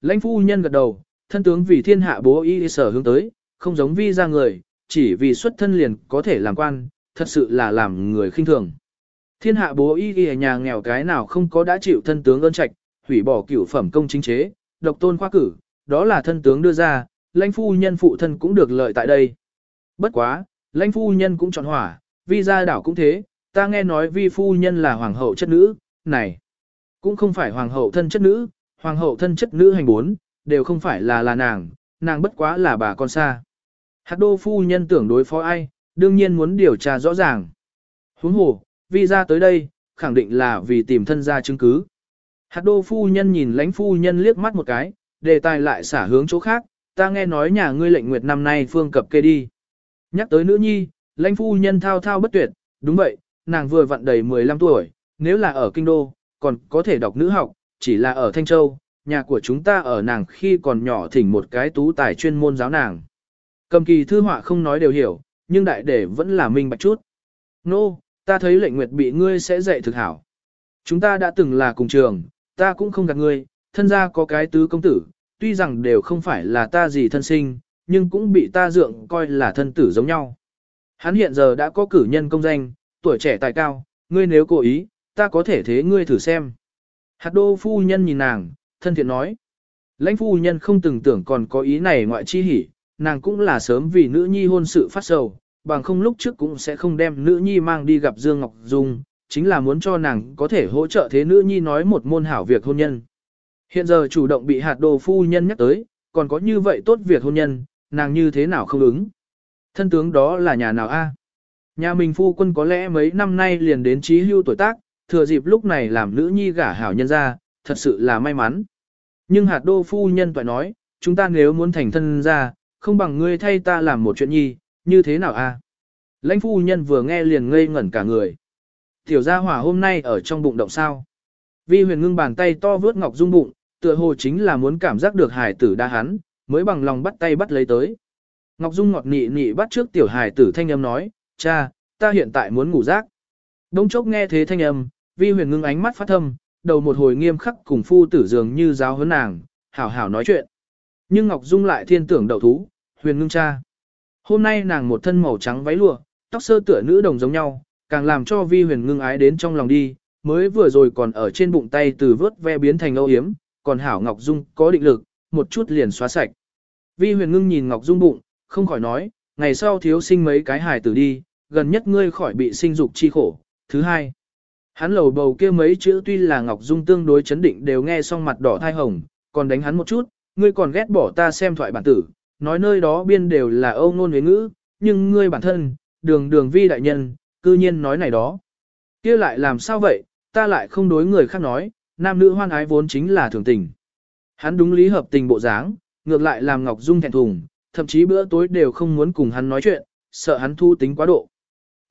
Lãnh phu nhân gật đầu, thân tướng vì thiên hạ bố y sở hướng tới, không giống vi ra người, chỉ vì xuất thân liền có thể làm quan, thật sự là làm người khinh thường. Thiên hạ bố y y nhà nghèo cái nào không có đã chịu thân tướng ơn trạch, hủy bỏ cửu phẩm công chính chế, độc tôn khoa cử, đó là thân tướng đưa ra, lãnh phu nhân phụ thân cũng được lợi tại đây. Bất quá, lãnh phu nhân cũng chọn hỏa, vi gia đảo cũng thế, ta nghe nói vi phu nhân là hoàng hậu chất nữ, này, cũng không phải hoàng hậu thân chất nữ, hoàng hậu thân chất nữ hành bốn, đều không phải là là nàng, nàng bất quá là bà con xa. Hạt đô phu nhân tưởng đối phó ai, đương nhiên muốn điều tra rõ ràng. Huống hồ, vì ra tới đây, khẳng định là vì tìm thân ra chứng cứ. Hạt đô phu nhân nhìn lãnh phu nhân liếc mắt một cái, đề tài lại xả hướng chỗ khác, ta nghe nói nhà ngươi lệnh nguyệt năm nay phương cập kê đi. Nhắc tới nữ nhi, lãnh phu nhân thao thao bất tuyệt, đúng vậy, nàng vừa vặn đầy 15 tuổi, nếu là ở kinh đô, còn có thể đọc nữ học, chỉ là ở Thanh Châu, nhà của chúng ta ở nàng khi còn nhỏ thỉnh một cái tú tài chuyên môn giáo nàng. Cầm kỳ thư họa không nói đều hiểu, nhưng đại để vẫn là minh bạch chút. Nô, no, ta thấy lệnh nguyệt bị ngươi sẽ dạy thực hảo. Chúng ta đã từng là cùng trường, ta cũng không gạt ngươi, thân gia có cái tứ công tử, tuy rằng đều không phải là ta gì thân sinh, nhưng cũng bị ta dượng coi là thân tử giống nhau. Hắn hiện giờ đã có cử nhân công danh, tuổi trẻ tài cao, ngươi nếu cố ý, ta có thể thế ngươi thử xem. Hạt đô phu nhân nhìn nàng, thân thiện nói. Lãnh phu nhân không từng tưởng còn có ý này ngoại chi hỉ, nàng cũng là sớm vì nữ nhi hôn sự phát sầu, bằng không lúc trước cũng sẽ không đem nữ nhi mang đi gặp Dương Ngọc Dung, chính là muốn cho nàng có thể hỗ trợ thế nữ nhi nói một môn hảo việc hôn nhân. Hiện giờ chủ động bị hạt đồ phu nhân nhắc tới, còn có như vậy tốt việc hôn nhân, nàng như thế nào không ứng. Thân tướng đó là nhà nào a? Nhà mình phu quân có lẽ mấy năm nay liền đến trí hưu tuổi tác, thừa dịp lúc này làm nữ nhi gả hảo nhân ra, thật sự là may mắn. Nhưng hạt đô phu nhân toại nói, chúng ta nếu muốn thành thân ra, không bằng ngươi thay ta làm một chuyện nhi, như thế nào a? Lãnh phu nhân vừa nghe liền ngây ngẩn cả người. Tiểu gia hỏa hôm nay ở trong bụng động sao? Vi huyền ngưng bàn tay to vướt ngọc dung bụng, tựa hồ chính là muốn cảm giác được hải tử đa hắn, mới bằng lòng bắt tay bắt lấy tới. Ngọc dung ngọt nị nị bắt trước tiểu hải tử thanh âm nói, cha, ta hiện tại muốn ngủ rác. Đông chốc nghe thế thanh âm, vi huyền ngưng ánh mắt phát thâm, đầu một hồi nghiêm khắc cùng phu tử dường như giáo huấn nàng, hảo hảo nói chuyện. Nhưng Ngọc Dung lại thiên tưởng đậu thú, huyền ngưng cha. Hôm nay nàng một thân màu trắng váy lụa, tóc sơ tựa nữ đồng giống nhau, càng làm cho vi huyền ngưng ái đến trong lòng đi, mới vừa rồi còn ở trên bụng tay từ vớt ve biến thành âu yếm, còn hảo Ngọc Dung có định lực, một chút liền xóa sạch. Vi huyền ngưng nhìn Ngọc Dung bụng, không khỏi nói, ngày sau thiếu sinh mấy cái hài tử đi, gần nhất ngươi khỏi bị sinh dục chi khổ. Thứ hai, hắn lầu bầu kia mấy chữ tuy là Ngọc Dung tương đối chấn định đều nghe xong mặt đỏ thai hồng, còn đánh hắn một chút, ngươi còn ghét bỏ ta xem thoại bản tử, nói nơi đó biên đều là âu ngôn với ngữ, nhưng ngươi bản thân, đường đường vi đại nhân, cư nhiên nói này đó. kia lại làm sao vậy, ta lại không đối người khác nói, nam nữ hoan ái vốn chính là thường tình. Hắn đúng lý hợp tình bộ dáng, ngược lại làm Ngọc Dung thẹn thùng, thậm chí bữa tối đều không muốn cùng hắn nói chuyện, sợ hắn thu tính quá độ.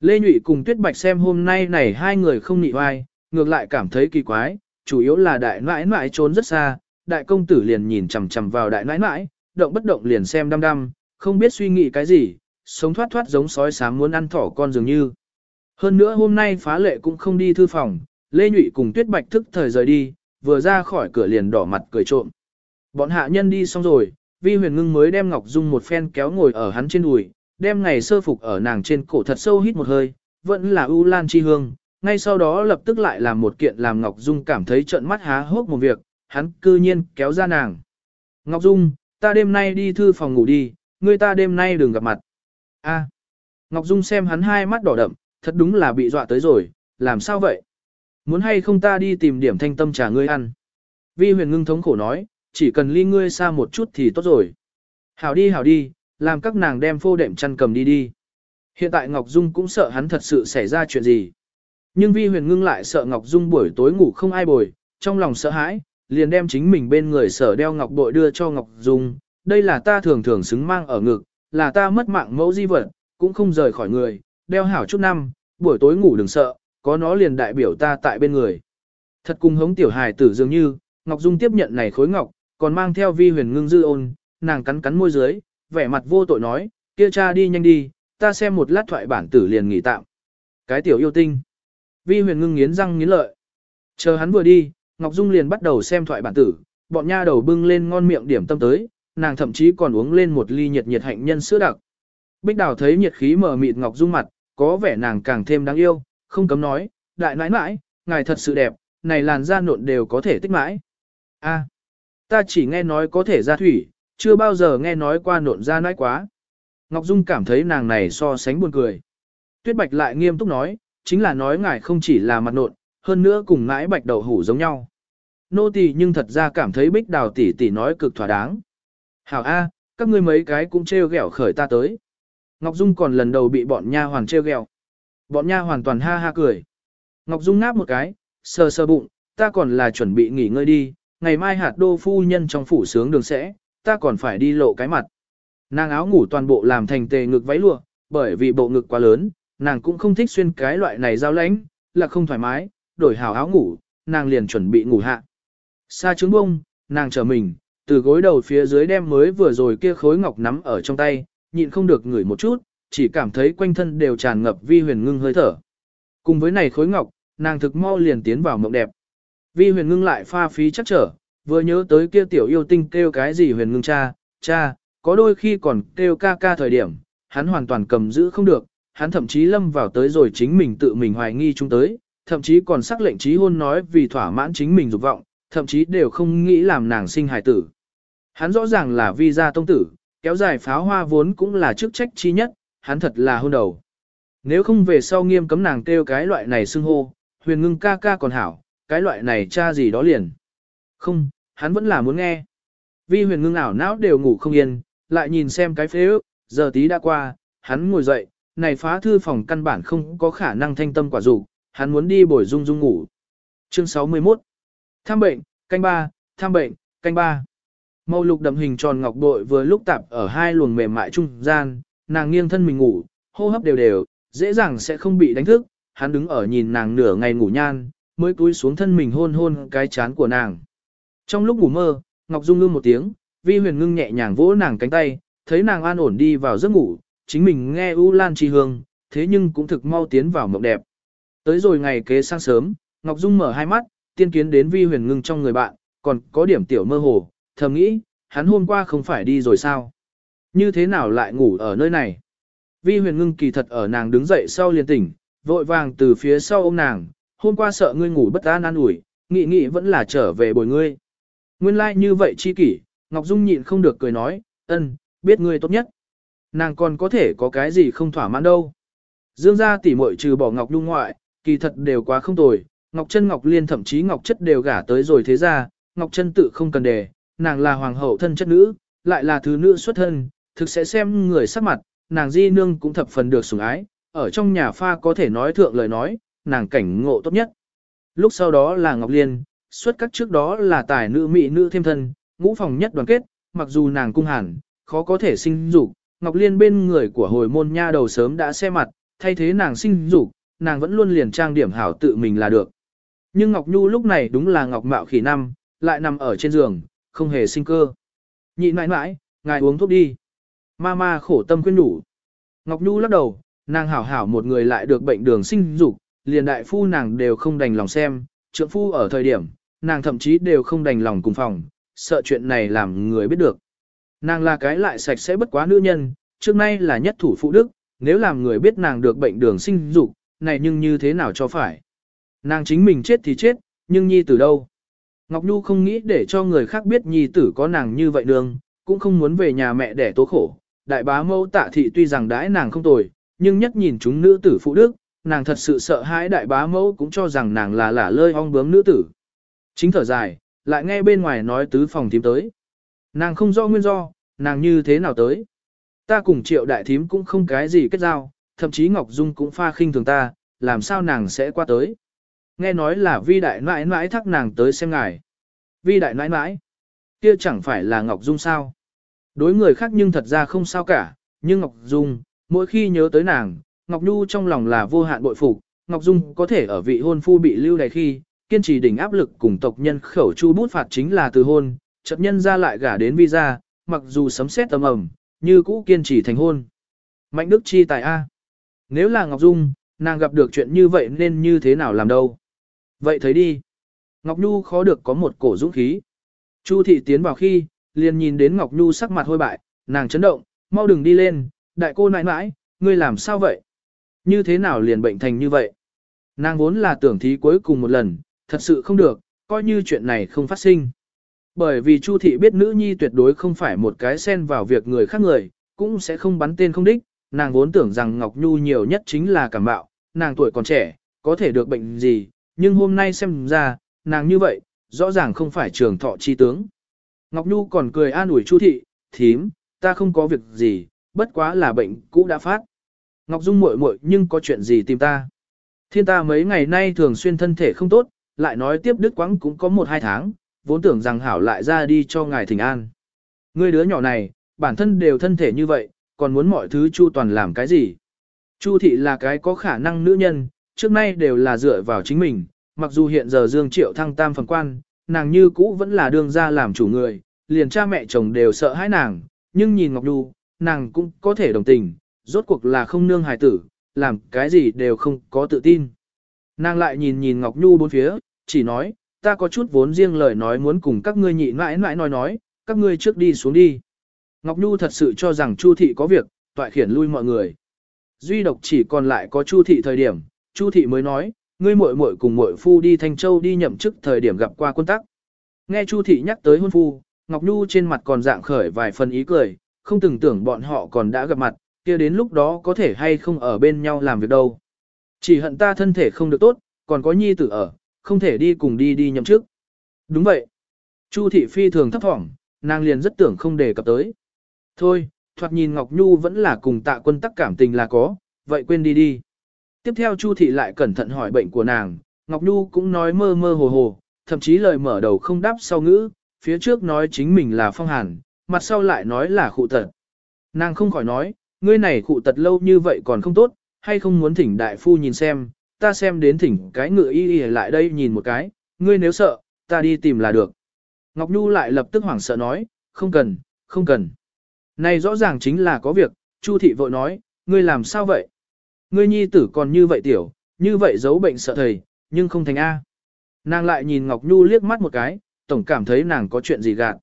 Lê Nhụy cùng Tuyết Bạch xem hôm nay này hai người không nhị oai, ngược lại cảm thấy kỳ quái, chủ yếu là đại nãi nãi trốn rất xa, đại công tử liền nhìn chằm chằm vào đại nãi nãi, động bất động liền xem đăm đăm, không biết suy nghĩ cái gì, sống thoát thoát giống sói sám muốn ăn thỏ con dường như. Hơn nữa hôm nay phá lệ cũng không đi thư phòng, Lê Nhụy cùng Tuyết Bạch thức thời rời đi, vừa ra khỏi cửa liền đỏ mặt cười trộm. Bọn hạ nhân đi xong rồi, Vi Huyền Ngưng mới đem Ngọc Dung một phen kéo ngồi ở hắn trên đùi, đem ngày sơ phục ở nàng trên cổ thật sâu hít một hơi, vẫn là U Lan chi hương. Ngay sau đó lập tức lại làm một kiện làm Ngọc Dung cảm thấy trợn mắt há hốc một việc, hắn cư nhiên kéo ra nàng. Ngọc Dung, ta đêm nay đi thư phòng ngủ đi, ngươi ta đêm nay đừng gặp mặt. A. Ngọc Dung xem hắn hai mắt đỏ đậm, thật đúng là bị dọa tới rồi, làm sao vậy? Muốn hay không ta đi tìm điểm thanh tâm trà ngươi ăn? Vi huyền ngưng thống khổ nói, chỉ cần ly ngươi xa một chút thì tốt rồi. Hảo đi hảo đi, làm các nàng đem phô đệm chăn cầm đi đi. Hiện tại Ngọc Dung cũng sợ hắn thật sự xảy ra chuyện gì. Nhưng Vi huyền ngưng lại sợ Ngọc Dung buổi tối ngủ không ai bồi, trong lòng sợ hãi, liền đem chính mình bên người sở đeo ngọc bội đưa cho Ngọc Dung. Đây là ta thường thường xứng mang ở ngực, là ta mất mạng mẫu di vật, cũng không rời khỏi người, đeo hảo chút năm, buổi tối ngủ đừng sợ, có nó liền đại biểu ta tại bên người. Thật cùng hống tiểu hài tử dường như, Ngọc Dung tiếp nhận này khối ngọc, còn mang theo vi huyền ngưng dư ôn, nàng cắn cắn môi dưới, vẻ mặt vô tội nói, kia cha đi nhanh đi, ta xem một lát thoại bản tử liền nghỉ tạm. Cái tiểu yêu tinh. Vi huyền ngưng nghiến răng nghiến lợi. Chờ hắn vừa đi, Ngọc Dung liền bắt đầu xem thoại bản tử, bọn nha đầu bưng lên ngon miệng điểm tâm tới, nàng thậm chí còn uống lên một ly nhiệt nhiệt hạnh nhân sữa đặc. Bích Đào thấy nhiệt khí mờ mịt ngọc dung mặt, có vẻ nàng càng thêm đáng yêu, không cấm nói, đại nãi nãi, ngài thật sự đẹp, này làn da nộn đều có thể tích mãi. A, ta chỉ nghe nói có thể ra thủy, chưa bao giờ nghe nói qua nộn ra nãi quá. Ngọc Dung cảm thấy nàng này so sánh buồn cười. Tuyết Bạch lại nghiêm túc nói, chính là nói ngài không chỉ là mặt nộn, hơn nữa cùng ngãi bạch đầu hủ giống nhau. Nô tỳ nhưng thật ra cảm thấy bích đào tỷ tỷ nói cực thỏa đáng. Hảo A, các ngươi mấy cái cũng trêu ghẹo khởi ta tới. Ngọc Dung còn lần đầu bị bọn nha hoàn trêu ghẹo. Bọn nha hoàn toàn ha ha cười. Ngọc Dung ngáp một cái, sờ sờ bụng, ta còn là chuẩn bị nghỉ ngơi đi, ngày mai hạt đô phu nhân trong phủ sướng đường sẽ, ta còn phải đi lộ cái mặt. Nàng áo ngủ toàn bộ làm thành tề ngực váy lụa, bởi vì bộ ngực quá lớn, nàng cũng không thích xuyên cái loại này giao lãnh, là không thoải mái, đổi hào áo ngủ, nàng liền chuẩn bị ngủ hạ. Sa trứng bông, nàng trở mình, từ gối đầu phía dưới đem mới vừa rồi kia khối ngọc nắm ở trong tay, nhịn không được ngửi một chút, chỉ cảm thấy quanh thân đều tràn ngập vi huyền ngưng hơi thở. Cùng với này khối ngọc, nàng thực mau liền tiến vào mộng đẹp. Vi huyền ngưng lại pha phí chắc trở, vừa nhớ tới kia tiểu yêu tinh kêu cái gì huyền ngưng cha, cha, có đôi khi còn kêu ca ca thời điểm, hắn hoàn toàn cầm giữ không được, hắn thậm chí lâm vào tới rồi chính mình tự mình hoài nghi chúng tới, thậm chí còn sắc lệnh trí hôn nói vì thỏa mãn chính mình dục vọng, thậm chí đều không nghĩ làm nàng sinh hài tử. Hắn rõ ràng là vi gia tông tử, kéo dài pháo hoa vốn cũng là chức trách chi nhất, hắn thật là hôn đầu. Nếu không về sau nghiêm cấm nàng kêu cái loại này xưng hô, huyền ngưng ca ca còn hảo, cái loại này cha gì đó liền. Không, hắn vẫn là muốn nghe. Vi huyền ngưng ảo não đều ngủ không yên, lại nhìn xem cái phế ước, giờ tí đã qua, hắn ngồi dậy, này phá thư phòng căn bản không có khả năng thanh tâm quả dục hắn muốn đi bồi dung dung ngủ. Chương 61 Tham bệnh, canh ba, tham bệnh, canh ba. Màu lục đậm hình tròn ngọc bội vừa lúc tạp ở hai luồng mềm mại trung gian, nàng nghiêng thân mình ngủ, hô hấp đều đều, dễ dàng sẽ không bị đánh thức, hắn đứng ở nhìn nàng nửa ngày ngủ nhan, mới túi xuống thân mình hôn hôn cái chán của nàng. Trong lúc ngủ mơ, Ngọc Dung ngưng một tiếng, Vi Huyền ngưng nhẹ nhàng vỗ nàng cánh tay, thấy nàng an ổn đi vào giấc ngủ, chính mình nghe U Lan chi hương, thế nhưng cũng thực mau tiến vào mộng đẹp. Tới rồi ngày kế sáng sớm, Ngọc Dung mở hai mắt, tiên kiến đến Vi Huyền ngưng trong người bạn, còn có điểm tiểu mơ hồ, thầm nghĩ, hắn hôm qua không phải đi rồi sao? Như thế nào lại ngủ ở nơi này? Vi huyền ngưng kỳ thật ở nàng đứng dậy sau liền tỉnh, vội vàng từ phía sau ôm nàng, hôm qua sợ ngươi ngủ bất an an ủi, nghĩ nghĩ vẫn là trở về bồi ngươi. Nguyên lai like như vậy chi kỷ, Ngọc Dung nhịn không được cười nói, ân, biết ngươi tốt nhất. Nàng còn có thể có cái gì không thỏa mãn đâu. Dương gia tỷ muội trừ bỏ Ngọc Dung ngoại, kỳ thật đều quá không tồi, Ngọc Trân Ngọc Liên thậm chí Ngọc Chất đều gả tới rồi thế ra, Ngọc Trân tự không cần đề, nàng là hoàng hậu thân chất nữ, lại là thứ nữ xuất thân, thực sẽ xem người sắc mặt, nàng di nương cũng thập phần được sủng ái, ở trong nhà pha có thể nói thượng lời nói, nàng cảnh ngộ tốt nhất. Lúc sau đó là Ngọc Liên, xuất các trước đó là tài nữ mỹ nữ thêm thân, ngũ phòng nhất đoàn kết, mặc dù nàng cung hẳn, khó có thể sinh dục, Ngọc Liên bên người của hồi môn nha đầu sớm đã xe mặt, thay thế nàng sinh dục, nàng vẫn luôn liền trang điểm hảo tự mình là được. Nhưng Ngọc Nhu lúc này đúng là Ngọc Mạo khỉ năm, lại nằm ở trên giường, không hề sinh cơ. Nhị mãi mãi, ngài uống thuốc đi. Mama khổ tâm khuyên đủ. Ngọc Nhu lắc đầu, nàng hảo hảo một người lại được bệnh đường sinh dục, liền đại phu nàng đều không đành lòng xem, trượng phu ở thời điểm, nàng thậm chí đều không đành lòng cùng phòng, sợ chuyện này làm người biết được. Nàng là cái lại sạch sẽ bất quá nữ nhân, trước nay là nhất thủ phụ đức, nếu làm người biết nàng được bệnh đường sinh dục, này nhưng như thế nào cho phải. Nàng chính mình chết thì chết, nhưng nhi tử đâu? Ngọc Nhu không nghĩ để cho người khác biết nhi tử có nàng như vậy đường, cũng không muốn về nhà mẹ để tố khổ. Đại bá mẫu tạ thị tuy rằng đãi nàng không tồi, nhưng nhất nhìn chúng nữ tử phụ đức, nàng thật sự sợ hãi đại bá mẫu cũng cho rằng nàng là lả lơi ong bướm nữ tử. Chính thở dài, lại nghe bên ngoài nói tứ phòng thím tới. Nàng không rõ nguyên do, nàng như thế nào tới. Ta cùng triệu đại thím cũng không cái gì kết giao, thậm chí Ngọc Dung cũng pha khinh thường ta, làm sao nàng sẽ qua tới. Nghe nói là vi đại nãi nãi thắc nàng tới xem ngài. Vi đại nãi nãi, kia chẳng phải là Ngọc Dung sao. Đối người khác nhưng thật ra không sao cả, nhưng Ngọc Dung, mỗi khi nhớ tới nàng, Ngọc Nhu trong lòng là vô hạn bội phục, Ngọc Dung có thể ở vị hôn phu bị lưu đày khi, kiên trì đỉnh áp lực cùng tộc nhân khẩu chu bút phạt chính là từ hôn, chợt nhân ra lại gả đến vi gia, mặc dù sấm sét tầm ẩm, như cũ kiên trì thành hôn. Mạnh đức chi tài A. Nếu là Ngọc Dung, nàng gặp được chuyện như vậy nên như thế nào làm đâu? Vậy thấy đi. Ngọc Nhu khó được có một cổ dũng khí. Chu thị tiến vào khi, liền nhìn đến Ngọc Nhu sắc mặt hôi bại, nàng chấn động, mau đừng đi lên, đại cô nãi nãi, ngươi làm sao vậy? Như thế nào liền bệnh thành như vậy? Nàng vốn là tưởng thí cuối cùng một lần, thật sự không được, coi như chuyện này không phát sinh. Bởi vì Chu thị biết nữ nhi tuyệt đối không phải một cái xen vào việc người khác người, cũng sẽ không bắn tên không đích, nàng vốn tưởng rằng Ngọc Nhu nhiều nhất chính là cảm bạo, nàng tuổi còn trẻ, có thể được bệnh gì, nhưng hôm nay xem ra, nàng như vậy, rõ ràng không phải trường thọ chi tướng. Ngọc Nhu còn cười an ủi Chu thị, thím, ta không có việc gì, bất quá là bệnh cũ đã phát. Ngọc Dung muội muội nhưng có chuyện gì tìm ta. Thiên ta mấy ngày nay thường xuyên thân thể không tốt, lại nói tiếp đức quãng cũng có một hai tháng, vốn tưởng rằng hảo lại ra đi cho ngài thỉnh an. Ngươi đứa nhỏ này, bản thân đều thân thể như vậy, còn muốn mọi thứ chu toàn làm cái gì. Chu thị là cái có khả năng nữ nhân, trước nay đều là dựa vào chính mình, mặc dù hiện giờ Dương Triệu thăng tam phần quan, nàng như cũ vẫn là đương ra làm chủ người, liền cha mẹ chồng đều sợ hãi nàng, nhưng nhìn Ngọc Đu, nàng cũng có thể đồng tình, rốt cuộc là không nương hài tử, làm cái gì đều không có tự tin. Nàng lại nhìn nhìn Ngọc Nhu bốn phía, chỉ nói, ta có chút vốn riêng lời nói muốn cùng các ngươi nhị mãi mãi nói nói, các ngươi trước đi xuống đi. Ngọc Nhu thật sự cho rằng Chu thị có việc, toại khiển lui mọi người. Duy độc chỉ còn lại có Chu thị thời điểm, Chu thị mới nói, ngươi muội muội cùng muội phu đi Thanh Châu đi nhậm chức thời điểm gặp qua quân tắc. Nghe Chu thị nhắc tới hôn phu, Ngọc Nhu trên mặt còn dạng khởi vài phần ý cười, không từng tưởng bọn họ còn đã gặp mặt, kia đến lúc đó có thể hay không ở bên nhau làm việc đâu. Chỉ hận ta thân thể không được tốt, còn có nhi tử ở, không thể đi cùng đi đi nhậm chức. Đúng vậy. Chu thị phi thường thấp thỏm, nàng liền rất tưởng không đề cập tới. Thôi, thoạt nhìn Ngọc Nhu vẫn là cùng tạ quân tắc cảm tình là có, vậy quên đi đi. Tiếp theo Chu thị lại cẩn thận hỏi bệnh của nàng, Ngọc Nhu cũng nói mơ mơ hồ hồ, thậm chí lời mở đầu không đáp sau ngữ, phía trước nói chính mình là phong hàn, mặt sau lại nói là khụ tật. Nàng không khỏi nói, ngươi này khụ tật lâu như vậy còn không tốt, hay không muốn thỉnh đại phu nhìn xem, ta xem đến thỉnh cái ngựa y y lại đây nhìn một cái, ngươi nếu sợ, ta đi tìm là được. Ngọc Nhu lại lập tức hoảng sợ nói, không cần, không cần. Này rõ ràng chính là có việc, Chu thị vội nói, ngươi làm sao vậy? Ngươi nhi tử còn như vậy tiểu, như vậy giấu bệnh sợ thầy, nhưng không thành A. Nàng lại nhìn Ngọc Nhu liếc mắt một cái, tổng cảm thấy nàng có chuyện gì gạt.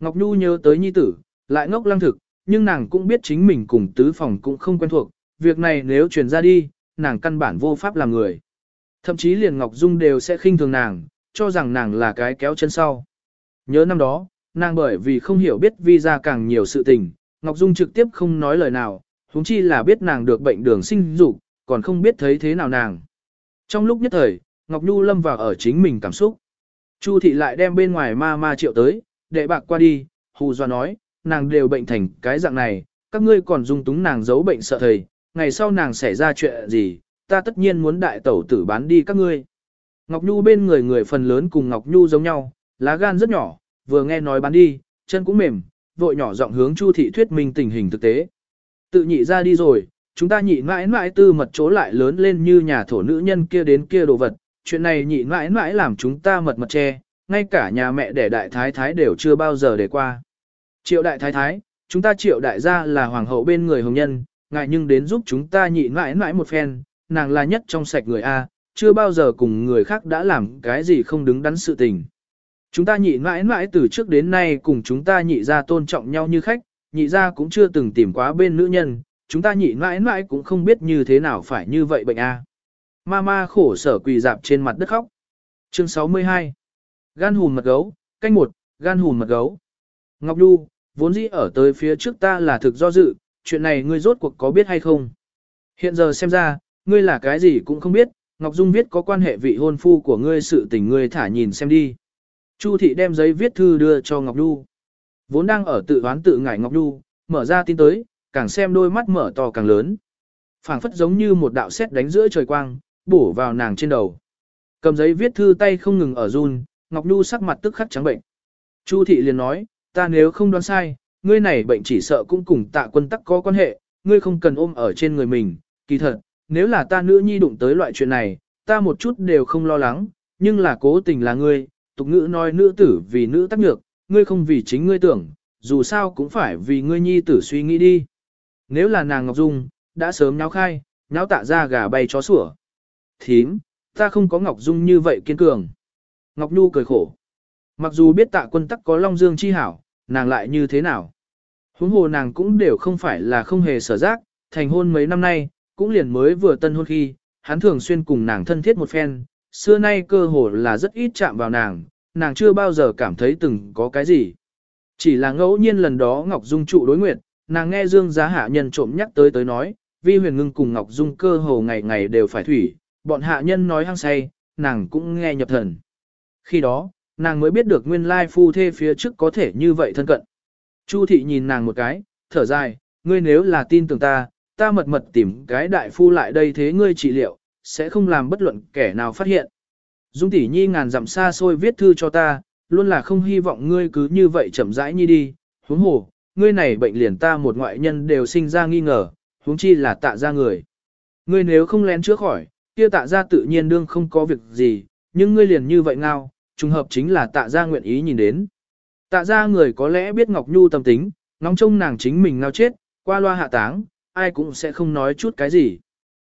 Ngọc Nhu nhớ tới nhi tử, lại ngốc lăng thực, nhưng nàng cũng biết chính mình cùng tứ phòng cũng không quen thuộc, việc này nếu truyền ra đi, nàng căn bản vô pháp làm người. Thậm chí liền Ngọc Dung đều sẽ khinh thường nàng, cho rằng nàng là cái kéo chân sau. Nhớ năm đó, nàng bởi vì không hiểu biết vi ra càng nhiều sự tình, Ngọc Dung trực tiếp không nói lời nào, huống chi là biết nàng được bệnh đường sinh dục, còn không biết thấy thế nào nàng. Trong lúc nhất thời, Ngọc Nhu lâm vào ở chính mình cảm xúc. Chu thị lại đem bên ngoài ma ma triệu tới, đệ bạc qua đi, hù doa nói, nàng đều bệnh thành cái dạng này, các ngươi còn dung túng nàng giấu bệnh sợ thầy, ngày sau nàng xảy ra chuyện gì, ta tất nhiên muốn đại tẩu tử bán đi các ngươi. Ngọc Nhu bên người người phần lớn cùng Ngọc Nhu giống nhau, lá gan rất nhỏ, vừa nghe nói bán đi, chân cũng mềm, vội nhỏ giọng hướng Chu thị thuyết minh tình hình thực tế. Tự nhị ra đi rồi, chúng ta nhị mãi mãi tư mật chỗ lại lớn lên như nhà thổ nữ nhân kia đến kia đồ vật, chuyện này nhị mãi mãi làm chúng ta mật mật che, ngay cả nhà mẹ đẻ đại thái thái đều chưa bao giờ để qua. Triệu đại thái thái, chúng ta triệu đại gia là hoàng hậu bên người hồng nhân, Ngài nhưng đến giúp chúng ta nhị mãi mãi một phen, nàng là nhất trong sạch người A, chưa bao giờ cùng người khác đã làm cái gì không đứng đắn sự tình. Chúng ta nhị mãi mãi từ trước đến nay cùng chúng ta nhị ra tôn trọng nhau như khách, nhị ra cũng chưa từng tìm quá bên nữ nhân, chúng ta nhị mãi mãi cũng không biết như thế nào phải như vậy bệnh A. Mama khổ sở quỳ dạp trên mặt đất khóc. Chương 62 Gan hùn mật gấu, canh một, gan hùn mật gấu. Ngọc Đu, vốn dĩ ở tới phía trước ta là thực do dự, chuyện này ngươi rốt cuộc có biết hay không? Hiện giờ xem ra, ngươi là cái gì cũng không biết, Ngọc Dung viết có quan hệ vị hôn phu của ngươi sự tình ngươi thả nhìn xem đi. Chu thị đem giấy viết thư đưa cho Ngọc Đu. Vốn đang ở tự oán tự ngải Ngọc Đu, mở ra tin tới, càng xem đôi mắt mở to càng lớn. phảng phất giống như một đạo sét đánh giữa trời quang, bổ vào nàng trên đầu. Cầm giấy viết thư tay không ngừng ở run, Ngọc Nhu sắc mặt tức khắc trắng bệnh. Chu thị liền nói, ta nếu không đoán sai, ngươi này bệnh chỉ sợ cũng cùng tạ quân tắc có quan hệ, ngươi không cần ôm ở trên người mình, kỳ thật, nếu là ta nữ nhi đụng tới loại chuyện này, ta một chút đều không lo lắng, nhưng là cố tình là ngươi, tục ngữ nói nữ tử vì nữ tác nhược, ngươi không vì chính ngươi tưởng, dù sao cũng phải vì ngươi nhi tử suy nghĩ đi. Nếu là nàng Ngọc Dung, đã sớm nháo khai, nháo tạ ra gà bay chó sủa. Thím, ta không có Ngọc Dung như vậy kiên cường. Ngọc Nhu cười khổ. Mặc dù biết tạ quân tắc có Long Dương chi hảo, nàng lại như thế nào? Huống hồ nàng cũng đều không phải là không hề sở giác, thành hôn mấy năm nay, cũng liền mới vừa tân hôn khi, hắn thường xuyên cùng nàng thân thiết một phen, xưa nay cơ hồ là rất ít chạm vào nàng, nàng chưa bao giờ cảm thấy từng có cái gì. Chỉ là ngẫu nhiên lần đó Ngọc Dung trụ đối nguyện, nàng nghe Dương Giá hạ nhân trộm nhắc tới tới nói, vi huyền ngưng cùng Ngọc Dung cơ hồ ngày ngày đều phải thủy, bọn hạ nhân nói hăng say, nàng cũng nghe nhập thần. Khi đó, nàng mới biết được nguyên lai phu thê phía trước có thể như vậy thân cận. Chu thị nhìn nàng một cái, thở dài, ngươi nếu là tin tưởng ta, ta mật mật tìm cái đại phu lại đây thế ngươi trị liệu, sẽ không làm bất luận kẻ nào phát hiện. Dung tỷ nhi ngàn dặm xa xôi viết thư cho ta, luôn là không hy vọng ngươi cứ như vậy chậm rãi nhi đi, huống hồ, ngươi này bệnh liền ta một ngoại nhân đều sinh ra nghi ngờ, huống chi là tạ ra người. Ngươi nếu không lén chữa khỏi, kia tạ ra tự nhiên đương không có việc gì, nhưng ngươi liền như vậy ngao, trùng hợp chính là tạ ra nguyện ý nhìn đến. Tạ ra người có lẽ biết Ngọc Nhu tâm tính, nóng trông nàng chính mình ngao chết, qua loa hạ táng, ai cũng sẽ không nói chút cái gì.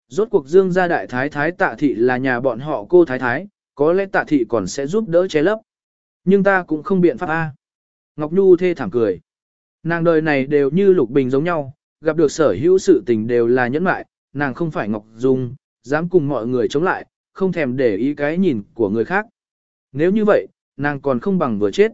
Rốt cuộc dương gia đại thái thái tạ thị là nhà bọn họ cô thái thái, có lẽ tạ thị còn sẽ giúp đỡ che lấp. Nhưng ta cũng không biện pháp A. Ngọc Nhu thê thảm cười. Nàng đời này đều như Lục Bình giống nhau, gặp được sở hữu sự tình đều là nhẫn mại, nàng không phải Ngọc Dung, dám cùng mọi người chống lại, không thèm để ý cái nhìn của người khác. Nếu như vậy, nàng còn không bằng vừa chết.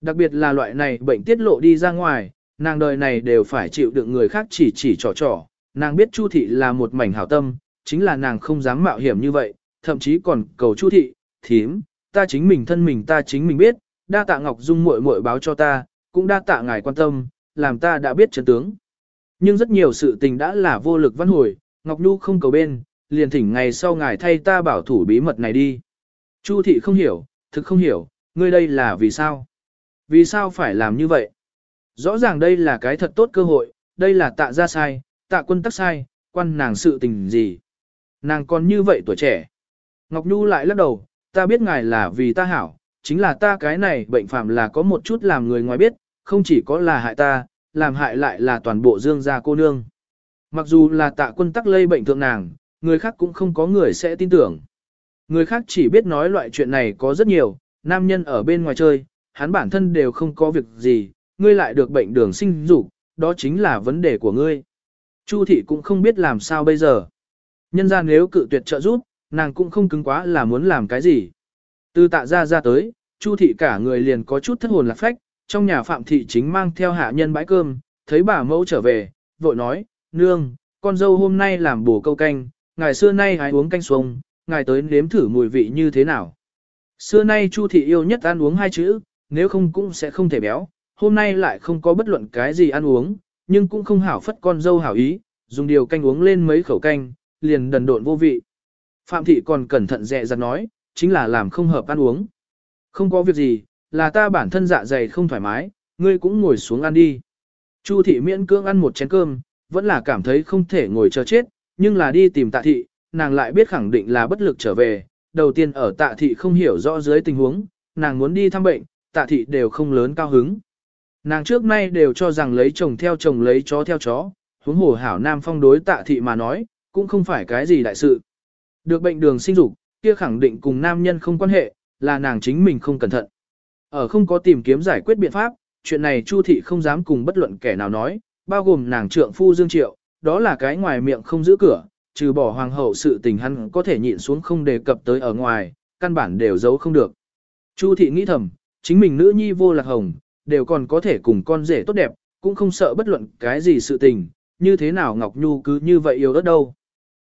Đặc biệt là loại này bệnh tiết lộ đi ra ngoài, nàng đời này đều phải chịu đựng người khác chỉ chỉ trò trò. Nàng biết Chu thị là một mảnh hảo tâm, chính là nàng không dám mạo hiểm như vậy, thậm chí còn cầu Chu thị, thím, ta chính mình thân mình ta chính mình biết, đa tạ Ngọc Dung muội muội báo cho ta, cũng đa tạ ngài quan tâm, làm ta đã biết chân tướng. Nhưng rất nhiều sự tình đã là vô lực văn hồi, Ngọc Nhu không cầu bên, liền thỉnh ngày sau ngài thay ta bảo thủ bí mật này đi. Chu thị không hiểu, thực không hiểu, ngươi đây là vì sao? Vì sao phải làm như vậy? Rõ ràng đây là cái thật tốt cơ hội, đây là tạ ra sai, tạ quân tắc sai, quan nàng sự tình gì? Nàng còn như vậy tuổi trẻ. Ngọc Nhu lại lắc đầu, ta biết ngài là vì ta hảo, chính là ta cái này bệnh phạm là có một chút làm người ngoài biết, không chỉ có là hại ta, làm hại lại là toàn bộ dương gia cô nương. Mặc dù là tạ quân tắc lây bệnh thượng nàng, người khác cũng không có người sẽ tin tưởng. Người khác chỉ biết nói loại chuyện này có rất nhiều, nam nhân ở bên ngoài chơi, hắn bản thân đều không có việc gì, ngươi lại được bệnh đường sinh dục, đó chính là vấn đề của ngươi. Chu thị cũng không biết làm sao bây giờ. Nhân ra nếu cự tuyệt trợ giúp, nàng cũng không cứng quá là muốn làm cái gì. Từ tạ ra ra tới, Chu thị cả người liền có chút thất hồn lạc phách, trong nhà Phạm thị chính mang theo hạ nhân bãi cơm, thấy bà mẫu trở về, vội nói, nương, con dâu hôm nay làm bổ câu canh, ngày xưa nay hái uống canh xuông, ngài tới nếm thử mùi vị như thế nào. Xưa nay Chu thị yêu nhất ăn uống hai chữ, nếu không cũng sẽ không thể béo, hôm nay lại không có bất luận cái gì ăn uống, nhưng cũng không hảo phất con dâu hảo ý, dùng điều canh uống lên mấy khẩu canh, liền đần độn vô vị. Phạm thị còn cẩn thận dè dặt nói, chính là làm không hợp ăn uống. Không có việc gì, là ta bản thân dạ dày không thoải mái, ngươi cũng ngồi xuống ăn đi. Chu thị miễn cưỡng ăn một chén cơm, vẫn là cảm thấy không thể ngồi chờ chết, nhưng là đi tìm tạ thị, nàng lại biết khẳng định là bất lực trở về. Đầu tiên ở tạ thị không hiểu rõ dưới tình huống, nàng muốn đi thăm bệnh, tạ thị đều không lớn cao hứng. Nàng trước nay đều cho rằng lấy chồng theo chồng lấy chó theo chó, huống hồ hảo nam phong đối tạ thị mà nói, cũng không phải cái gì đại sự. Được bệnh đường sinh dục, kia khẳng định cùng nam nhân không quan hệ, là nàng chính mình không cẩn thận. Ở không có tìm kiếm giải quyết biện pháp, chuyện này Chu thị không dám cùng bất luận kẻ nào nói, bao gồm nàng trượng phu Dương Triệu, đó là cái ngoài miệng không giữ cửa, trừ bỏ hoàng hậu sự tình hắn có thể nhịn xuống không đề cập tới ở ngoài, căn bản đều giấu không được. Chu thị nghĩ thầm, chính mình nữ nhi vô lạc hồng, đều còn có thể cùng con rể tốt đẹp, cũng không sợ bất luận cái gì sự tình, như thế nào Ngọc Nhu cứ như vậy yêu đất đâu.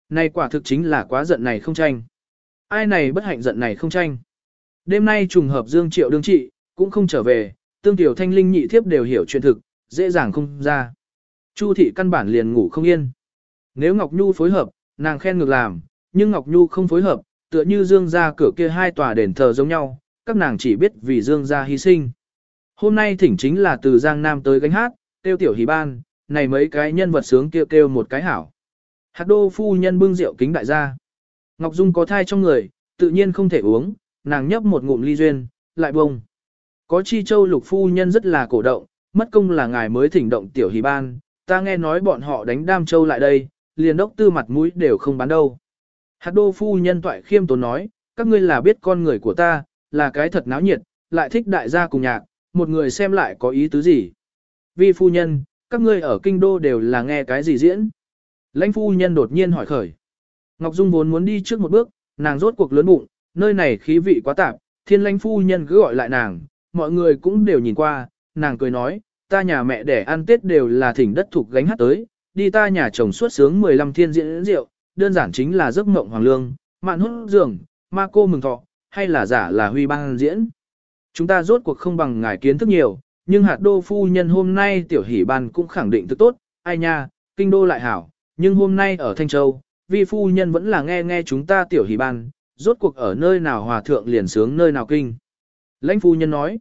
Này quả thực chính là quá giận này không tranh. Ai này bất hạnh giận này không tranh. Đêm nay trùng hợp Dương Triệu đương trị, cũng không trở về, tương tiểu thanh linh nhị thiếp đều hiểu chuyện thực, dễ dàng không ra. Chu thị căn bản liền ngủ không yên. Nếu Ngọc Nhu phối hợp, nàng khen ngược làm, nhưng Ngọc Nhu không phối hợp, tựa như Dương ra cửa kia hai tòa đền thờ giống nhau, các nàng chỉ biết vì Dương gia hy sinh. Hôm nay thỉnh chính là từ Giang Nam tới gánh hát, tiêu tiểu hỷ ban, này mấy cái nhân vật sướng kêu kêu một cái hảo. Hạt đô phu nhân bưng rượu kính đại gia. Ngọc Dung có thai trong người, tự nhiên không thể uống, nàng nhấp một ngụm ly duyên, lại bông. Có chi châu lục phu nhân rất là cổ động, mất công là ngài mới thỉnh động tiểu hỷ ban, ta nghe nói bọn họ đánh đam châu lại đây, liền đốc tư mặt mũi đều không bán đâu. Hạt đô phu nhân toại khiêm tốn nói, các ngươi là biết con người của ta, là cái thật náo nhiệt, lại thích đại gia cùng nhạc, một người xem lại có ý tứ gì. Vi phu nhân, các ngươi ở kinh đô đều là nghe cái gì diễn? Lãnh phu nhân đột nhiên hỏi khởi. Ngọc Dung vốn muốn đi trước một bước, nàng rốt cuộc lớn bụng, nơi này khí vị quá tạp, thiên lãnh phu nhân cứ gọi lại nàng, mọi người cũng đều nhìn qua, nàng cười nói, ta nhà mẹ để ăn tết đều là thỉnh đất thuộc gánh hát tới, đi ta nhà chồng suốt sướng 15 thiên diễn rượu, đơn giản chính là giấc mộng hoàng lương, mạn hút giường, ma cô mừng thọ, hay là giả là huy bang diễn. Chúng ta rốt cuộc không bằng ngài kiến thức nhiều, nhưng hạt đô phu nhân hôm nay tiểu hỷ ban cũng khẳng định thức tốt, ai nha, kinh đô lại hảo, nhưng hôm nay ở Thanh Châu, vi phu nhân vẫn là nghe nghe chúng ta tiểu hỷ ban, rốt cuộc ở nơi nào hòa thượng liền sướng nơi nào kinh. Lãnh phu nhân nói,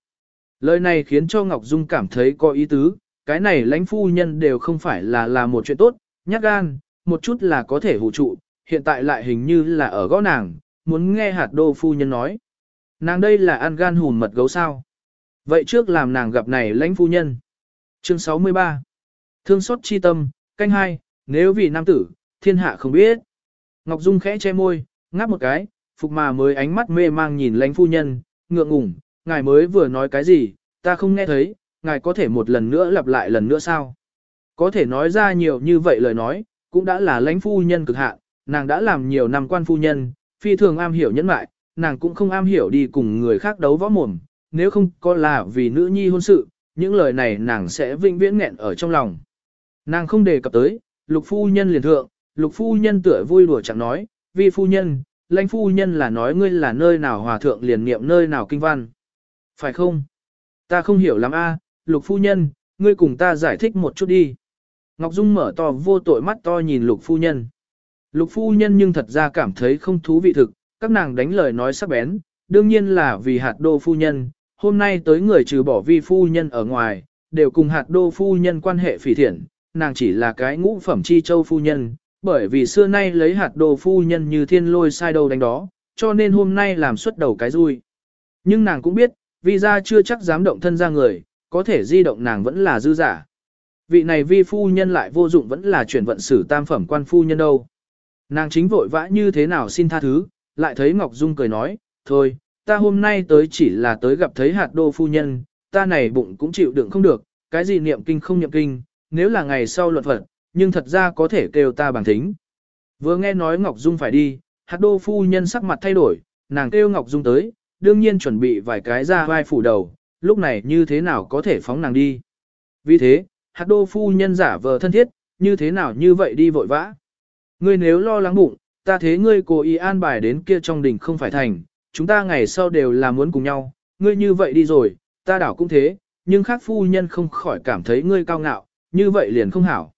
lời này khiến cho Ngọc Dung cảm thấy có ý tứ, cái này lãnh phu nhân đều không phải là là một chuyện tốt, nhát gan, một chút là có thể hụ trụ, hiện tại lại hình như là ở gõ nàng, muốn nghe hạt đô phu nhân nói. Nàng đây là ăn gan hùn mật gấu sao. Vậy trước làm nàng gặp này lãnh phu nhân. Chương 63 Thương xót chi tâm, canh hai, nếu vì nam tử, thiên hạ không biết. Ngọc Dung khẽ che môi, ngáp một cái, phục mà mới ánh mắt mê mang nhìn lãnh phu nhân, ngượng ngùng, ngài mới vừa nói cái gì, ta không nghe thấy, ngài có thể một lần nữa lặp lại lần nữa sao? Có thể nói ra nhiều như vậy lời nói, cũng đã là lãnh phu nhân cực hạn, nàng đã làm nhiều năm quan phu nhân, phi thường am hiểu nhẫn mại, nàng cũng không am hiểu đi cùng người khác đấu võ mồm, nếu không có là vì nữ nhi hôn sự, những lời này nàng sẽ vĩnh viễn nghẹn ở trong lòng. Nàng không đề cập tới, lục phu nhân liền thượng, lục phu nhân tựa vui đùa chẳng nói, vì phu nhân, lãnh phu nhân là nói ngươi là nơi nào hòa thượng liền niệm nơi nào kinh văn. Phải không? Ta không hiểu lắm a, lục phu nhân, ngươi cùng ta giải thích một chút đi. Ngọc Dung mở to vô tội mắt to nhìn lục phu nhân. Lục phu nhân nhưng thật ra cảm thấy không thú vị thực, các nàng đánh lời nói sắc bén, đương nhiên là vì hạt đô phu nhân, hôm nay tới người trừ bỏ vi phu nhân ở ngoài, đều cùng hạt đô phu nhân quan hệ phỉ thiện, nàng chỉ là cái ngũ phẩm chi châu phu nhân, bởi vì xưa nay lấy hạt đô phu nhân như thiên lôi sai đầu đánh đó, cho nên hôm nay làm xuất đầu cái vui. Nhưng nàng cũng biết, vì ra chưa chắc dám động thân ra người, có thể di động nàng vẫn là dư giả. Vị này vi phu nhân lại vô dụng vẫn là chuyển vận sử tam phẩm quan phu nhân đâu. Nàng chính vội vã như thế nào xin tha thứ, lại thấy Ngọc Dung cười nói, thôi, ta hôm nay tới chỉ là tới gặp thấy hạt đô phu nhân, ta này bụng cũng chịu đựng không được, cái gì niệm kinh không niệm kinh, nếu là ngày sau luận phật, nhưng thật ra có thể kêu ta bằng thính. Vừa nghe nói Ngọc Dung phải đi, hạt đô phu nhân sắc mặt thay đổi, nàng kêu Ngọc Dung tới, đương nhiên chuẩn bị vài cái ra vai phủ đầu, lúc này như thế nào có thể phóng nàng đi. Vì thế, hạt đô phu nhân giả vờ thân thiết, như thế nào như vậy đi vội vã. Ngươi nếu lo lắng bụng, ta thế ngươi cố ý an bài đến kia trong đỉnh không phải thành, chúng ta ngày sau đều là muốn cùng nhau, ngươi như vậy đi rồi, ta đảo cũng thế, nhưng khác phu nhân không khỏi cảm thấy ngươi cao ngạo, như vậy liền không hảo.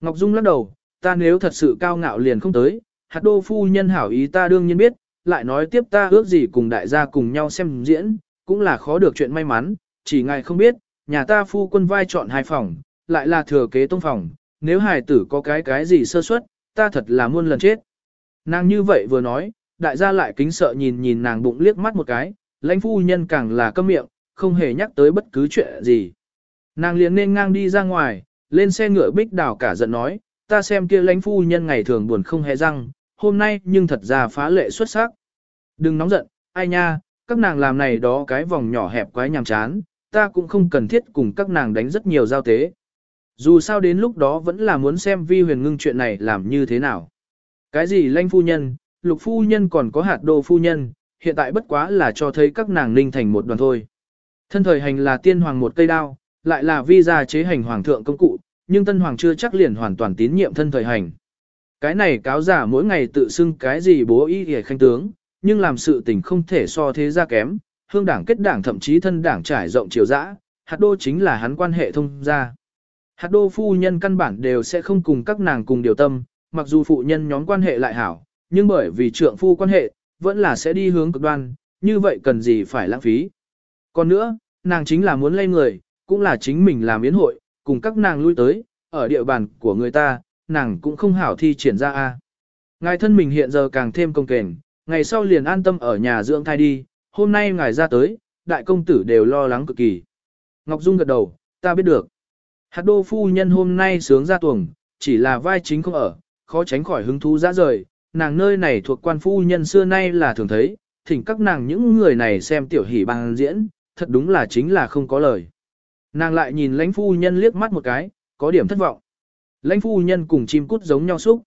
Ngọc Dung lắc đầu, ta nếu thật sự cao ngạo liền không tới, hạt đô phu nhân hảo ý ta đương nhiên biết, lại nói tiếp ta ước gì cùng đại gia cùng nhau xem diễn, cũng là khó được chuyện may mắn, chỉ ngài không biết, nhà ta phu quân vai chọn hai phòng, lại là thừa kế tông phòng, nếu hài tử có cái cái gì sơ suất, ta thật là muôn lần chết. Nàng như vậy vừa nói, đại gia lại kính sợ nhìn nhìn nàng bụng liếc mắt một cái, lãnh phu nhân càng là câm miệng, không hề nhắc tới bất cứ chuyện gì. Nàng liền nên ngang đi ra ngoài, lên xe ngựa bích đảo cả giận nói, ta xem kia lãnh phu nhân ngày thường buồn không hề răng, hôm nay nhưng thật ra phá lệ xuất sắc. Đừng nóng giận, ai nha, các nàng làm này đó cái vòng nhỏ hẹp quái nhàm chán, ta cũng không cần thiết cùng các nàng đánh rất nhiều giao tế. Dù sao đến lúc đó vẫn là muốn xem vi huyền ngưng chuyện này làm như thế nào. Cái gì Lanh phu nhân, lục phu nhân còn có hạt đô phu nhân, hiện tại bất quá là cho thấy các nàng ninh thành một đoàn thôi. Thân thời hành là tiên hoàng một cây đao, lại là vi gia chế hành hoàng thượng công cụ, nhưng tân hoàng chưa chắc liền hoàn toàn tín nhiệm thân thời hành. Cái này cáo giả mỗi ngày tự xưng cái gì bố ý hề khanh tướng, nhưng làm sự tình không thể so thế ra kém, hương đảng kết đảng thậm chí thân đảng trải rộng chiều dã, hạt đô chính là hắn quan hệ thông gia. Hạt đô phu nhân căn bản đều sẽ không cùng các nàng cùng điều tâm, mặc dù phụ nhân nhóm quan hệ lại hảo, nhưng bởi vì trượng phu quan hệ, vẫn là sẽ đi hướng cực đoan, như vậy cần gì phải lãng phí. Còn nữa, nàng chính là muốn lây người, cũng là chính mình làm yến hội, cùng các nàng lui tới, ở địa bàn của người ta, nàng cũng không hảo thi triển ra a. Ngài thân mình hiện giờ càng thêm công kềnh, ngày sau liền an tâm ở nhà dưỡng thai đi, hôm nay ngài ra tới, đại công tử đều lo lắng cực kỳ. Ngọc Dung gật đầu, ta biết được. Hạt đô phu nhân hôm nay sướng ra tuồng, chỉ là vai chính không ở, khó tránh khỏi hứng thú ra rời, nàng nơi này thuộc quan phu nhân xưa nay là thường thấy, thỉnh các nàng những người này xem tiểu hỷ bằng diễn, thật đúng là chính là không có lời. Nàng lại nhìn lãnh phu nhân liếc mắt một cái, có điểm thất vọng. Lãnh phu nhân cùng chim cút giống nhau xúc.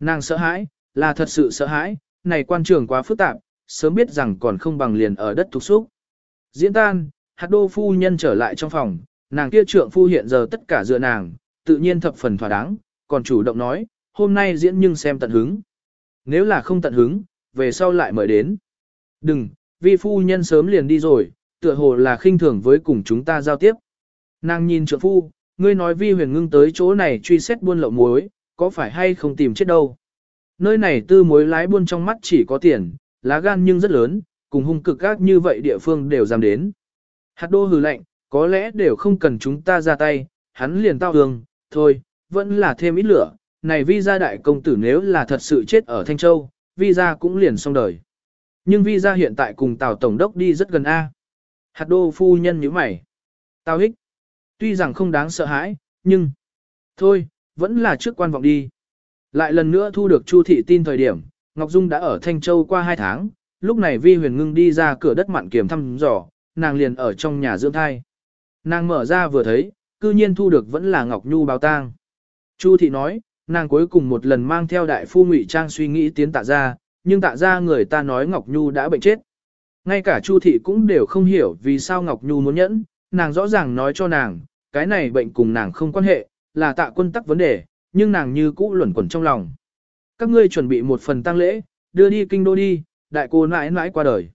Nàng sợ hãi, là thật sự sợ hãi, này quan trường quá phức tạp, sớm biết rằng còn không bằng liền ở đất thuộc xúc. Diễn tan, hạt đô phu nhân trở lại trong phòng, nàng kia trượng phu hiện giờ tất cả dựa nàng, tự nhiên thập phần thỏa đáng, còn chủ động nói, hôm nay diễn nhưng xem tận hứng. Nếu là không tận hứng, về sau lại mời đến. Đừng, vi phu nhân sớm liền đi rồi, tựa hồ là khinh thường với cùng chúng ta giao tiếp. Nàng nhìn trượng phu, ngươi nói vi huyền ngưng tới chỗ này truy xét buôn lậu muối, có phải hay không tìm chết đâu. Nơi này tư muối lái buôn trong mắt chỉ có tiền, lá gan nhưng rất lớn, cùng hung cực gác như vậy địa phương đều dám đến. Hạt đô hừ lạnh, có lẽ đều không cần chúng ta ra tay, hắn liền tao hương, thôi, vẫn là thêm ít lửa, này vi gia đại công tử nếu là thật sự chết ở Thanh Châu, vi gia cũng liền xong đời. Nhưng vi gia hiện tại cùng Tào Tổng đốc đi rất gần A. Hạt đô phu nhân như mày. Tào hích. Tuy rằng không đáng sợ hãi, nhưng... Thôi, vẫn là trước quan vọng đi. Lại lần nữa thu được Chu thị tin thời điểm, Ngọc Dung đã ở Thanh Châu qua 2 tháng, lúc này Vi Huyền Ngưng đi ra cửa đất mặn kiểm thăm dò, nàng liền ở trong nhà dưỡng thai. Nàng mở ra vừa thấy, cư nhiên thu được vẫn là Ngọc Nhu báo tang. Chu thị nói, nàng cuối cùng một lần mang theo đại phu ngụy trang suy nghĩ tiến tạ ra, nhưng tạ ra người ta nói Ngọc Nhu đã bệnh chết. Ngay cả Chu thị cũng đều không hiểu vì sao Ngọc Nhu muốn nhẫn, nàng rõ ràng nói cho nàng, cái này bệnh cùng nàng không quan hệ, là tạ quân tắc vấn đề, nhưng nàng như cũ luẩn quẩn trong lòng. Các ngươi chuẩn bị một phần tang lễ, đưa đi kinh đô đi, đại cô nãi nãi qua đời.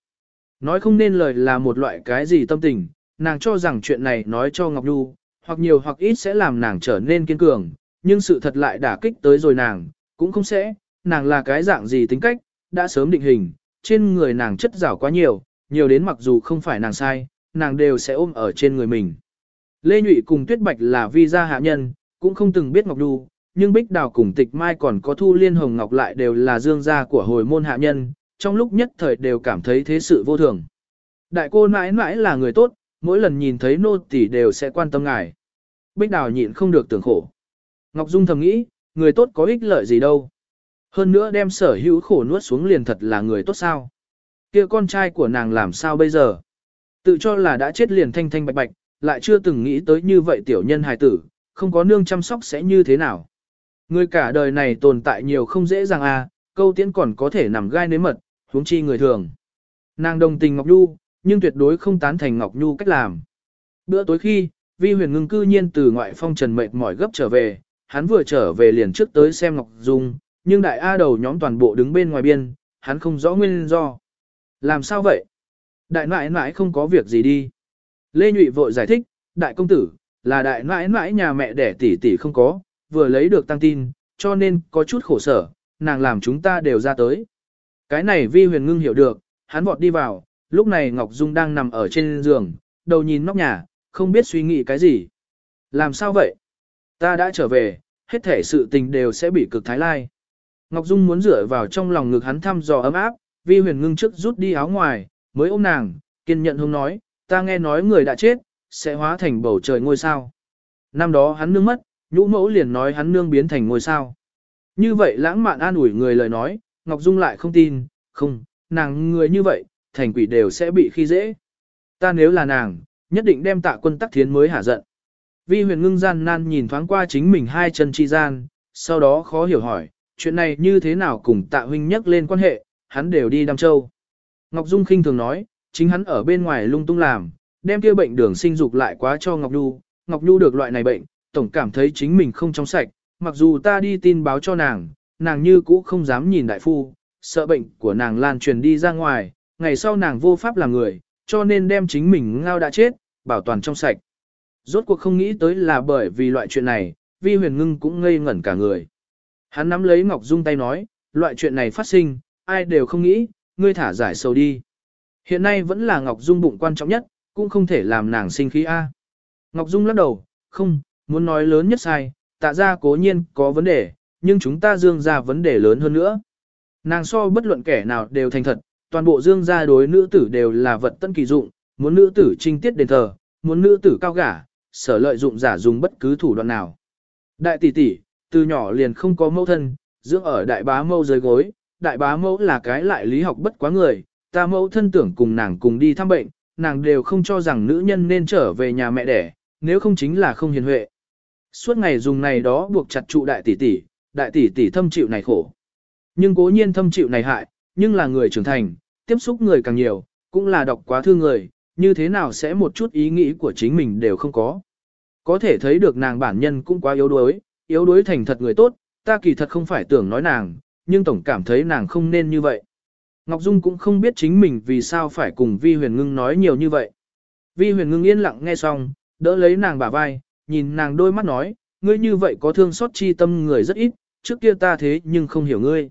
Nói không nên lời là một loại cái gì tâm tình, nàng cho rằng chuyện này nói cho Ngọc Nhu, hoặc nhiều hoặc ít sẽ làm nàng trở nên kiên cường, nhưng sự thật lại đả kích tới rồi nàng, cũng không sẽ, nàng là cái dạng gì tính cách, đã sớm định hình, trên người nàng chất rảo quá nhiều, nhiều đến mặc dù không phải nàng sai, nàng đều sẽ ôm ở trên người mình. Lê Nhụy cùng Tuyết Bạch là vi gia hạ nhân, cũng không từng biết Ngọc Nhu, nhưng Bích Đào cùng Tịch Mai còn có Thu Liên Hồng Ngọc lại đều là dương gia của hồi môn hạ nhân, trong lúc nhất thời đều cảm thấy thế sự vô thường. Đại cô mãi mãi là người tốt, mỗi lần nhìn thấy nô tỷ đều sẽ quan tâm ngài. Bích Đào nhịn không được tưởng khổ. Ngọc Dung thầm nghĩ, người tốt có ích lợi gì đâu. Hơn nữa đem sở hữu khổ nuốt xuống liền thật là người tốt sao. kia con trai của nàng làm sao bây giờ? Tự cho là đã chết liền thanh thanh bạch bạch, lại chưa từng nghĩ tới như vậy tiểu nhân hài tử, không có nương chăm sóc sẽ như thế nào. Người cả đời này tồn tại nhiều không dễ dàng à, câu tiễn còn có thể nằm gai nếm mật, huống chi người thường. Nàng đồng tình Ngọc Nhu, nhưng tuyệt đối không tán thành Ngọc Nhu cách làm. Bữa tối khi, Vi huyền ngưng cư nhiên từ ngoại phong trần mệt mỏi gấp trở về, hắn vừa trở về liền trước tới xem Ngọc Dung, nhưng đại A đầu nhóm toàn bộ đứng bên ngoài biên, hắn không rõ nguyên do. Làm sao vậy? Đại nãi nãi không có việc gì đi. Lê Nhụy vội giải thích, đại công tử, là đại nãi nãi nhà mẹ đẻ tỷ tỷ không có, vừa lấy được tăng tin, cho nên có chút khổ sở, nàng làm chúng ta đều ra tới. Cái này vi huyền ngưng hiểu được, hắn vọt đi vào, lúc này Ngọc Dung đang nằm ở trên giường, đầu nhìn nóc nhà, không biết suy nghĩ cái gì. Làm sao vậy? Ta đã trở về, hết thể sự tình đều sẽ bị cực thái lai. Ngọc Dung muốn dựa vào trong lòng ngực hắn thăm dò ấm áp, vi huyền ngưng trước rút đi áo ngoài, mới ôm nàng, kiên nhận hông nói, ta nghe nói người đã chết, sẽ hóa thành bầu trời ngôi sao. Năm đó hắn nương mất, nhũ mẫu liền nói hắn nương biến thành ngôi sao. Như vậy lãng mạn an ủi người lời nói, Ngọc Dung lại không tin, không, nàng người như vậy, thành quỷ đều sẽ bị khi dễ. Ta nếu là nàng, nhất định đem tạ quân tắc thiến mới hả giận. Vi huyền ngưng gian nan nhìn thoáng qua chính mình hai chân chi gian, sau đó khó hiểu hỏi, chuyện này như thế nào cùng tạ huynh nhắc lên quan hệ, hắn đều đi Đam Châu. Ngọc Dung khinh thường nói, chính hắn ở bên ngoài lung tung làm, đem kia bệnh đường sinh dục lại quá cho Ngọc Nhu, Ngọc Nhu được loại này bệnh, tổng cảm thấy chính mình không trong sạch, mặc dù ta đi tin báo cho nàng, nàng như cũ không dám nhìn đại phu, sợ bệnh của nàng lan truyền đi ra ngoài, ngày sau nàng vô pháp làm người, cho nên đem chính mình ngao đã chết, bảo toàn trong sạch. Rốt cuộc không nghĩ tới là bởi vì loại chuyện này, vi huyền ngưng cũng ngây ngẩn cả người. Hắn nắm lấy Ngọc Dung tay nói, loại chuyện này phát sinh, ai đều không nghĩ, ngươi thả giải sầu đi. Hiện nay vẫn là Ngọc Dung bụng quan trọng nhất, cũng không thể làm nàng sinh khí A. Ngọc Dung lắc đầu, không, muốn nói lớn nhất sai, tạ ra cố nhiên có vấn đề, nhưng chúng ta dương ra vấn đề lớn hơn nữa. Nàng so bất luận kẻ nào đều thành thật, toàn bộ dương gia đối nữ tử đều là vật tân kỳ dụng, muốn nữ tử trinh tiết đền thờ, muốn nữ tử cao gả, sở lợi dụng giả dùng bất cứ thủ đoạn nào. Đại tỷ tỷ, từ nhỏ liền không có mẫu thân, dưỡng ở đại bá mẫu dưới gối, đại bá mẫu là cái lại lý học bất quá người, ta mẫu thân tưởng cùng nàng cùng đi thăm bệnh, nàng đều không cho rằng nữ nhân nên trở về nhà mẹ đẻ, nếu không chính là không hiền huệ. Suốt ngày dùng này đó buộc chặt trụ đại tỷ tỷ, đại tỷ tỷ thâm chịu này khổ. Nhưng cố nhiên thâm chịu này hại, nhưng là người trưởng thành, tiếp xúc người càng nhiều, cũng là đọc quá thương người, như thế nào sẽ một chút ý nghĩ của chính mình đều không có. Có thể thấy được nàng bản nhân cũng quá yếu đuối, yếu đuối thành thật người tốt, ta kỳ thật không phải tưởng nói nàng, nhưng tổng cảm thấy nàng không nên như vậy. Ngọc Dung cũng không biết chính mình vì sao phải cùng Vi Huyền Ngưng nói nhiều như vậy. Vi Huyền Ngưng yên lặng nghe xong, đỡ lấy nàng bả vai, nhìn nàng đôi mắt nói, ngươi như vậy có thương xót chi tâm người rất ít, trước kia ta thế nhưng không hiểu ngươi.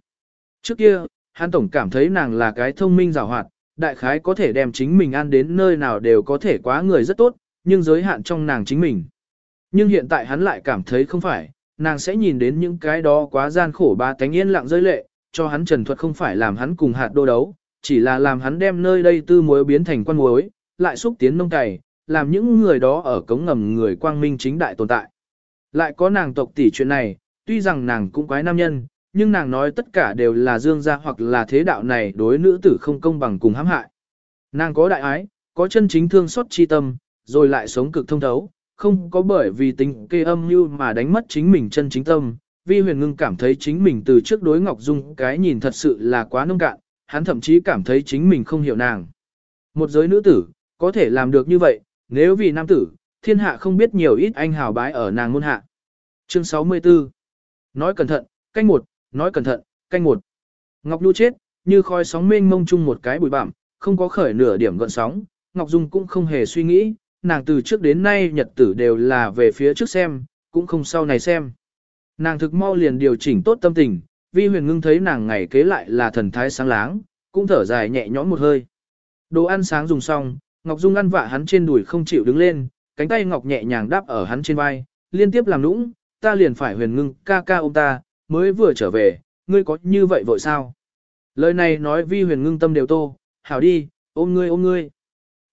Trước kia, hắn tổng cảm thấy nàng là cái thông minh giàu hoạt, đại khái có thể đem chính mình ăn đến nơi nào đều có thể quá người rất tốt, nhưng giới hạn trong nàng chính mình. Nhưng hiện tại hắn lại cảm thấy không phải, nàng sẽ nhìn đến những cái đó quá gian khổ ba tánh yên lặng rơi lệ, cho hắn trần thuật không phải làm hắn cùng hạt đô đấu, chỉ là làm hắn đem nơi đây tư muối biến thành quan muối, lại xúc tiến nông cày, làm những người đó ở cống ngầm người quang minh chính đại tồn tại. Lại có nàng tộc tỷ chuyện này, tuy rằng nàng cũng quái nam nhân, nhưng nàng nói tất cả đều là dương gia hoặc là thế đạo này đối nữ tử không công bằng cùng hãm hại. Nàng có đại ái, có chân chính thương xót chi tâm, rồi lại sống cực thông thấu, không có bởi vì tính kê âm như mà đánh mất chính mình chân chính tâm. Vi huyền ngưng cảm thấy chính mình từ trước đối Ngọc Dung cái nhìn thật sự là quá nông cạn, hắn thậm chí cảm thấy chính mình không hiểu nàng. Một giới nữ tử, có thể làm được như vậy, nếu vì nam tử, thiên hạ không biết nhiều ít anh hào bái ở nàng môn hạ. Chương 64 Nói cẩn thận, canh một, nói cẩn thận, canh một. Ngọc Nhu chết, như khói sóng mênh mông chung một cái bụi bặm, không có khởi nửa điểm gợn sóng, Ngọc Dung cũng không hề suy nghĩ, nàng từ trước đến nay nhật tử đều là về phía trước xem, cũng không sau này xem. Nàng thực mau liền điều chỉnh tốt tâm tình, vi huyền ngưng thấy nàng ngày kế lại là thần thái sáng láng, cũng thở dài nhẹ nhõm một hơi. Đồ ăn sáng dùng xong, Ngọc Dung ăn vạ hắn trên đùi không chịu đứng lên, cánh tay Ngọc nhẹ nhàng đáp ở hắn trên vai, liên tiếp làm nũng, ta liền phải huyền ngưng ca ca ôm ta, mới vừa trở về, ngươi có như vậy vội sao? Lời này nói vi huyền ngưng tâm đều tô, hảo đi, ôm ngươi ôm ngươi.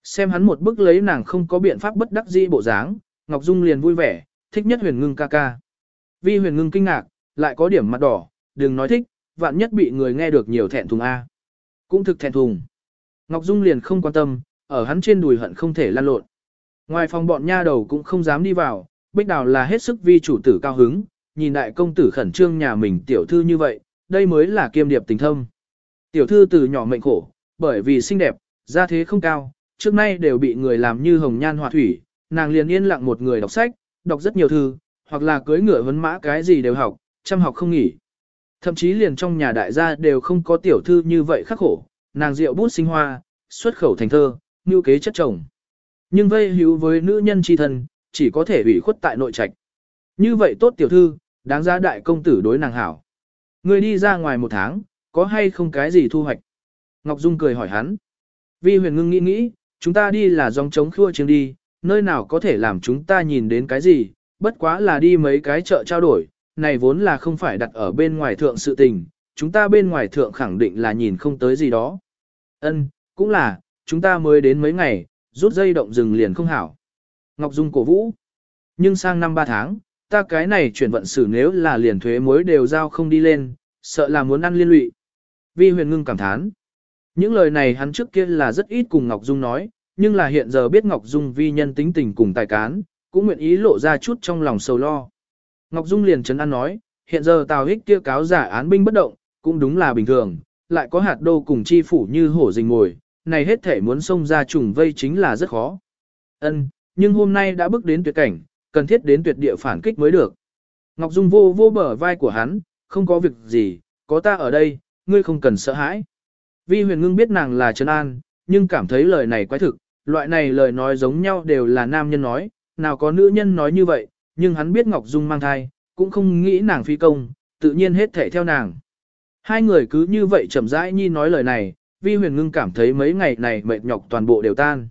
Xem hắn một bức lấy nàng không có biện pháp bất đắc dĩ bộ dáng, Ngọc Dung liền vui vẻ, thích nhất huyền ngưng ca ca. Vi huyền ngưng kinh ngạc, lại có điểm mặt đỏ, đừng nói thích, vạn nhất bị người nghe được nhiều thẹn thùng A. Cũng thực thẹn thùng. Ngọc Dung liền không quan tâm, ở hắn trên đùi hận không thể lan lộn. Ngoài phòng bọn nha đầu cũng không dám đi vào, Bích Đào là hết sức vi chủ tử cao hứng, nhìn đại công tử khẩn trương nhà mình tiểu thư như vậy, đây mới là kiêm điệp tình thâm. Tiểu thư từ nhỏ mệnh khổ, bởi vì xinh đẹp, gia thế không cao, trước nay đều bị người làm như hồng nhan họa thủy, nàng liền yên lặng một người đọc sách, đọc rất nhiều thư, hoặc là cưới ngựa vấn mã cái gì đều học, chăm học không nghỉ. Thậm chí liền trong nhà đại gia đều không có tiểu thư như vậy khắc khổ, nàng rượu bút sinh hoa, xuất khẩu thành thơ, như kế chất chồng. Nhưng vây hữu với nữ nhân tri thân, chỉ có thể ủy khuất tại nội trạch. Như vậy tốt tiểu thư, đáng giá đại công tử đối nàng hảo. Người đi ra ngoài một tháng, có hay không cái gì thu hoạch? Ngọc Dung cười hỏi hắn. Vi huyền ngưng nghĩ nghĩ, chúng ta đi là dòng trống khua chiêng đi, nơi nào có thể làm chúng ta nhìn đến cái gì, bất quá là đi mấy cái chợ trao đổi, này vốn là không phải đặt ở bên ngoài thượng sự tình, chúng ta bên ngoài thượng khẳng định là nhìn không tới gì đó. Ân, cũng là, chúng ta mới đến mấy ngày, rút dây động rừng liền không hảo. Ngọc Dung cổ vũ. Nhưng sang năm ba tháng, ta cái này chuyển vận xử nếu là liền thuế mối đều giao không đi lên, sợ là muốn ăn liên lụy. Vi huyền ngưng cảm thán. Những lời này hắn trước kia là rất ít cùng Ngọc Dung nói, nhưng là hiện giờ biết Ngọc Dung vi nhân tính tình cùng tài cán, cũng nguyện ý lộ ra chút trong lòng sầu lo. Ngọc Dung liền chấn an nói, hiện giờ Tào Hích kia cáo giả án binh bất động, cũng đúng là bình thường, lại có hạt đô cùng chi phủ như hổ rình ngồi, này hết thể muốn xông ra trùng vây chính là rất khó. Ân, nhưng hôm nay đã bước đến tuyệt cảnh, cần thiết đến tuyệt địa phản kích mới được. Ngọc Dung vô vô bờ vai của hắn, không có việc gì, có ta ở đây, ngươi không cần sợ hãi. Vi huyền ngưng biết nàng là Trấn An, nhưng cảm thấy lời này quái thực, loại này lời nói giống nhau đều là nam nhân nói, nào có nữ nhân nói như vậy, nhưng hắn biết Ngọc Dung mang thai, cũng không nghĩ nàng phi công, tự nhiên hết thể theo nàng. Hai người cứ như vậy chậm rãi nhi nói lời này, Vi huyền ngưng cảm thấy mấy ngày này mệt nhọc toàn bộ đều tan.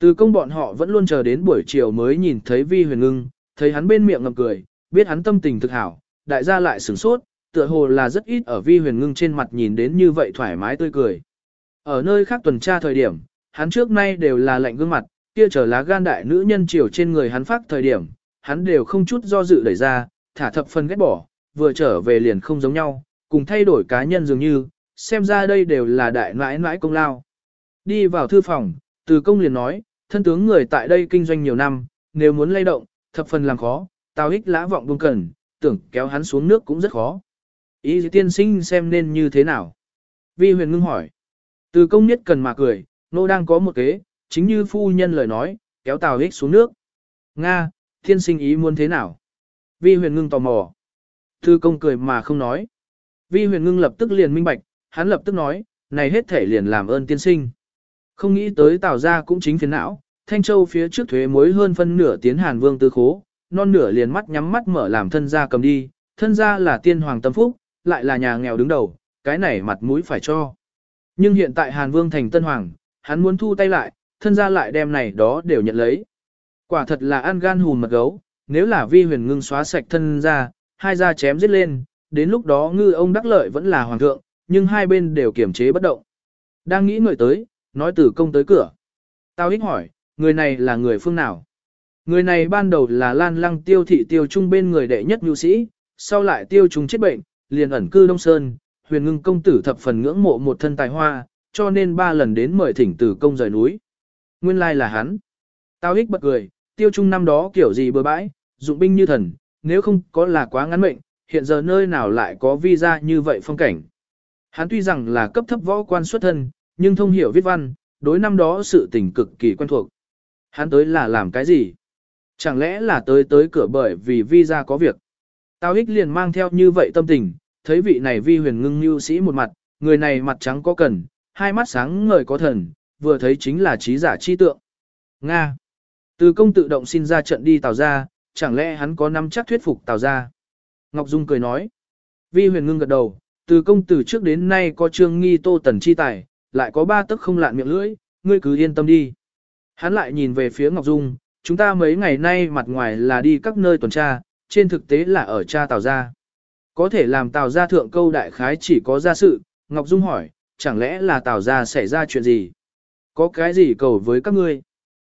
Từ công bọn họ vẫn luôn chờ đến buổi chiều mới nhìn thấy Vi huyền ngưng, thấy hắn bên miệng ngậm cười, biết hắn tâm tình thực hảo, đại gia lại sửng sốt, tựa hồ là rất ít ở Vi huyền ngưng trên mặt nhìn đến như vậy thoải mái tươi cười. Ở nơi khác tuần tra thời điểm, hắn trước nay đều là lạnh gương mặt, kia trở lá gan đại nữ nhân chiều trên người hắn phát thời điểm, hắn đều không chút do dự đẩy ra, thả thập phần ghét bỏ, vừa trở về liền không giống nhau, cùng thay đổi cá nhân dường như, xem ra đây đều là đại nãi nãi công lao. Đi vào thư phòng, Từ công liền nói, thân tướng người tại đây kinh doanh nhiều năm, nếu muốn lay động, thập phần làm khó, tào Hích lã vọng buông cần, tưởng kéo hắn xuống nước cũng rất khó. Ý tiên sinh xem nên như thế nào? Vi huyền ngưng hỏi. Từ công niết cần mà cười, nô đang có một kế, chính như phu nhân lời nói, kéo tào Hích xuống nước. Nga, tiên sinh ý muốn thế nào? Vi huyền ngưng tò mò. Từ công cười mà không nói. Vi huyền ngưng lập tức liền minh bạch, hắn lập tức nói, này hết thể liền làm ơn tiên sinh. Không nghĩ tới tào ra cũng chính phiền não, Thanh Châu phía trước thuế muối hơn phân nửa tiến Hàn Vương tư khố, non nửa liền mắt nhắm mắt mở làm thân gia cầm đi, thân gia là tiên hoàng tâm phúc, lại là nhà nghèo đứng đầu, cái này mặt mũi phải cho. Nhưng hiện tại Hàn Vương thành tân hoàng, hắn muốn thu tay lại, thân gia lại đem này đó đều nhận lấy. Quả thật là ăn gan hùn mật gấu, nếu là vi huyền ngưng xóa sạch thân gia, hai gia chém giết lên, đến lúc đó ngư ông đắc lợi vẫn là hoàng thượng, nhưng hai bên đều kiểm chế bất động. Đang nghĩ người tới, nói tử công tới cửa. Tao hích hỏi, người này là người phương nào? Người này ban đầu là Lan Lăng tiêu thị tiêu trung bên người đệ nhất nhu sĩ, sau lại tiêu trung chết bệnh, liền ẩn cư Đông Sơn, huyền ngưng công tử thập phần ngưỡng mộ một thân tài hoa, cho nên ba lần đến mời thỉnh tử công rời núi. Nguyên lai là hắn. Tao ích bật cười, tiêu trung năm đó kiểu gì bừa bãi, dụng binh như thần, nếu không có là quá ngắn mệnh, hiện giờ nơi nào lại có visa như vậy phong cảnh. Hắn tuy rằng là cấp thấp võ quan xuất thân, nhưng thông hiểu viết văn, đối năm đó sự tình cực kỳ quen thuộc. Hắn tới là làm cái gì? Chẳng lẽ là tới tới cửa bởi vì visa có việc? Tao ích liền mang theo như vậy tâm tình, thấy vị này vi huyền ngưng như sĩ một mặt, người này mặt trắng có cần, hai mắt sáng ngời có thần, vừa thấy chính là trí giả chi tượng. Nga. Từ công tự động xin ra trận đi tào ra, chẳng lẽ hắn có năm chắc thuyết phục tào ra? Ngọc Dung cười nói. Vi huyền ngưng gật đầu, từ công từ trước đến nay có trương nghi tô tần chi tài, lại có ba tức không lạn miệng lưỡi, ngươi cứ yên tâm đi. Hắn lại nhìn về phía Ngọc Dung, chúng ta mấy ngày nay mặt ngoài là đi các nơi tuần tra, trên thực tế là ở cha Tào Gia. Có thể làm Tào Gia thượng câu đại khái chỉ có gia sự, Ngọc Dung hỏi, chẳng lẽ là Tào Gia xảy ra chuyện gì? Có cái gì cầu với các ngươi?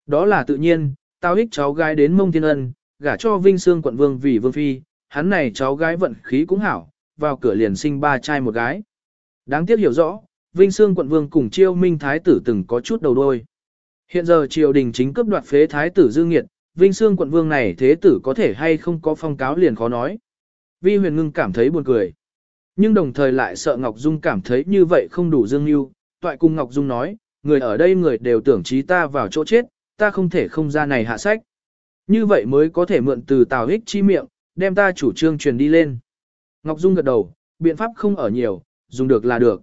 Đó là tự nhiên, Tào Hích cháu gái đến mông thiên ân, gả cho Vinh Sương quận vương vì vương phi, hắn này cháu gái vận khí cũng hảo, vào cửa liền sinh ba trai một gái. Đáng tiếc hiểu rõ, Vinh Sương quận vương cùng chiêu minh thái tử từng có chút đầu đôi. Hiện giờ triều đình chính cướp đoạt phế thái tử Dương Nghiệt, Vinh Sương quận vương này thế tử có thể hay không có phong cáo liền khó nói. Vi huyền ngưng cảm thấy buồn cười. Nhưng đồng thời lại sợ Ngọc Dung cảm thấy như vậy không đủ dương yêu. Toại cùng Ngọc Dung nói, người ở đây người đều tưởng trí ta vào chỗ chết, ta không thể không ra này hạ sách. Như vậy mới có thể mượn từ Tào Hích chi miệng, đem ta chủ trương truyền đi lên. Ngọc Dung gật đầu, biện pháp không ở nhiều, dùng được là được.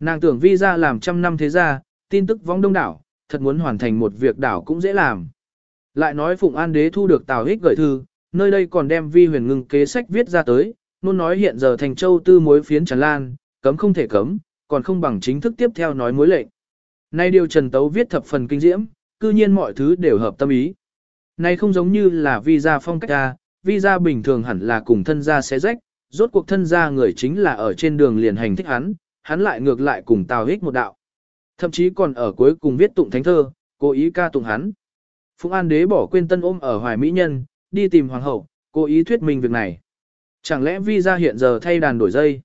Nàng tưởng vi ra làm trăm năm thế gia, tin tức vong đông đảo, thật muốn hoàn thành một việc đảo cũng dễ làm. Lại nói Phụng An Đế thu được Tào Hích gửi thư, nơi đây còn đem vi huyền ngưng kế sách viết ra tới, luôn nói hiện giờ thành châu tư mối phiến tràn lan, cấm không thể cấm, còn không bằng chính thức tiếp theo nói mối lệnh. Nay điều Trần Tấu viết thập phần kinh diễm, cư nhiên mọi thứ đều hợp tâm ý. Nay không giống như là vi gia phong cách ra, vi gia bình thường hẳn là cùng thân gia xé rách, rốt cuộc thân gia người chính là ở trên đường liền hành thích hắn, hắn lại ngược lại cùng Tào Hích một đạo. Thậm chí còn ở cuối cùng viết tụng thánh thơ, cố ý ca tụng hắn. Phụng An đế bỏ quên tân ôm ở hoài mỹ nhân, đi tìm hoàng hậu, cố ý thuyết minh việc này. Chẳng lẽ vi ra hiện giờ thay đàn đổi dây?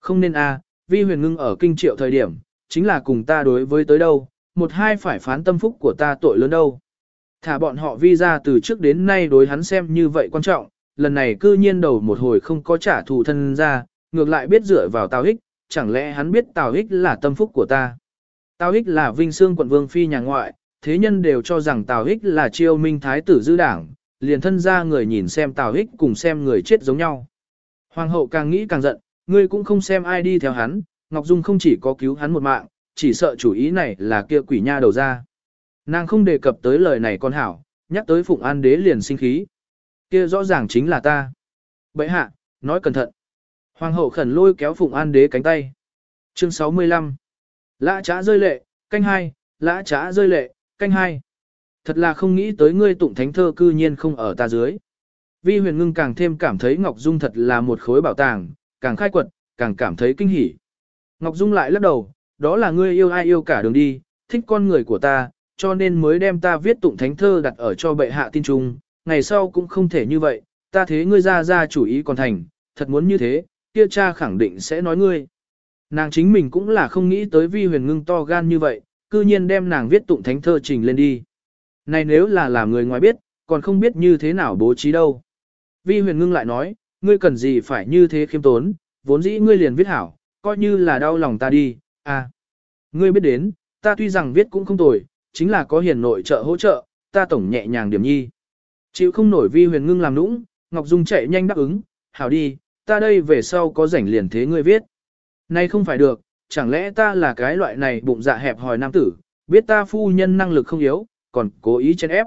Không nên a, vi huyền ngưng ở kinh triệu thời điểm, chính là cùng ta đối với tới đâu, một hai phải phán tâm phúc của ta tội lớn đâu. Thả bọn họ vi ra từ trước đến nay đối hắn xem như vậy quan trọng, lần này cư nhiên đầu một hồi không có trả thù thân ra, ngược lại biết dựa vào Tào Hích, chẳng lẽ hắn biết Tào Hích là tâm phúc của ta. Tào Hích là Vinh Sương quận vương phi nhà ngoại, thế nhân đều cho rằng Tào Hích là chiêu minh thái tử dư đảng, liền thân ra người nhìn xem Tào Hích cùng xem người chết giống nhau. Hoàng hậu càng nghĩ càng giận, ngươi cũng không xem ai đi theo hắn, Ngọc Dung không chỉ có cứu hắn một mạng, chỉ sợ chủ ý này là kia quỷ nha đầu ra. Nàng không đề cập tới lời này con hảo, nhắc tới Phụng An đế liền sinh khí. Kia rõ ràng chính là ta. Bậy hạ, nói cẩn thận. Hoàng hậu khẩn lôi kéo Phụng An đế cánh tay. Chương 65 Lã trá rơi lệ, canh hai, lã trá rơi lệ, canh hai. Thật là không nghĩ tới ngươi tụng thánh thơ cư nhiên không ở ta dưới. Vi huyền ngưng càng thêm cảm thấy Ngọc Dung thật là một khối bảo tàng, càng khai quật, càng cảm thấy kinh hỉ. Ngọc Dung lại lắc đầu, đó là ngươi yêu ai yêu cả đường đi, thích con người của ta, cho nên mới đem ta viết tụng thánh thơ đặt ở cho bệ hạ tin trung, ngày sau cũng không thể như vậy, ta thế ngươi ra ra chủ ý còn thành, thật muốn như thế, kia cha khẳng định sẽ nói ngươi. Nàng chính mình cũng là không nghĩ tới vi huyền ngưng to gan như vậy, cư nhiên đem nàng viết tụng thánh thơ trình lên đi. Này nếu là làm người ngoài biết, còn không biết như thế nào bố trí đâu. Vi huyền ngưng lại nói, ngươi cần gì phải như thế khiêm tốn, vốn dĩ ngươi liền viết hảo, coi như là đau lòng ta đi, à. Ngươi biết đến, ta tuy rằng viết cũng không tồi, chính là có hiền nội trợ hỗ trợ, ta tổng nhẹ nhàng điểm nhi. Chịu không nổi vi huyền ngưng làm nũng, Ngọc Dung chạy nhanh đáp ứng, hảo đi, ta đây về sau có rảnh liền thế ngươi viết. Nay không phải được, chẳng lẽ ta là cái loại này bụng dạ hẹp hòi nam tử, biết ta phu nhân năng lực không yếu, còn cố ý chen ép.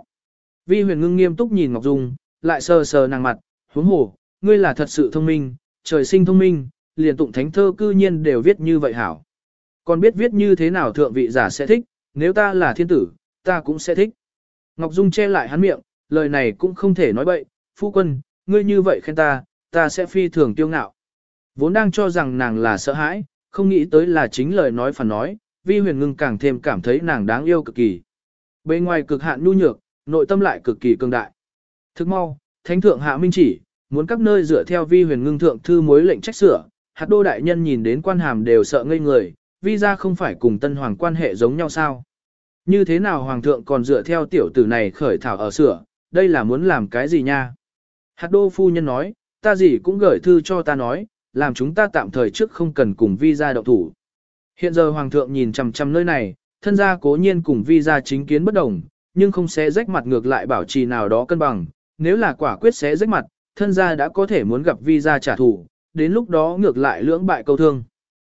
Vi huyền ngưng nghiêm túc nhìn Ngọc Dung, lại sờ sờ nàng mặt, huống hồ, ngươi là thật sự thông minh, trời sinh thông minh, liền tụng thánh thơ cư nhiên đều viết như vậy hảo. Còn biết viết như thế nào thượng vị giả sẽ thích, nếu ta là thiên tử, ta cũng sẽ thích. Ngọc Dung che lại hắn miệng, lời này cũng không thể nói bậy, phu quân, ngươi như vậy khen ta, ta sẽ phi thường tiêu ngạo. Vốn đang cho rằng nàng là sợ hãi, không nghĩ tới là chính lời nói phản nói, vi huyền ngưng càng thêm cảm thấy nàng đáng yêu cực kỳ. Bên ngoài cực hạn nhu nhược, nội tâm lại cực kỳ cường đại. Thức mau, thánh thượng hạ minh chỉ, muốn các nơi dựa theo vi huyền ngưng thượng thư mối lệnh trách sửa, hạt đô đại nhân nhìn đến quan hàm đều sợ ngây người, vi ra không phải cùng tân hoàng quan hệ giống nhau sao. Như thế nào hoàng thượng còn dựa theo tiểu tử này khởi thảo ở sửa, đây là muốn làm cái gì nha? Hạt đô phu nhân nói, ta gì cũng gửi thư cho ta nói, làm chúng ta tạm thời trước không cần cùng vi ra động thủ. Hiện giờ hoàng thượng nhìn chằm chằm nơi này, thân gia cố nhiên cùng vi ra chính kiến bất đồng, nhưng không sẽ rách mặt ngược lại bảo trì nào đó cân bằng, nếu là quả quyết sẽ rách mặt, thân gia đã có thể muốn gặp vi ra trả thù, đến lúc đó ngược lại lưỡng bại câu thương.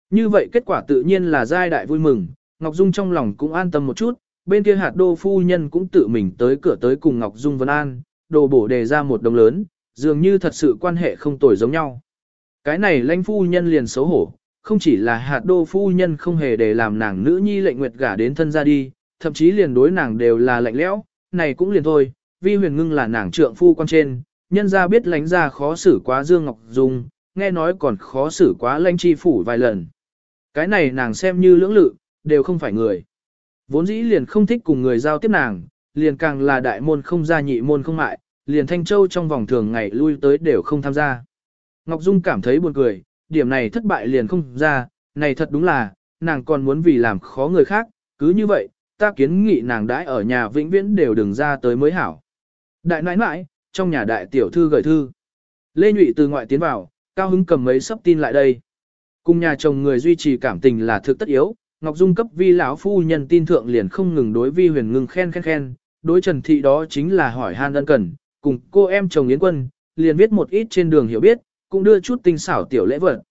Như vậy kết quả tự nhiên là giai đại vui mừng, Ngọc Dung trong lòng cũng an tâm một chút, bên kia hạt đô phu nhân cũng tự mình tới cửa tới cùng Ngọc Dung Vân An, đồ bổ đề ra một đồng lớn, dường như thật sự quan hệ không tồi giống nhau. Cái này lãnh phu nhân liền xấu hổ, không chỉ là hạt đô phu nhân không hề để làm nàng nữ nhi lệnh nguyệt gả đến thân ra đi, thậm chí liền đối nàng đều là lạnh lẽo, này cũng liền thôi, vi huyền ngưng là nàng trượng phu quan trên, nhân ra biết lãnh ra khó xử quá Dương Ngọc Dung, nghe nói còn khó xử quá lãnh chi phủ vài lần. Cái này nàng xem như lưỡng lự, đều không phải người. Vốn dĩ liền không thích cùng người giao tiếp nàng, liền càng là đại môn không ra nhị môn không mại, liền Thanh Châu trong vòng thường ngày lui tới đều không tham gia. Ngọc Dung cảm thấy buồn cười, điểm này thất bại liền không ra, này thật đúng là, nàng còn muốn vì làm khó người khác, cứ như vậy, ta kiến nghị nàng đãi ở nhà vĩnh viễn đều đừng ra tới mới hảo. Đại nãi nãi, trong nhà đại tiểu thư gửi thư. Lê Nhụy từ ngoại tiến vào, cao hứng cầm mấy sắp tin lại đây. Cùng nhà chồng người duy trì cảm tình là thực tất yếu, Ngọc Dung cấp vi lão phu nhân tin thượng liền không ngừng đối vi huyền ngưng khen khen khen, đối Trần Thị đó chính là hỏi han ân cần, cùng cô em chồng Yến Quân, liền viết một ít trên đường hiểu biết, cũng đưa chút tinh xảo tiểu lễ vật.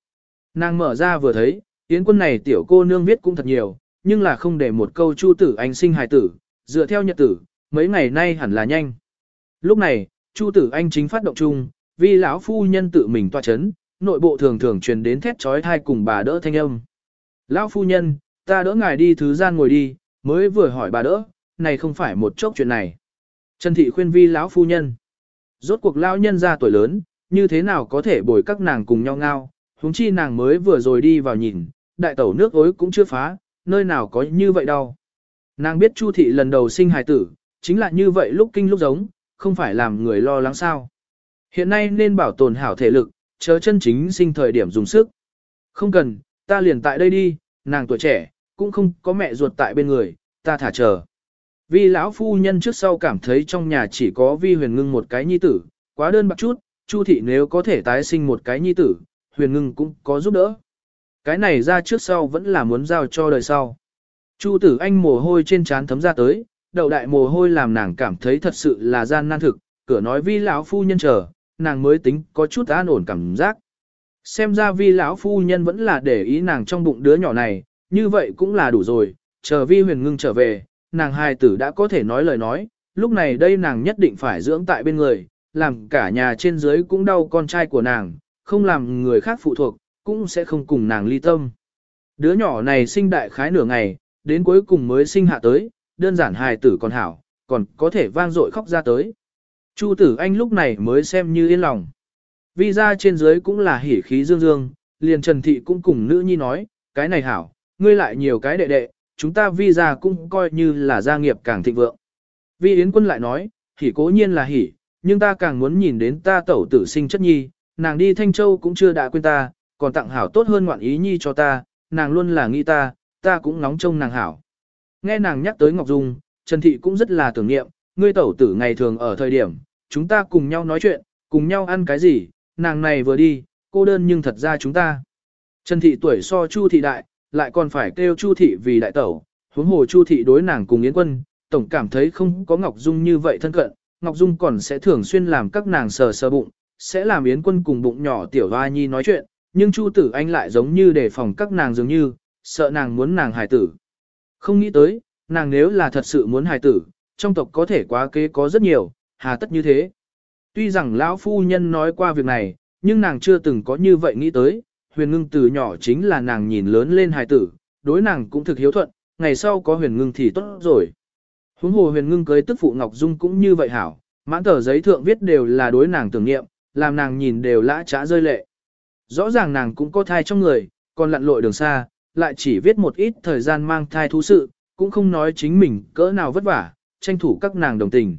Nàng mở ra vừa thấy, Yến Quân này tiểu cô nương viết cũng thật nhiều, nhưng là không để một câu chu tử anh sinh hài tử, dựa theo nhật tử, mấy ngày nay hẳn là nhanh. Lúc này, chu tử anh chính phát động chung, vì lão phu nhân tự mình toa chấn, nội bộ thường thường truyền đến thét trói thai cùng bà đỡ thanh âm. Lão phu nhân, ta đỡ ngài đi thứ gian ngồi đi, mới vừa hỏi bà đỡ, này không phải một chốc chuyện này. Trần thị khuyên vi lão phu nhân. Rốt cuộc lão nhân ra tuổi lớn, như thế nào có thể bồi các nàng cùng nhau ngao, huống chi nàng mới vừa rồi đi vào nhìn, đại tẩu nước ối cũng chưa phá, nơi nào có như vậy đâu. Nàng biết Chu thị lần đầu sinh hài tử, chính là như vậy lúc kinh lúc giống, không phải làm người lo lắng sao. Hiện nay nên bảo tồn hảo thể lực, chớ chân chính sinh thời điểm dùng sức. Không cần, ta liền tại đây đi, nàng tuổi trẻ, cũng không có mẹ ruột tại bên người, ta thả chờ. Vi lão phu nhân trước sau cảm thấy trong nhà chỉ có vi huyền ngưng một cái nhi tử, quá đơn bạc chút, Chu thị nếu có thể tái sinh một cái nhi tử, huyền ngưng cũng có giúp đỡ. Cái này ra trước sau vẫn là muốn giao cho đời sau. Chu tử anh mồ hôi trên trán thấm ra tới, đậu đại mồ hôi làm nàng cảm thấy thật sự là gian nan thực, cửa nói vi lão phu nhân chờ, nàng mới tính có chút an ổn cảm giác. Xem ra vi lão phu nhân vẫn là để ý nàng trong bụng đứa nhỏ này, như vậy cũng là đủ rồi, chờ vi huyền ngưng trở về, nàng hài tử đã có thể nói lời nói, lúc này đây nàng nhất định phải dưỡng tại bên người, làm cả nhà trên dưới cũng đau con trai của nàng, không làm người khác phụ thuộc, cũng sẽ không cùng nàng ly tâm. Đứa nhỏ này sinh đại khái nửa ngày, đến cuối cùng mới sinh hạ tới, đơn giản hài tử còn hảo, còn có thể vang dội khóc ra tới. Chu tử anh lúc này mới xem như yên lòng. Vi ra trên dưới cũng là hỉ khí dương dương, liền Trần Thị cũng cùng nữ nhi nói, cái này hảo, ngươi lại nhiều cái đệ đệ, chúng ta vi ra cũng coi như là gia nghiệp càng thịnh vượng. Vi Yến Quân lại nói, hỉ cố nhiên là hỉ, nhưng ta càng muốn nhìn đến ta tẩu tử sinh chất nhi, nàng đi Thanh Châu cũng chưa đã quên ta, còn tặng hảo tốt hơn ngoạn ý nhi cho ta, nàng luôn là nghĩ ta, ta cũng nóng trông nàng hảo. Nghe nàng nhắc tới Ngọc Dung, Trần Thị cũng rất là tưởng niệm, ngươi tẩu tử ngày thường ở thời điểm, chúng ta cùng nhau nói chuyện, cùng nhau ăn cái gì, nàng này vừa đi, cô đơn nhưng thật ra chúng ta. Trần Thị tuổi so Chu Thị đại, lại còn phải kêu Chu Thị vì đại tẩu, huống hồ Chu Thị đối nàng cùng Yến Quân, tổng cảm thấy không có Ngọc Dung như vậy thân cận, Ngọc Dung còn sẽ thường xuyên làm các nàng sờ sờ bụng, sẽ làm Yến Quân cùng bụng nhỏ tiểu hoa nhi nói chuyện, nhưng Chu Tử Anh lại giống như đề phòng các nàng dường như, sợ nàng muốn nàng hài tử. Không nghĩ tới, nàng nếu là thật sự muốn hài tử, trong tộc có thể quá kế có rất nhiều, hà tất như thế. Tuy rằng lão phu nhân nói qua việc này, nhưng nàng chưa từng có như vậy nghĩ tới, huyền ngưng từ nhỏ chính là nàng nhìn lớn lên hài tử, đối nàng cũng thực hiếu thuận, ngày sau có huyền ngưng thì tốt rồi. Huống hồ huyền ngưng cưới tức phụ Ngọc Dung cũng như vậy hảo, mãn tờ giấy thượng viết đều là đối nàng tưởng niệm, làm nàng nhìn đều lã trá rơi lệ. Rõ ràng nàng cũng có thai trong người, còn lặn lội đường xa, lại chỉ viết một ít thời gian mang thai thú sự, cũng không nói chính mình cỡ nào vất vả, tranh thủ các nàng đồng tình.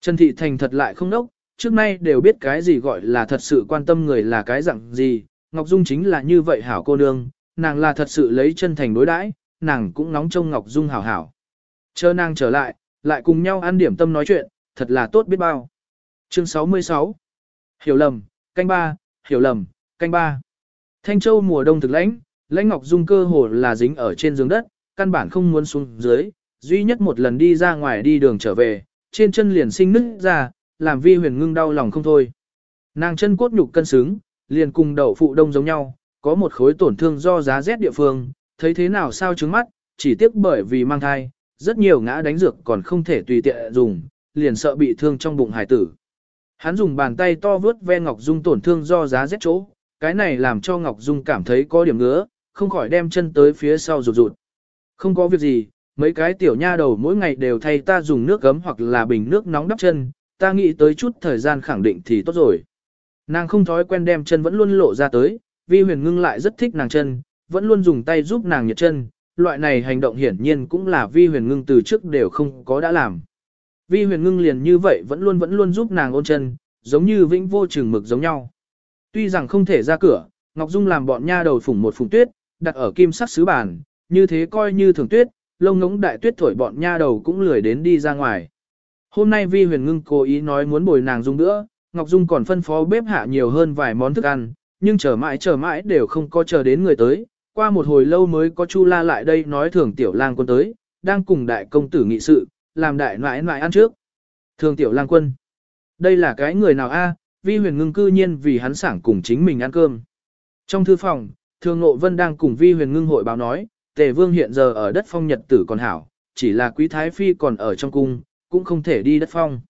Trần Thị Thành thật lại không nốc, trước nay đều biết cái gì gọi là thật sự quan tâm người là cái dạng gì, Ngọc Dung chính là như vậy hảo cô nương, nàng là thật sự lấy chân thành đối đãi, nàng cũng nóng trông Ngọc Dung hảo hảo. Chờ nàng trở lại, lại cùng nhau ăn điểm tâm nói chuyện, thật là tốt biết bao. Chương 66 Hiểu lầm, canh ba, hiểu lầm, canh ba. Thanh Châu mùa đông thực lãnh, lãnh Ngọc Dung cơ hồ là dính ở trên giường đất, căn bản không muốn xuống dưới, duy nhất một lần đi ra ngoài đi đường trở về, trên chân liền sinh nứt ra, làm vi huyền ngưng đau lòng không thôi. Nàng chân cốt nhục cân xứng, liền cùng đậu phụ đông giống nhau, có một khối tổn thương do giá rét địa phương, thấy thế nào sao trứng mắt, chỉ tiếc bởi vì mang thai, rất nhiều ngã đánh dược còn không thể tùy tiện dùng, liền sợ bị thương trong bụng hải tử. Hắn dùng bàn tay to vướt ve Ngọc Dung tổn thương do giá rét chỗ, cái này làm cho Ngọc Dung cảm thấy có điểm ngứa, không khỏi đem chân tới phía sau rụt rụt. Không có việc gì, mấy cái tiểu nha đầu mỗi ngày đều thay ta dùng nước gấm hoặc là bình nước nóng đắp chân, ta nghĩ tới chút thời gian khẳng định thì tốt rồi. Nàng không thói quen đem chân vẫn luôn lộ ra tới, vi huyền ngưng lại rất thích nàng chân, vẫn luôn dùng tay giúp nàng nhiệt chân, loại này hành động hiển nhiên cũng là vi huyền ngưng từ trước đều không có đã làm. Vi huyền ngưng liền như vậy vẫn luôn vẫn luôn giúp nàng ôn chân, giống như vĩnh vô trường mực giống nhau. Tuy rằng không thể ra cửa, Ngọc Dung làm bọn nha đầu phủng một phùng tuyết, đặt ở kim sắc sứ bàn, như thế coi như thường tuyết, lông ngỗng đại tuyết thổi bọn nha đầu cũng lười đến đi ra ngoài. Hôm nay Vi Huyền Ngưng cố ý nói muốn bồi nàng dung nữa, Ngọc Dung còn phân phó bếp hạ nhiều hơn vài món thức ăn, nhưng chờ mãi chờ mãi đều không có chờ đến người tới. Qua một hồi lâu mới có Chu La lại đây nói thường tiểu lang quân tới, đang cùng đại công tử nghị sự, làm đại nãi nãi ăn trước. Thường tiểu lang quân. Đây là cái người nào a? Vi huyền ngưng cư nhiên vì hắn sảng cùng chính mình ăn cơm. Trong thư phòng, thường ngộ vân đang cùng vi huyền ngưng hội báo nói, tề vương hiện giờ ở đất phong nhật tử còn hảo, chỉ là quý thái phi còn ở trong cung, cũng không thể đi đất phong.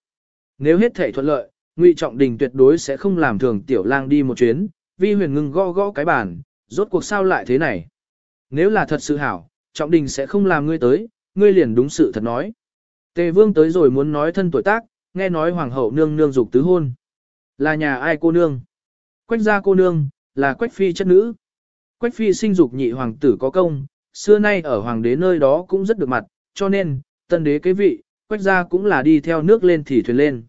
Nếu hết thể thuận lợi, ngụy trọng đình tuyệt đối sẽ không làm thường tiểu lang đi một chuyến, vi huyền ngưng gõ gõ cái bàn, rốt cuộc sao lại thế này. Nếu là thật sự hảo, trọng đình sẽ không làm ngươi tới, ngươi liền đúng sự thật nói. Tề vương tới rồi muốn nói thân tuổi tác, nghe nói hoàng hậu nương nương dục tứ hôn. Là nhà ai cô nương? Quách gia cô nương, là quách phi chất nữ. Quách phi sinh dục nhị hoàng tử có công, xưa nay ở hoàng đế nơi đó cũng rất được mặt, cho nên, tân đế kế vị, quách gia cũng là đi theo nước lên thì thuyền lên.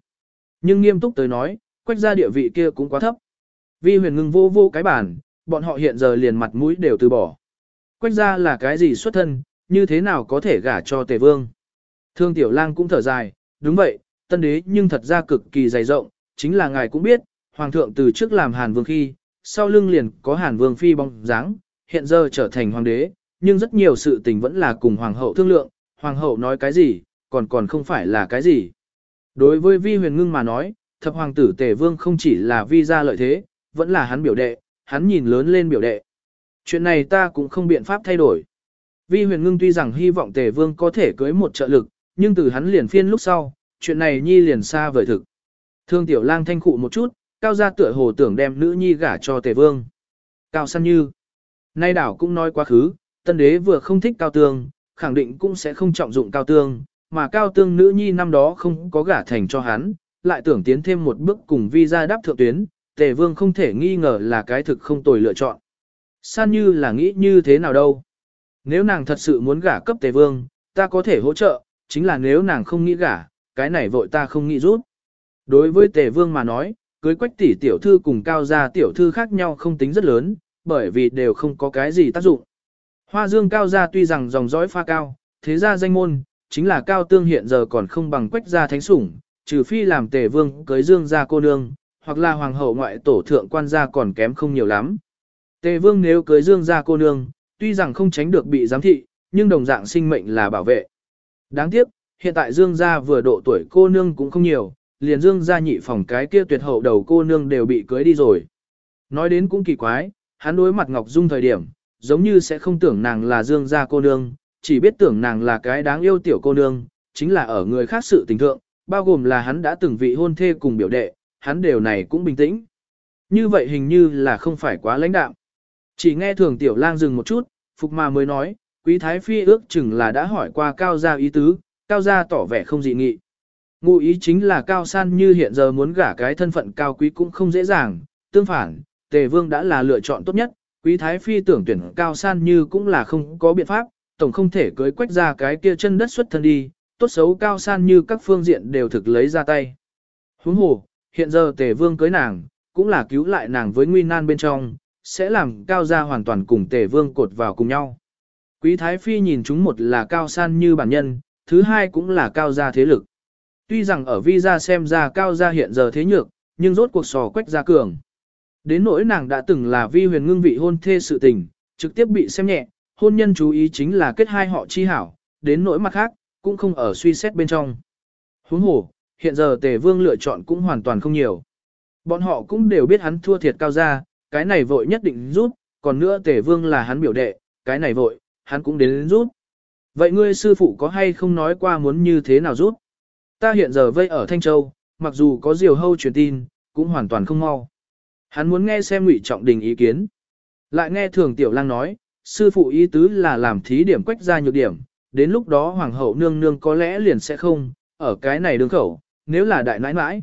Nhưng nghiêm túc tới nói, quách gia địa vị kia cũng quá thấp. Vi huyền ngưng vô vô cái bản, bọn họ hiện giờ liền mặt mũi đều từ bỏ. Quách gia là cái gì xuất thân, như thế nào có thể gả cho tề vương. Thương tiểu lang cũng thở dài, đúng vậy, tân đế nhưng thật ra cực kỳ dày rộng, chính là ngài cũng biết, hoàng thượng từ trước làm hàn vương khi, sau lưng liền có hàn vương phi bóng dáng, hiện giờ trở thành hoàng đế, nhưng rất nhiều sự tình vẫn là cùng hoàng hậu thương lượng, hoàng hậu nói cái gì, còn còn không phải là cái gì. Đối với vi huyền ngưng mà nói, thập hoàng tử tề vương không chỉ là vi gia lợi thế, vẫn là hắn biểu đệ, hắn nhìn lớn lên biểu đệ. Chuyện này ta cũng không biện pháp thay đổi. Vi huyền ngưng tuy rằng hy vọng tề vương có thể cưới một trợ lực, nhưng từ hắn liền phiên lúc sau, chuyện này nhi liền xa vời thực. Thương tiểu lang thanh khụ một chút, cao gia tựa hồ tưởng đem nữ nhi gả cho tề vương. Cao săn như. Nay đảo cũng nói quá khứ, tân đế vừa không thích cao tương, khẳng định cũng sẽ không trọng dụng cao tương, mà cao tương nữ nhi năm đó không có gả thành cho hắn, lại tưởng tiến thêm một bước cùng vi gia đáp thượng tuyến, tề vương không thể nghi ngờ là cái thực không tồi lựa chọn. San như là nghĩ như thế nào đâu. Nếu nàng thật sự muốn gả cấp tề vương, ta có thể hỗ trợ, chính là nếu nàng không nghĩ gả, cái này vội ta không nghĩ rút. Đối với tề vương mà nói, cưới quách tỷ tiểu thư cùng cao gia tiểu thư khác nhau không tính rất lớn, bởi vì đều không có cái gì tác dụng. Hoa dương cao gia tuy rằng dòng dõi pha cao, thế gia danh môn, chính là cao tương hiện giờ còn không bằng quách gia thánh sủng, trừ phi làm tề vương cưới dương gia cô nương, hoặc là hoàng hậu ngoại tổ thượng quan gia còn kém không nhiều lắm. Tề vương nếu cưới dương gia cô nương, tuy rằng không tránh được bị giám thị, nhưng đồng dạng sinh mệnh là bảo vệ. Đáng tiếc, hiện tại dương gia vừa độ tuổi cô nương cũng không nhiều, liền dương gia nhị phòng cái kia tuyệt hậu đầu cô nương đều bị cưới đi rồi. Nói đến cũng kỳ quái, hắn đối mặt Ngọc Dung thời điểm, giống như sẽ không tưởng nàng là dương gia cô nương, chỉ biết tưởng nàng là cái đáng yêu tiểu cô nương, chính là ở người khác sự tình thượng, bao gồm là hắn đã từng vị hôn thê cùng biểu đệ, hắn đều này cũng bình tĩnh. Như vậy hình như là không phải quá lãnh đạm. Chỉ nghe thường tiểu lang dừng một chút, Phục mà mới nói, quý thái phi ước chừng là đã hỏi qua cao gia ý tứ, cao gia tỏ vẻ không dị nghị. Ngụ ý chính là cao san như hiện giờ muốn gả cái thân phận cao quý cũng không dễ dàng, tương phản, tề vương đã là lựa chọn tốt nhất, quý thái phi tưởng tuyển cao san như cũng là không có biện pháp, tổng không thể cưới quách ra cái kia chân đất xuất thân đi, tốt xấu cao san như các phương diện đều thực lấy ra tay. Huống hồ, hiện giờ tề vương cưới nàng, cũng là cứu lại nàng với nguy nan bên trong, sẽ làm cao gia hoàn toàn cùng tề vương cột vào cùng nhau. Quý thái phi nhìn chúng một là cao san như bản nhân, thứ hai cũng là cao gia thế lực. Tuy rằng ở vi gia xem ra cao gia hiện giờ thế nhược, nhưng rốt cuộc sò quách gia cường. Đến nỗi nàng đã từng là vi huyền ngưng vị hôn thê sự tình, trực tiếp bị xem nhẹ, hôn nhân chú ý chính là kết hai họ chi hảo, đến nỗi mặt khác, cũng không ở suy xét bên trong. Huống hồ, hiện giờ tề vương lựa chọn cũng hoàn toàn không nhiều. Bọn họ cũng đều biết hắn thua thiệt cao ra, cái này vội nhất định rút, còn nữa tề vương là hắn biểu đệ, cái này vội, hắn cũng đến rút. Vậy ngươi sư phụ có hay không nói qua muốn như thế nào rút? Ta hiện giờ vây ở Thanh Châu, mặc dù có diều hâu truyền tin, cũng hoàn toàn không mau. Hắn muốn nghe xem ngụy trọng đình ý kiến. Lại nghe thường tiểu lang nói, sư phụ ý tứ là làm thí điểm quách ra nhược điểm, đến lúc đó hoàng hậu nương nương có lẽ liền sẽ không, ở cái này đường khẩu, nếu là đại nãi nãi.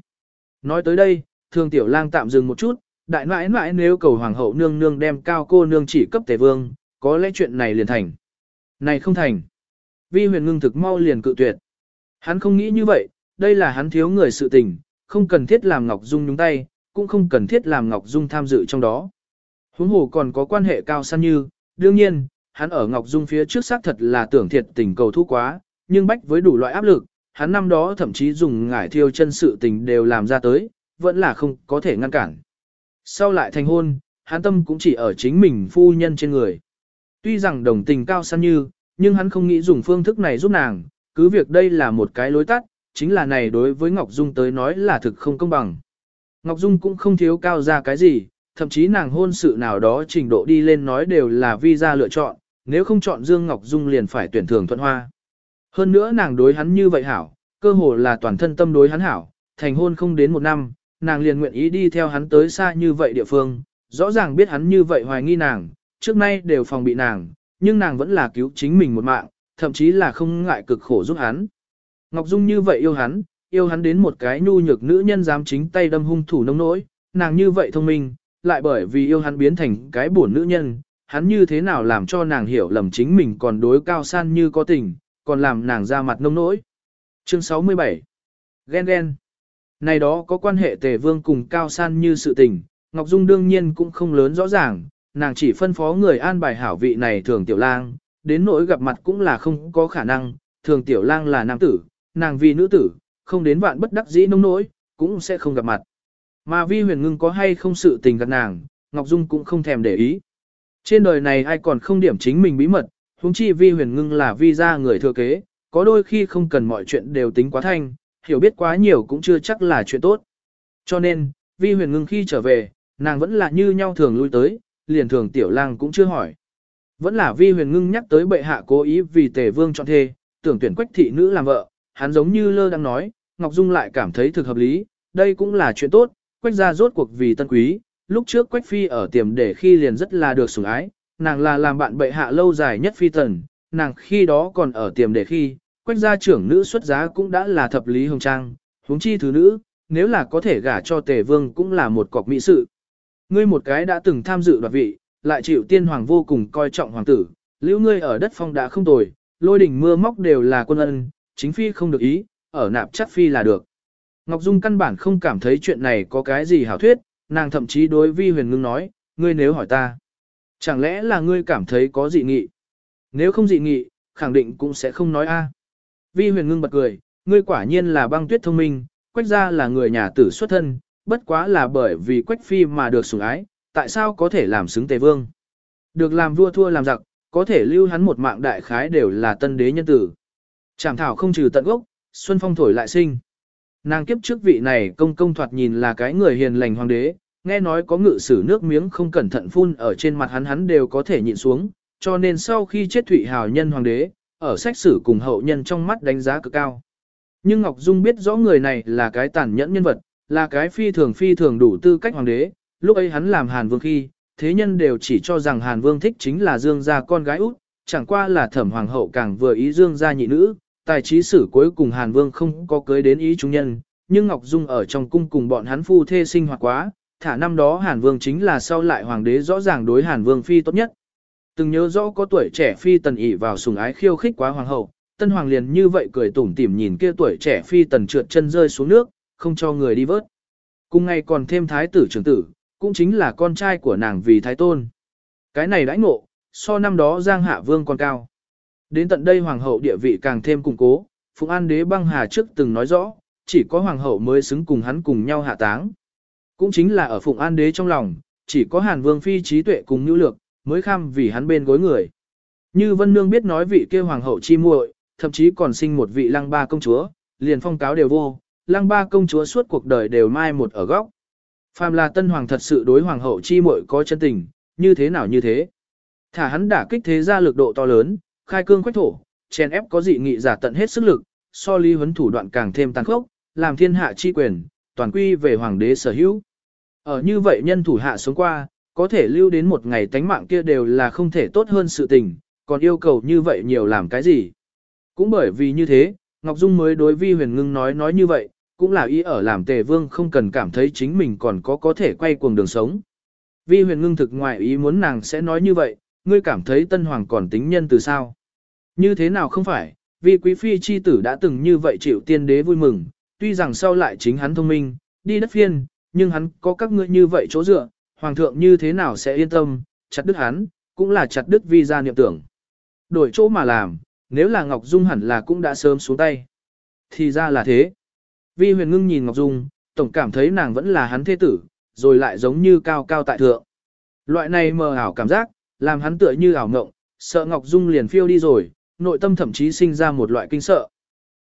Nói tới đây, thường tiểu lang tạm dừng một chút, đại nãi nãi nếu cầu hoàng hậu nương nương đem cao cô nương chỉ cấp tề vương, có lẽ chuyện này liền thành. Này không thành. Vi huyền ngưng thực mau liền cự tuyệt. Hắn không nghĩ như vậy, đây là hắn thiếu người sự tình, không cần thiết làm Ngọc Dung nhúng tay, cũng không cần thiết làm Ngọc Dung tham dự trong đó. Huống hồ còn có quan hệ cao san như, đương nhiên, hắn ở Ngọc Dung phía trước xác thật là tưởng thiệt tình cầu thu quá, nhưng bách với đủ loại áp lực, hắn năm đó thậm chí dùng ngải thiêu chân sự tình đều làm ra tới, vẫn là không có thể ngăn cản. Sau lại thành hôn, hắn tâm cũng chỉ ở chính mình phu nhân trên người. Tuy rằng đồng tình cao san như, nhưng hắn không nghĩ dùng phương thức này giúp nàng, cứ việc đây là một cái lối tắt, chính là này đối với Ngọc Dung tới nói là thực không công bằng. Ngọc Dung cũng không thiếu cao ra cái gì, thậm chí nàng hôn sự nào đó trình độ đi lên nói đều là vi ra lựa chọn, nếu không chọn Dương Ngọc Dung liền phải tuyển thường thuận hoa. Hơn nữa nàng đối hắn như vậy hảo, cơ hồ là toàn thân tâm đối hắn hảo, thành hôn không đến một năm, nàng liền nguyện ý đi theo hắn tới xa như vậy địa phương, rõ ràng biết hắn như vậy hoài nghi nàng, trước nay đều phòng bị nàng, nhưng nàng vẫn là cứu chính mình một mạng, thậm chí là không ngại cực khổ giúp hắn. Ngọc Dung như vậy yêu hắn, yêu hắn đến một cái nhu nhược nữ nhân dám chính tay đâm hung thủ nông nỗi, nàng như vậy thông minh, lại bởi vì yêu hắn biến thành cái buồn nữ nhân, hắn như thế nào làm cho nàng hiểu lầm chính mình còn đối cao san như có tình, còn làm nàng ra mặt nông nỗi. Chương 67 Ghen ghen Này đó có quan hệ tề vương cùng cao san như sự tình, Ngọc Dung đương nhiên cũng không lớn rõ ràng, nàng chỉ phân phó người an bài hảo vị này thường tiểu lang, đến nỗi gặp mặt cũng là không có khả năng, thường tiểu lang là nam tử, nàng vì nữ tử, không đến vạn bất đắc dĩ nông nỗi, cũng sẽ không gặp mặt. Mà vi huyền ngưng có hay không sự tình gặp nàng, Ngọc Dung cũng không thèm để ý. Trên đời này ai còn không điểm chính mình bí mật, huống chi vi huyền ngưng là vi gia người thừa kế, có đôi khi không cần mọi chuyện đều tính quá thanh, hiểu biết quá nhiều cũng chưa chắc là chuyện tốt. Cho nên, vi huyền ngưng khi trở về, nàng vẫn là như nhau thường lui tới, liền thường tiểu lang cũng chưa hỏi. Vẫn là vi huyền ngưng nhắc tới bệ hạ cố ý vì tề vương chọn thê, tưởng tuyển quách thị nữ làm vợ, hắn giống như lơ đang nói, Ngọc Dung lại cảm thấy thực hợp lý, đây cũng là chuyện tốt, quách gia rốt cuộc vì tân quý, lúc trước quách phi ở tiềm để khi liền rất là được sủng ái, nàng là làm bạn bệ hạ lâu dài nhất phi tần, nàng khi đó còn ở tiềm để khi, quách gia trưởng nữ xuất giá cũng đã là thập lý hồng trang, huống chi thứ nữ, nếu là có thể gả cho tề vương cũng là một cọc mỹ sự. Ngươi một cái đã từng tham dự đoạt vị, lại chịu tiên hoàng vô cùng coi trọng hoàng tử, lưu ngươi ở đất phong đã không tồi, lôi đỉnh mưa móc đều là quân ân, chính phi không được ý, ở nạp chắc phi là được. Ngọc Dung căn bản không cảm thấy chuyện này có cái gì hảo thuyết, nàng thậm chí đối vi huyền ngưng nói, ngươi nếu hỏi ta, chẳng lẽ là ngươi cảm thấy có dị nghị? Nếu không dị nghị, khẳng định cũng sẽ không nói a. Vi huyền ngưng bật cười, ngươi quả nhiên là băng tuyết thông minh, quách gia là người nhà tử xuất thân, bất quá là bởi vì quách phi mà được sủng ái, tại sao có thể làm xứng tề vương. Được làm vua thua làm giặc, có thể lưu hắn một mạng đại khái đều là tân đế nhân tử. Trảm thảo không trừ tận gốc, xuân phong thổi lại sinh. Nàng kiếp trước vị này công công thoạt nhìn là cái người hiền lành hoàng đế, nghe nói có ngự sử nước miếng không cẩn thận phun ở trên mặt hắn hắn đều có thể nhịn xuống, cho nên sau khi chết thụy hào nhân hoàng đế, ở sách sử cùng hậu nhân trong mắt đánh giá cực cao. Nhưng Ngọc Dung biết rõ người này là cái tàn nhẫn nhân vật, là cái phi thường phi thường đủ tư cách hoàng đế, lúc ấy hắn làm Hàn Vương khi, thế nhân đều chỉ cho rằng Hàn Vương thích chính là Dương gia con gái út, chẳng qua là thẩm hoàng hậu càng vừa ý Dương gia nhị nữ, tài trí sử cuối cùng Hàn Vương không có cưới đến ý chúng nhân, nhưng Ngọc Dung ở trong cung cùng bọn hắn phu thê sinh hoạt quá, thả năm đó Hàn Vương chính là sau lại hoàng đế rõ ràng đối Hàn Vương phi tốt nhất. Từng nhớ rõ có tuổi trẻ phi tần ỷ vào sùng ái khiêu khích quá hoàng hậu, tân hoàng liền như vậy cười tủm tỉm nhìn kia tuổi trẻ phi tần trượt chân rơi xuống nước, không cho người đi vớt. Cùng ngày còn thêm thái tử trưởng tử, cũng chính là con trai của nàng vì thái tôn. Cái này đãi ngộ, so năm đó Giang Hạ Vương còn cao. Đến tận đây hoàng hậu địa vị càng thêm củng cố, Phụng An đế băng hà trước từng nói rõ, chỉ có hoàng hậu mới xứng cùng hắn cùng nhau hạ táng. Cũng chính là ở Phụng An đế trong lòng, chỉ có Hàn Vương phi trí tuệ cùng nhu lược, mới kham vì hắn bên gối người. Như Vân Nương biết nói vị kia hoàng hậu chi muội, thậm chí còn sinh một vị lăng ba công chúa, liền phong cáo đều vô, lăng ba công chúa suốt cuộc đời đều mai một ở góc. Phàm là tân hoàng thật sự đối hoàng hậu chi muội có chân tình, như thế nào như thế. Thả hắn đả kích thế ra lực độ to lớn, khai cương quách thổ, chèn ép có dị nghị giả tận hết sức lực, so lý huấn thủ đoạn càng thêm tàn khốc, làm thiên hạ chi quyền, toàn quy về hoàng đế sở hữu. Ở như vậy nhân thủ hạ sống qua, có thể lưu đến một ngày tánh mạng kia đều là không thể tốt hơn sự tình, còn yêu cầu như vậy nhiều làm cái gì. Cũng bởi vì như thế, Ngọc Dung mới đối vi huyền ngưng nói nói như vậy, cũng là ý ở làm tề vương không cần cảm thấy chính mình còn có có thể quay cuồng đường sống. Vi huyền ngưng thực ngoại ý muốn nàng sẽ nói như vậy, ngươi cảm thấy tân hoàng còn tính nhân từ sao? Như thế nào không phải, vì quý phi chi tử đã từng như vậy chịu tiên đế vui mừng, tuy rằng sau lại chính hắn thông minh, đi đất phiên, nhưng hắn có các ngươi như vậy chỗ dựa, hoàng thượng như thế nào sẽ yên tâm, chặt đứt hắn, cũng là chặt đứt vi ra niệm tưởng. Đổi chỗ mà làm, nếu là Ngọc Dung hẳn là cũng đã sớm xuống tay. Thì ra là thế. Vi huyền ngưng nhìn Ngọc Dung, tổng cảm thấy nàng vẫn là hắn thế tử, rồi lại giống như cao cao tại thượng. Loại này mờ ảo cảm giác, làm hắn tựa như ảo ngộng, sợ Ngọc Dung liền phiêu đi rồi, nội tâm thậm chí sinh ra một loại kinh sợ.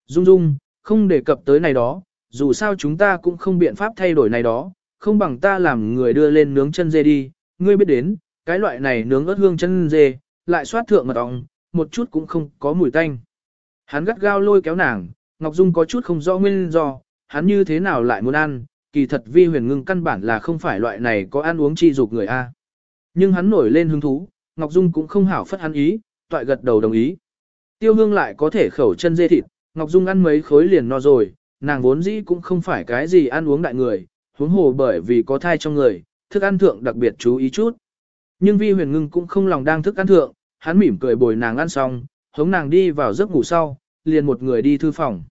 Dung Dung, không đề cập tới này đó, dù sao chúng ta cũng không biện pháp thay đổi này đó, không bằng ta làm người đưa lên nướng chân dê đi, ngươi biết đến, cái loại này nướng ớt hương chân dê, lại xoát thượng mật ong, một chút cũng không có mùi tanh. Hắn gắt gao lôi kéo nàng, Ngọc Dung có chút không rõ nguyên do, hắn như thế nào lại muốn ăn, kỳ thật vi huyền ngưng căn bản là không phải loại này có ăn uống chi dục người A. Nhưng hắn nổi lên hứng thú, Ngọc Dung cũng không hảo phất hắn ý, toại gật đầu đồng ý. Tiêu hương lại có thể khẩu chân dê thịt, Ngọc Dung ăn mấy khối liền no rồi, nàng vốn dĩ cũng không phải cái gì ăn uống đại người, huống hồ bởi vì có thai trong người, thức ăn thượng đặc biệt chú ý chút. Nhưng vi huyền ngưng cũng không lòng đang thức ăn thượng, hắn mỉm cười bồi nàng ăn xong, hống nàng đi vào giấc ngủ sau, liền một người đi thư phòng.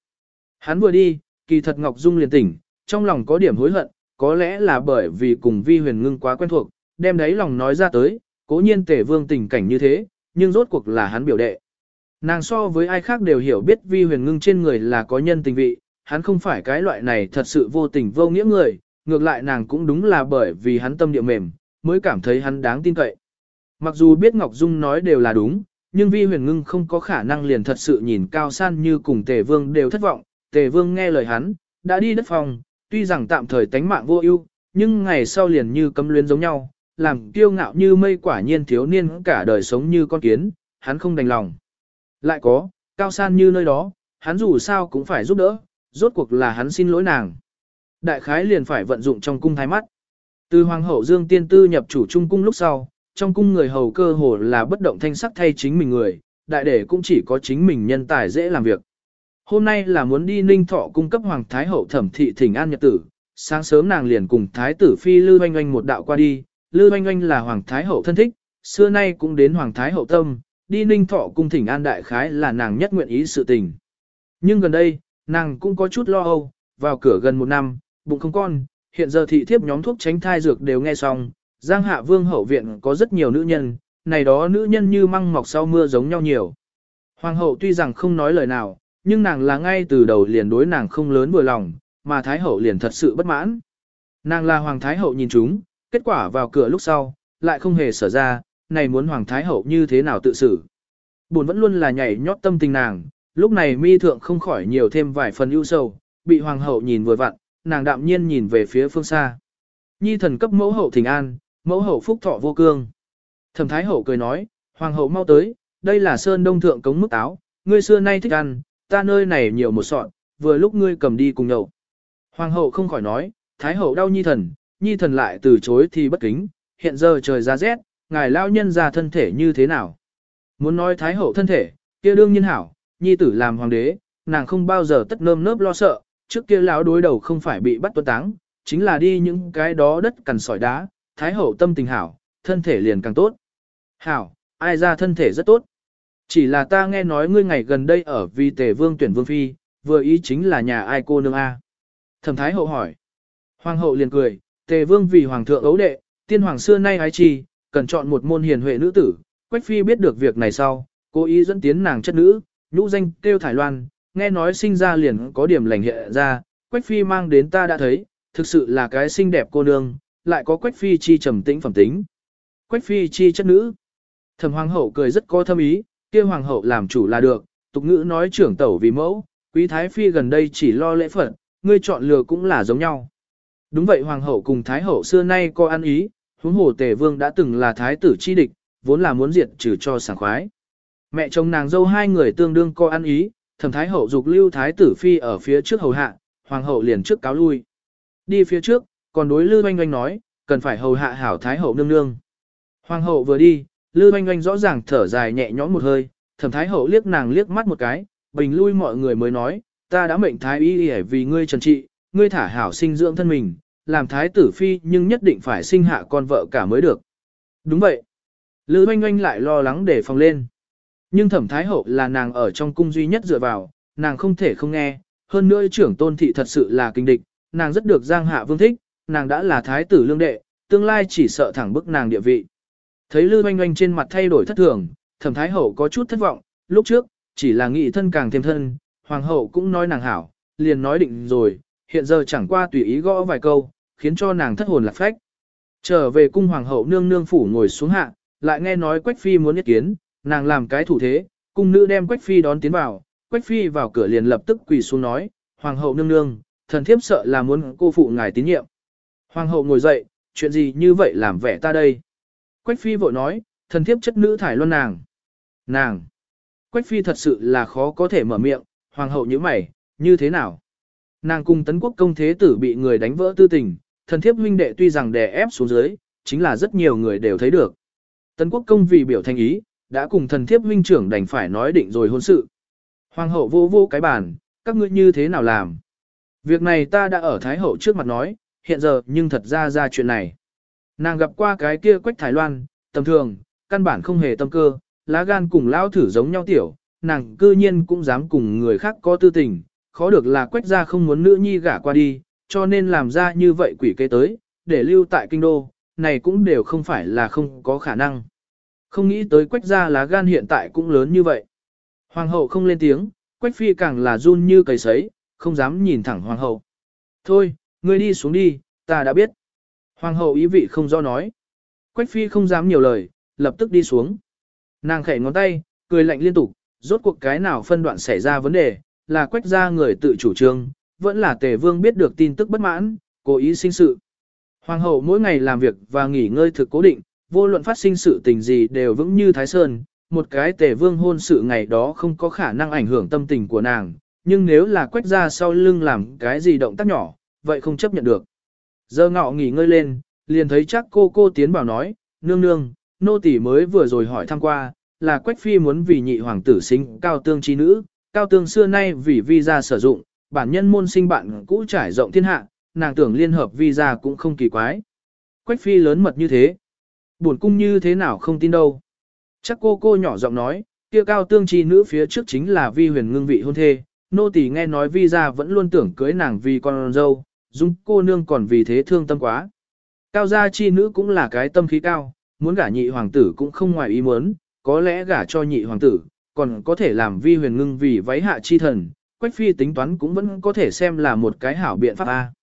Hắn vừa đi, kỳ thật Ngọc Dung liền tỉnh, trong lòng có điểm hối hận, có lẽ là bởi vì cùng vi huyền ngưng quá quen thuộc, đem đấy lòng nói ra tới, cố nhiên tể vương tình cảnh như thế, nhưng rốt cuộc là hắn biểu đệ. Nàng so với ai khác đều hiểu biết vi huyền ngưng trên người là có nhân tình vị, hắn không phải cái loại này thật sự vô tình vô nghĩa người, ngược lại nàng cũng đúng là bởi vì hắn tâm địa mềm, mới cảm thấy hắn đáng tin cậy. Mặc dù biết Ngọc Dung nói đều là đúng, nhưng vi huyền ngưng không có khả năng liền thật sự nhìn cao san như cùng tề vương đều thất vọng, tề vương nghe lời hắn, đã đi đất phòng, tuy rằng tạm thời tánh mạng vô ưu, nhưng ngày sau liền như cấm luyến giống nhau, làm kiêu ngạo như mây quả nhiên thiếu niên cả đời sống như con kiến, hắn không đành lòng. Lại có, cao san như nơi đó, hắn dù sao cũng phải giúp đỡ, rốt cuộc là hắn xin lỗi nàng. Đại khái liền phải vận dụng trong cung thái mắt. Từ hoàng hậu Dương Tiên Tư nhập chủ trung cung lúc sau, trong cung người hầu cơ hồ là bất động thanh sắc thay chính mình người, đại để cũng chỉ có chính mình nhân tài dễ làm việc. Hôm nay là muốn đi ninh thọ cung cấp hoàng thái hậu thẩm thị thỉnh an nhật tử, sáng sớm nàng liền cùng thái tử phi Lư Oanh Oanh một đạo qua đi, Lư Oanh Oanh là hoàng thái hậu thân thích, xưa nay cũng đến hoàng thái hậu tâm, đi ninh thọ cung thỉnh an đại khái là nàng nhất nguyện ý sự tình. Nhưng gần đây, nàng cũng có chút lo âu, vào cửa gần một năm, bụng không con, hiện giờ thị thiếp nhóm thuốc tránh thai dược đều nghe xong, Giang Hạ Vương hậu viện có rất nhiều nữ nhân, này đó nữ nhân như măng mọc sau mưa giống nhau nhiều. Hoàng hậu tuy rằng không nói lời nào, nhưng nàng là ngay từ đầu liền đối nàng không lớn vừa lòng, mà Thái hậu liền thật sự bất mãn. Nàng là Hoàng Thái hậu nhìn chúng, kết quả vào cửa lúc sau, lại không hề sở ra, này muốn Hoàng Thái hậu như thế nào tự xử. Buồn vẫn luôn là nhảy nhót tâm tình nàng, lúc này mi thượng không khỏi nhiều thêm vài phần ưu sầu, bị Hoàng hậu nhìn vừa vặn, nàng đạm nhiên nhìn về phía phương xa. Nhi thần cấp mẫu hậu thỉnh an, mẫu hậu phúc thọ vô cương. Thẩm Thái hậu cười nói, Hoàng hậu mau tới, đây là sơn đông thượng cống mức táo, ngươi xưa nay thích ăn, ta nơi này nhiều một sọn, vừa lúc ngươi cầm đi cùng nhậu. Hoàng hậu không khỏi nói, Thái hậu đau nhi thần, nhi thần lại từ chối thì bất kính, hiện giờ trời ra rét, ngài lao nhân ra thân thể như thế nào. Muốn nói Thái hậu thân thể, kia đương nhiên hảo, nhi tử làm hoàng đế, nàng không bao giờ tất nơm nớp lo sợ, trước kia lão đối đầu không phải bị bắt tuân táng, chính là đi những cái đó đất cằn sỏi đá, Thái hậu tâm tình hảo, thân thể liền càng tốt. Hảo, ai ra thân thể rất tốt. Chỉ là ta nghe nói ngươi ngày gần đây ở vì tề vương tuyển vương phi, vừa ý chính là nhà ai cô nương A. Thẩm thái hậu hỏi. Hoàng hậu liền cười, tề vương vì hoàng thượng ấu đệ, tiên hoàng xưa nay ái chi, cần chọn một môn hiền huệ nữ tử. Quách phi biết được việc này sau, cố ý dẫn tiến nàng chất nữ, nhũ danh kêu thải loan, nghe nói sinh ra liền có điểm lành hệ ra, Quách phi mang đến ta đã thấy, thực sự là cái xinh đẹp cô nương, lại có Quách phi chi trầm tĩnh phẩm tính. Quách phi chi chất nữ. Thẩm hoàng hậu cười rất có thâm ý, kia hoàng hậu làm chủ là được, tục ngữ nói trưởng tẩu vì mẫu, quý thái phi gần đây chỉ lo lễ phận, ngươi chọn lừa cũng là giống nhau. Đúng vậy hoàng hậu cùng thái hậu xưa nay có ăn ý, huống hồ tề vương đã từng là thái tử chi địch, vốn là muốn diệt trừ cho sảng khoái. Mẹ chồng nàng dâu hai người tương đương co ăn ý, thẩm thái hậu dục lưu thái tử phi ở phía trước hầu hạ, hoàng hậu liền trước cáo lui. Đi phía trước, còn đối lư oanh oanh nói, cần phải hầu hạ hảo thái hậu nương nương. Hoàng hậu vừa đi, Lư Oanh Oanh rõ ràng thở dài nhẹ nhõm một hơi, Thẩm Thái Hậu liếc nàng liếc mắt một cái, bình lui mọi người mới nói, ta đã mệnh Thái Y để vì ngươi trần trị, ngươi thả hảo sinh dưỡng thân mình, làm Thái tử phi nhưng nhất định phải sinh hạ con vợ cả mới được. Đúng vậy. Lư Oanh Oanh lại lo lắng để phòng lên. Nhưng Thẩm Thái Hậu là nàng ở trong cung duy nhất dựa vào, nàng không thể không nghe, hơn nữa trưởng tôn thị thật sự là kinh địch, nàng rất được Giang Hạ Vương thích, nàng đã là Thái tử lương đệ, tương lai chỉ sợ thẳng bức nàng địa vị. Thấy Lư Oanh Oanh trên mặt thay đổi thất thường, Thẩm Thái Hậu có chút thất vọng, lúc trước, chỉ là nghị thân càng thêm thân, Hoàng hậu cũng nói nàng hảo, liền nói định rồi, hiện giờ chẳng qua tùy ý gõ vài câu, khiến cho nàng thất hồn lạc phách. Trở về cung Hoàng hậu nương nương phủ ngồi xuống hạ, lại nghe nói Quách Phi muốn ý kiến, nàng làm cái thủ thế, cung nữ đem Quách Phi đón tiến vào, Quách Phi vào cửa liền lập tức quỳ xuống nói, Hoàng hậu nương nương, thần thiếp sợ là muốn cô phụ ngài tín nhiệm. Hoàng hậu ngồi dậy, chuyện gì như vậy làm vẻ ta đây? Quách phi vội nói, thần thiếp chất nữ thải luân nàng. Nàng. Quách phi thật sự là khó có thể mở miệng, hoàng hậu như mày, như thế nào? Nàng cùng tấn quốc công thế tử bị người đánh vỡ tư tình, thần thiếp huynh đệ tuy rằng đè ép xuống dưới, chính là rất nhiều người đều thấy được. Tấn quốc công vì biểu thành ý, đã cùng thần thiếp huynh trưởng đành phải nói định rồi hôn sự. Hoàng hậu vô vô cái bàn, các ngươi như thế nào làm? Việc này ta đã ở Thái hậu trước mặt nói, hiện giờ nhưng thật ra ra chuyện này. Nàng gặp qua cái kia quách Thái Loan, tầm thường, căn bản không hề tâm cơ, lá gan cùng lao thử giống nhau tiểu, nàng cư nhiên cũng dám cùng người khác có tư tình, khó được là quách gia không muốn nữ nhi gả qua đi, cho nên làm ra như vậy quỷ kế tới, để lưu tại kinh đô, này cũng đều không phải là không có khả năng. Không nghĩ tới quách gia lá gan hiện tại cũng lớn như vậy. Hoàng hậu không lên tiếng, quách phi càng là run như cầy sấy, không dám nhìn thẳng hoàng hậu. Thôi, ngươi đi xuống đi, ta đã biết. Hoàng hậu ý vị không do nói. Quách phi không dám nhiều lời, lập tức đi xuống. Nàng khẽ ngón tay, cười lạnh liên tục, rốt cuộc cái nào phân đoạn xảy ra vấn đề, là quách ra người tự chủ trương, vẫn là tề vương biết được tin tức bất mãn, cố ý sinh sự. Hoàng hậu mỗi ngày làm việc và nghỉ ngơi thực cố định, vô luận phát sinh sự tình gì đều vững như Thái Sơn, một cái tề vương hôn sự ngày đó không có khả năng ảnh hưởng tâm tình của nàng, nhưng nếu là quách ra sau lưng làm cái gì động tác nhỏ, vậy không chấp nhận được. Giờ ngọ nghỉ ngơi lên, liền thấy chắc cô cô tiến bảo nói, nương nương, nô tỷ mới vừa rồi hỏi thăm qua, là Quách Phi muốn vì nhị hoàng tử sinh cao tương chi nữ, cao tương xưa nay vì vi ra sử dụng, bản nhân môn sinh bạn cũ trải rộng thiên hạ, nàng tưởng liên hợp vi ra cũng không kỳ quái. Quách Phi lớn mật như thế, buồn cung như thế nào không tin đâu. Chắc cô cô nhỏ giọng nói, kia cao tương chi nữ phía trước chính là vi huyền ngưng vị hôn thê, nô tỳ nghe nói vi ra vẫn luôn tưởng cưới nàng vì con dâu, dung cô nương còn vì thế thương tâm quá. Cao gia chi nữ cũng là cái tâm khí cao, muốn gả nhị hoàng tử cũng không ngoài ý muốn, có lẽ gả cho nhị hoàng tử, còn có thể làm vi huyền ngưng vì váy hạ chi thần, Quách Phi tính toán cũng vẫn có thể xem là một cái hảo biện pháp A.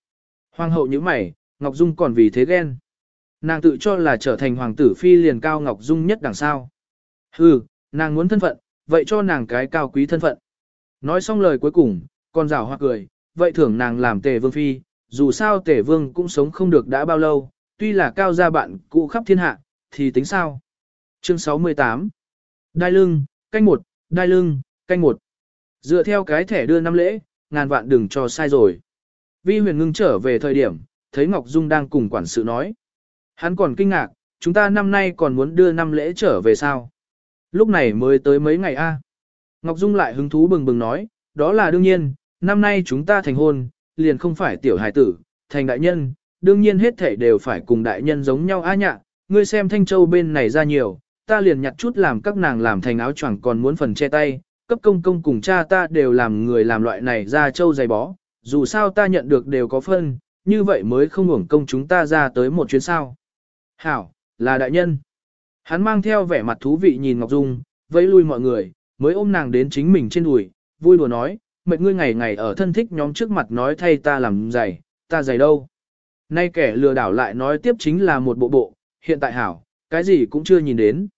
Hoàng hậu như mày, Ngọc Dung còn vì thế ghen. Nàng tự cho là trở thành hoàng tử phi liền cao Ngọc Dung nhất đằng sau. Hừ, nàng muốn thân phận, vậy cho nàng cái cao quý thân phận. Nói xong lời cuối cùng, con rào hoa cười, vậy thưởng nàng làm tề vương phi, dù sao tề vương cũng sống không được đã bao lâu, tuy là cao gia bạn cũ khắp thiên hạ, thì tính sao. Chương 68 Đai lưng, canh một, đai lưng, canh một. Dựa theo cái thẻ đưa năm lễ, ngàn vạn đừng cho sai rồi. Vi huyền ngưng trở về thời điểm, thấy Ngọc Dung đang cùng quản sự nói. Hắn còn kinh ngạc, chúng ta năm nay còn muốn đưa năm lễ trở về sao? Lúc này mới tới mấy ngày a. Ngọc Dung lại hứng thú bừng bừng nói, đó là đương nhiên, năm nay chúng ta thành hôn, liền không phải tiểu hài tử, thành đại nhân, đương nhiên hết thể đều phải cùng đại nhân giống nhau a nhạ, ngươi xem Thanh Châu bên này ra nhiều, ta liền nhặt chút làm các nàng làm thành áo choàng còn muốn phần che tay, cấp công công cùng cha ta đều làm người làm loại này ra châu dày bó, dù sao ta nhận được đều có phân, như vậy mới không hưởng công chúng ta ra tới một chuyến sao. Hảo, là đại nhân. Hắn mang theo vẻ mặt thú vị nhìn Ngọc Dung, vẫy lui mọi người, mới ôm nàng đến chính mình trên đùi, vui đùa nói, mệt ngươi ngày ngày ở thân thích nhóm trước mặt nói thay ta làm giày, ta giày đâu. Nay kẻ lừa đảo lại nói tiếp chính là một bộ bộ, hiện tại hảo, cái gì cũng chưa nhìn đến.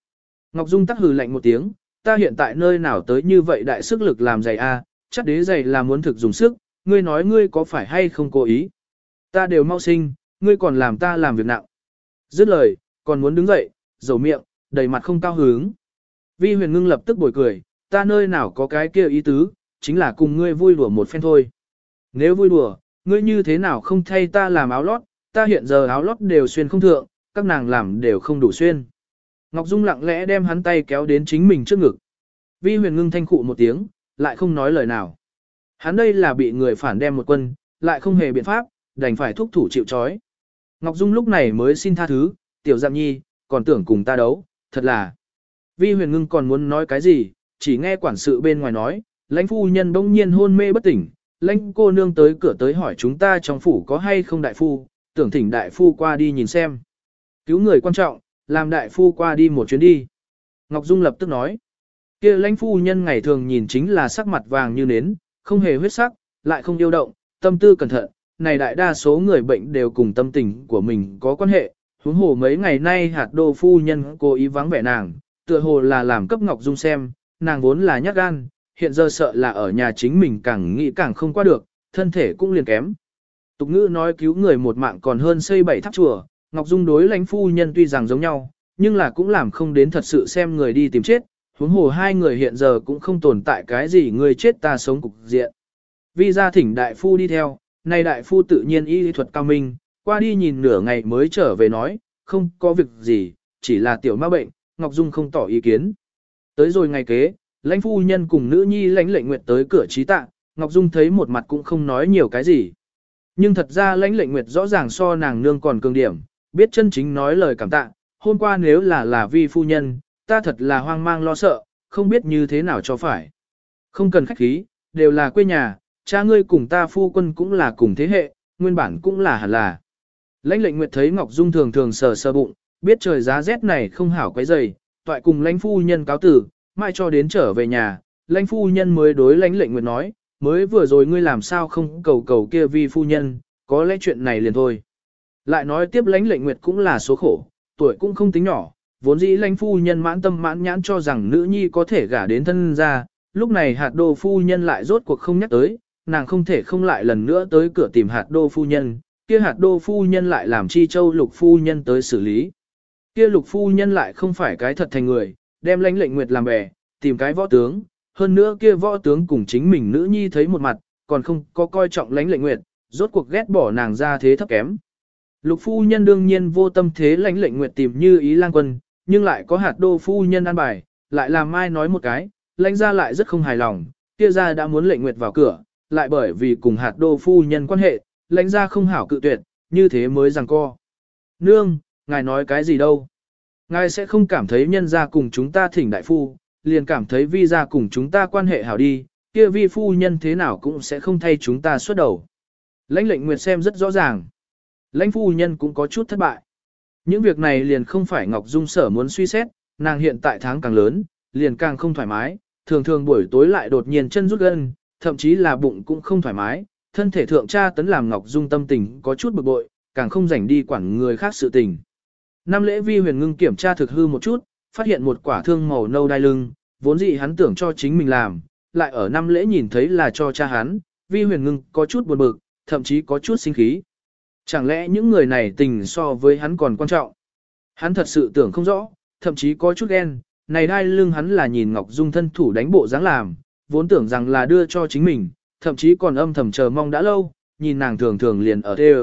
Ngọc Dung tắc hừ lạnh một tiếng, ta hiện tại nơi nào tới như vậy đại sức lực làm giày a, chắc đế giày là muốn thực dùng sức, ngươi nói ngươi có phải hay không cố ý. Ta đều mau sinh, ngươi còn làm ta làm việc nặng. Dứt lời, còn muốn đứng dậy, dầu miệng, đầy mặt không cao hứng. Vi huyền ngưng lập tức bồi cười, ta nơi nào có cái kia ý tứ, chính là cùng ngươi vui đùa một phen thôi. Nếu vui đùa, ngươi như thế nào không thay ta làm áo lót, ta hiện giờ áo lót đều xuyên không thượng, các nàng làm đều không đủ xuyên. Ngọc Dung lặng lẽ đem hắn tay kéo đến chính mình trước ngực. Vi huyền ngưng thanh khụ một tiếng, lại không nói lời nào. Hắn đây là bị người phản đem một quân, lại không hề biện pháp, đành phải thúc thủ chịu trói. Ngọc Dung lúc này mới xin tha thứ, tiểu giam nhi, còn tưởng cùng ta đấu, thật là. Vi huyền ngưng còn muốn nói cái gì, chỉ nghe quản sự bên ngoài nói, lãnh phu nhân bỗng nhiên hôn mê bất tỉnh, lãnh cô nương tới cửa tới hỏi chúng ta trong phủ có hay không đại phu, tưởng thỉnh đại phu qua đi nhìn xem. Cứu người quan trọng, làm đại phu qua đi một chuyến đi. Ngọc Dung lập tức nói, kia lãnh phu nhân ngày thường nhìn chính là sắc mặt vàng như nến, không hề huyết sắc, lại không yêu động, tâm tư cẩn thận, này đại đa số người bệnh đều cùng tâm tình của mình có quan hệ, huống hồ mấy ngày nay hạt đô phu nhân cố ý vắng vẻ nàng, tựa hồ là làm cấp Ngọc Dung xem, nàng vốn là nhát gan, hiện giờ sợ là ở nhà chính mình càng nghĩ càng không qua được, thân thể cũng liền kém. Tục ngữ nói cứu người một mạng còn hơn xây bảy tháp chùa, Ngọc Dung đối lãnh phu nhân tuy rằng giống nhau, nhưng là cũng làm không đến thật sự xem người đi tìm chết, huống hồ hai người hiện giờ cũng không tồn tại cái gì người chết ta sống cục diện. Vi gia thỉnh đại phu đi theo, nay đại phu tự nhiên y thuật cao minh, qua đi nhìn nửa ngày mới trở về nói, không có việc gì, chỉ là tiểu ma bệnh, Ngọc Dung không tỏ ý kiến. Tới rồi ngày kế, lãnh phu nhân cùng nữ nhi lãnh lệnh nguyệt tới cửa trí tạ, Ngọc Dung thấy một mặt cũng không nói nhiều cái gì. Nhưng thật ra lãnh lệnh nguyệt rõ ràng so nàng nương còn cường điểm, biết chân chính nói lời cảm tạ, hôm qua nếu là là vi phu nhân, ta thật là hoang mang lo sợ, không biết như thế nào cho phải. Không cần khách khí, đều là quê nhà, cha ngươi cùng ta phu quân cũng là cùng thế hệ, nguyên bản cũng là hẳn là. Lãnh lệnh nguyệt thấy Ngọc Dung thường thường sờ sờ bụng, biết trời giá rét này không hảo quấy dày, toại cùng lãnh phu nhân cáo tử, mai cho đến trở về nhà, lãnh phu nhân mới đối lãnh lệnh nguyệt nói, mới vừa rồi ngươi làm sao không cầu cầu kia vi phu nhân, có lẽ chuyện này liền thôi. Lại nói tiếp lãnh lệnh nguyệt cũng là số khổ, tuổi cũng không tính nhỏ, vốn dĩ lãnh phu nhân mãn tâm mãn nhãn cho rằng nữ nhi có thể gả đến thân ra, lúc này hạt đô phu nhân lại rốt cuộc không nhắc tới, nàng không thể không lại lần nữa tới cửa tìm hạt đô phu nhân, kia hạt đô phu nhân lại làm chi châu lục phu nhân tới xử lý. Kia lục phu nhân lại không phải cái thật thành người, đem lãnh lệnh nguyệt làm bè, tìm cái võ tướng, hơn nữa kia võ tướng cùng chính mình nữ nhi thấy một mặt, còn không có coi trọng lãnh lệnh nguyệt, rốt cuộc ghét bỏ nàng ra thế thấp kém. Lục phu nhân đương nhiên vô tâm thế lãnh lệnh nguyệt tìm như ý lang quân, nhưng lại có hạt đô phu nhân an bài, lại làm mai nói một cái, lãnh ra lại rất không hài lòng, kia ra đã muốn lệnh nguyệt vào cửa, lại bởi vì cùng hạt đô phu nhân quan hệ, lãnh ra không hảo cự tuyệt, như thế mới rằng co. Nương, ngài nói cái gì đâu? Ngài sẽ không cảm thấy nhân ra cùng chúng ta thỉnh đại phu, liền cảm thấy vi ra cùng chúng ta quan hệ hảo đi, kia vi phu nhân thế nào cũng sẽ không thay chúng ta xuất đầu. Lãnh lệnh nguyệt xem rất rõ ràng. Lãnh phu nhân cũng có chút thất bại. Những việc này liền không phải Ngọc Dung sở muốn suy xét, nàng hiện tại tháng càng lớn, liền càng không thoải mái, thường thường buổi tối lại đột nhiên chân rút gân, thậm chí là bụng cũng không thoải mái, thân thể thượng tra tấn làm Ngọc Dung tâm tình có chút bực bội, càng không rảnh đi quản người khác sự tình. Năm lễ vi huyền ngưng kiểm tra thực hư một chút, phát hiện một quả thương màu nâu đai lưng, vốn dĩ hắn tưởng cho chính mình làm, lại ở năm lễ nhìn thấy là cho cha hắn, vi huyền ngưng có chút buồn bực, thậm chí có chút sinh khí. Chẳng lẽ những người này tình so với hắn còn quan trọng? Hắn thật sự tưởng không rõ, thậm chí có chút ghen, này đai lưng hắn là nhìn Ngọc Dung thân thủ đánh bộ dáng làm, vốn tưởng rằng là đưa cho chính mình, thậm chí còn âm thầm chờ mong đã lâu, nhìn nàng thường thường liền ở thê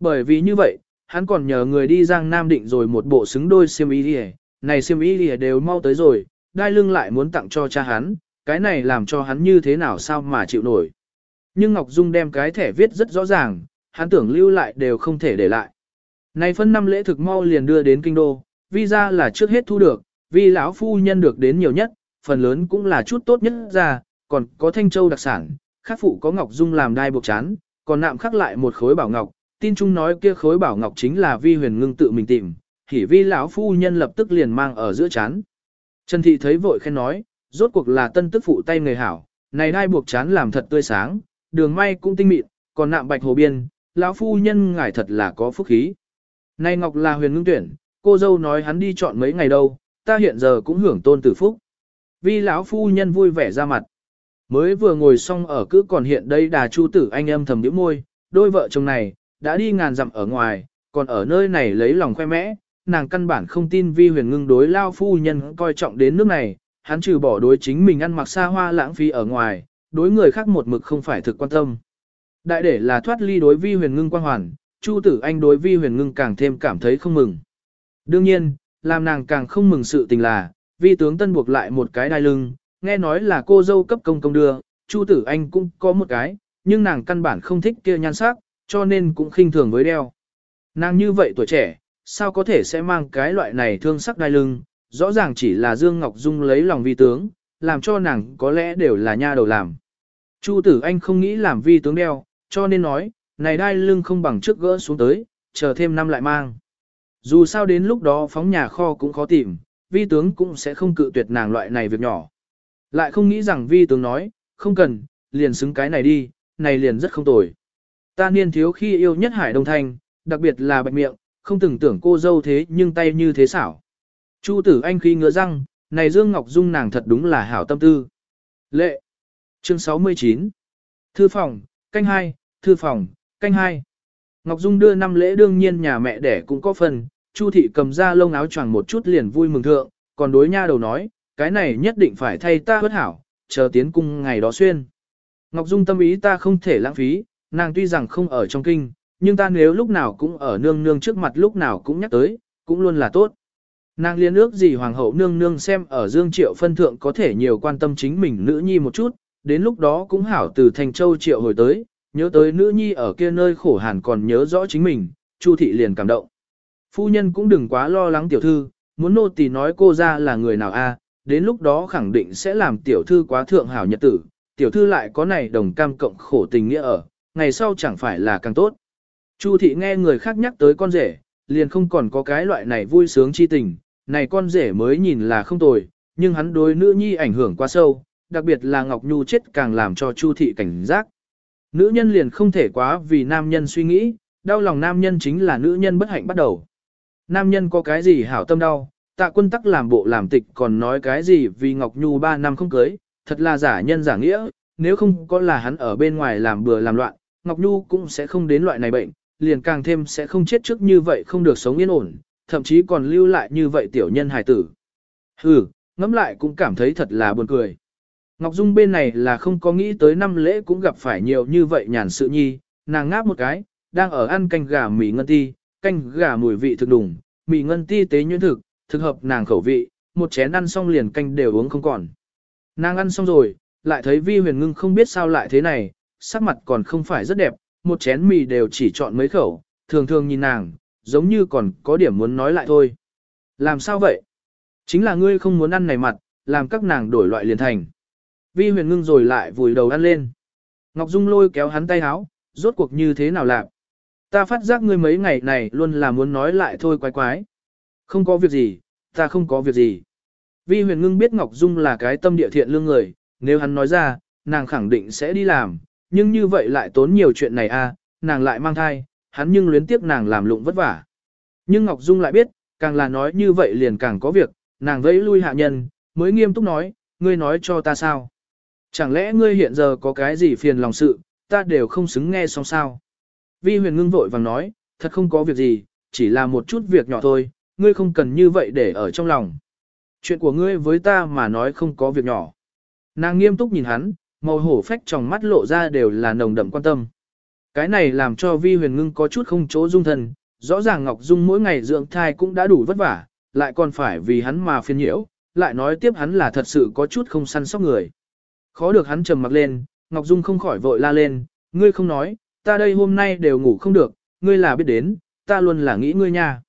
Bởi vì như vậy, hắn còn nhờ người đi Giang Nam định rồi một bộ xứng đôi xiêm y đi này xiêm y đi đều mau tới rồi, đai lưng lại muốn tặng cho cha hắn, cái này làm cho hắn như thế nào sao mà chịu nổi. Nhưng Ngọc Dung đem cái thẻ viết rất rõ ràng, hắn tưởng lưu lại đều không thể để lại. Này phân năm lễ thực mau liền đưa đến kinh đô, visa là trước hết thu được, vì lão phu nhân được đến nhiều nhất, phần lớn cũng là chút tốt nhất ra, còn có thanh châu đặc sản, khắc phụ có ngọc dung làm đai buộc chán, còn nạm khắc lại một khối bảo ngọc, tin chung nói kia khối bảo ngọc chính là vi huyền ngưng tự mình tìm, thì vi lão phu nhân lập tức liền mang ở giữa chán. Trần thị thấy vội khen nói, rốt cuộc là tân tức phụ tay người hảo, này đai buộc chán làm thật tươi sáng, đường may cũng tinh mịn, còn nạm bạch hồ biên, lão phu nhân ngài thật là có phúc khí. nay ngọc là huyền ngưng tuyển, cô dâu nói hắn đi chọn mấy ngày đâu, ta hiện giờ cũng hưởng tôn tử phúc. Vi lão phu nhân vui vẻ ra mặt. Mới vừa ngồi xong ở cứ còn hiện đây đà chu tử anh em thầm nhíu môi, đôi vợ chồng này, đã đi ngàn dặm ở ngoài, còn ở nơi này lấy lòng khoe mẽ, nàng căn bản không tin vi huyền ngưng đối lao phu nhân coi trọng đến nước này, hắn trừ bỏ đối chính mình ăn mặc xa hoa lãng phí ở ngoài, đối người khác một mực không phải thực quan tâm. Đại để là thoát ly đối vi huyền ngưng quan hoàn, Chu tử anh đối vi huyền ngưng càng thêm cảm thấy không mừng. Đương nhiên, làm nàng càng không mừng sự tình là, vi tướng tân buộc lại một cái đai lưng, nghe nói là cô dâu cấp công công đưa, Chu tử anh cũng có một cái, nhưng nàng căn bản không thích kia nhan sắc, cho nên cũng khinh thường với đeo. Nàng như vậy tuổi trẻ, sao có thể sẽ mang cái loại này thương sắc đai lưng, rõ ràng chỉ là Dương Ngọc Dung lấy lòng vi tướng, làm cho nàng có lẽ đều là nha đầu làm. Chu tử anh không nghĩ làm vi tướng đeo, cho nên nói, này đai lưng không bằng trước gỡ xuống tới, chờ thêm năm lại mang. Dù sao đến lúc đó phóng nhà kho cũng khó tìm, vi tướng cũng sẽ không cự tuyệt nàng loại này việc nhỏ. Lại không nghĩ rằng vi tướng nói, không cần, liền xứng cái này đi, này liền rất không tồi. Ta niên thiếu khi yêu nhất Hải Đông Thanh, đặc biệt là bạch miệng, không từng tưởng cô dâu thế nhưng tay như thế xảo. Chu tử anh khi ngứa răng, này Dương Ngọc Dung nàng thật đúng là hảo tâm tư. Lệ. Chương 69. Thư phòng, canh hai, thư phòng, canh hai. Ngọc Dung đưa năm lễ đương nhiên nhà mẹ đẻ cũng có phần, Chu thị cầm ra lông áo choàng một chút liền vui mừng thượng, còn đối nha đầu nói, cái này nhất định phải thay ta bất hảo, chờ tiến cung ngày đó xuyên. Ngọc Dung tâm ý ta không thể lãng phí, nàng tuy rằng không ở trong kinh, nhưng ta nếu lúc nào cũng ở nương nương trước mặt lúc nào cũng nhắc tới, cũng luôn là tốt. Nàng liên ước gì hoàng hậu nương nương xem ở Dương Triệu phân thượng có thể nhiều quan tâm chính mình nữ nhi một chút, đến lúc đó cũng hảo từ Thành Châu Triệu hồi tới, nhớ tới nữ nhi ở kia nơi khổ hàn còn nhớ rõ chính mình, Chu thị liền cảm động. Phu nhân cũng đừng quá lo lắng tiểu thư, muốn nô tỳ nói cô ra là người nào a, đến lúc đó khẳng định sẽ làm tiểu thư quá thượng hảo nhật tử, tiểu thư lại có này đồng cam cộng khổ tình nghĩa ở, ngày sau chẳng phải là càng tốt. Chu thị nghe người khác nhắc tới con rể, liền không còn có cái loại này vui sướng chi tình, này con rể mới nhìn là không tồi, nhưng hắn đối nữ nhi ảnh hưởng quá sâu, đặc biệt là Ngọc Nhu chết càng làm cho Chu thị cảnh giác. Nữ nhân liền không thể quá vì nam nhân suy nghĩ, đau lòng nam nhân chính là nữ nhân bất hạnh bắt đầu. Nam nhân có cái gì hảo tâm đau, tạ quân tắc làm bộ làm tịch còn nói cái gì vì Ngọc Nhu 3 năm không cưới, thật là giả nhân giả nghĩa, nếu không có là hắn ở bên ngoài làm bừa làm loạn, Ngọc Nhu cũng sẽ không đến loại này bệnh, liền càng thêm sẽ không chết trước như vậy không được sống yên ổn, thậm chí còn lưu lại như vậy tiểu nhân hài tử. Hừ, ngẫm lại cũng cảm thấy thật là buồn cười. Ngọc Dung bên này là không có nghĩ tới năm lễ cũng gặp phải nhiều như vậy nhàn sự nhi, nàng ngáp một cái, đang ở ăn canh gà mì ngân ti, canh gà mùi vị thực đủng, mì ngân ti tế nhuyễn thực, thực hợp nàng khẩu vị, một chén ăn xong liền canh đều uống không còn. Nàng ăn xong rồi, lại thấy vi huyền ngưng không biết sao lại thế này, sắc mặt còn không phải rất đẹp, một chén mì đều chỉ chọn mấy khẩu, thường thường nhìn nàng, giống như còn có điểm muốn nói lại thôi. Làm sao vậy? Chính là ngươi không muốn ăn này mặt, làm các nàng đổi loại liền thành. Vi huyền ngưng rồi lại vùi đầu ăn lên. Ngọc Dung lôi kéo hắn tay háo, rốt cuộc như thế nào làm? Ta phát giác ngươi mấy ngày này luôn là muốn nói lại thôi quái quái. Không có việc gì, ta không có việc gì. Vi huyền ngưng biết Ngọc Dung là cái tâm địa thiện lương người, nếu hắn nói ra, nàng khẳng định sẽ đi làm, nhưng như vậy lại tốn nhiều chuyện này a, à, nàng lại mang thai, hắn nhưng luyến tiếc nàng làm lụng vất vả. Nhưng Ngọc Dung lại biết, càng là nói như vậy liền càng có việc, nàng vẫy lui hạ nhân, mới nghiêm túc nói, ngươi nói cho ta sao. Chẳng lẽ ngươi hiện giờ có cái gì phiền lòng sự, ta đều không xứng nghe xong sao. Vi huyền ngưng vội vàng nói, thật không có việc gì, chỉ là một chút việc nhỏ thôi, ngươi không cần như vậy để ở trong lòng. Chuyện của ngươi với ta mà nói không có việc nhỏ. Nàng nghiêm túc nhìn hắn, màu hổ phách trong mắt lộ ra đều là nồng đậm quan tâm. Cái này làm cho vi huyền ngưng có chút không chỗ dung thân, rõ ràng Ngọc Dung mỗi ngày dưỡng thai cũng đã đủ vất vả, lại còn phải vì hắn mà phiền nhiễu, lại nói tiếp hắn là thật sự có chút không săn sóc người. Khó được hắn trầm mặc lên, Ngọc Dung không khỏi vội la lên, ngươi không nói, ta đây hôm nay đều ngủ không được, ngươi là biết đến, ta luôn là nghĩ ngươi nha.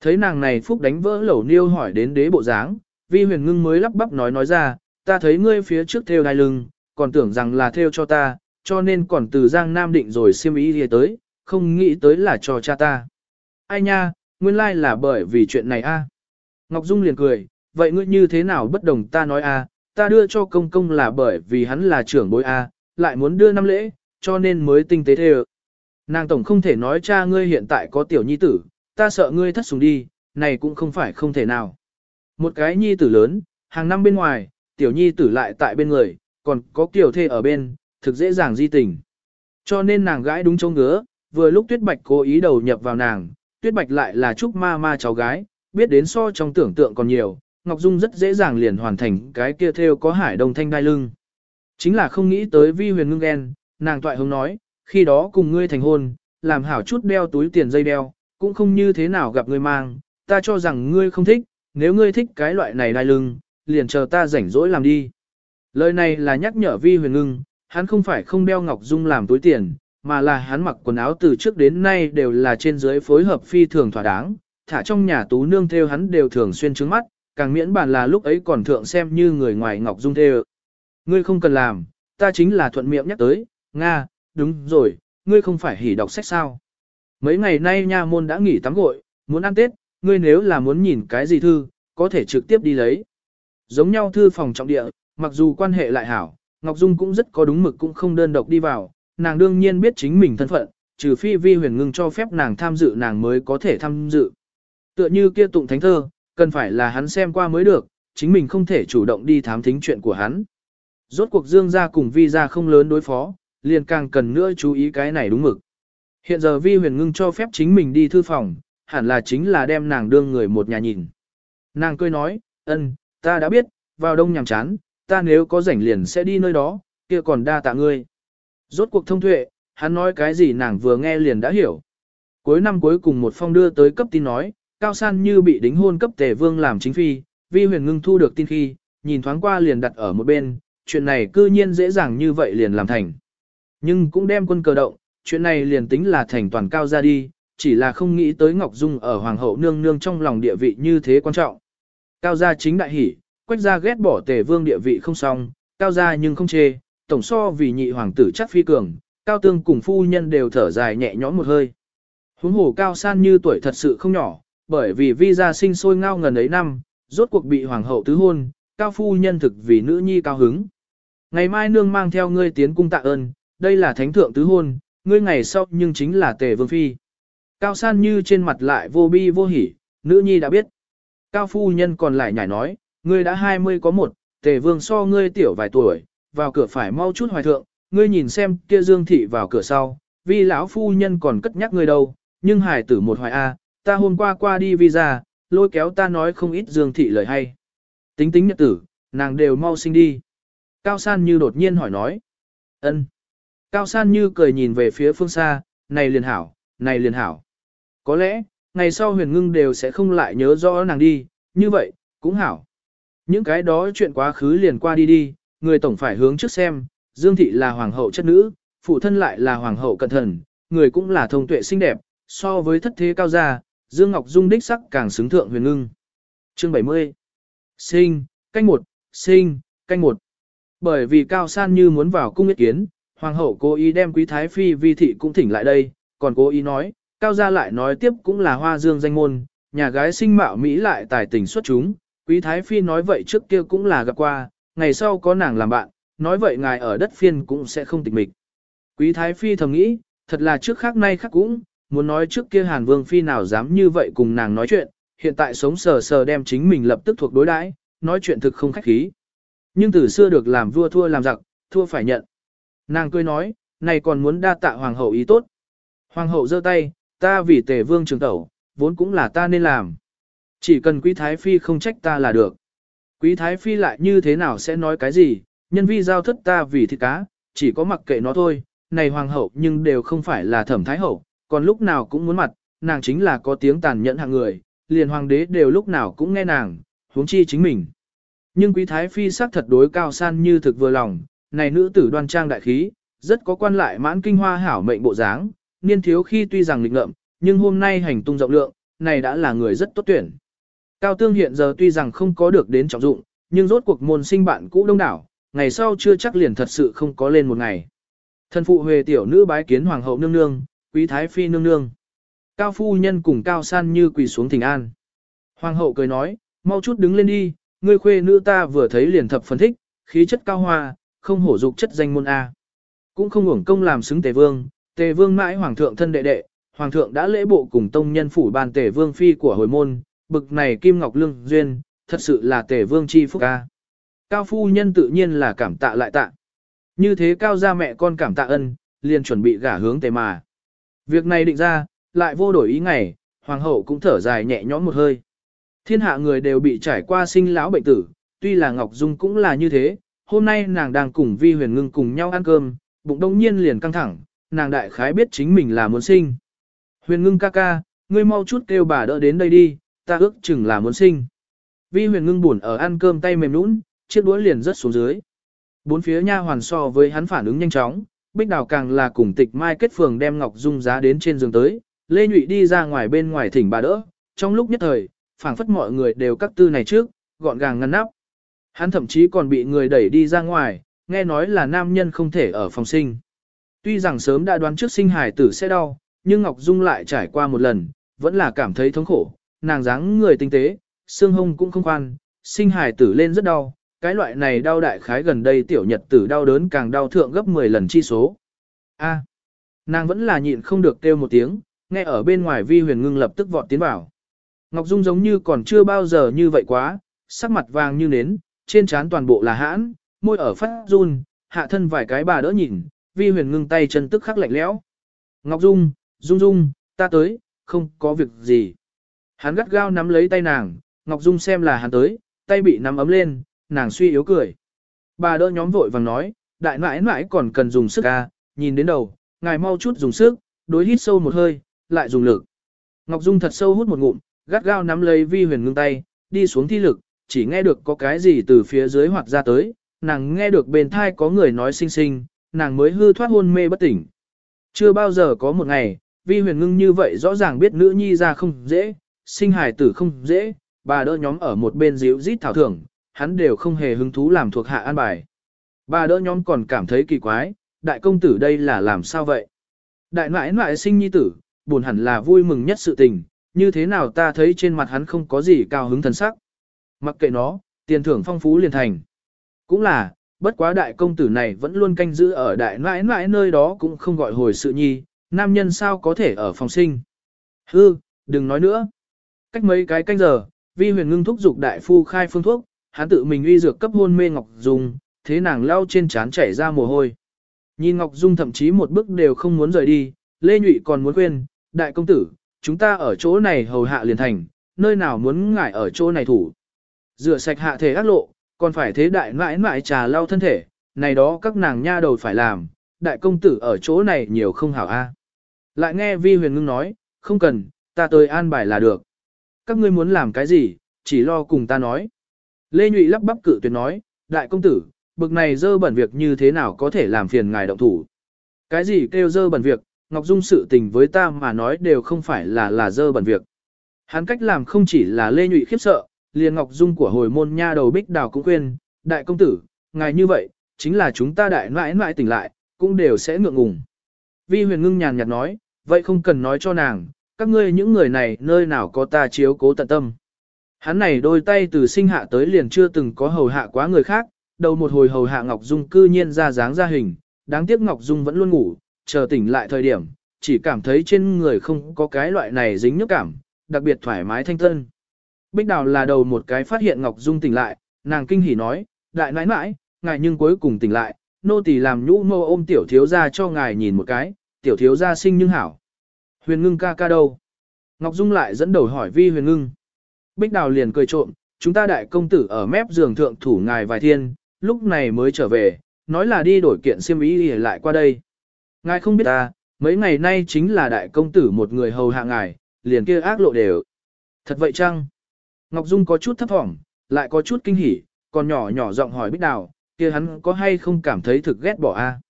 Thấy nàng này phúc đánh vỡ lẩu niêu hỏi đến đế bộ dáng, vi huyền ngưng mới lắp bắp nói nói ra, ta thấy ngươi phía trước theo đai lưng, còn tưởng rằng là theo cho ta, cho nên còn từ Giang Nam định rồi siêm ý đi tới, không nghĩ tới là cho cha ta. Ai nha, nguyên lai là bởi vì chuyện này a. Ngọc Dung liền cười, vậy ngươi như thế nào bất đồng ta nói a, ta đưa cho công công là bởi vì hắn là trưởng bối a, lại muốn đưa năm lễ, cho nên mới tinh tế thế Nàng tổng không thể nói cha ngươi hiện tại có tiểu nhi tử, ta sợ ngươi thất sủng đi, này cũng không phải không thể nào. Một cái nhi tử lớn, hàng năm bên ngoài, tiểu nhi tử lại tại bên người, còn có kiểu thê ở bên, thực dễ dàng di tình. Cho nên nàng gái đúng châu ngứa, vừa lúc tuyết bạch cố ý đầu nhập vào nàng, tuyết bạch lại là trúc ma ma cháu gái, biết đến so trong tưởng tượng còn nhiều, Ngọc Dung rất dễ dàng liền hoàn thành cái kia theo có hải đồng thanh đai lưng. Chính là không nghĩ tới vi huyền ngưng ghen, nàng toại hông nói, khi đó cùng ngươi thành hôn, làm hảo chút đeo túi tiền dây đeo, cũng không như thế nào gặp ngươi mang, ta cho rằng ngươi không thích, nếu ngươi thích cái loại này đai lưng, liền chờ ta rảnh rỗi làm đi. Lời này là nhắc nhở vi huyền ngưng, hắn không phải không đeo Ngọc Dung làm túi tiền, mà là hắn mặc quần áo từ trước đến nay đều là trên dưới phối hợp phi thường thỏa đáng, thả trong nhà tú nương theo hắn đều thường xuyên trứng mắt, càng miễn bàn là lúc ấy còn thượng xem như người ngoài Ngọc Dung theo. Ngươi không cần làm, ta chính là thuận miệng nhắc tới, Nga, đúng rồi, ngươi không phải hỉ đọc sách sao. Mấy ngày nay nha môn đã nghỉ tắm gội, muốn ăn Tết, ngươi nếu là muốn nhìn cái gì thư, có thể trực tiếp đi lấy. Giống nhau thư phòng trọng địa, mặc dù quan hệ lại hảo, Ngọc Dung cũng rất có đúng mực cũng không đơn độc đi vào, nàng đương nhiên biết chính mình thân phận, trừ phi vi huyền ngưng cho phép nàng tham dự nàng mới có thể tham dự. Tựa như kia tụng thánh thơ, cần phải là hắn xem qua mới được, chính mình không thể chủ động đi thám thính chuyện của hắn. Rốt cuộc dương gia cùng vi gia không lớn đối phó, liền càng cần nữa chú ý cái này đúng mực. Hiện giờ vi huyền ngưng cho phép chính mình đi thư phòng, hẳn là chính là đem nàng đương người một nhà nhìn. Nàng cười nói, ân, ta đã biết, vào đông nhàm chán, ta nếu có rảnh liền sẽ đi nơi đó, kia còn đa tạ ngươi. Rốt cuộc thông thuệ, hắn nói cái gì nàng vừa nghe liền đã hiểu. Cuối năm cuối cùng một phong đưa tới cấp tin nói, Cao San như bị đính hôn cấp tề vương làm chính phi, vi huyền ngưng thu được tin khi, nhìn thoáng qua liền đặt ở một bên, chuyện này cư nhiên dễ dàng như vậy liền làm thành. Nhưng cũng đem quân cờ động, chuyện này liền tính là thành toàn cao ra đi, chỉ là không nghĩ tới Ngọc Dung ở Hoàng hậu nương nương trong lòng địa vị như thế quan trọng. Cao gia chính đại hỷ, quách gia ghét bỏ tề vương địa vị không xong, cao gia nhưng không chê, tổng so vì nhị hoàng tử chắc phi cường, cao tương cùng phu nhân đều thở dài nhẹ nhõm một hơi. Huống hồ cao san như tuổi thật sự không nhỏ, bởi vì vi gia sinh sôi ngao ngần ấy năm, rốt cuộc bị hoàng hậu tứ hôn, cao phu nhân thực vì nữ nhi cao hứng. Ngày mai nương mang theo ngươi tiến cung tạ ơn, đây là thánh thượng tứ hôn, ngươi ngày sau nhưng chính là tề vương phi. Cao san như trên mặt lại vô bi vô hỉ, nữ nhi đã biết. Cao phu nhân còn lại nhảy nói, ngươi đã 20 có một, tề vương so ngươi tiểu vài tuổi, vào cửa phải mau chút hoài thượng, ngươi nhìn xem kia dương thị vào cửa sau, vì lão phu nhân còn cất nhắc ngươi đâu, nhưng hài tử một hoài A, ta hôm qua qua đi visa, lôi kéo ta nói không ít dương thị lời hay. Tính tính nhật tử, nàng đều mau sinh đi. Cao san như đột nhiên hỏi nói. ân. Cao san như cười nhìn về phía phương xa, này liền hảo, này liền hảo. Có lẽ, ngày sau huyền ngưng đều sẽ không lại nhớ rõ nàng đi, như vậy, cũng hảo. Những cái đó chuyện quá khứ liền qua đi đi, người tổng phải hướng trước xem, Dương Thị là hoàng hậu chất nữ, phụ thân lại là hoàng hậu cẩn thần người cũng là thông tuệ xinh đẹp, so với thất thế cao gia, Dương Ngọc Dung đích sắc càng xứng thượng huyền ngưng. Chương 70 Sinh, canh một, sinh, canh một. Bởi vì Cao San như muốn vào cung ý kiến, hoàng hậu cố ý đem quý thái phi vi thị cũng thỉnh lại đây, còn cố ý nói, Cao gia lại nói tiếp cũng là hoa dương danh môn, nhà gái sinh mạo Mỹ lại tài tình xuất chúng, Quý Thái Phi nói vậy trước kia cũng là gặp qua, ngày sau có nàng làm bạn, nói vậy ngài ở đất phiên cũng sẽ không tịch mịch. Quý Thái Phi thầm nghĩ, thật là trước khác nay khác cũng, muốn nói trước kia Hàn Vương Phi nào dám như vậy cùng nàng nói chuyện, hiện tại sống sờ sờ đem chính mình lập tức thuộc đối đãi, nói chuyện thực không khách khí. Nhưng từ xưa được làm vua thua làm giặc, thua phải nhận. Nàng cười nói, này còn muốn đa tạ hoàng hậu ý tốt. Hoàng hậu giơ tay, ta vì tề vương trường tẩu, vốn cũng là ta nên làm. Chỉ cần quý thái phi không trách ta là được. Quý thái phi lại như thế nào sẽ nói cái gì, nhân vi giao thất ta vì thịt cá, chỉ có mặc kệ nó thôi, này hoàng hậu nhưng đều không phải là thẩm thái hậu, còn lúc nào cũng muốn mặt, nàng chính là có tiếng tàn nhẫn hạng người, liền hoàng đế đều lúc nào cũng nghe nàng, huống chi chính mình. Nhưng quý thái phi sắc thật đối cao san như thực vừa lòng, này nữ tử đoan trang đại khí, rất có quan lại mãn kinh hoa hảo mệnh bộ dáng, niên thiếu khi tuy rằng lịch ngợm, nhưng hôm nay hành tung rộng lượng, này đã là người rất tốt tuyển. Cao tương hiện giờ tuy rằng không có được đến trọng dụng, nhưng rốt cuộc môn sinh bạn cũ đông đảo, ngày sau chưa chắc liền thật sự không có lên một ngày. Thân phụ huề tiểu nữ bái kiến hoàng hậu nương nương, quý thái phi nương nương. Cao phu nhân cùng cao san như quỳ xuống thỉnh an. Hoàng hậu cười nói, mau chút đứng lên đi, ngươi khuê nữ ta vừa thấy liền thập phân thích, khí chất cao hoa, không hổ dục chất danh môn A. Cũng không hưởng công làm xứng tề vương, tề vương mãi hoàng thượng thân đệ đệ, hoàng thượng đã lễ bộ cùng tông nhân phủ bàn tề vương phi của hồi môn, bực này kim ngọc lương duyên, thật sự là tề vương chi phúc A. Cao phu nhân tự nhiên là cảm tạ lại tạ. Như thế cao gia mẹ con cảm tạ ân, liền chuẩn bị gả hướng tề mà. Việc này định ra, lại vô đổi ý ngày, hoàng hậu cũng thở dài nhẹ nhõm một hơi. Thiên hạ người đều bị trải qua sinh lão bệnh tử, tuy là Ngọc Dung cũng là như thế, hôm nay nàng đang cùng Vi Huyền Ngưng cùng nhau ăn cơm, bụng đông nhiên liền căng thẳng, nàng đại khái biết chính mình là muốn sinh. Huyền Ngưng ca ca, ngươi mau chút kêu bà đỡ đến đây đi, ta ước chừng là muốn sinh. Vi Huyền Ngưng buồn ở ăn cơm tay mềm nũng, chiếc đũa liền rớt xuống dưới. Bốn phía nha hoàn so với hắn phản ứng nhanh chóng, Bích Đào càng là cùng Tịch Mai kết phường đem Ngọc Dung giá đến trên giường tới, Lê Nhụy đi ra ngoài bên ngoài thỉnh bà đỡ, trong lúc nhất thời, phảng phất mọi người đều các tư này trước, gọn gàng ngăn nắp. Hắn thậm chí còn bị người đẩy đi ra ngoài, nghe nói là nam nhân không thể ở phòng sinh. Tuy rằng sớm đã đoán trước sinh hài tử sẽ đau, nhưng Ngọc Dung lại trải qua một lần, vẫn là cảm thấy thống khổ, nàng dáng người tinh tế, xương hông cũng không khoan, sinh hài tử lên rất đau, cái loại này đau đại khái gần đây tiểu nhật tử đau đớn càng đau thượng gấp 10 lần chi số. A, nàng vẫn là nhịn không được kêu một tiếng, nghe ở bên ngoài vi huyền ngưng lập tức vọt tiến vào. Ngọc Dung giống như còn chưa bao giờ như vậy quá, sắc mặt vàng như nến, trên trán toàn bộ là hãn, môi ở phát run, hạ thân vài cái bà đỡ nhìn, vi huyền ngưng tay chân tức khắc lạnh lẽo. Ngọc Dung, Dung Dung, ta tới, không có việc gì. Hắn gắt gao nắm lấy tay nàng, Ngọc Dung xem là hắn tới, tay bị nắm ấm lên, nàng suy yếu cười. Bà đỡ nhóm vội vàng nói, đại nãi nãi còn cần dùng sức à, nhìn đến đầu, ngài mau chút dùng sức, đối hít sâu một hơi, lại dùng lực. Ngọc Dung thật sâu hút một ngụm, gắt gao nắm lấy vi huyền ngưng tay, đi xuống thi lực, chỉ nghe được có cái gì từ phía dưới hoặc ra tới, nàng nghe được bên thai có người nói xinh xinh, nàng mới hư thoát hôn mê bất tỉnh. Chưa bao giờ có một ngày, vi huyền ngưng như vậy rõ ràng biết nữ nhi ra không dễ, sinh hài tử không dễ, bà đỡ nhóm ở một bên díu rít thảo thưởng, hắn đều không hề hứng thú làm thuộc hạ an bài. Bà đỡ nhóm còn cảm thấy kỳ quái, đại công tử đây là làm sao vậy? Đại nãi nãi sinh nhi tử, buồn hẳn là vui mừng nhất sự tình, như thế nào ta thấy trên mặt hắn không có gì cao hứng thần sắc. Mặc kệ nó, tiền thưởng phong phú liền thành. Cũng là, bất quá đại công tử này vẫn luôn canh giữ ở đại nãi nãi nơi đó cũng không gọi hồi sự nhi, nam nhân sao có thể ở phòng sinh. Hư, đừng nói nữa. Cách mấy cái canh giờ, vi huyền ngưng thúc giục đại phu khai phương thuốc, hắn tự mình uy dược cấp hôn mê Ngọc Dung, thế nàng lao trên trán chảy ra mồ hôi. Nhìn Ngọc Dung thậm chí một bước đều không muốn rời đi, Lê Nhụy còn muốn khuyên, đại công tử, chúng ta ở chỗ này hầu hạ liền thành, nơi nào muốn ngại ở chỗ này thủ. Rửa sạch hạ thể ác lộ, còn phải thế đại mãi mãi trà lau thân thể, này đó các nàng nha đầu phải làm, đại công tử ở chỗ này nhiều không hảo a. À. Lại nghe Vi Huyền Ngưng nói, không cần, ta tới an bài là được. Các ngươi muốn làm cái gì, chỉ lo cùng ta nói. Lê Nhụy lắp bắp cự tuyệt nói, đại công tử, bực này dơ bẩn việc như thế nào có thể làm phiền ngài động thủ. Cái gì kêu dơ bẩn việc, Ngọc Dung sự tình với ta mà nói đều không phải là là dơ bẩn việc. Hắn cách làm không chỉ là Lê Nhụy khiếp sợ, liền Ngọc Dung của hồi môn nha đầu bích đào cũng khuyên, đại công tử, ngài như vậy, chính là chúng ta đại mãi mãi tỉnh lại, cũng đều sẽ ngượng ngùng. Vi huyền ngưng nhàn nhạt nói, vậy không cần nói cho nàng, các ngươi những người này nơi nào có ta chiếu cố tận tâm. Hắn này đôi tay từ sinh hạ tới liền chưa từng có hầu hạ quá người khác, đầu một hồi hầu hạ Ngọc Dung cư nhiên ra dáng ra hình, đáng tiếc Ngọc Dung vẫn luôn ngủ, chờ tỉnh lại thời điểm, chỉ cảm thấy trên người không có cái loại này dính nhức cảm, đặc biệt thoải mái thanh tân. Bích Đào là đầu một cái phát hiện Ngọc Dung tỉnh lại, nàng kinh hỉ nói, đại nãi nãi, ngài nhưng cuối cùng tỉnh lại, nô tỳ làm nhũ mô ôm tiểu thiếu ra cho ngài nhìn một cái, tiểu thiếu ra sinh nhưng hảo. Huyền ngưng ca ca đâu? Ngọc Dung lại dẫn đầu hỏi vi huyền ngưng. Bích Đào liền cười trộm, chúng ta đại công tử ở mép giường thượng thủ ngài vài thiên, lúc này mới trở về, nói là đi đổi kiện xiêm y lại qua đây. Ngài không biết ta, mấy ngày nay chính là đại công tử một người hầu hạ ngài, liền kia ác lộ đều. Thật vậy chăng? Ngọc Dung có chút thấp thỏm, lại có chút kinh hỉ, còn nhỏ nhỏ giọng hỏi Bích Đào, kia hắn có hay không cảm thấy thực ghét bỏ a?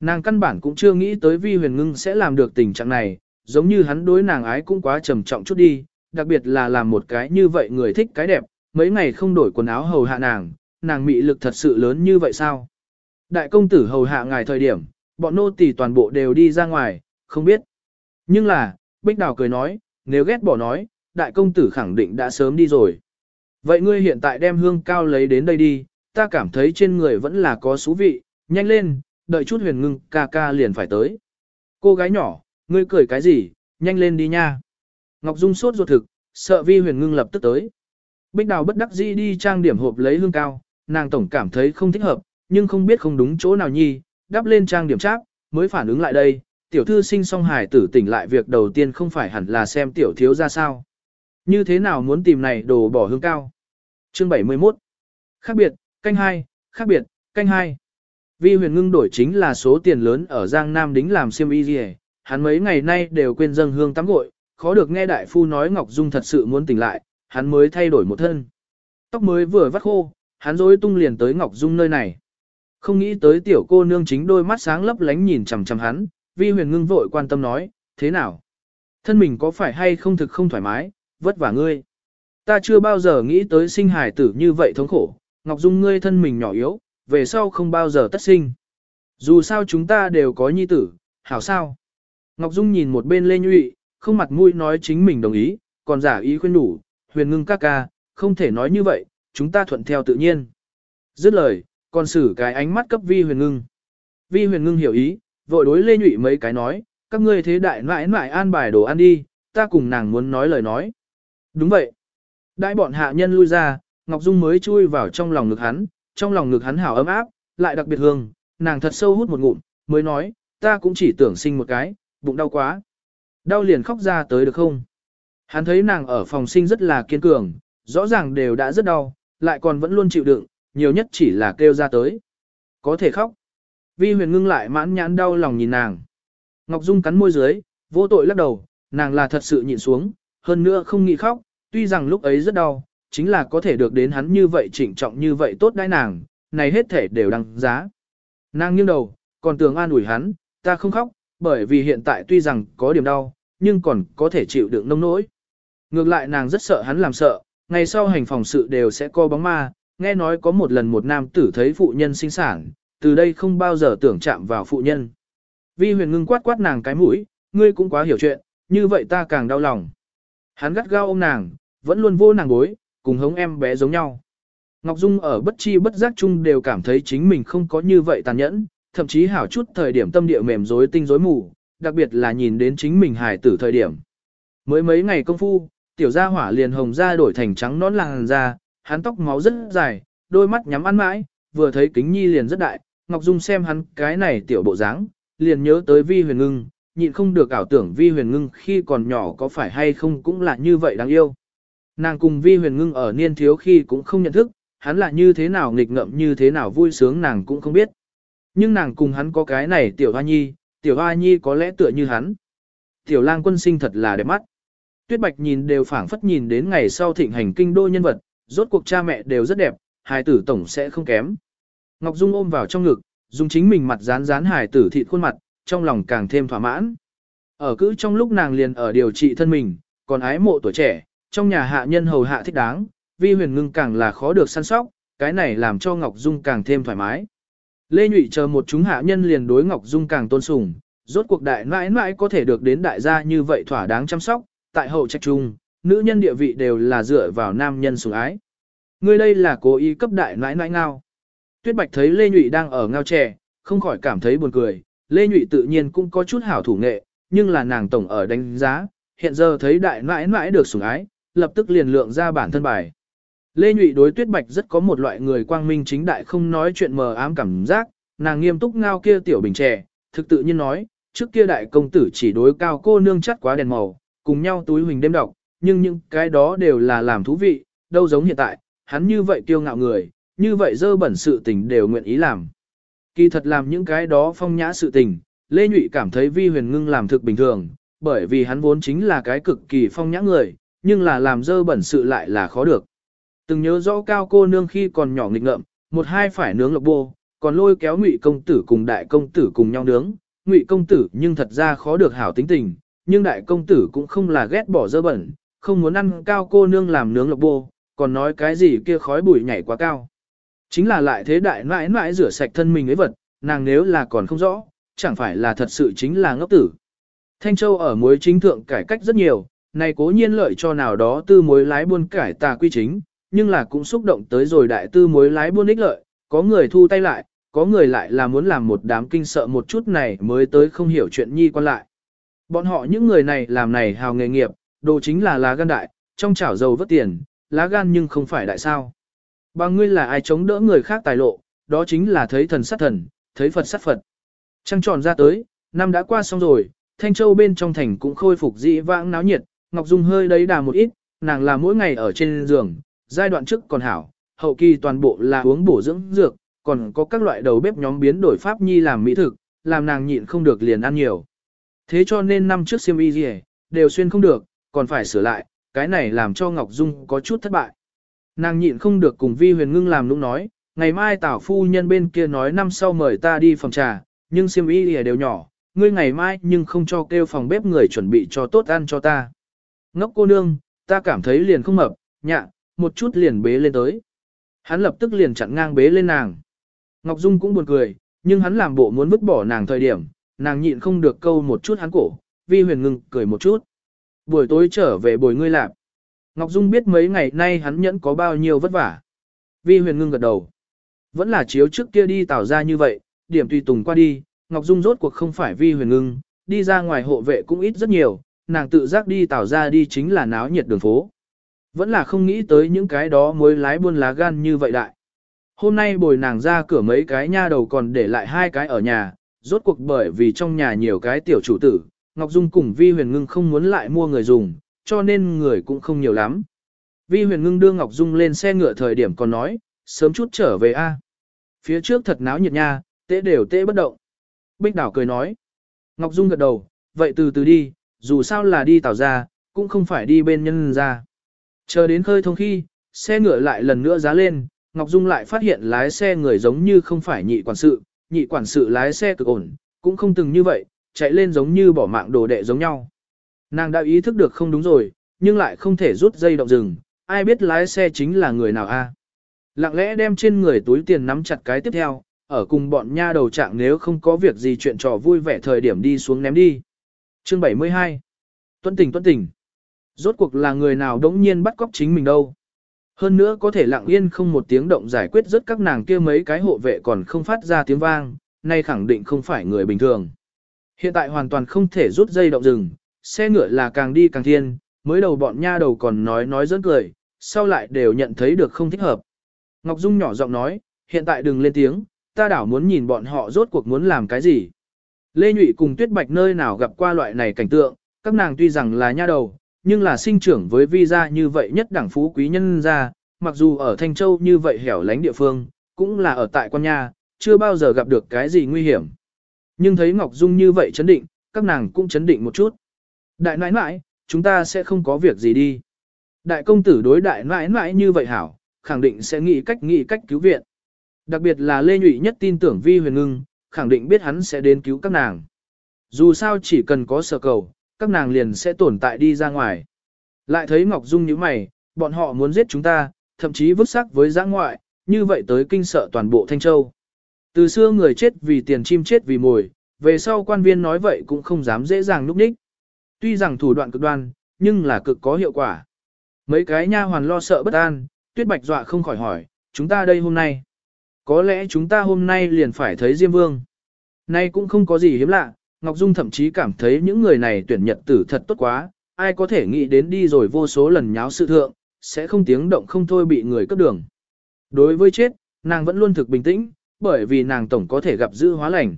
Nàng căn bản cũng chưa nghĩ tới Vi Huyền Ngưng sẽ làm được tình trạng này, giống như hắn đối nàng ái cũng quá trầm trọng chút đi, đặc biệt là làm một cái như vậy người thích cái đẹp, mấy ngày không đổi quần áo hầu hạ nàng, nàng mị lực thật sự lớn như vậy sao? Đại công tử hầu hạ ngài thời điểm, bọn nô tỳ toàn bộ đều đi ra ngoài, không biết. Nhưng là, Bích Đào cười nói, nếu ghét bỏ nói, đại công tử khẳng định đã sớm đi rồi. Vậy ngươi hiện tại đem hương cao lấy đến đây đi, ta cảm thấy trên người vẫn là có xú vị, nhanh lên, đợi chút huyền ngưng ca ca liền phải tới. Cô gái nhỏ, ngươi cười cái gì, nhanh lên đi nha. Ngọc Dung sốt ruột thực, sợ vi huyền ngưng lập tức tới. Bích đào bất đắc dĩ đi trang điểm hộp lấy hương cao, nàng tổng cảm thấy không thích hợp, nhưng không biết không đúng chỗ nào nhi, đắp lên trang điểm cháp, mới phản ứng lại đây, tiểu thư sinh song hài tử tỉnh lại việc đầu tiên không phải hẳn là xem tiểu thiếu ra sao. Như thế nào muốn tìm này đồ bỏ hương cao? Chương 71 Khác biệt, canh hai, khác biệt, canh hai. Vi huyền ngưng đổi chính là số tiền lớn ở Giang Nam đính làm siêm y gì hắn mấy ngày nay đều quên dâng hương tắm gội, khó được nghe đại phu nói Ngọc Dung thật sự muốn tỉnh lại, hắn mới thay đổi một thân. Tóc mới vừa vắt khô, hắn rối tung liền tới Ngọc Dung nơi này. Không nghĩ tới tiểu cô nương chính đôi mắt sáng lấp lánh nhìn chằm chằm hắn, vi huyền ngưng vội quan tâm nói, thế nào? Thân mình có phải hay không thực không thoải mái, vất vả ngươi. Ta chưa bao giờ nghĩ tới sinh hài tử như vậy thống khổ, Ngọc Dung ngươi thân mình nhỏ yếu, về sau không bao giờ tất sinh. Dù sao chúng ta đều có nhi tử, hảo sao? Ngọc Dung nhìn một bên Lê Nhụy, không mặt mũi nói chính mình đồng ý, còn giả ý khuyên đủ, huyền ngưng ca ca, không thể nói như vậy, chúng ta thuận theo tự nhiên. Dứt lời, còn xử cái ánh mắt cấp vi huyền ngưng. Vi huyền ngưng hiểu ý, vội đối Lê Nhụy mấy cái nói, các ngươi thế đại mãi mãi an bài đồ ăn đi, ta cùng nàng muốn nói lời nói. Đúng vậy. Đại bọn hạ nhân lui ra, Ngọc Dung mới chui vào trong lòng ngực hắn, trong lòng ngực hắn hảo ấm áp, lại đặc biệt hương, nàng thật sâu hút một ngụm, mới nói, ta cũng chỉ tưởng sinh một cái, bụng đau quá. Đau liền khóc ra tới được không? Hắn thấy nàng ở phòng sinh rất là kiên cường, rõ ràng đều đã rất đau, lại còn vẫn luôn chịu đựng, nhiều nhất chỉ là kêu ra tới. Có thể khóc. Vi huyền ngưng lại mãn nhãn đau lòng nhìn nàng. Ngọc Dung cắn môi dưới, vô tội lắc đầu, nàng là thật sự nhịn xuống, hơn nữa không nghĩ khóc, tuy rằng lúc ấy rất đau, chính là có thể được đến hắn như vậy trịnh trọng như vậy tốt đãi nàng, này hết thể đều đăng giá. Nàng nghiêng đầu, còn tưởng an ủi hắn, ta không khóc, bởi vì hiện tại tuy rằng có điểm đau, nhưng còn có thể chịu đựng nông nỗi. Ngược lại nàng rất sợ hắn làm sợ, ngày sau hành phòng sự đều sẽ co bóng ma, nghe nói có một lần một nam tử thấy phụ nhân sinh sản, từ đây không bao giờ tưởng chạm vào phụ nhân. Vi huyền ngưng quát quát nàng cái mũi, ngươi cũng quá hiểu chuyện, như vậy ta càng đau lòng. Hắn gắt gao ôm nàng, vẫn luôn vô nàng bối, cùng hống em bé giống nhau. Ngọc Dung ở bất chi bất giác chung đều cảm thấy chính mình không có như vậy tàn nhẫn, thậm chí hảo chút thời điểm tâm địa mềm rối tinh rối mù, đặc biệt là nhìn đến chính mình hài tử thời điểm. Mới mấy ngày công phu, tiểu gia hỏa liền hồng da đổi thành trắng nón làn da, hắn tóc máu rất dài, đôi mắt nhắm ăn mãi, vừa thấy kính nhi liền rất đại, Ngọc Dung xem hắn cái này tiểu bộ dáng, liền nhớ tới vi huyền ngưng, nhịn không được ảo tưởng vi huyền ngưng khi còn nhỏ có phải hay không cũng là như vậy đáng yêu. Nàng cùng vi huyền ngưng ở niên thiếu khi cũng không nhận thức, hắn là như thế nào nghịch ngợm như thế nào vui sướng nàng cũng không biết. Nhưng nàng cùng hắn có cái này tiểu hoa nhi, tiểu hoa nhi có lẽ tựa như hắn. Tiểu lang quân sinh thật là đẹp mắt. Tuyết bạch nhìn đều phảng phất nhìn đến ngày sau thịnh hành kinh đô nhân vật, rốt cuộc cha mẹ đều rất đẹp, hài tử tổng sẽ không kém. Ngọc Dung ôm vào trong ngực, dùng chính mình mặt dán dán hài tử thịt khuôn mặt, trong lòng càng thêm thỏa mãn. Ở cứ trong lúc nàng liền ở điều trị thân mình, còn ái mộ tuổi trẻ, trong nhà hạ nhân hầu hạ thích đáng, vi huyền ngưng càng là khó được săn sóc, cái này làm cho Ngọc Dung càng thêm thoải mái. Lê Nhụy chờ một chúng hạ nhân liền đối Ngọc Dung càng tôn sùng, rốt cuộc đại mãi mãi có thể được đến đại gia như vậy thỏa đáng chăm sóc, tại hậu trạch trung, nữ nhân địa vị đều là dựa vào nam nhân sủng ái. Ngươi đây là cố ý cấp đại mãi mãi ngao. Tuyết Bạch thấy Lê Nhụy đang ở ngao trẻ, không khỏi cảm thấy buồn cười. Lê Nhụy tự nhiên cũng có chút hảo thủ nghệ, nhưng là nàng tổng ở đánh giá, hiện giờ thấy đại mãi mãi được sủng ái, lập tức liền lượng ra bản thân bài. Lê Nhụy đối Tuyết Bạch rất có một loại người quang minh chính đại không nói chuyện mờ ám cảm giác, nàng nghiêm túc ngao kia tiểu bình trẻ, thực tự nhiên nói, trước kia đại công tử chỉ đối cao cô nương chắt quá đèn màu, cùng nhau túi huỳnh đêm đọc, nhưng những cái đó đều là làm thú vị, đâu giống hiện tại, hắn như vậy kiêu ngạo người, như vậy dơ bẩn sự tình đều nguyện ý làm. Kỳ thật làm những cái đó phong nhã sự tình, Lê Nhụy cảm thấy vi huyền ngưng làm thực bình thường, bởi vì hắn vốn chính là cái cực kỳ phong nhã người, nhưng là làm dơ bẩn sự lại là khó được. Từng nhớ rõ cao cô nương khi còn nhỏ nghịch ngợm, một hai phải nướng lộc bô, còn lôi kéo ngụy công tử cùng đại công tử cùng nhau nướng, ngụy công tử nhưng thật ra khó được hảo tính tình, nhưng đại công tử cũng không là ghét bỏ dơ bẩn, không muốn ăn cao cô nương làm nướng lộc bô, còn nói cái gì kia khói bụi nhảy quá cao. Chính là lại thế đại mãi mãi rửa sạch thân mình ấy vật, nàng nếu là còn không rõ, chẳng phải là thật sự chính là ngốc tử. Thanh Châu ở muối chính thượng cải cách rất nhiều, này cố nhiên lợi cho nào đó tư muối lái buôn cải tà quy chính, nhưng là cũng xúc động tới rồi đại tư mối lái buôn ích lợi, có người thu tay lại, có người lại là muốn làm một đám kinh sợ một chút này mới tới không hiểu chuyện nhi quan lại. Bọn họ những người này làm này hào nghề nghiệp, đồ chính là lá gan đại, trong chảo dầu vất tiền, lá gan nhưng không phải đại sao. Bằng ngươi là ai chống đỡ người khác tài lộ, đó chính là thấy thần sát thần, thấy Phật sát Phật. Trăng tròn ra tới, năm đã qua xong rồi, Thanh Châu bên trong thành cũng khôi phục dị vãng náo nhiệt, Ngọc Dung hơi đấy đà một ít, nàng là mỗi ngày ở trên giường, giai đoạn trước còn hảo, hậu kỳ toàn bộ là uống bổ dưỡng dược, còn có các loại đầu bếp nhóm biến đổi pháp nhi làm mỹ thực, làm nàng nhịn không được liền ăn nhiều. Thế cho nên năm trước siêm y gì đều xuyên không được, còn phải sửa lại, cái này làm cho Ngọc Dung có chút thất bại. Nàng nhịn không được cùng Vi Huyền Ngưng làm lúc nói, ngày mai tảo phu nhân bên kia nói năm sau mời ta đi phòng trà, nhưng siêm y gì đều nhỏ, ngươi ngày mai nhưng không cho kêu phòng bếp người chuẩn bị cho tốt ăn cho ta. Ngốc cô nương, ta cảm thấy liền không mập, nhạ, một chút liền bế lên tới. Hắn lập tức liền chặn ngang bế lên nàng. Ngọc Dung cũng buồn cười, nhưng hắn làm bộ muốn vứt bỏ nàng thời điểm, nàng nhịn không được câu một chút hắn cổ, vi huyền ngưng cười một chút. Buổi tối trở về bồi ngươi lạp. Ngọc Dung biết mấy ngày nay hắn nhẫn có bao nhiêu vất vả. Vi huyền ngưng gật đầu. Vẫn là chiếu trước kia đi tảo ra như vậy, điểm tùy tùng qua đi, Ngọc Dung rốt cuộc không phải vi huyền ngưng, đi ra ngoài hộ vệ cũng ít rất nhiều, nàng tự giác đi tảo ra đi chính là náo nhiệt đường phố. Vẫn là không nghĩ tới những cái đó mới lái buôn lá gan như vậy đại. Hôm nay bồi nàng ra cửa mấy cái nha đầu còn để lại hai cái ở nhà, rốt cuộc bởi vì trong nhà nhiều cái tiểu chủ tử, Ngọc Dung cùng Vi Huyền Ngưng không muốn lại mua người dùng, cho nên người cũng không nhiều lắm. Vi Huyền Ngưng đưa Ngọc Dung lên xe ngựa thời điểm còn nói, sớm chút trở về a. Phía trước thật náo nhiệt nha, tễ đều tễ bất động. Bích Đảo cười nói. Ngọc Dung gật đầu, vậy từ từ đi, dù sao là đi tảo ra, cũng không phải đi bên nhân ra. Chờ đến khơi thông khi, xe ngựa lại lần nữa giá lên, Ngọc Dung lại phát hiện lái xe người giống như không phải nhị quản sự, nhị quản sự lái xe cực ổn, cũng không từng như vậy, chạy lên giống như bỏ mạng đồ đệ giống nhau. Nàng đã ý thức được không đúng rồi, nhưng lại không thể rút dây động rừng, ai biết lái xe chính là người nào a? Lặng lẽ đem trên người túi tiền nắm chặt cái tiếp theo, ở cùng bọn nha đầu trạng nếu không có việc gì chuyện trò vui vẻ thời điểm đi xuống ném đi. Chương 72 Tuân tình tuân tình Rốt cuộc là người nào đống nhiên bắt cóc chính mình đâu. Hơn nữa có thể lặng yên không một tiếng động giải quyết rất các nàng kia mấy cái hộ vệ còn không phát ra tiếng vang, nay khẳng định không phải người bình thường. Hiện tại hoàn toàn không thể rút dây động rừng, xe ngựa là càng đi càng thiên, mới đầu bọn nha đầu còn nói nói dẫn cười, sau lại đều nhận thấy được không thích hợp. Ngọc Dung nhỏ giọng nói, hiện tại đừng lên tiếng, ta đảo muốn nhìn bọn họ rốt cuộc muốn làm cái gì. Lê Nhụy cùng Tuyết Bạch nơi nào gặp qua loại này cảnh tượng, các nàng tuy rằng là nha đầu, nhưng là sinh trưởng với vi gia như vậy nhất đẳng phú quý nhân gia, mặc dù ở Thanh Châu như vậy hẻo lánh địa phương, cũng là ở tại quan nhà, chưa bao giờ gặp được cái gì nguy hiểm. Nhưng thấy Ngọc Dung như vậy chấn định, các nàng cũng chấn định một chút. Đại nãi nãi, chúng ta sẽ không có việc gì đi. Đại công tử đối đại nãi nãi như vậy hảo, khẳng định sẽ nghĩ cách nghĩ cách cứu viện. Đặc biệt là Lê Nhụy nhất tin tưởng Vi Huyền Ngưng, khẳng định biết hắn sẽ đến cứu các nàng. Dù sao chỉ cần có sở cầu, các nàng liền sẽ tồn tại đi ra ngoài. Lại thấy Ngọc Dung như mày, bọn họ muốn giết chúng ta, thậm chí vứt xác với giã ngoại, như vậy tới kinh sợ toàn bộ Thanh Châu. Từ xưa người chết vì tiền chim chết vì mồi, về sau quan viên nói vậy cũng không dám dễ dàng núp đích. Tuy rằng thủ đoạn cực đoan, nhưng là cực có hiệu quả. Mấy cái nha hoàn lo sợ bất an, tuyết bạch dọa không khỏi hỏi, chúng ta đây hôm nay. Có lẽ chúng ta hôm nay liền phải thấy Diêm Vương. Nay cũng không có gì hiếm lạ, Ngọc Dung thậm chí cảm thấy những người này tuyển nhật tử thật tốt quá, ai có thể nghĩ đến đi rồi vô số lần nháo sự thượng, sẽ không tiếng động không thôi bị người cấp đường. Đối với chết, nàng vẫn luôn thực bình tĩnh, bởi vì nàng tổng có thể gặp dữ hóa lành.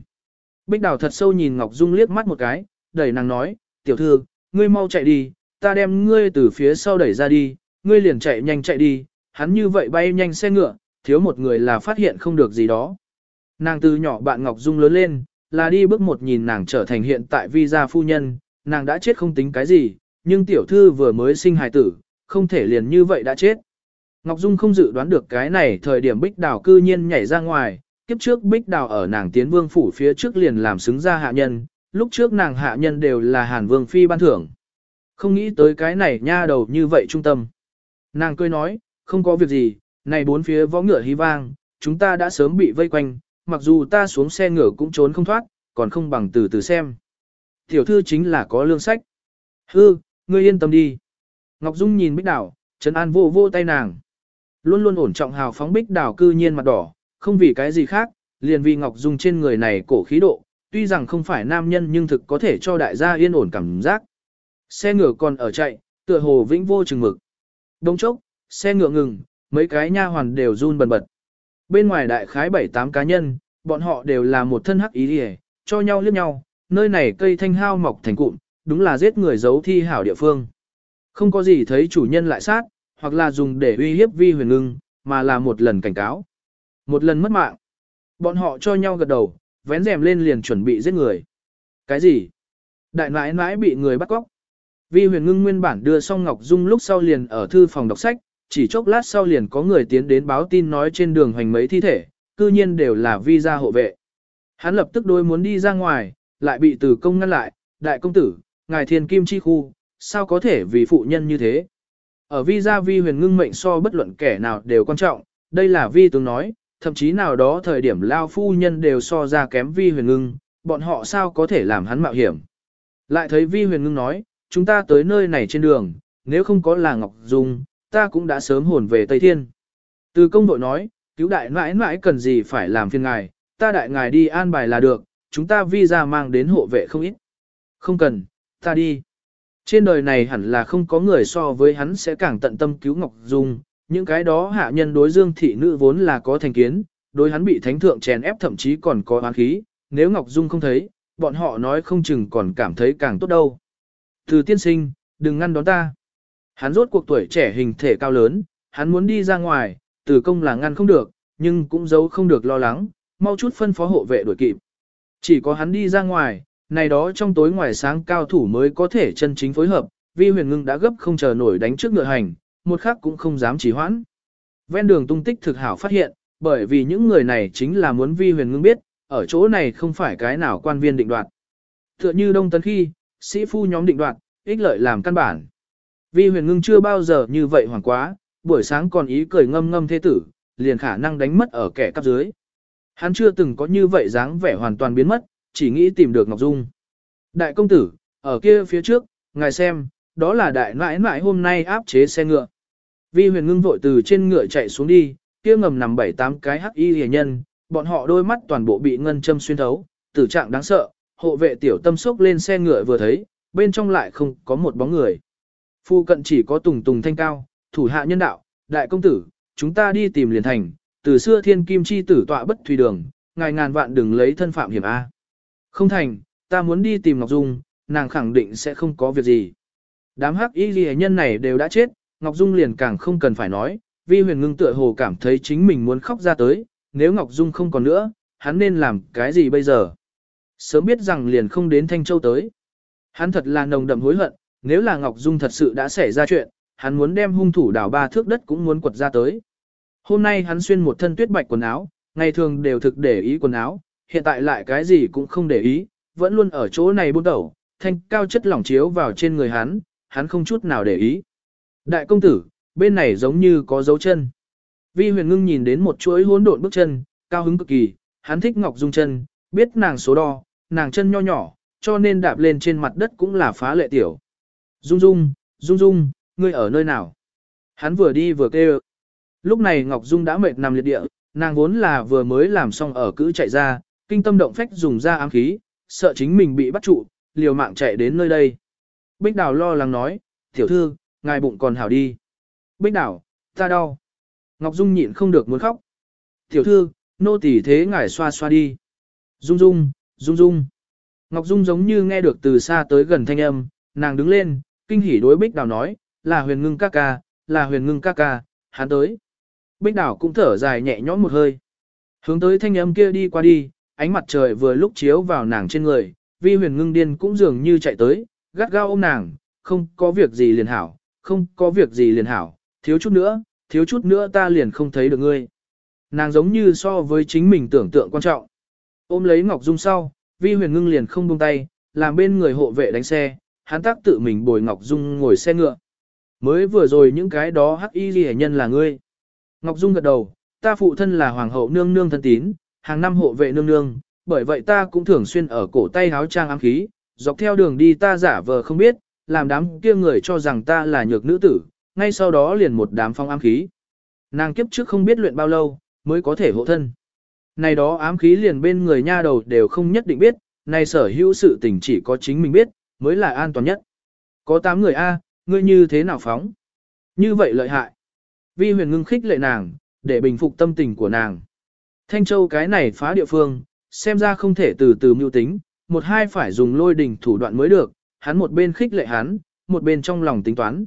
Bích Đào thật sâu nhìn Ngọc Dung liếc mắt một cái, đẩy nàng nói, tiểu thư, ngươi mau chạy đi, ta đem ngươi từ phía sau đẩy ra đi, ngươi liền chạy nhanh chạy đi, hắn như vậy bay nhanh xe ngựa, thiếu một người là phát hiện không được gì đó. Nàng từ nhỏ bạn Ngọc Dung lớn lên, là đi bước một nhìn nàng trở thành hiện tại vi gia phu nhân, nàng đã chết không tính cái gì, nhưng tiểu thư vừa mới sinh hài tử, không thể liền như vậy đã chết. Ngọc Dung không dự đoán được cái này thời điểm Bích Đào cư nhiên nhảy ra ngoài, kiếp trước Bích Đào ở nàng tiến vương phủ phía trước liền làm xứng ra hạ nhân, lúc trước nàng hạ nhân đều là Hàn Vương Phi ban thưởng. Không nghĩ tới cái này nha đầu như vậy trung tâm. Nàng cười nói, không có việc gì, này bốn phía võ ngựa hí vang, chúng ta đã sớm bị vây quanh, mặc dù ta xuống xe ngựa cũng trốn không thoát, còn không bằng từ từ xem. Tiểu thư chính là có lương sách. Hư, ngươi yên tâm đi. Ngọc Dung nhìn Bích Đào, Trấn An vô vô tay nàng. Luôn luôn ổn trọng hào phóng Bích Đào cư nhiên mặt đỏ, không vì cái gì khác, liền vì Ngọc Dung trên người này cổ khí độ, tuy rằng không phải nam nhân nhưng thực có thể cho đại gia yên ổn cảm giác. Xe ngựa còn ở chạy, tựa hồ vĩnh vô chừng mực. Đông chốc, xe ngựa ngừng, mấy cái nha hoàn đều run bần bật. Bên ngoài đại khái bảy tám cá nhân, bọn họ đều là một thân hắc ý hề, cho nhau liếc nhau, nơi này cây thanh hao mọc thành cụm, đúng là giết người giấu thi hảo địa phương. Không có gì thấy chủ nhân lại sát, hoặc là dùng để uy hiếp vi huyền ngưng, mà là một lần cảnh cáo. Một lần mất mạng. Bọn họ cho nhau gật đầu, vén rèm lên liền chuẩn bị giết người. Cái gì? Đại nãi nãi bị người bắt cóc. Vi huyền ngưng nguyên bản đưa xong Ngọc Dung lúc sau liền ở thư phòng đọc sách, chỉ chốc lát sau liền có người tiến đến báo tin nói trên đường hoành mấy thi thể, cư nhiên đều là vi gia hộ vệ. Hắn lập tức đôi muốn đi ra ngoài, lại bị từ công ngăn lại, đại công tử, ngài thiên kim chi khu, sao có thể vì phụ nhân như thế. Ở vi gia vi huyền ngưng mệnh so bất luận kẻ nào đều quan trọng, đây là vi tướng nói, thậm chí nào đó thời điểm lao phu nhân đều so ra kém vi huyền ngưng, bọn họ sao có thể làm hắn mạo hiểm. Lại thấy vi huyền ngưng nói, chúng ta tới nơi này trên đường, nếu không có là Ngọc Dung, ta cũng đã sớm hồn về Tây Thiên. Từ công đội nói, cứu đại mãi mãi cần gì phải làm phiền ngài, ta đại ngài đi an bài là được, chúng ta vi ra mang đến hộ vệ không ít. Không cần, ta đi. Trên đời này hẳn là không có người so với hắn sẽ càng tận tâm cứu Ngọc Dung, những cái đó hạ nhân đối dương thị nữ vốn là có thành kiến, đối hắn bị thánh thượng chèn ép thậm chí còn có oán khí, nếu Ngọc Dung không thấy, bọn họ nói không chừng còn cảm thấy càng tốt đâu. Từ tiên sinh, đừng ngăn đón ta. Hắn rốt cuộc tuổi trẻ hình thể cao lớn, hắn muốn đi ra ngoài, từ công là ngăn không được, nhưng cũng giấu không được lo lắng, mau chút phân phó hộ vệ đuổi kịp. Chỉ có hắn đi ra ngoài, này đó trong tối ngoài sáng cao thủ mới có thể chân chính phối hợp, vi huyền ngưng đã gấp không chờ nổi đánh trước ngựa hành, một khắc cũng không dám trì hoãn. Ven đường tung tích thực hảo phát hiện, bởi vì những người này chính là muốn vi huyền ngưng biết, ở chỗ này không phải cái nào quan viên định đoạt. Tựa như đông tấn khi, sĩ phu nhóm định đoạt, ích lợi làm căn bản. Vi huyền ngưng chưa bao giờ như vậy hoảng quá, buổi sáng còn ý cười ngâm ngâm thế tử, liền khả năng đánh mất ở kẻ cấp dưới. Hắn chưa từng có như vậy dáng vẻ hoàn toàn biến mất, chỉ nghĩ tìm được Ngọc Dung. Đại công tử, ở kia phía trước, ngài xem, đó là đại nãi nãi hôm nay áp chế xe ngựa. Vi huyền ngưng vội từ trên ngựa chạy xuống đi, kia ngầm nằm bảy tám cái hắc y hề nhân, bọn họ đôi mắt toàn bộ bị ngân châm xuyên thấu, tử trạng đáng sợ, hộ vệ tiểu tâm sốc lên xe ngựa vừa thấy, bên trong lại không có một bóng người. Phu cận chỉ có tùng tùng thanh cao, thủ hạ nhân đạo, đại công tử, chúng ta đi tìm liền thành, từ xưa thiên kim chi tử tọa bất thủy đường, ngài ngàn vạn đừng lấy thân phạm hiểm A. Không thành, ta muốn đi tìm Ngọc Dung, nàng khẳng định sẽ không có việc gì. Đám hắc y ghi nhân này đều đã chết, Ngọc Dung liền càng không cần phải nói, vi huyền ngưng tựa hồ cảm thấy chính mình muốn khóc ra tới, nếu Ngọc Dung không còn nữa, hắn nên làm cái gì bây giờ? Sớm biết rằng liền không đến Thanh Châu tới. Hắn thật là nồng đậm hối hận, nếu là Ngọc Dung thật sự đã xảy ra chuyện, hắn muốn đem hung thủ đào ba thước đất cũng muốn quật ra tới. Hôm nay hắn xuyên một thân tuyết bạch quần áo, ngày thường đều thực để ý quần áo, hiện tại lại cái gì cũng không để ý, vẫn luôn ở chỗ này buôn đầu, thanh cao chất lỏng chiếu vào trên người hắn, hắn không chút nào để ý. Đại công tử, bên này giống như có dấu chân. Vi huyền ngưng nhìn đến một chuỗi hỗn độn bước chân, cao hứng cực kỳ, hắn thích Ngọc Dung chân, biết nàng số đo, nàng chân nho nhỏ, cho nên đạp lên trên mặt đất cũng là phá lệ tiểu. Dung Dung, Dung Dung, ngươi ở nơi nào? Hắn vừa đi vừa kêu. Lúc này Ngọc Dung đã mệt nằm liệt địa, nàng vốn là vừa mới làm xong ở cữ chạy ra, kinh tâm động phách dùng ra ám khí, sợ chính mình bị bắt trụ, liều mạng chạy đến nơi đây. Bích Đào lo lắng nói, tiểu thư, ngài bụng còn hảo đi. Bích Đào, ta đau. Ngọc Dung nhịn không được muốn khóc. Tiểu thư, nô tỳ thế ngài xoa xoa đi. Dung Dung, Dung Dung. Ngọc Dung giống như nghe được từ xa tới gần thanh âm, nàng đứng lên, kinh hỉ đối Bích Đào nói, là huyền ngưng ca ca, là huyền ngưng ca ca, hắn tới. Bích Đào cũng thở dài nhẹ nhõm một hơi. Hướng tới thanh âm kia đi qua đi, ánh mặt trời vừa lúc chiếu vào nàng trên người, vi huyền ngưng điên cũng dường như chạy tới, gắt gao ôm nàng, không có việc gì liền hảo, không có việc gì liền hảo, thiếu chút nữa, thiếu chút nữa ta liền không thấy được ngươi. Nàng giống như so với chính mình tưởng tượng quan trọng. Ôm lấy Ngọc Dung sau, vi huyền ngưng liền không buông tay, làm bên người hộ vệ đánh xe, hắn tác tự mình bồi Ngọc Dung ngồi xe ngựa. Mới vừa rồi những cái đó hắc y ghi nhân là ngươi. Ngọc Dung gật đầu, ta phụ thân là hoàng hậu nương nương thân tín, hàng năm hộ vệ nương nương, bởi vậy ta cũng thường xuyên ở cổ tay háo trang ám khí, dọc theo đường đi ta giả vờ không biết, làm đám kia người cho rằng ta là nhược nữ tử, ngay sau đó liền một đám phong ám khí. Nàng kiếp trước không biết luyện bao lâu, mới có thể hộ thân. Này đó ám khí liền bên người nha đầu đều không nhất định biết, này sở hữu sự tình chỉ có chính mình biết, mới là an toàn nhất. Có 8 người A, ngươi như thế nào phóng? Như vậy lợi hại. Vi huyền ngưng khích lệ nàng, để bình phục tâm tình của nàng. Thanh Châu cái này phá địa phương, xem ra không thể từ từ mưu tính, một hai phải dùng lôi đình thủ đoạn mới được, hắn một bên khích lệ hắn, một bên trong lòng tính toán.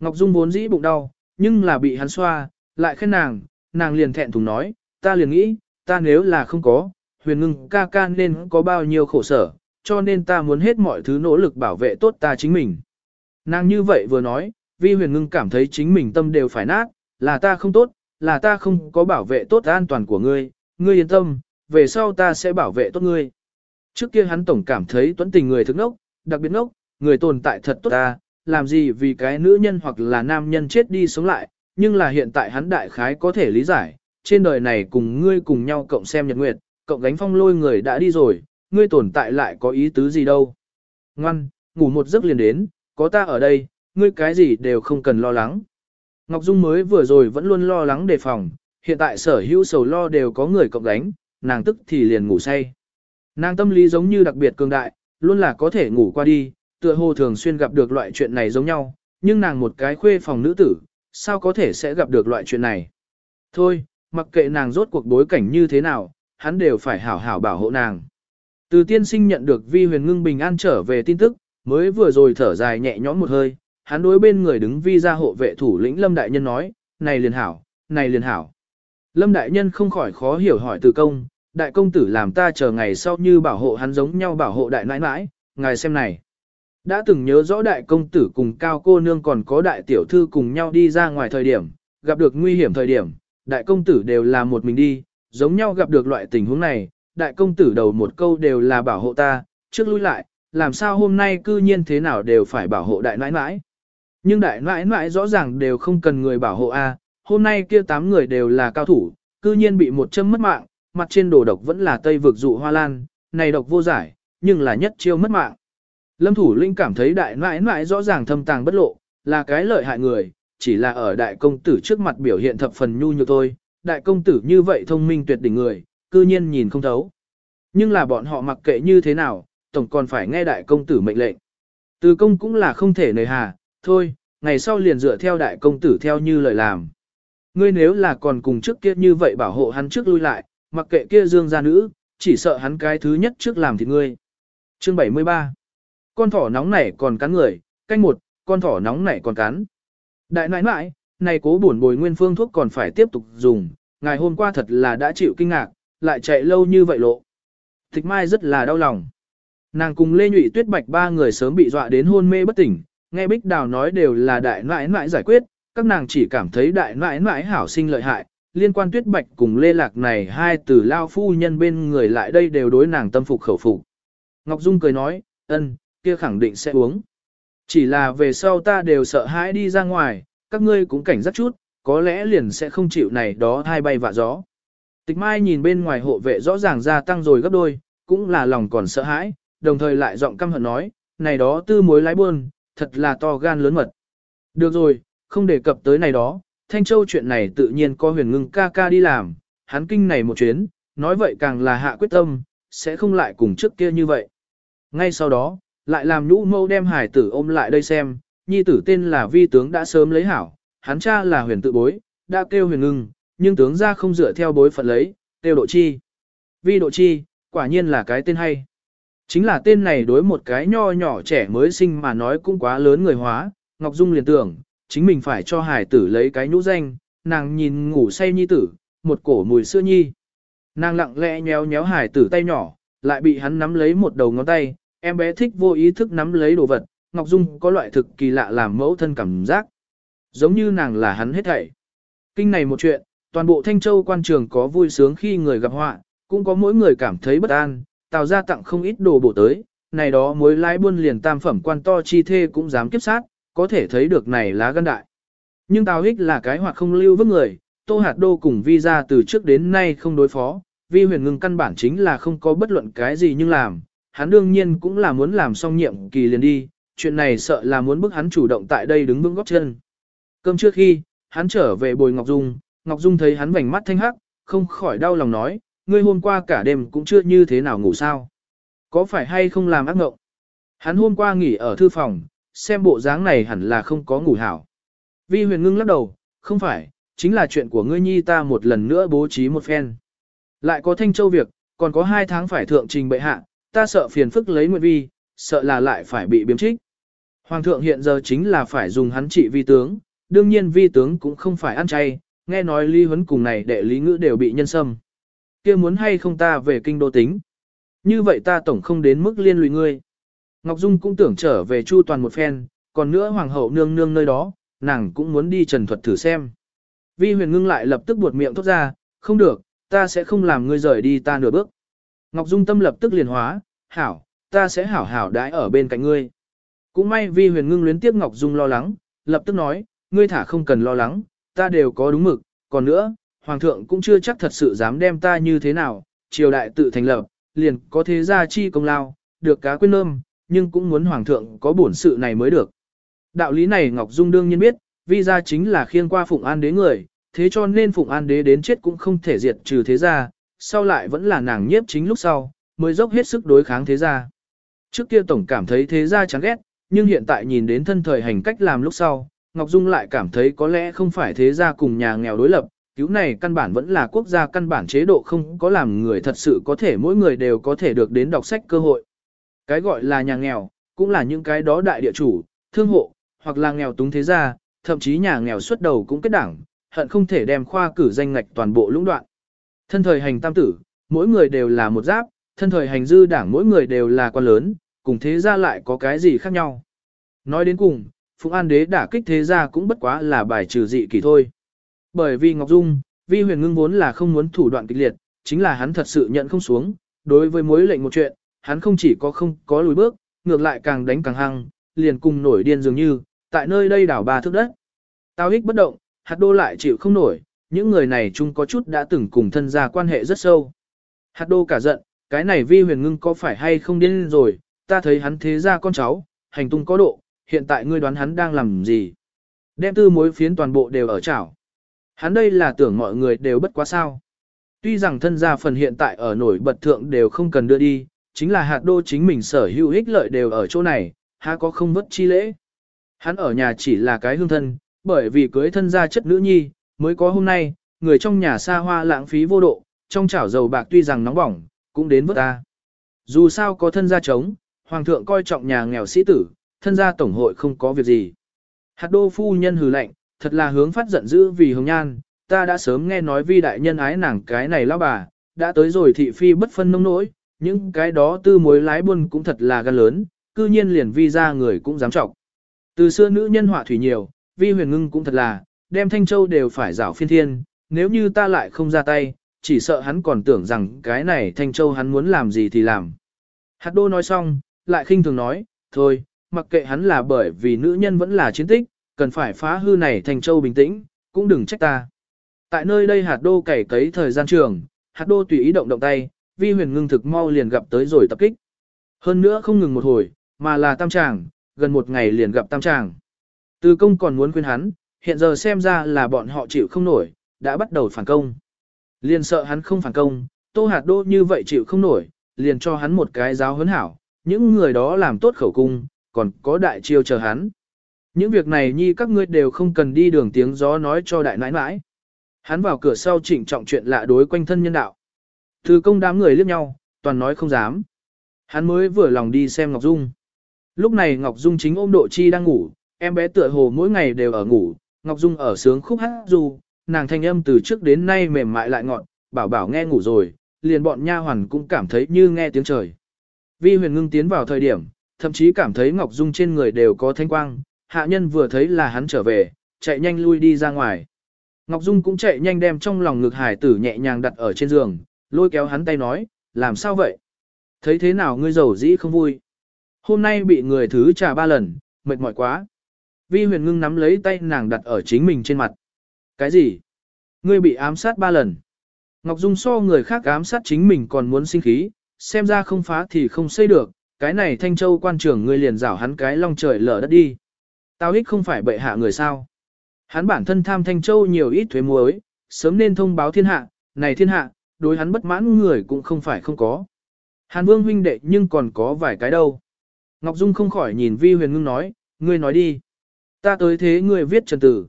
Ngọc Dung vốn dĩ bụng đau, nhưng là bị hắn xoa, lại khen nàng, nàng liền thẹn thùng nói, ta liền nghĩ, ta nếu là không có, huyền ngưng ca ca nên có bao nhiêu khổ sở, cho nên ta muốn hết mọi thứ nỗ lực bảo vệ tốt ta chính mình. Nàng như vậy vừa nói, vi huyền ngưng cảm thấy chính mình tâm đều phải nát, là ta không tốt, là ta không có bảo vệ tốt an toàn của ngươi, ngươi yên tâm, về sau ta sẽ bảo vệ tốt ngươi. Trước kia hắn tổng cảm thấy tuấn tình người thức nốc, đặc biệt nốc người tồn tại thật tốt ta, làm gì vì cái nữ nhân hoặc là nam nhân chết đi sống lại, nhưng là hiện tại hắn đại khái có thể lý giải, trên đời này cùng ngươi cùng nhau cộng xem nhật nguyệt, cộng gánh phong lôi người đã đi rồi, ngươi tồn tại lại có ý tứ gì đâu. Ngoan, ngủ một giấc liền đến, có ta ở đây, ngươi cái gì đều không cần lo lắng. Ngọc Dung mới vừa rồi vẫn luôn lo lắng đề phòng, hiện tại sở hữu sầu lo đều có người cộng đánh, nàng tức thì liền ngủ say. Nàng tâm lý giống như đặc biệt cường đại, luôn là có thể ngủ qua đi, tựa hồ thường xuyên gặp được loại chuyện này giống nhau, nhưng nàng một cái khuê phòng nữ tử, sao có thể sẽ gặp được loại chuyện này. Thôi, mặc kệ nàng rốt cuộc bối cảnh như thế nào, hắn đều phải hảo hảo bảo hộ nàng. Từ tiên sinh nhận được vi huyền ngưng bình an trở về tin tức, mới vừa rồi thở dài nhẹ nhõm một hơi, hắn đối bên người đứng vi ra hộ vệ thủ lĩnh Lâm Đại Nhân nói, này liền hảo, này liền hảo. Lâm Đại Nhân không khỏi khó hiểu hỏi từ công, đại công tử làm ta chờ ngày sau như bảo hộ hắn giống nhau bảo hộ đại nãi nãi, ngài xem này. Đã từng nhớ rõ đại công tử cùng cao cô nương còn có đại tiểu thư cùng nhau đi ra ngoài thời điểm, gặp được nguy hiểm thời điểm, đại công tử đều là một mình đi, giống nhau gặp được loại tình huống này, đại công tử đầu một câu đều là bảo hộ ta, trước lui lại, làm sao hôm nay cư nhiên thế nào đều phải bảo hộ đại nãi nãi. Nhưng đại nãi nãi rõ ràng đều không cần người bảo hộ a, hôm nay kia tám người đều là cao thủ, cư nhiên bị một châm mất mạng, mặt trên đồ độc vẫn là tây vực dụ hoa lan, này độc vô giải, nhưng là nhất chiêu mất mạng. Lâm thủ linh cảm thấy đại nãi nãi rõ ràng thâm tàng bất lộ, là cái lợi hại người, chỉ là ở đại công tử trước mặt biểu hiện thập phần nhu nhược thôi, đại công tử như vậy thông minh tuyệt đỉnh người, cư nhiên nhìn không thấu. Nhưng là bọn họ mặc kệ như thế nào, tổng còn phải nghe đại công tử mệnh lệnh. Từ công cũng là không thể nời hà, thôi, ngày sau liền dựa theo đại công tử theo như lời làm. Ngươi nếu là còn cùng trước kia như vậy bảo hộ hắn trước lui lại, mặc kệ kia dương gia nữ, chỉ sợ hắn cái thứ nhất trước làm thì ngươi. Chương 73 Con thỏ nóng nảy còn cắn người, canh một, con thỏ nóng nảy còn cắn. Đại nãi nãi, này cố buồn bồi nguyên phương thuốc còn phải tiếp tục dùng, ngày hôm qua thật là đã chịu kinh ngạc, lại chạy lâu như vậy lộ. Thích mai rất là đau lòng. Nàng cùng Lê Nhụy Tuyết Bạch ba người sớm bị dọa đến hôn mê bất tỉnh, nghe Bích Đào nói đều là đại nãi nãi giải quyết, các nàng chỉ cảm thấy đại nãi nãi hảo sinh lợi hại, liên quan Tuyết Bạch cùng Lê Lạc này hai từ lao phu nhân bên người lại đây đều đối nàng tâm phục khẩu phục. Ngọc Dung cười nói, ân, kia khẳng định sẽ uống. Chỉ là về sau ta đều sợ hãi đi ra ngoài, các ngươi cũng cảnh giác chút, có lẽ liền sẽ không chịu này đó hai bay vạ gió. Tịch Mai nhìn bên ngoài hộ vệ rõ ràng gia tăng rồi gấp đôi, cũng là lòng còn sợ hãi, đồng thời lại giọng căm hận nói, này đó tư mối lái buôn, thật là to gan lớn mật. Được rồi, không đề cập tới này đó, Thanh Châu chuyện này tự nhiên có huyền ngưng ca ca đi làm, hắn kinh này một chuyến, nói vậy càng là hạ quyết tâm, sẽ không lại cùng trước kia như vậy. Ngay sau đó, lại làm nhũ mâu đem hải tử ôm lại đây xem, nhi tử tên là vi tướng đã sớm lấy hảo, hắn cha là huyền tự bối, đã kêu huyền ngưng, nhưng tướng ra không dựa theo bối phận lấy, tiêu độ chi. Vi độ chi, quả nhiên là cái tên hay. Chính là tên này đối một cái nho nhỏ trẻ mới sinh mà nói cũng quá lớn người hóa, Ngọc Dung liền tưởng, chính mình phải cho hải tử lấy cái nhũ danh, nàng nhìn ngủ say nhi tử, một cổ mùi sữa nhi. Nàng lặng lẽ nhéo nhéo hải tử tay nhỏ, lại bị hắn nắm lấy một đầu ngón tay, em bé thích vô ý thức nắm lấy đồ vật, Ngọc Dung có loại thực kỳ lạ làm mẫu thân cảm giác. Giống như nàng là hắn hết thảy. Kinh này một chuyện, toàn bộ Thanh Châu quan trường có vui sướng khi người gặp họa, cũng có mỗi người cảm thấy bất an, tào ra tặng không ít đồ bổ tới, này đó mối lái buôn liền tam phẩm quan to chi thê cũng dám kiếp sát, có thể thấy được này lá gan đại. Nhưng tào hích là cái hoặc không lưu với người, tô hạt đô cùng vi ra từ trước đến nay không đối phó, vi huyền ngưng căn bản chính là không có bất luận cái gì nhưng làm, hắn đương nhiên cũng là muốn làm xong nhiệm kỳ liền đi, chuyện này sợ là muốn bức hắn chủ động tại đây đứng vững góc chân. Cơm trước khi, hắn trở về bồi Ngọc Dung, Ngọc Dung thấy hắn vành mắt thanh hắc, không khỏi đau lòng nói, ngươi hôm qua cả đêm cũng chưa như thế nào ngủ sao. Có phải hay không làm ác ngộng? Hắn hôm qua nghỉ ở thư phòng, xem bộ dáng này hẳn là không có ngủ hảo. Vi huyền ngưng lắc đầu, không phải, chính là chuyện của ngươi nhi ta một lần nữa bố trí một phen. Lại có thanh châu việc, còn có hai tháng phải thượng trình bệ hạ, ta sợ phiền phức lấy nguyện vi, sợ là lại phải bị biếm trích. Hoàng thượng hiện giờ chính là phải dùng hắn trị vi tướng, đương nhiên vi tướng cũng không phải ăn chay, nghe nói ly huấn cùng này đệ lý ngữ đều bị nhân sâm. kia muốn hay không ta về kinh đô tính. Như vậy ta tổng không đến mức liên lụy ngươi. Ngọc Dung cũng tưởng trở về chu toàn một phen, còn nữa hoàng hậu nương nương nơi đó, nàng cũng muốn đi trần thuật thử xem. Vi huyền ngưng lại lập tức buột miệng thốt ra, không được, ta sẽ không làm ngươi rời đi ta nửa bước. Ngọc Dung tâm lập tức liền hóa, hảo, ta sẽ hảo hảo đãi ở bên cạnh ngươi. Cũng may vi huyền ngưng luyến tiếp Ngọc Dung lo lắng, lập tức nói, ngươi thả không cần lo lắng, ta đều có đúng mực, còn nữa, Hoàng thượng cũng chưa chắc thật sự dám đem ta như thế nào, triều đại tự thành lập, liền có thế gia chi công lao, được cá quên nơm, nhưng cũng muốn Hoàng thượng có bổn sự này mới được. Đạo lý này Ngọc Dung đương nhiên biết, vì gia chính là khiêng qua Phụng An đế người, thế cho nên Phụng An đế đến chết cũng không thể diệt trừ thế gia, sau lại vẫn là nàng nhiếp chính lúc sau, mới dốc hết sức đối kháng thế gia. Trước kia tổng cảm thấy thế gia chán ghét, nhưng hiện tại nhìn đến thân thời hành cách làm lúc sau, Ngọc Dung lại cảm thấy có lẽ không phải thế gia cùng nhà nghèo đối lập, cứu này căn bản vẫn là quốc gia căn bản chế độ không có làm người thật sự có thể mỗi người đều có thể được đến đọc sách cơ hội. Cái gọi là nhà nghèo, cũng là những cái đó đại địa chủ, thương hộ, hoặc là nghèo túng thế gia, thậm chí nhà nghèo xuất đầu cũng kết đảng, hận không thể đem khoa cử danh ngạch toàn bộ lũng đoạn. Thân thời hành tam tử, mỗi người đều là một giáp, thân thời hành dư đảng mỗi người đều là quan lớn, cùng thế gia lại có cái gì khác nhau. Nói đến cùng, Phụng An đế đả kích thế gia cũng bất quá là bài trừ dị kỳ thôi. Bởi vì Ngọc Dung, Vi huyền ngưng vốn là không muốn thủ đoạn kịch liệt, chính là hắn thật sự nhận không xuống, đối với mối lệnh một chuyện, hắn không chỉ có không có lùi bước, ngược lại càng đánh càng hăng, liền cùng nổi điên dường như, tại nơi đây đảo ba thước đất. Tao hích bất động, hạt đô lại chịu không nổi, những người này chung có chút đã từng cùng thân gia quan hệ rất sâu. Hạt đô cả giận, cái này vi huyền ngưng có phải hay không điên rồi, ta thấy hắn thế ra con cháu, hành tung có độ, hiện tại ngươi đoán hắn đang làm gì. Đem tư mối phiến toàn bộ đều ở chảo. Hắn đây là tưởng mọi người đều bất quá sao. Tuy rằng thân gia phần hiện tại ở nổi bật thượng đều không cần đưa đi, chính là hạt đô chính mình sở hữu ích lợi đều ở chỗ này, há có không vất chi lễ. Hắn ở nhà chỉ là cái hương thân, bởi vì cưới thân gia chất nữ nhi, mới có hôm nay, người trong nhà xa hoa lãng phí vô độ, trong chảo dầu bạc tuy rằng nóng bỏng, cũng đến vớt ta. Dù sao có thân gia chống, hoàng thượng coi trọng nhà nghèo sĩ tử, thân gia tổng hội không có việc gì. Hạt đô phu nhân hừ lạnh, thật là hướng phát giận dữ vì hồng nhan, ta đã sớm nghe nói vi đại nhân ái nàng cái này lão bà, đã tới rồi thị phi bất phân nông nỗi, những cái đó tư mối lái buôn cũng thật là gan lớn, cư nhiên liền vi ra người cũng dám trọng. Từ xưa nữ nhân họa thủy nhiều, vi huyền ngưng cũng thật là, đem thanh châu đều phải rảo phiên thiên, nếu như ta lại không ra tay, chỉ sợ hắn còn tưởng rằng cái này thanh châu hắn muốn làm gì thì làm. Hạt đô nói xong, lại khinh thường nói, thôi, mặc kệ hắn là bởi vì nữ nhân vẫn là chiến tích, cần phải phá hư này thành châu bình tĩnh, cũng đừng trách ta. Tại nơi đây hạt đô cày cấy thời gian trường, hạt đô tùy ý động động tay, vi huyền ngưng thực mau liền gặp tới rồi tập kích. Hơn nữa không ngừng một hồi, mà là tam tràng, gần một ngày liền gặp tam tràng. Từ công còn muốn khuyên hắn, hiện giờ xem ra là bọn họ chịu không nổi, đã bắt đầu phản công. Liền sợ hắn không phản công, Tô Hạt Đô như vậy chịu không nổi, liền cho hắn một cái giáo huấn hảo, những người đó làm tốt khẩu cung, còn có đại chiêu chờ hắn. Những việc này nhi các ngươi đều không cần đi đường tiếng gió nói cho đại nãi nãi. Hắn vào cửa sau chỉnh trọng chuyện lạ đối quanh thân nhân đạo. Từ công đám người liếc nhau, toàn nói không dám. Hắn mới vừa lòng đi xem Ngọc Dung. Lúc này Ngọc Dung chính ôm độ chi đang ngủ, em bé tựa hồ mỗi ngày đều ở ngủ, Ngọc Dung ở sướng khúc hát du, nàng thanh âm từ trước đến nay mềm mại lại ngọn, bảo bảo nghe ngủ rồi, liền bọn nha hoàn cũng cảm thấy như nghe tiếng trời. Vi huyền ngưng tiến vào thời điểm, thậm chí cảm thấy Ngọc Dung trên người đều có thanh quang, hạ nhân vừa thấy là hắn trở về, chạy nhanh lui đi ra ngoài. Ngọc Dung cũng chạy nhanh đem trong lòng ngực hải tử nhẹ nhàng đặt ở trên giường, lôi kéo hắn tay nói, làm sao vậy? Thấy thế nào ngươi giàu dĩ không vui? Hôm nay bị người thứ trả ba lần, mệt mỏi quá. Vi huyền ngưng nắm lấy tay nàng đặt ở chính mình trên mặt. Cái gì? Ngươi bị ám sát ba lần. Ngọc Dung so người khác ám sát chính mình còn muốn sinh khí, xem ra không phá thì không xây được, cái này thanh châu quan trưởng ngươi liền rảo hắn cái long trời lở đất đi. Tao ích không phải bệ hạ người sao. Hắn bản thân tham thanh châu nhiều ít thuế muối, sớm nên thông báo thiên hạ, này thiên hạ, đối hắn bất mãn người cũng không phải không có. Hàn vương huynh đệ nhưng còn có vài cái đâu. Ngọc Dung không khỏi nhìn vi huyền ngưng nói, ngươi nói đi. Ta tới thế ngươi viết trần tử.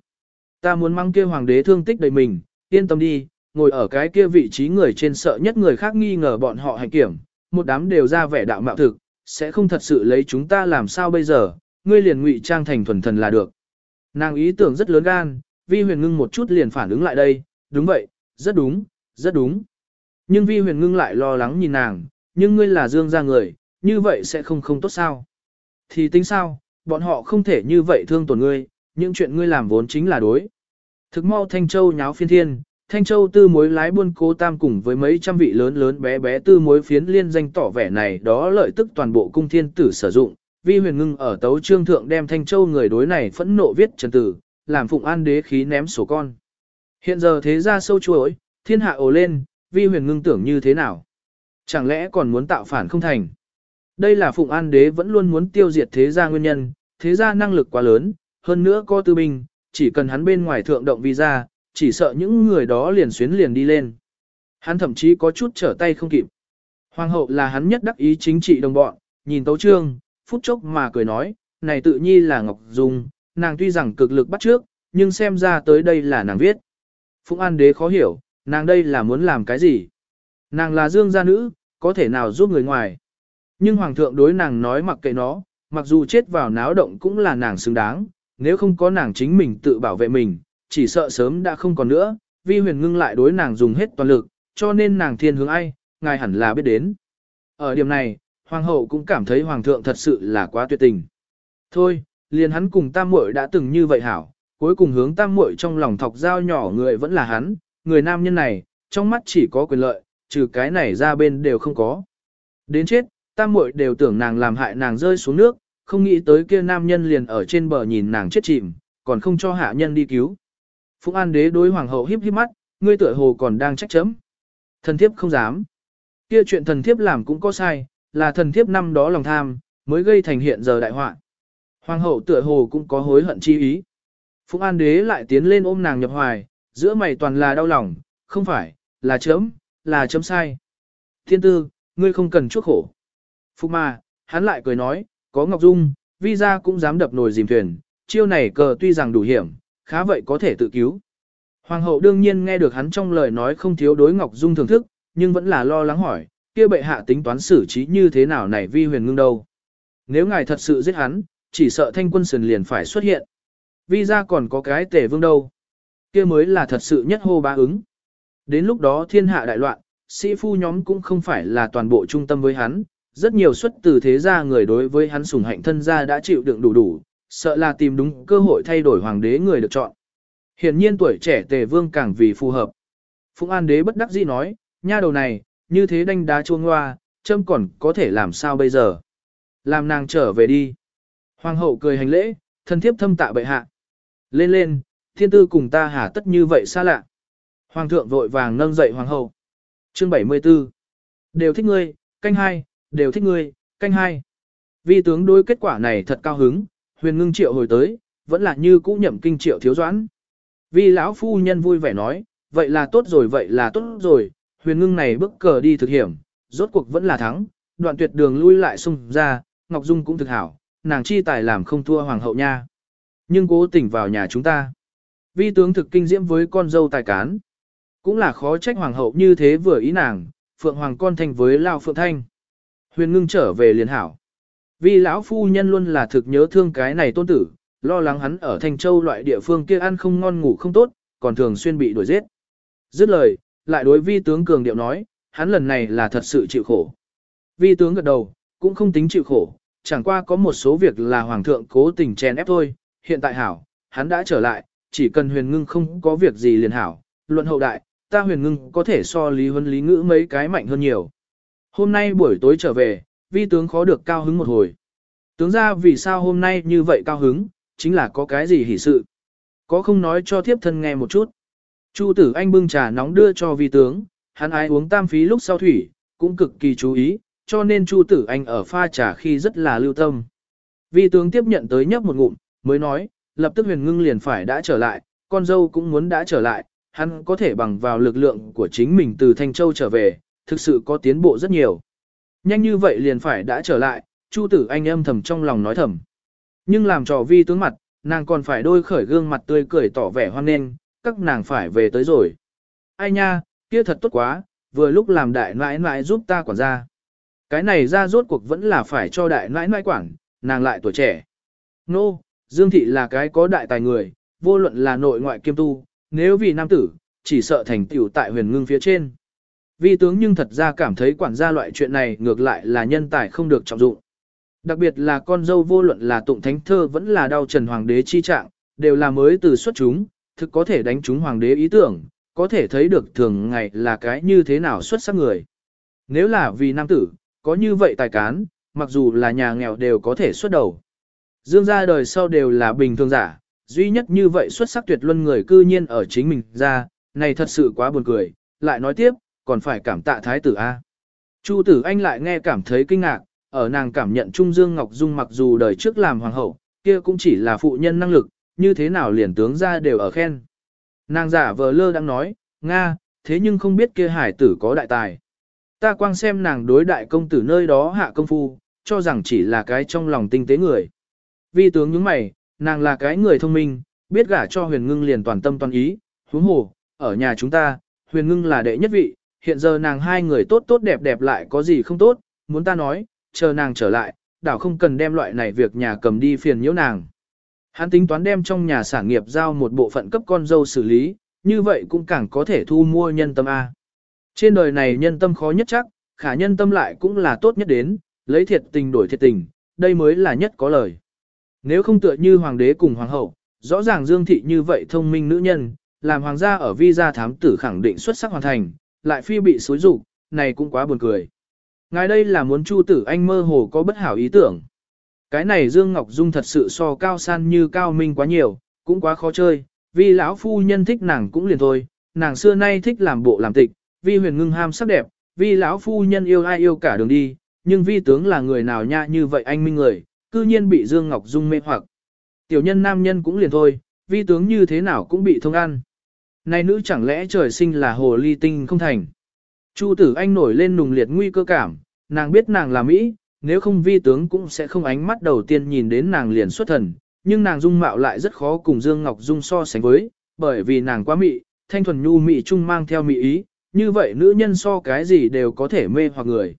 Ta muốn mang kia hoàng đế thương tích đầy mình, yên tâm đi, ngồi ở cái kia vị trí người trên sợ nhất người khác nghi ngờ bọn họ hành kiểm, một đám đều ra vẻ đạo mạo thực, sẽ không thật sự lấy chúng ta làm sao bây giờ, ngươi liền ngụy trang thành thuần thần là được. Nàng ý tưởng rất lớn gan, vi huyền ngưng một chút liền phản ứng lại đây, đúng vậy, rất đúng, rất đúng. Nhưng vi huyền ngưng lại lo lắng nhìn nàng, nhưng ngươi là dương gia người, như vậy sẽ không không tốt sao. Thì tính sao, bọn họ không thể như vậy thương tổn ngươi, những chuyện ngươi làm vốn chính là đối. Thực mau Thanh Châu nháo phiên thiên, Thanh Châu tư mối lái buôn cố tam cùng với mấy trăm vị lớn lớn bé bé tư mối phiến liên danh tỏ vẻ này đó lợi tức toàn bộ cung thiên tử sử dụng. Vi huyền ngưng ở tấu trương thượng đem Thanh Châu người đối này phẫn nộ viết trần tử, làm phụng an đế khí ném sổ con. Hiện giờ thế ra sâu chuối, thiên hạ ồ lên, vi huyền ngưng tưởng như thế nào? Chẳng lẽ còn muốn tạo phản không thành? Đây là phụng an đế vẫn luôn muốn tiêu diệt thế gia nguyên nhân, thế gia năng lực quá lớn, hơn nữa có tư binh, chỉ cần hắn bên ngoài thượng động visa, chỉ sợ những người đó liền xuyến liền đi lên. Hắn thậm chí có chút trở tay không kịp. Hoàng hậu là hắn nhất đắc ý chính trị đồng bọn, nhìn tấu trương, phút chốc mà cười nói, này tự nhi là Ngọc Dung, nàng tuy rằng cực lực bắt trước, nhưng xem ra tới đây là nàng viết. Phụng An đế khó hiểu, nàng đây là muốn làm cái gì? Nàng là dương gia nữ, có thể nào giúp người ngoài? Nhưng hoàng thượng đối nàng nói mặc kệ nó, mặc dù chết vào náo động cũng là nàng xứng đáng, nếu không có nàng chính mình tự bảo vệ mình, chỉ sợ sớm đã không còn nữa, vi huyền ngưng lại đối nàng dùng hết toàn lực, cho nên nàng thiên hướng ai, ngài hẳn là biết đến. Ở điểm này, hoàng hậu cũng cảm thấy hoàng thượng thật sự là quá tuyệt tình. Thôi, liền hắn cùng tam muội đã từng như vậy hảo, cuối cùng hướng tam muội trong lòng thọc dao nhỏ người vẫn là hắn, người nam nhân này, trong mắt chỉ có quyền lợi, trừ cái này ra bên đều không có. Đến chết, tam muội đều tưởng nàng làm hại nàng rơi xuống nước, không nghĩ tới kia nam nhân liền ở trên bờ nhìn nàng chết chìm, còn không cho hạ nhân đi cứu. Phúc An đế đối hoàng hậu híp híp mắt, ngươi tựa hồ còn đang trách chấm. Thần thiếp không dám. Kia chuyện thần thiếp làm cũng có sai, là thần thiếp năm đó lòng tham, mới gây thành hiện giờ đại họa. Hoàng hậu tựa hồ cũng có hối hận chi ý. Phúc An đế lại tiến lên ôm nàng nhập hoài, giữa mày toàn là đau lòng, không phải, là chấm, là chấm sai. Thiên tư, ngươi không cần chuốc khổ. Phúc mà, hắn lại cười nói, có Ngọc Dung, vi ra cũng dám đập nồi dìm thuyền, chiêu này cờ tuy rằng đủ hiểm, khá vậy có thể tự cứu. Hoàng hậu đương nhiên nghe được hắn trong lời nói không thiếu đối Ngọc Dung thưởng thức, nhưng vẫn là lo lắng hỏi, kia bệ hạ tính toán xử trí như thế nào này vi huyền ngưng đâu. Nếu ngài thật sự giết hắn, chỉ sợ thanh quân sườn liền phải xuất hiện. Vi ra còn có cái tể vương đâu. Kia mới là thật sự nhất hô bá ứng. Đến lúc đó thiên hạ đại loạn, sĩ phu nhóm cũng không phải là toàn bộ trung tâm với hắn, rất nhiều xuất từ thế gia người đối với hắn sủng hạnh thân gia đã chịu đựng đủ đủ, sợ là tìm đúng cơ hội thay đổi hoàng đế người được chọn. Hiển nhiên tuổi trẻ tề vương càng vì phù hợp. Phụng An đế bất đắc dĩ nói, nha đầu này, như thế đanh đá chuông hoa, châm còn có thể làm sao bây giờ. Làm nàng trở về đi. Hoàng hậu cười hành lễ, thân thiếp thâm tạ bệ hạ. Lên lên, thiên tư cùng ta hả tất như vậy xa lạ. Hoàng thượng vội vàng nâng dậy hoàng hậu. Chương 74. Đều thích ngươi, canh hai, đều thích ngươi, canh hai. Vi tướng đối kết quả này thật cao hứng, huyền ngưng triệu hồi tới, vẫn là như cũ nhậm kinh triệu thiếu doãn. Vi lão phu nhân vui vẻ nói, vậy là tốt rồi vậy là tốt rồi, huyền ngưng này bước cờ đi thực hiểm, rốt cuộc vẫn là thắng, đoạn tuyệt đường lui lại xung ra, Ngọc Dung cũng thực hảo, nàng chi tài làm không thua hoàng hậu nha. Nhưng cố tình vào nhà chúng ta. Vi tướng thực kinh diễm với con dâu tài cán. Cũng là khó trách hoàng hậu như thế vừa ý nàng, phượng hoàng con thành với lao phượng thanh. Huyền ngưng trở về liền hảo. Vi lão phu nhân luôn là thực nhớ thương cái này tôn tử, lo lắng hắn ở Thanh Châu loại địa phương kia ăn không ngon ngủ không tốt, còn thường xuyên bị đuổi giết. Dứt lời, lại đối vi tướng cường điệu nói, hắn lần này là thật sự chịu khổ. Vi tướng gật đầu, cũng không tính chịu khổ, chẳng qua có một số việc là hoàng thượng cố tình chèn ép thôi, hiện tại hảo, hắn đã trở lại, chỉ cần huyền ngưng không có việc gì liền hảo, luận hậu đại, ta huyền ngưng có thể so lý huấn lý ngữ mấy cái mạnh hơn nhiều. Hôm nay buổi tối trở về, vi tướng khó được cao hứng một hồi. Tướng ra vì sao hôm nay như vậy cao hứng, chính là có cái gì hỉ sự. Có không nói cho thiếp thân nghe một chút. Chu tử anh bưng trà nóng đưa cho vi tướng, hắn ái uống tam phí lúc sau thủy, cũng cực kỳ chú ý, cho nên Chu tử anh ở pha trà khi rất là lưu tâm. Vi tướng tiếp nhận tới nhấp một ngụm, mới nói, lập tức huyền ngưng liền phải đã trở lại, con dâu cũng muốn đã trở lại, hắn có thể bằng vào lực lượng của chính mình từ Thanh Châu trở về, thực sự có tiến bộ rất nhiều. Nhanh như vậy liền phải đã trở lại, Chu tử anh âm thầm trong lòng nói thầm. Nhưng làm trò vi tướng mặt, nàng còn phải đôi khởi gương mặt tươi cười tỏ vẻ hoan nghênh, các nàng phải về tới rồi. Ai nha, kia thật tốt quá, vừa lúc làm đại nãi nãi giúp ta quản gia. Cái này ra rốt cuộc vẫn là phải cho đại nãi nãi quản, nàng lại tuổi trẻ. Nô, no, Dương Thị là cái có đại tài người, vô luận là nội ngoại kiêm tu, nếu vì nam tử, chỉ sợ thành tiểu tại huyền ngưng phía trên. Vi tướng nhưng thật ra cảm thấy quản gia loại chuyện này ngược lại là nhân tài không được trọng dụng. Đặc biệt là con dâu vô luận là tụng thánh thơ vẫn là đau trần hoàng đế chi trạng, đều là mới từ xuất chúng, thực có thể đánh trúng hoàng đế ý tưởng, có thể thấy được thường ngày là cái như thế nào xuất sắc người. Nếu là vì nam tử, có như vậy tài cán, mặc dù là nhà nghèo đều có thể xuất đầu. Dương gia đời sau đều là bình thường giả, duy nhất như vậy xuất sắc tuyệt luân người cư nhiên ở chính mình ra, này thật sự quá buồn cười, lại nói tiếp, còn phải cảm tạ thái tử A. Chu tử anh lại nghe cảm thấy kinh ngạc, ở nàng cảm nhận Trung Dương Ngọc Dung mặc dù đời trước làm hoàng hậu, kia cũng chỉ là phụ nhân năng lực, như thế nào liền tướng ra đều ở khen. Nàng giả vờ lơ đang nói, Nga, thế nhưng không biết kia hải tử có đại tài. Ta quang xem nàng đối đại công tử nơi đó hạ công phu, cho rằng chỉ là cái trong lòng tinh tế người. Vi tướng những mày, nàng là cái người thông minh, biết gả cho huyền ngưng liền toàn tâm toàn ý, huống hồ, ở nhà chúng ta, huyền ngưng là đệ nhất vị, hiện giờ nàng hai người tốt tốt đẹp đẹp lại có gì không tốt, muốn ta nói, chờ nàng trở lại, đảo không cần đem loại này việc nhà cầm đi phiền nhiễu nàng. Hắn tính toán đem trong nhà sản nghiệp giao một bộ phận cấp con dâu xử lý, như vậy cũng càng có thể thu mua nhân tâm A. Trên đời này nhân tâm khó nhất chắc, khả nhân tâm lại cũng là tốt nhất đến, lấy thiệt tình đổi thiệt tình, đây mới là nhất có lời. Nếu không tựa như hoàng đế cùng hoàng hậu, rõ ràng Dương Thị như vậy thông minh nữ nhân, làm hoàng gia ở vi gia thám tử khẳng định xuất sắc hoàn thành, lại phi bị xối rụng, này cũng quá buồn cười. Ngài đây là muốn Chu Tử Anh mơ hồ có bất hảo ý tưởng. Cái này Dương Ngọc Dung thật sự so cao san như cao minh quá nhiều, cũng quá khó chơi, vì lão phu nhân thích nàng cũng liền thôi, nàng xưa nay thích làm bộ làm tịch, vì huyền ngưng ham sắc đẹp, vì lão phu nhân yêu ai yêu cả đường đi, nhưng vi tướng là người nào nha như vậy anh minh người, cư nhiên bị Dương Ngọc Dung mê hoặc. Tiểu nhân nam nhân cũng liền thôi, vi tướng như thế nào cũng bị thông ăn. Này nữ chẳng lẽ trời sinh là hồ ly tinh không thành. Chu tử anh nổi lên nùng liệt nguy cơ cảm, nàng biết nàng là Mỹ, nếu không vi tướng cũng sẽ không ánh mắt đầu tiên nhìn đến nàng liền xuất thần, nhưng nàng dung mạo lại rất khó cùng Dương Ngọc Dung so sánh với, bởi vì nàng quá Mỹ, thanh thuần nhu Mỹ trung mang theo Mỹ ý, như vậy nữ nhân so cái gì đều có thể mê hoặc người.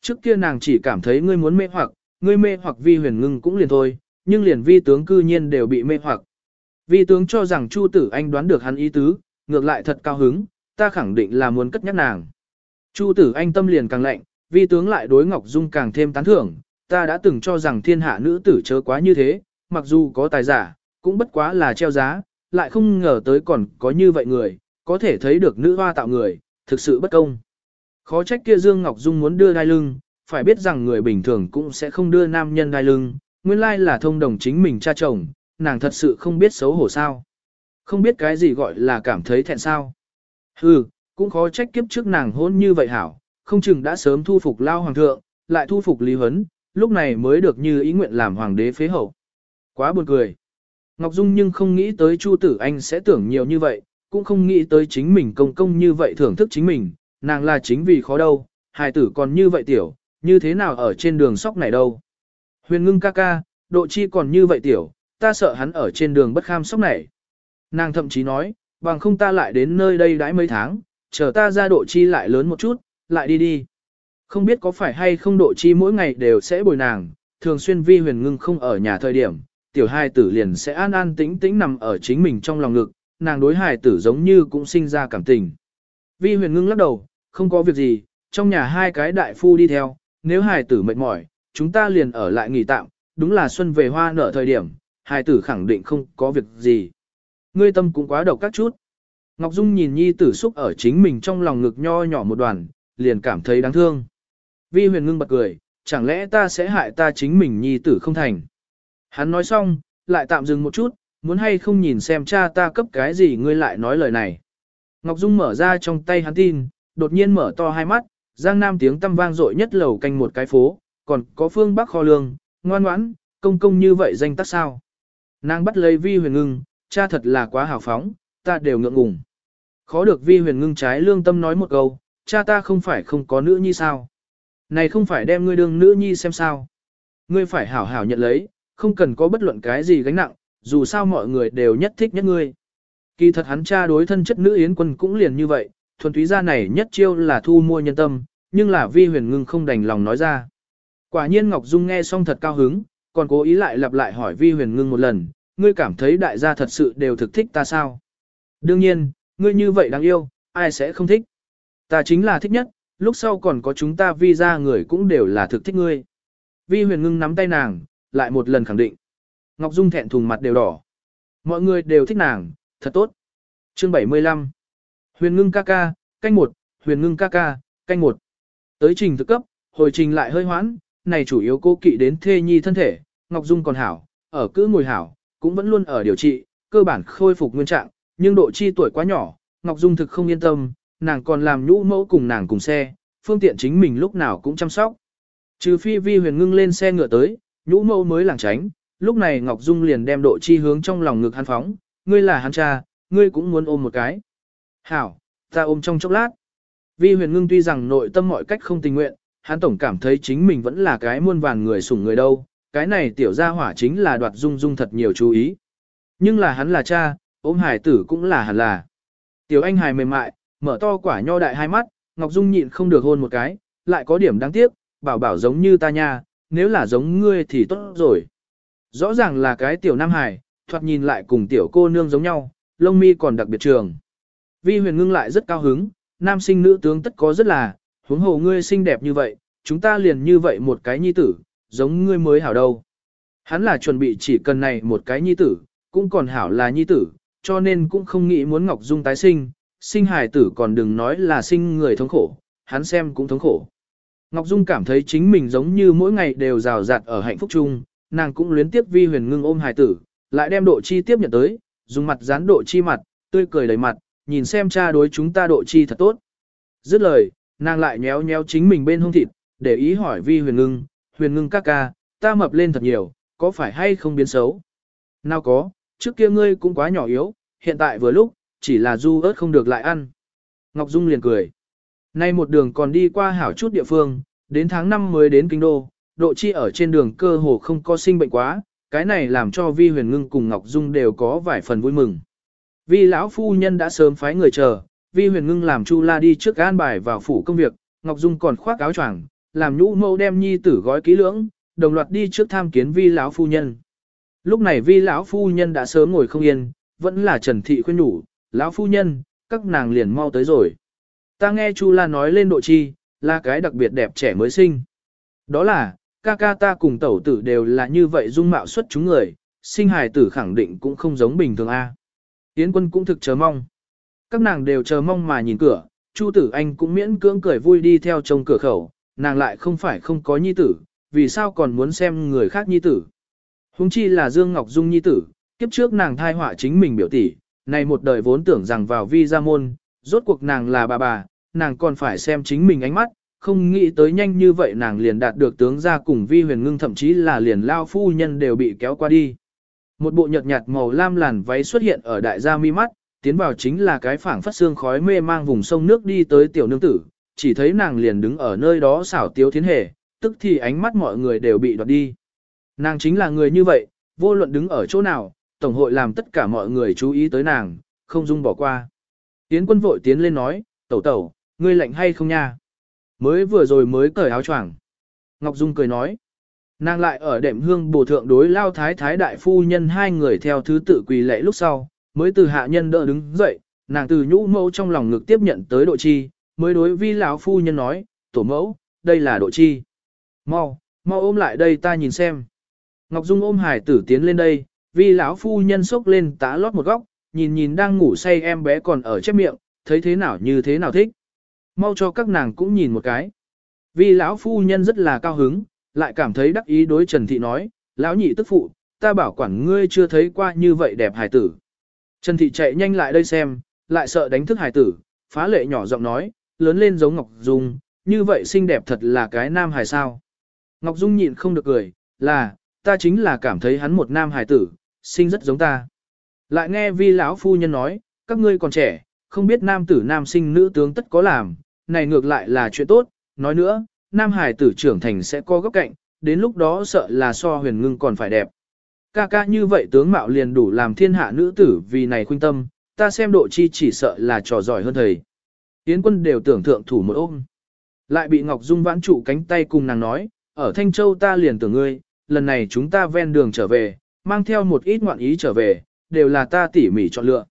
Trước kia nàng chỉ cảm thấy ngươi muốn mê hoặc, ngươi mê hoặc vi huyền ngưng cũng liền thôi, nhưng liền vi tướng cư nhiên đều bị mê hoặc. Vi tướng cho rằng Chu tử anh đoán được hắn ý tứ, ngược lại thật cao hứng, ta khẳng định là muốn cất nhắc nàng. Chu tử anh tâm liền càng lạnh, vi tướng lại đối Ngọc Dung càng thêm tán thưởng, ta đã từng cho rằng thiên hạ nữ tử chớ quá như thế, mặc dù có tài giả, cũng bất quá là treo giá, lại không ngờ tới còn có như vậy người, có thể thấy được nữ hoa tạo người, thực sự bất công. Khó trách kia Dương Ngọc Dung muốn đưa đai lưng, phải biết rằng người bình thường cũng sẽ không đưa nam nhân đai lưng, nguyên lai là thông đồng chính mình cha chồng, nàng thật sự không biết xấu hổ sao. Không biết cái gì gọi là cảm thấy thẹn sao. Hừ, cũng khó trách kiếp trước nàng hôn như vậy hảo, không chừng đã sớm thu phục lao hoàng thượng, lại thu phục Lý Huấn, lúc này mới được như ý nguyện làm hoàng đế phế hậu. Quá buồn cười. Ngọc Dung nhưng không nghĩ tới Chu Tử Anh sẽ tưởng nhiều như vậy, cũng không nghĩ tới chính mình công công như vậy thưởng thức chính mình, nàng là chính vì khó đâu, hài tử còn như vậy tiểu, như thế nào ở trên đường sóc này đâu. Huyền ngưng ca ca, độ chi còn như vậy tiểu, ta sợ hắn ở trên đường bất kham sốc này. Nàng thậm chí nói, bằng không ta lại đến nơi đây đãi mấy tháng, chờ ta ra độ chi lại lớn một chút, lại đi đi. Không biết có phải hay không độ chi mỗi ngày đều sẽ bồi nàng, thường xuyên vi huyền ngưng không ở nhà thời điểm, tiểu Hai tử liền sẽ an an tĩnh tĩnh nằm ở chính mình trong lòng ngực, nàng đối hài tử giống như cũng sinh ra cảm tình. Vi huyền ngưng lắc đầu, không có việc gì, trong nhà hai cái đại phu đi theo, nếu hài tử mệt mỏi, chúng ta liền ở lại nghỉ tạm, đúng là xuân về hoa nở thời điểm, hài tử khẳng định không có việc gì. Ngươi tâm cũng quá độc các chút. Ngọc Dung nhìn nhi tử xúc ở chính mình trong lòng ngực nho nhỏ một đoàn, liền cảm thấy đáng thương. Vi huyền ngưng bật cười, chẳng lẽ ta sẽ hại ta chính mình nhi tử không thành. Hắn nói xong, lại tạm dừng một chút, muốn hay không nhìn xem cha ta cấp cái gì ngươi lại nói lời này. Ngọc Dung mở ra trong tay hắn tin, đột nhiên mở to hai mắt, Giang Nam tiếng tâm vang dội nhất lầu canh một cái phố, còn có phương Bắc kho lương, ngoan ngoãn, công công như vậy danh tác sao. Nàng bắt lấy vi huyền ngưng, cha thật là quá hào phóng, ta đều ngượng ngùng. Khó được vi huyền ngưng trái lương tâm nói một câu, cha ta không phải không có nữ nhi sao. Này không phải đem ngươi đương nữ nhi xem sao. Ngươi phải hảo hảo nhận lấy, không cần có bất luận cái gì gánh nặng, dù sao mọi người đều nhất thích nhất ngươi. Kỳ thật hắn cha đối thân chất nữ yến quân cũng liền như vậy, thuần túy ra này nhất chiêu là thu mua nhân tâm, nhưng là vi huyền ngưng không đành lòng nói ra. Quả nhiên Ngọc Dung nghe xong thật cao hứng, còn cố ý lại lặp lại hỏi vi huyền ngưng một lần, ngươi cảm thấy đại gia thật sự đều thực thích ta sao? Đương nhiên, ngươi như vậy đáng yêu, ai sẽ không thích? Ta chính là thích nhất, lúc sau còn có chúng ta vi ra người cũng đều là thực thích ngươi. Vi huyền ngưng nắm tay nàng, lại một lần khẳng định. Ngọc Dung thẹn thùng mặt đều đỏ. Mọi người đều thích nàng, thật tốt. Chương 75 Huyền ngưng ca ca, canh một, huyền ngưng ca ca, canh một. Tới trình thực cấp, hồi trình lại hơi hoãn, này chủ yếu cô kỵ đến thê nhi thân thể, Ngọc Dung còn hảo, ở cứ ngồi hảo, cũng vẫn luôn ở điều trị, cơ bản khôi phục nguyên trạng, nhưng độ chi tuổi quá nhỏ, Ngọc Dung thực không yên tâm, nàng còn làm nhũ mẫu cùng nàng cùng xe, phương tiện chính mình lúc nào cũng chăm sóc. Trừ phi vi huyền ngưng lên xe ngựa tới, nhũ mẫu mới làng tránh, lúc này Ngọc Dung liền đem độ chi hướng trong lòng ngực hắn phóng, ngươi là hắn cha, ngươi cũng muốn ôm một cái. Hảo, ta ôm trong chốc lát. Vi huyền ngưng tuy rằng nội tâm mọi cách không tình nguyện, hắn tổng cảm thấy chính mình vẫn là cái muôn vàn người sủng người đâu, cái này tiểu gia hỏa chính là đoạt dung dung thật nhiều chú ý. Nhưng là hắn là cha, ôm hải tử cũng là hẳn là. Tiểu anh hài mềm mại, mở to quả nho đại hai mắt, Ngọc Dung nhịn không được hôn một cái, lại có điểm đáng tiếc, bảo bảo giống như ta nha, nếu là giống ngươi thì tốt rồi. Rõ ràng là cái tiểu nam hài, thoạt nhìn lại cùng tiểu cô nương giống nhau, lông mi còn đặc biệt trường. Vi huyền ngưng lại rất cao hứng, nam sinh nữ tướng tất có rất là, huống hồ ngươi xinh đẹp như vậy, chúng ta liền như vậy một cái nhi tử, giống ngươi mới hảo đâu. Hắn là chuẩn bị chỉ cần này một cái nhi tử, cũng còn hảo là nhi tử, cho nên cũng không nghĩ muốn Ngọc Dung tái sinh, sinh hài tử còn đừng nói là sinh người thống khổ, hắn xem cũng thống khổ. Ngọc Dung cảm thấy chính mình giống như mỗi ngày đều rào rạt ở hạnh phúc chung, nàng cũng luyến tiếp vi huyền ngưng ôm hài tử, lại đem độ chi tiếp nhận tới, dùng mặt dán độ chi mặt, tươi cười đầy mặt, nhìn xem cha đối chúng ta độ chi thật tốt. Dứt lời, nàng lại nhéo nhéo chính mình bên hông thịt, để ý hỏi vi huyền ngưng, huyền ngưng ca ca, ta mập lên thật nhiều, có phải hay không biến xấu? Nào có, trước kia ngươi cũng quá nhỏ yếu, hiện tại vừa lúc, chỉ là du ớt không được lại ăn. Ngọc Dung liền cười. Nay một đường còn đi qua hảo chút địa phương, đến tháng 5 mới đến kinh đô, độ chi ở trên đường cơ hồ không có sinh bệnh quá, cái này làm cho Vi Huyền Ngưng cùng Ngọc Dung đều có vài phần vui mừng. Vi lão phu nhân đã sớm phái người chờ, Vi Huyền Ngưng làm Chu La đi trước an bài vào phủ công việc, Ngọc Dung còn khoác áo choàng, làm nhũ mâu đem nhi tử gói kỹ lưỡng, đồng loạt đi trước tham kiến Vi lão phu nhân. Lúc này Vi lão phu nhân đã sớm ngồi không yên, vẫn là Trần thị khuyên nhủ, lão phu nhân, các nàng liền mau tới rồi. Ta nghe Chu La nói lên độ chi, là cái đặc biệt đẹp trẻ mới sinh. Đó là, ca ca ta cùng tẩu tử đều là như vậy dung mạo xuất chúng người, sinh hài tử khẳng định cũng không giống bình thường a. Yến quân cũng thực chờ mong. Các nàng đều chờ mong mà nhìn cửa, Chu tử anh cũng miễn cưỡng cười vui đi theo trông cửa khẩu, nàng lại không phải không có nhi tử, vì sao còn muốn xem người khác nhi tử. Hùng chi là Dương Ngọc Dung nhi tử, kiếp trước nàng thai họa chính mình biểu tỷ, này một đời vốn tưởng rằng vào vi gia môn, rốt cuộc nàng là bà bà, nàng còn phải xem chính mình ánh mắt, không nghĩ tới nhanh như vậy nàng liền đạt được tướng gia cùng vi huyền ngưng thậm chí là liền lao phu nhân đều bị kéo qua đi. Một bộ nhợt nhạt màu lam làn váy xuất hiện ở đại gia mi mắt, tiến vào chính là cái phảng phất xương khói mê mang vùng sông nước đi tới tiểu nương tử, chỉ thấy nàng liền đứng ở nơi đó xảo tiếu thiến hề, tức thì ánh mắt mọi người đều bị đoạt đi. Nàng chính là người như vậy, vô luận đứng ở chỗ nào, Tổng hội làm tất cả mọi người chú ý tới nàng, không dung bỏ qua. Tiến quân vội tiến lên nói, tẩu tẩu, ngươi lạnh hay không nha? Mới vừa rồi mới cởi áo choàng. Ngọc Dung cười nói, nàng lại ở đệm hương bổ thượng đối lao thái thái đại phu nhân hai người theo thứ tự quỳ lễ lúc sau, mới từ hạ nhân đỡ đứng dậy, nàng từ nhũ mẫu trong lòng ngực tiếp nhận tới độ chi, mới đối vi lão phu nhân nói, tổ mẫu, đây là độ chi. Mau, mau ôm lại đây ta nhìn xem. Ngọc Dung ôm hải tử tiến lên đây, vi lão phu nhân sốc lên tá lót một góc, nhìn nhìn đang ngủ say em bé còn ở chép miệng, thấy thế nào như thế nào thích. Mau cho các nàng cũng nhìn một cái. Vi lão phu nhân rất là cao hứng, lại cảm thấy đắc ý đối Trần Thị nói, lão nhị tức phụ, ta bảo quản ngươi chưa thấy qua như vậy đẹp hải tử. Trần Thị chạy nhanh lại đây xem, lại sợ đánh thức hải tử, phá lệ nhỏ giọng nói, lớn lên giống Ngọc Dung, như vậy xinh đẹp thật là cái nam hài sao. Ngọc Dung nhịn không được cười, là, ta chính là cảm thấy hắn một nam hài tử, sinh rất giống ta. Lại nghe vi lão phu nhân nói, các ngươi còn trẻ, không biết nam tử nam sinh nữ tướng tất có làm, này ngược lại là chuyện tốt, nói nữa, nam hài tử trưởng thành sẽ có góc cạnh, đến lúc đó sợ là so huyền ngưng còn phải đẹp. Ca ca như vậy tướng mạo liền đủ làm thiên hạ nữ tử vì này khuynh tâm, ta xem độ chi chỉ sợ là trò giỏi hơn thầy. Yến quân đều tưởng thượng thủ một ôm. Lại bị Ngọc Dung vãn trụ cánh tay cùng nàng nói, ở Thanh Châu ta liền tưởng ngươi, lần này chúng ta ven đường trở về, mang theo một ít ngoạn ý trở về, đều là ta tỉ mỉ chọn lựa.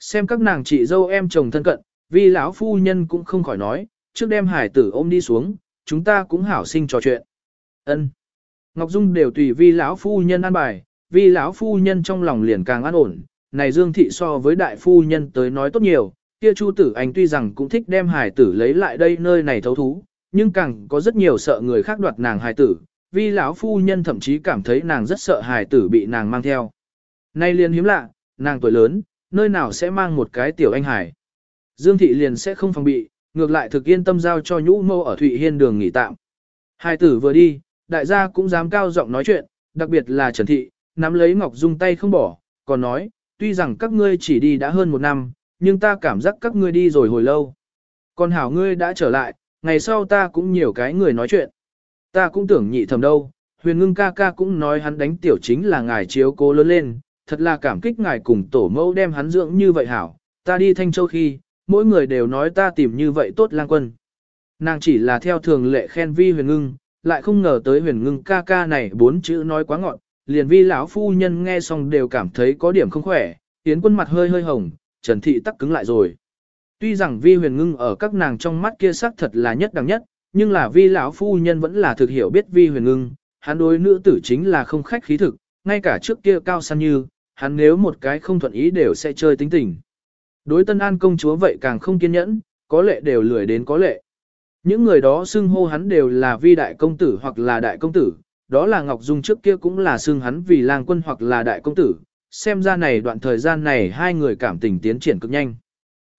Xem các nàng chị dâu em chồng thân cận, vì lão phu nhân cũng không khỏi nói, trước đem hải tử ôm đi xuống, chúng ta cũng hảo sinh trò chuyện. Ân. Ngọc Dung đều tùy vi lão phu nhân an bài, vì lão phu nhân trong lòng liền càng an ổn, này Dương thị so với đại phu nhân tới nói tốt nhiều, kia Chu tử anh tuy rằng cũng thích đem hải tử lấy lại đây nơi này thấu thú, nhưng càng có rất nhiều sợ người khác đoạt nàng hải tử, vì lão phu nhân thậm chí cảm thấy nàng rất sợ hải tử bị nàng mang theo. Nay liền hiếm lạ, nàng tuổi lớn, nơi nào sẽ mang một cái tiểu anh hải. Dương thị liền sẽ không phòng bị, ngược lại thực yên tâm giao cho nhũ mâu ở Thụy Hiên đường nghỉ tạm. Hải tử vừa đi, đại gia cũng dám cao giọng nói chuyện, đặc biệt là Trần Thị, nắm lấy Ngọc Dung tay không bỏ, còn nói, tuy rằng các ngươi chỉ đi đã hơn một năm, nhưng ta cảm giác các ngươi đi rồi hồi lâu. Còn hảo ngươi đã trở lại, ngày sau ta cũng nhiều cái người nói chuyện. Ta cũng tưởng nhị thầm đâu, huyền ngưng ca ca cũng nói hắn đánh tiểu chính là ngài chiếu cố lớn lên, thật là cảm kích ngài cùng tổ mẫu đem hắn dưỡng như vậy hảo. Ta đi Thanh Châu khi, mỗi người đều nói ta tìm như vậy tốt lang quân. Nàng chỉ là theo thường lệ khen vi huyền ngưng, lại không ngờ tới huyền ngưng ca ca này bốn chữ nói quá ngọn, liền vi lão phu nhân nghe xong đều cảm thấy có điểm không khỏe, Yến quân mặt hơi hơi hồng, Trần Thị tắc cứng lại rồi. Tuy rằng vi huyền ngưng ở các nàng trong mắt kia sắc thật là nhất đẳng nhất, nhưng là vi lão phu nhân vẫn là thực hiểu biết vi huyền ngưng, hắn đối nữ tử chính là không khách khí thực, ngay cả trước kia cao san như, hắn nếu một cái không thuận ý đều sẽ chơi tính tình. Đối tân an công chúa vậy càng không kiên nhẫn, có lệ đều lười đến có lệ. Những người đó xưng hô hắn đều là vi đại công tử hoặc là đại công tử, đó là Ngọc Dung trước kia cũng là xưng hắn vì lang quân hoặc là đại công tử, xem ra này đoạn thời gian này hai người cảm tình tiến triển cực nhanh.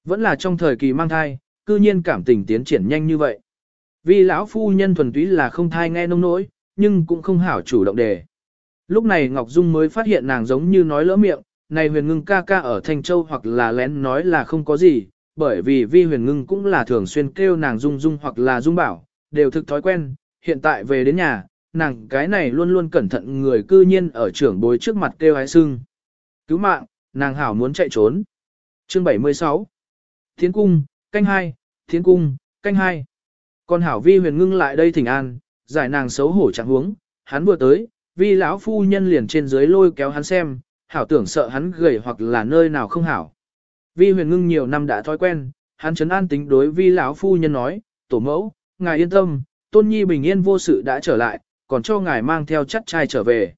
Vẫn là trong thời kỳ mang thai, cư nhiên cảm tình tiến triển nhanh như vậy. Vì lão phu nhân thuần túy là không thai nghe nông nỗi, nhưng cũng không hảo chủ động đề. Lúc này Ngọc Dung mới phát hiện nàng giống như nói lỡ miệng, này huyền ngưng ca ca ở Thanh Châu hoặc là lén nói là không có gì, bởi vì vi huyền ngưng cũng là thường xuyên kêu nàng Dung Dung hoặc là Dung Bảo, đều thực thói quen, hiện tại về đến nhà, nàng cái này luôn luôn cẩn thận người cư nhiên ở trưởng bối trước mặt kêu hái sưng. Cứu mạng, nàng hảo muốn chạy trốn. Chương 76 Thiến cung, canh hai, thiến cung, canh hai. Con hảo vi huyền ngưng lại đây thỉnh an, giải nàng xấu hổ chẳng huống, hắn vừa tới, vi lão phu nhân liền trên dưới lôi kéo hắn xem, hảo tưởng sợ hắn gầy hoặc là nơi nào không hảo. Vi huyền ngưng nhiều năm đã thói quen, hắn chấn an tính đối vi lão phu nhân nói, tổ mẫu, ngài yên tâm, tôn nhi bình yên vô sự đã trở lại, còn cho ngài mang theo chắc trai trở về.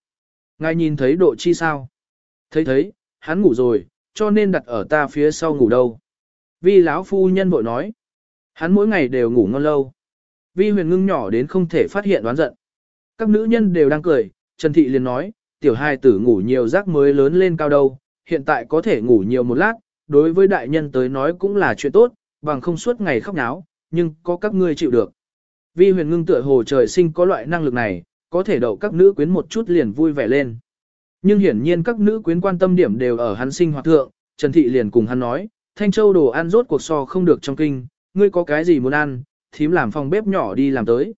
Ngài nhìn thấy độ chi sao? Thấy thấy, hắn ngủ rồi, cho nên đặt ở ta phía sau ngủ đâu. Vi lão phu nhân bội nói, hắn mỗi ngày đều ngủ ngon lâu. Vi huyền ngưng nhỏ đến không thể phát hiện đoán giận. Các nữ nhân đều đang cười, Trần Thị liền nói, tiểu hai tử ngủ nhiều rác mới lớn lên cao đâu, hiện tại có thể ngủ nhiều một lát, đối với đại nhân tới nói cũng là chuyện tốt, bằng không suốt ngày khóc náo, nhưng có các ngươi chịu được. Vi huyền ngưng tựa hồ trời sinh có loại năng lực này, có thể đậu các nữ quyến một chút liền vui vẻ lên. Nhưng hiển nhiên các nữ quyến quan tâm điểm đều ở hắn sinh hoạt thượng, Trần Thị liền cùng hắn nói, Thanh Châu đồ ăn rốt cuộc so không được trong kinh, ngươi có cái gì muốn ăn, thím làm phòng bếp nhỏ đi làm tới.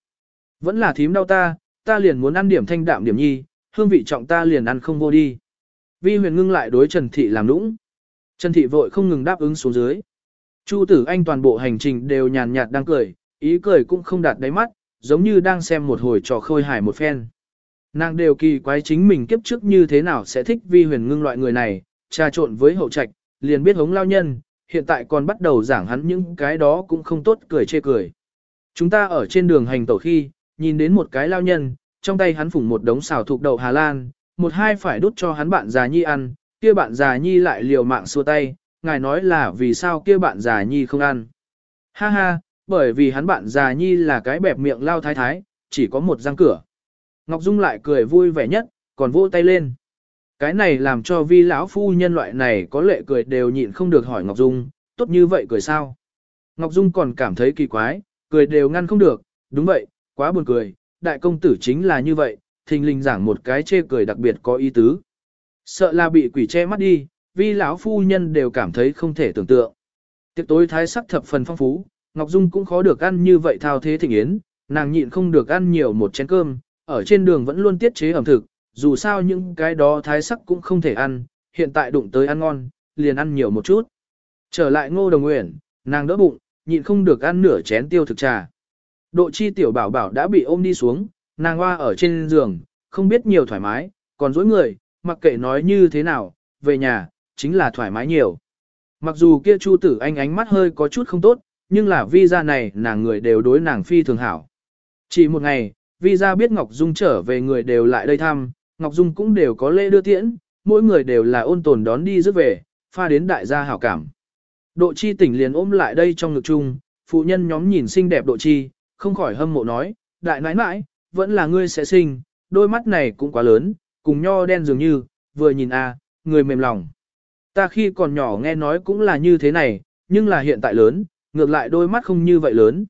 Vẫn là thím đau ta, ta liền muốn ăn điểm thanh đạm điểm nhi, hương vị trọng ta liền ăn không vô đi. Vi huyền ngưng lại đối Trần Thị làm nũng. Trần Thị vội không ngừng đáp ứng xuống dưới. Chu tử anh toàn bộ hành trình đều nhàn nhạt đang cười, ý cười cũng không đạt đáy mắt, giống như đang xem một hồi trò khôi hài một phen. Nàng đều kỳ quái chính mình kiếp trước như thế nào sẽ thích vi huyền ngưng loại người này, trà trộn với hậu trạch, liền biết hống lao nhân, hiện tại còn bắt đầu giảng hắn những cái đó cũng không tốt cười chê cười. Chúng ta ở trên đường hành tẩu khi, nhìn đến một cái lao nhân, trong tay hắn phủng một đống xào thuộc đậu Hà Lan, một hai phải đút cho hắn bạn già nhi ăn, kia bạn già nhi lại liều mạng xua tay, ngài nói là vì sao kia bạn già nhi không ăn. Ha ha, bởi vì hắn bạn già nhi là cái bẹp miệng lao thái thái, chỉ có một răng cửa. Ngọc Dung lại cười vui vẻ nhất, còn vỗ tay lên. Cái này làm cho vi lão phu nhân loại này có lệ cười đều nhịn không được hỏi Ngọc Dung, tốt như vậy cười sao? Ngọc Dung còn cảm thấy kỳ quái, cười đều ngăn không được, đúng vậy, quá buồn cười, đại công tử chính là như vậy, thình lình giảng một cái chê cười đặc biệt có ý tứ. Sợ là bị quỷ che mắt đi, vi lão phu nhân đều cảm thấy không thể tưởng tượng. Tiệc tối thái sắc thập phần phong phú, Ngọc Dung cũng khó được ăn như vậy thao thế thịnh yến, nàng nhịn không được ăn nhiều một chén cơm, ở trên đường vẫn luôn tiết chế ẩm thực, dù sao những cái đó thái sắc cũng không thể ăn, hiện tại đụng tới ăn ngon, liền ăn nhiều một chút. Trở lại ngô đồng nguyện, nàng đỡ bụng, nhịn không được ăn nửa chén tiêu thực trà. Độ chi tiểu bảo bảo đã bị ôm đi xuống, nàng hoa ở trên giường, không biết nhiều thoải mái, còn dối người, mặc kệ nói như thế nào, về nhà, chính là thoải mái nhiều. Mặc dù kia chu tử anh ánh mắt hơi có chút không tốt, nhưng là visa này nàng người đều đối nàng phi thường hảo. Chỉ một ngày, visa biết Ngọc Dung trở về người đều lại đây thăm, Ngọc Dung cũng đều có lễ đưa tiễn, mỗi người đều là ôn tồn đón đi rước về, pha đến đại gia hảo cảm. Độ chi tỉnh liền ôm lại đây trong ngực chung, phụ nhân nhóm nhìn xinh đẹp độ chi, không khỏi hâm mộ nói, đại nãi nãi, vẫn là ngươi sẽ sinh, đôi mắt này cũng quá lớn, cùng nho đen dường như, vừa nhìn a, người mềm lòng. Ta khi còn nhỏ nghe nói cũng là như thế này, nhưng là hiện tại lớn, ngược lại đôi mắt không như vậy lớn.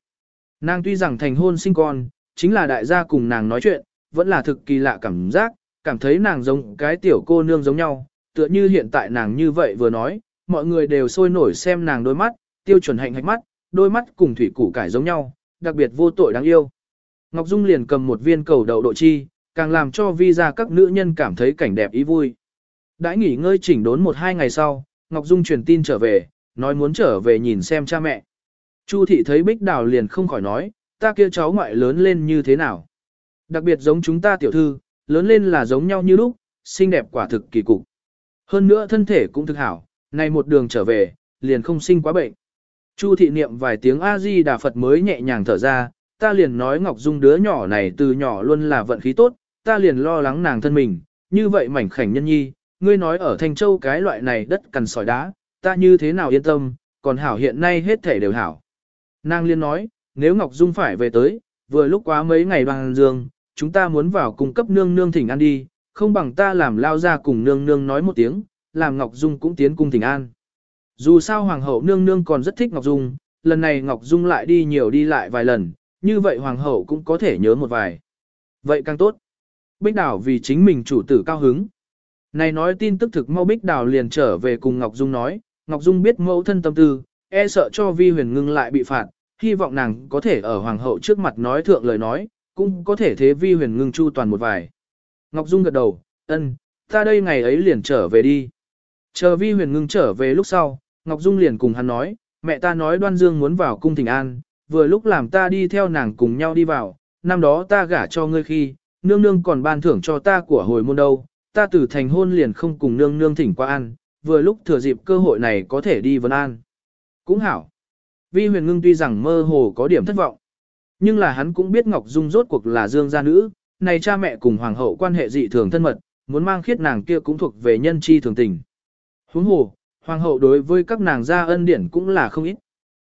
Nàng tuy rằng thành hôn sinh con, chính là đại gia cùng nàng nói chuyện, vẫn là thực kỳ lạ cảm giác, cảm thấy nàng giống cái tiểu cô nương giống nhau, tựa như hiện tại nàng như vậy vừa nói, mọi người đều sôi nổi xem nàng đôi mắt, tiêu chuẩn hạnh hạch mắt, đôi mắt cùng thủy củ cải giống nhau, đặc biệt vô tội đáng yêu. Ngọc Dung liền cầm một viên cầu đậu độ chi, càng làm cho vi ra các nữ nhân cảm thấy cảnh đẹp ý vui. Đãi nghỉ ngơi chỉnh đốn một hai ngày sau, Ngọc Dung truyền tin trở về, nói muốn trở về nhìn xem cha mẹ. Chu thị thấy Bích Đào liền không khỏi nói, ta kia cháu ngoại lớn lên như thế nào. Đặc biệt giống chúng ta tiểu thư, lớn lên là giống nhau như lúc, xinh đẹp quả thực kỳ cục. Hơn nữa thân thể cũng thực hảo, này một đường trở về, liền không sinh quá bệnh. Chu thị niệm vài tiếng A-di Đà Phật mới nhẹ nhàng thở ra, ta liền nói Ngọc Dung đứa nhỏ này từ nhỏ luôn là vận khí tốt, ta liền lo lắng nàng thân mình, như vậy mảnh khảnh nhân nhi, ngươi nói ở Thanh Châu cái loại này đất cằn sỏi đá, ta như thế nào yên tâm, còn hảo hiện nay hết thể đều hảo. Nàng liên nói, nếu Ngọc Dung phải về tới, vừa lúc quá mấy ngày bằng dương, chúng ta muốn vào cung cấp nương nương thỉnh an đi, không bằng ta làm lao ra cùng nương nương nói một tiếng, làm Ngọc Dung cũng tiến cung thỉnh an. Dù sao Hoàng hậu nương nương còn rất thích Ngọc Dung, lần này Ngọc Dung lại đi nhiều đi lại vài lần, như vậy Hoàng hậu cũng có thể nhớ một vài. Vậy càng tốt. Bích Đào vì chính mình chủ tử cao hứng. Này nói tin tức thực mau Bích Đào liền trở về cùng Ngọc Dung nói, Ngọc Dung biết mẫu thân tâm tư, e sợ cho vi huyền ngưng lại bị phạt, hy vọng nàng có thể ở Hoàng hậu trước mặt nói thượng lời nói, cũng có thể thế vi huyền ngưng chu toàn một vài. Ngọc Dung gật đầu, ân, ta đây ngày ấy liền trở về đi. Chờ vi huyền ngưng trở về lúc sau, Ngọc Dung liền cùng hắn nói, mẹ ta nói đoan dương muốn vào cung thỉnh an, vừa lúc làm ta đi theo nàng cùng nhau đi vào, năm đó ta gả cho ngươi khi, nương nương còn ban thưởng cho ta của hồi môn đâu, ta từ thành hôn liền không cùng nương nương thỉnh qua ăn, vừa lúc thừa dịp cơ hội này có thể đi vấn an. Cũng hảo. Vi huyền ngưng tuy rằng mơ hồ có điểm thất vọng, nhưng là hắn cũng biết Ngọc Dung rốt cuộc là dương gia nữ, này cha mẹ cùng hoàng hậu quan hệ dị thường thân mật, muốn mang khiết nàng kia cũng thuộc về nhân chi thường tình. Huống hồ, hoàng hậu đối với các nàng gia ân điển cũng là không ít.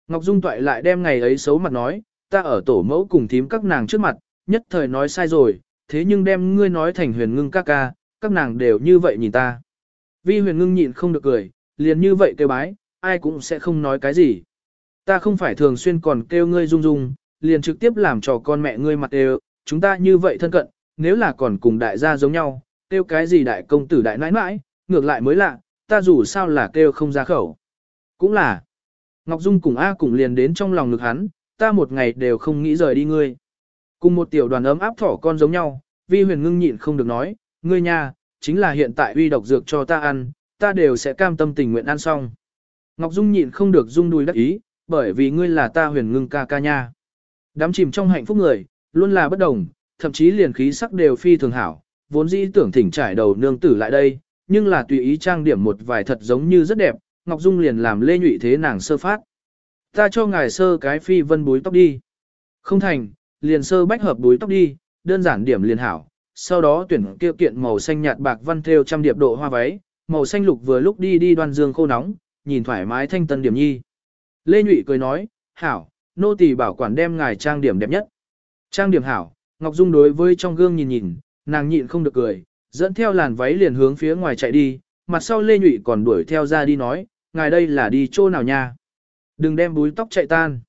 Ngọc Dung toại lại đem ngày ấy xấu mặt nói, ta ở tổ mẫu cùng thím các nàng trước mặt, nhất thời nói sai rồi, thế nhưng đem ngươi nói thành huyền ngưng ca ca, các nàng đều như vậy nhìn ta. Vi huyền ngưng nhịn không được cười, liền như vậy kêu bái, ai cũng sẽ không nói cái gì. Ta không phải thường xuyên còn kêu ngươi dung dung, liền trực tiếp làm cho con mẹ ngươi mặt đều, chúng ta như vậy thân cận, nếu là còn cùng đại gia giống nhau, kêu cái gì đại công tử đại nãi nãi, ngược lại mới lạ, ta dù sao là kêu không ra khẩu. Cũng là, Ngọc Dung cùng A cùng liền đến trong lòng ngực hắn, ta một ngày đều không nghĩ rời đi ngươi. Cùng một tiểu đoàn ấm áp thỏ con giống nhau, vi huyền ngưng nhịn không được nói, ngươi nha, chính là hiện tại uy độc dược cho ta ăn, ta đều sẽ cam tâm tình nguyện ăn xong. Ngọc Dung nhịn không được dung đùi đắc ý, bởi vì ngươi là ta huyền ngưng ca ca nha. Đám chìm trong hạnh phúc người, luôn là bất đồng, thậm chí liền khí sắc đều phi thường hảo, vốn dĩ tưởng thỉnh trải đầu nương tử lại đây, nhưng là tùy ý trang điểm một vài thật giống như rất đẹp, Ngọc Dung liền làm lê nhụy thế nàng sơ phát. Ta cho ngài sơ cái phi vân búi tóc đi. Không thành, liền sơ bách hợp búi tóc đi, đơn giản điểm liền hảo. Sau đó tuyển kêu kiện màu xanh nhạt bạc văn theo trăm điệp độ hoa váy, màu xanh lục vừa lúc đi đi đoan dương khô nóng, nhìn thoải mái thanh tân điểm nhi. Lê Nhụy cười nói, hảo, nô tỳ bảo quản đem ngài trang điểm đẹp nhất. Trang điểm hảo, Ngọc Dung đối với trong gương nhìn nhìn, nàng nhịn không được cười, dẫn theo làn váy liền hướng phía ngoài chạy đi, mặt sau Lê Nhụy còn đuổi theo ra đi nói, ngài đây là đi chỗ nào nha. Đừng đem búi tóc chạy tan.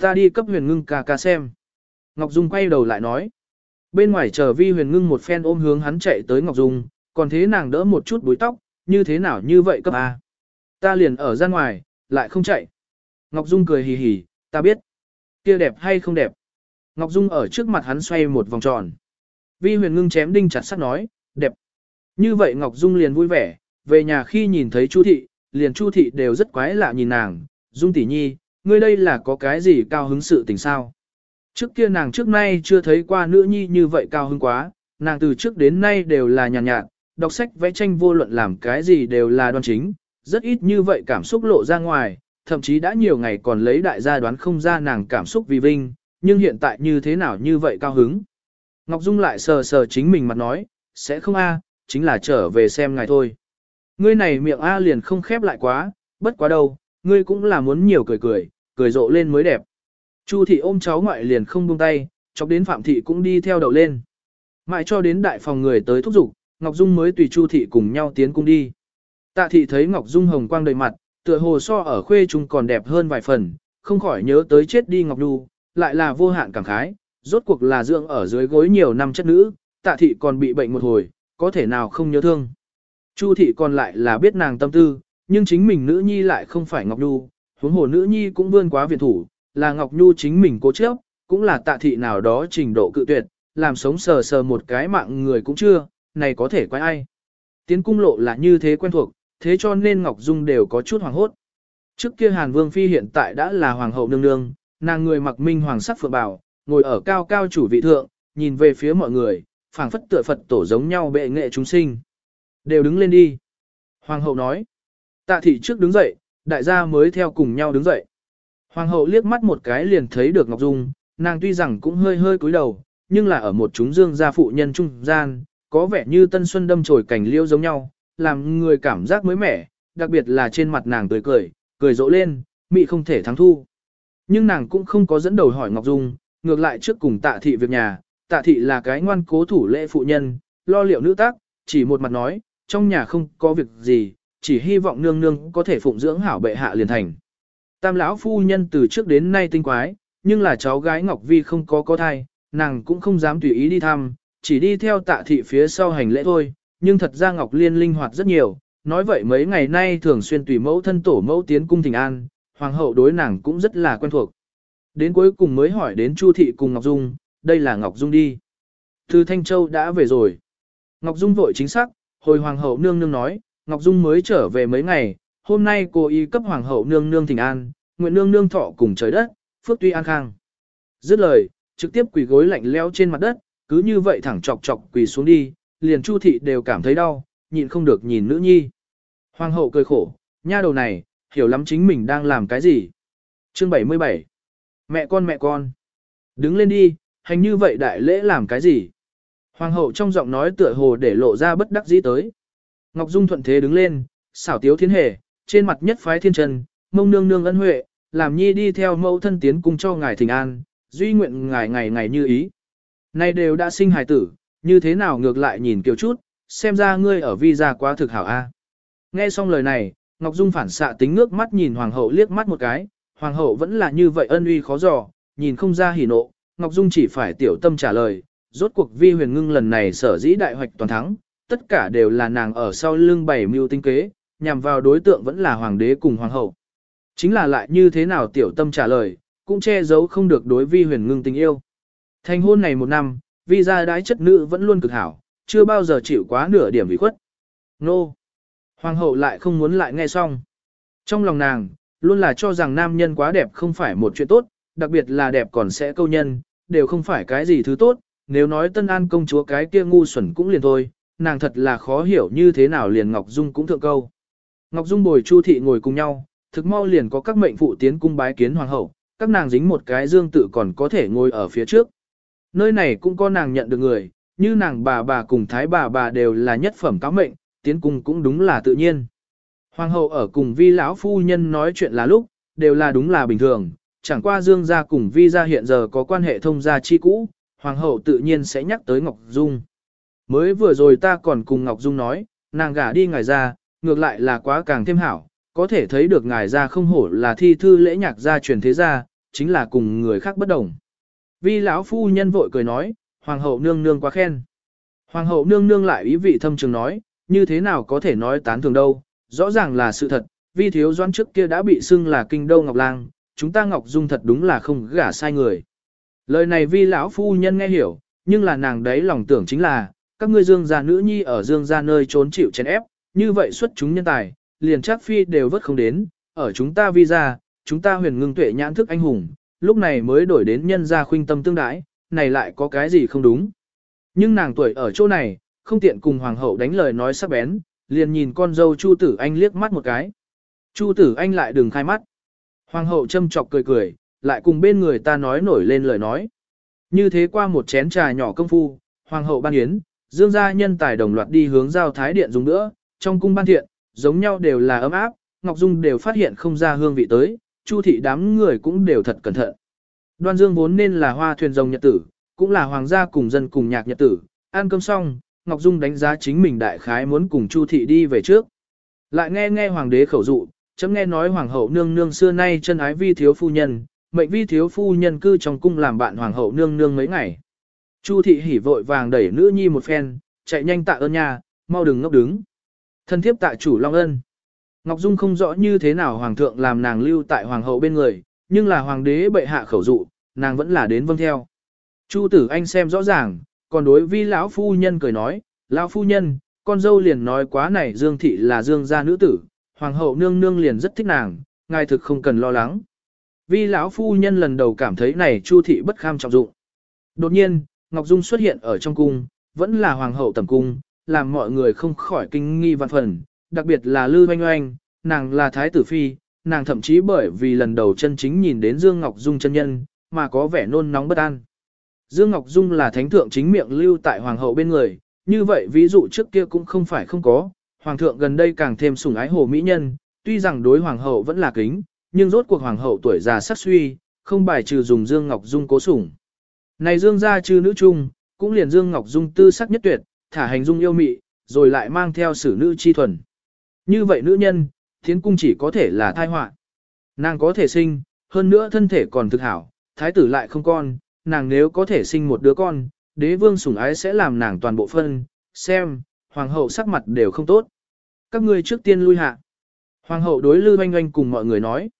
Ta đi cấp huyền ngưng ca ca xem. Ngọc Dung quay đầu lại nói. Bên ngoài chờ vi huyền ngưng một phen ôm hướng hắn chạy tới Ngọc Dung, còn thế nàng đỡ một chút búi tóc, như thế nào như vậy cấp A. Ta liền ở ra ngoài, lại không chạy. Ngọc Dung cười hì hì, ta biết. kia đẹp hay không đẹp. Ngọc Dung ở trước mặt hắn xoay một vòng tròn. Vi huyền ngưng chém đinh chặt sắt nói, đẹp. Như vậy Ngọc Dung liền vui vẻ, về nhà khi nhìn thấy Chu thị, liền Chu thị đều rất quái lạ nhìn nàng, Dung tỷ nhi, ngươi đây là có cái gì cao hứng sự tình sao? Trước kia nàng trước nay chưa thấy qua nữ nhi như vậy cao hứng quá, nàng từ trước đến nay đều là nhàn nhạt, nhạt, đọc sách vẽ tranh vô luận làm cái gì đều là đoan chính, rất ít như vậy cảm xúc lộ ra ngoài, thậm chí đã nhiều ngày còn lấy đại gia đoán không ra nàng cảm xúc vì vinh, nhưng hiện tại như thế nào như vậy cao hứng. Ngọc Dung lại sờ sờ chính mình mặt nói, sẽ không a, chính là trở về xem ngài thôi. Ngươi này miệng a liền không khép lại quá, bất quá đâu, ngươi cũng là muốn nhiều cười cười, cười rộ lên mới đẹp. Chu thị ôm cháu ngoại liền không buông tay, chọc đến Phạm thị cũng đi theo đầu lên. Mãi cho đến đại phòng người tới thúc giục, Ngọc Dung mới tùy Chu thị cùng nhau tiến cung đi. Tạ thị thấy Ngọc Dung hồng quang đầy mặt, tựa hồ so ở khuê trung còn đẹp hơn vài phần, không khỏi nhớ tới chết đi Ngọc Nhu, lại là vô hạn cảm khái, rốt cuộc là dưỡng ở dưới gối nhiều năm chất nữ, tạ thị còn bị bệnh một hồi, có thể nào không nhớ thương. Chu thị còn lại là biết nàng tâm tư, nhưng chính mình nữ nhi lại không phải Ngọc Nhu, huống hồ nữ nhi cũng vươn quá viện thủ, là Ngọc Nhu chính mình cố chấp, cũng là tạ thị nào đó trình độ cự tuyệt, làm sống sờ sờ một cái mạng người cũng chưa, này có thể quay ai. Tiến cung lộ là như thế quen thuộc, thế cho nên Ngọc Dung đều có chút hoàng hốt. Trước kia Hàn Vương Phi hiện tại đã là hoàng hậu nương nương, nàng người mặc minh hoàng sắc phượng bảo ngồi ở cao cao chủ vị thượng, nhìn về phía mọi người, phảng phất tựa Phật tổ giống nhau bệ nghệ chúng sinh. Đều đứng lên đi. Hoàng hậu nói. Tạ thị trước đứng dậy, đại gia mới theo cùng nhau đứng dậy. Hoàng hậu liếc mắt một cái liền thấy được Ngọc Dung, nàng tuy rằng cũng hơi hơi cúi đầu, nhưng là ở một chúng dương gia phụ nhân trung gian, có vẻ như tân xuân đâm chồi cảnh liêu giống nhau, làm người cảm giác mới mẻ, đặc biệt là trên mặt nàng tươi cười, cười rộ lên, mị không thể thắng thu. Nhưng nàng cũng không có dẫn đầu hỏi Ngọc Dung, ngược lại trước cùng tạ thị việc nhà, tạ thị là cái ngoan cố thủ lễ phụ nhân, lo liệu nữ tác, chỉ một mặt nói, trong nhà không có việc gì, chỉ hy vọng nương nương có thể phụng dưỡng hảo bệ hạ liền thành. Tam lão phu nhân từ trước đến nay tinh quái, nhưng là cháu gái Ngọc Vi không có có thai, nàng cũng không dám tùy ý đi thăm, chỉ đi theo tạ thị phía sau hành lễ thôi, nhưng thật ra Ngọc Liên linh hoạt rất nhiều, nói vậy mấy ngày nay thường xuyên tùy mẫu thân tổ mẫu tiến cung thỉnh an, hoàng hậu đối nàng cũng rất là quen thuộc. Đến cuối cùng mới hỏi đến Chu thị cùng Ngọc Dung, đây là Ngọc Dung đi. từ Thanh Châu đã về rồi. Ngọc Dung vội chính xác, hồi hoàng hậu nương nương nói, Ngọc Dung mới trở về mấy ngày, hôm nay cô y cấp hoàng hậu nương nương thỉnh an, nguyện nương nương thọ cùng trời đất, phước tuy an khang. Dứt lời, trực tiếp quỳ gối lạnh leo trên mặt đất, cứ như vậy thẳng chọc chọc quỳ xuống đi, liền Chu thị đều cảm thấy đau, nhịn không được nhìn nữ nhi. Hoàng hậu cười khổ, nha đầu này, hiểu lắm chính mình đang làm cái gì. Chương 77 Mẹ con mẹ con. Đứng lên đi, hành như vậy đại lễ làm cái gì? Hoàng hậu trong giọng nói tựa hồ để lộ ra bất đắc dĩ tới. Ngọc Dung thuận thế đứng lên, xảo tiếu thiên hề, trên mặt nhất phái thiên trần, mông nương nương ân huệ, làm nhi đi theo mẫu thân tiến cung cho ngài thỉnh an, duy nguyện ngài ngày ngày như ý. Nay đều đã sinh hài tử, như thế nào ngược lại nhìn kiểu chút, xem ra ngươi ở vi gia quá thực hảo a. Nghe xong lời này, Ngọc Dung phản xạ tính nước mắt nhìn hoàng hậu liếc mắt một cái, hoàng hậu vẫn là như vậy ân uy khó dò, nhìn không ra hỉ nộ, Ngọc Dung chỉ phải tiểu tâm trả lời, rốt cuộc vi huyền ngưng lần này sở dĩ đại hoạch toàn thắng, tất cả đều là nàng ở sau lưng bảy mưu tinh kế, nhằm vào đối tượng vẫn là hoàng đế cùng hoàng hậu. Chính là lại như thế nào tiểu tâm trả lời, cũng che giấu không được đối vi huyền ngưng tình yêu. Thành hôn này một năm, vi gia đái chất nữ vẫn luôn cực hảo, chưa bao giờ chịu quá nửa điểm bị khuất. Nô! Hoàng hậu lại không muốn lại nghe xong. Trong lòng nàng, luôn là cho rằng nam nhân quá đẹp không phải một chuyện tốt, đặc biệt là đẹp còn sẽ câu nhân, đều không phải cái gì thứ tốt, nếu nói tân an công chúa cái kia ngu xuẩn cũng liền thôi, nàng thật là khó hiểu như thế nào liền Ngọc Dung cũng thượng câu. Ngọc Dung bồi Chu thị ngồi cùng nhau, thực mau liền có các mệnh phụ tiến cung bái kiến hoàng hậu, các nàng dính một cái dương tự còn có thể ngồi ở phía trước. Nơi này cũng có nàng nhận được người, như nàng bà bà cùng thái bà bà đều là nhất phẩm cáo mệnh, tiến cung cũng đúng là tự nhiên. Hoàng hậu ở cùng vi lão phu nhân nói chuyện là lúc, đều là đúng là bình thường, chẳng qua dương gia cùng vi gia hiện giờ có quan hệ thông gia chi cũ, hoàng hậu tự nhiên sẽ nhắc tới Ngọc Dung. Mới vừa rồi ta còn cùng Ngọc Dung nói, nàng gả đi ngài ra, ngược lại là quá càng thêm hảo, có thể thấy được ngài ra không hổ là thi thư lễ nhạc gia truyền thế gia, chính là cùng người khác bất đồng. Vi lão phu nhân vội cười nói, hoàng hậu nương nương quá khen. Hoàng hậu nương nương lại ý vị thâm trường nói, như thế nào có thể nói tán thường đâu, rõ ràng là sự thật, vi thiếu doan trước kia đã bị xưng là kinh đô ngọc lang, chúng ta ngọc dung thật đúng là không gả sai người. Lời này vi lão phu nhân nghe hiểu, nhưng là nàng đấy lòng tưởng chính là, các ngươi dương gia nữ nhi ở dương gia nơi trốn chịu chèn ép, như vậy xuất chúng nhân tài, liền chắc phi đều vất không đến, ở chúng ta vi ra, chúng ta huyền ngưng tuệ nhãn thức anh hùng, lúc này mới đổi đến nhân gia khuynh tâm tương đãi, này lại có cái gì không đúng. Nhưng nàng tuổi ở chỗ này, không tiện cùng hoàng hậu đánh lời nói sắc bén, liền nhìn con dâu Chu Tử Anh liếc mắt một cái. Chu Tử Anh lại đừng khai mắt. Hoàng hậu châm chọc cười cười, lại cùng bên người ta nói nổi lên lời nói. Như thế qua một chén trà nhỏ công phu, hoàng hậu ban yến, dương gia nhân tài đồng loạt đi hướng giao thái điện dùng nữa, trong cung ban thiện, giống nhau đều là ấm áp, Ngọc Dung đều phát hiện không ra hương vị tới, Chu thị đám người cũng đều thật cẩn thận. Đoan Dương vốn nên là hoa thuyền rồng nhật tử, cũng là hoàng gia cùng dân cùng nhạc nhật tử, ăn cơm xong, Ngọc Dung đánh giá chính mình đại khái muốn cùng Chu thị đi về trước. Lại nghe nghe hoàng đế khẩu dụ, chấm nghe nói hoàng hậu nương nương xưa nay chân ái vi thiếu phu nhân, mệnh vi thiếu phu nhân cư trong cung làm bạn hoàng hậu nương nương mấy ngày. Chu thị hỉ vội vàng đẩy nữ nhi một phen, chạy nhanh tạ ơn nhà, mau đừng ngốc đứng. Thân thiếp tạ chủ long ân. Ngọc Dung không rõ như thế nào hoàng thượng làm nàng lưu tại hoàng hậu bên người, nhưng là hoàng đế bệ hạ khẩu dụ, nàng vẫn là đến vâng theo. Chu tử anh xem rõ ràng, còn đối vi lão phu nhân cười nói, lão phu nhân, con dâu liền nói quá này Dương thị là Dương gia nữ tử, hoàng hậu nương nương liền rất thích nàng, ngài thực không cần lo lắng. Vi lão phu nhân lần đầu cảm thấy này Chu thị bất kham trọng dụng. Đột nhiên, Ngọc Dung xuất hiện ở trong cung, vẫn là hoàng hậu tầm cung, làm mọi người không khỏi kinh nghi văn phần, đặc biệt là Lư Oanh Oanh, nàng là thái tử phi, nàng thậm chí bởi vì lần đầu chân chính nhìn đến Dương Ngọc Dung chân nhân, mà có vẻ nôn nóng bất an. Dương Ngọc Dung là thánh thượng chính miệng lưu tại hoàng hậu bên người, như vậy ví dụ trước kia cũng không phải không có, hoàng thượng gần đây càng thêm sủng ái hồ mỹ nhân, tuy rằng đối hoàng hậu vẫn là kính, nhưng rốt cuộc hoàng hậu tuổi già sắc suy, không bài trừ dùng Dương Ngọc Dung cố sủng. Này Dương gia chư nữ chung, cũng liền Dương Ngọc Dung tư sắc nhất tuyệt, thả hành dung yêu mị, rồi lại mang theo sử nữ chi thuần. Như vậy nữ nhân, thiến cung chỉ có thể là thai họa. Nàng có thể sinh, hơn nữa thân thể còn thực hảo, thái tử lại không con, nàng nếu có thể sinh một đứa con, đế vương sủng ái sẽ làm nàng toàn bộ phân, xem, hoàng hậu sắc mặt đều không tốt. Các ngươi trước tiên lui hạ. Hoàng hậu đối Lư Oanh Oanh cùng mọi người nói.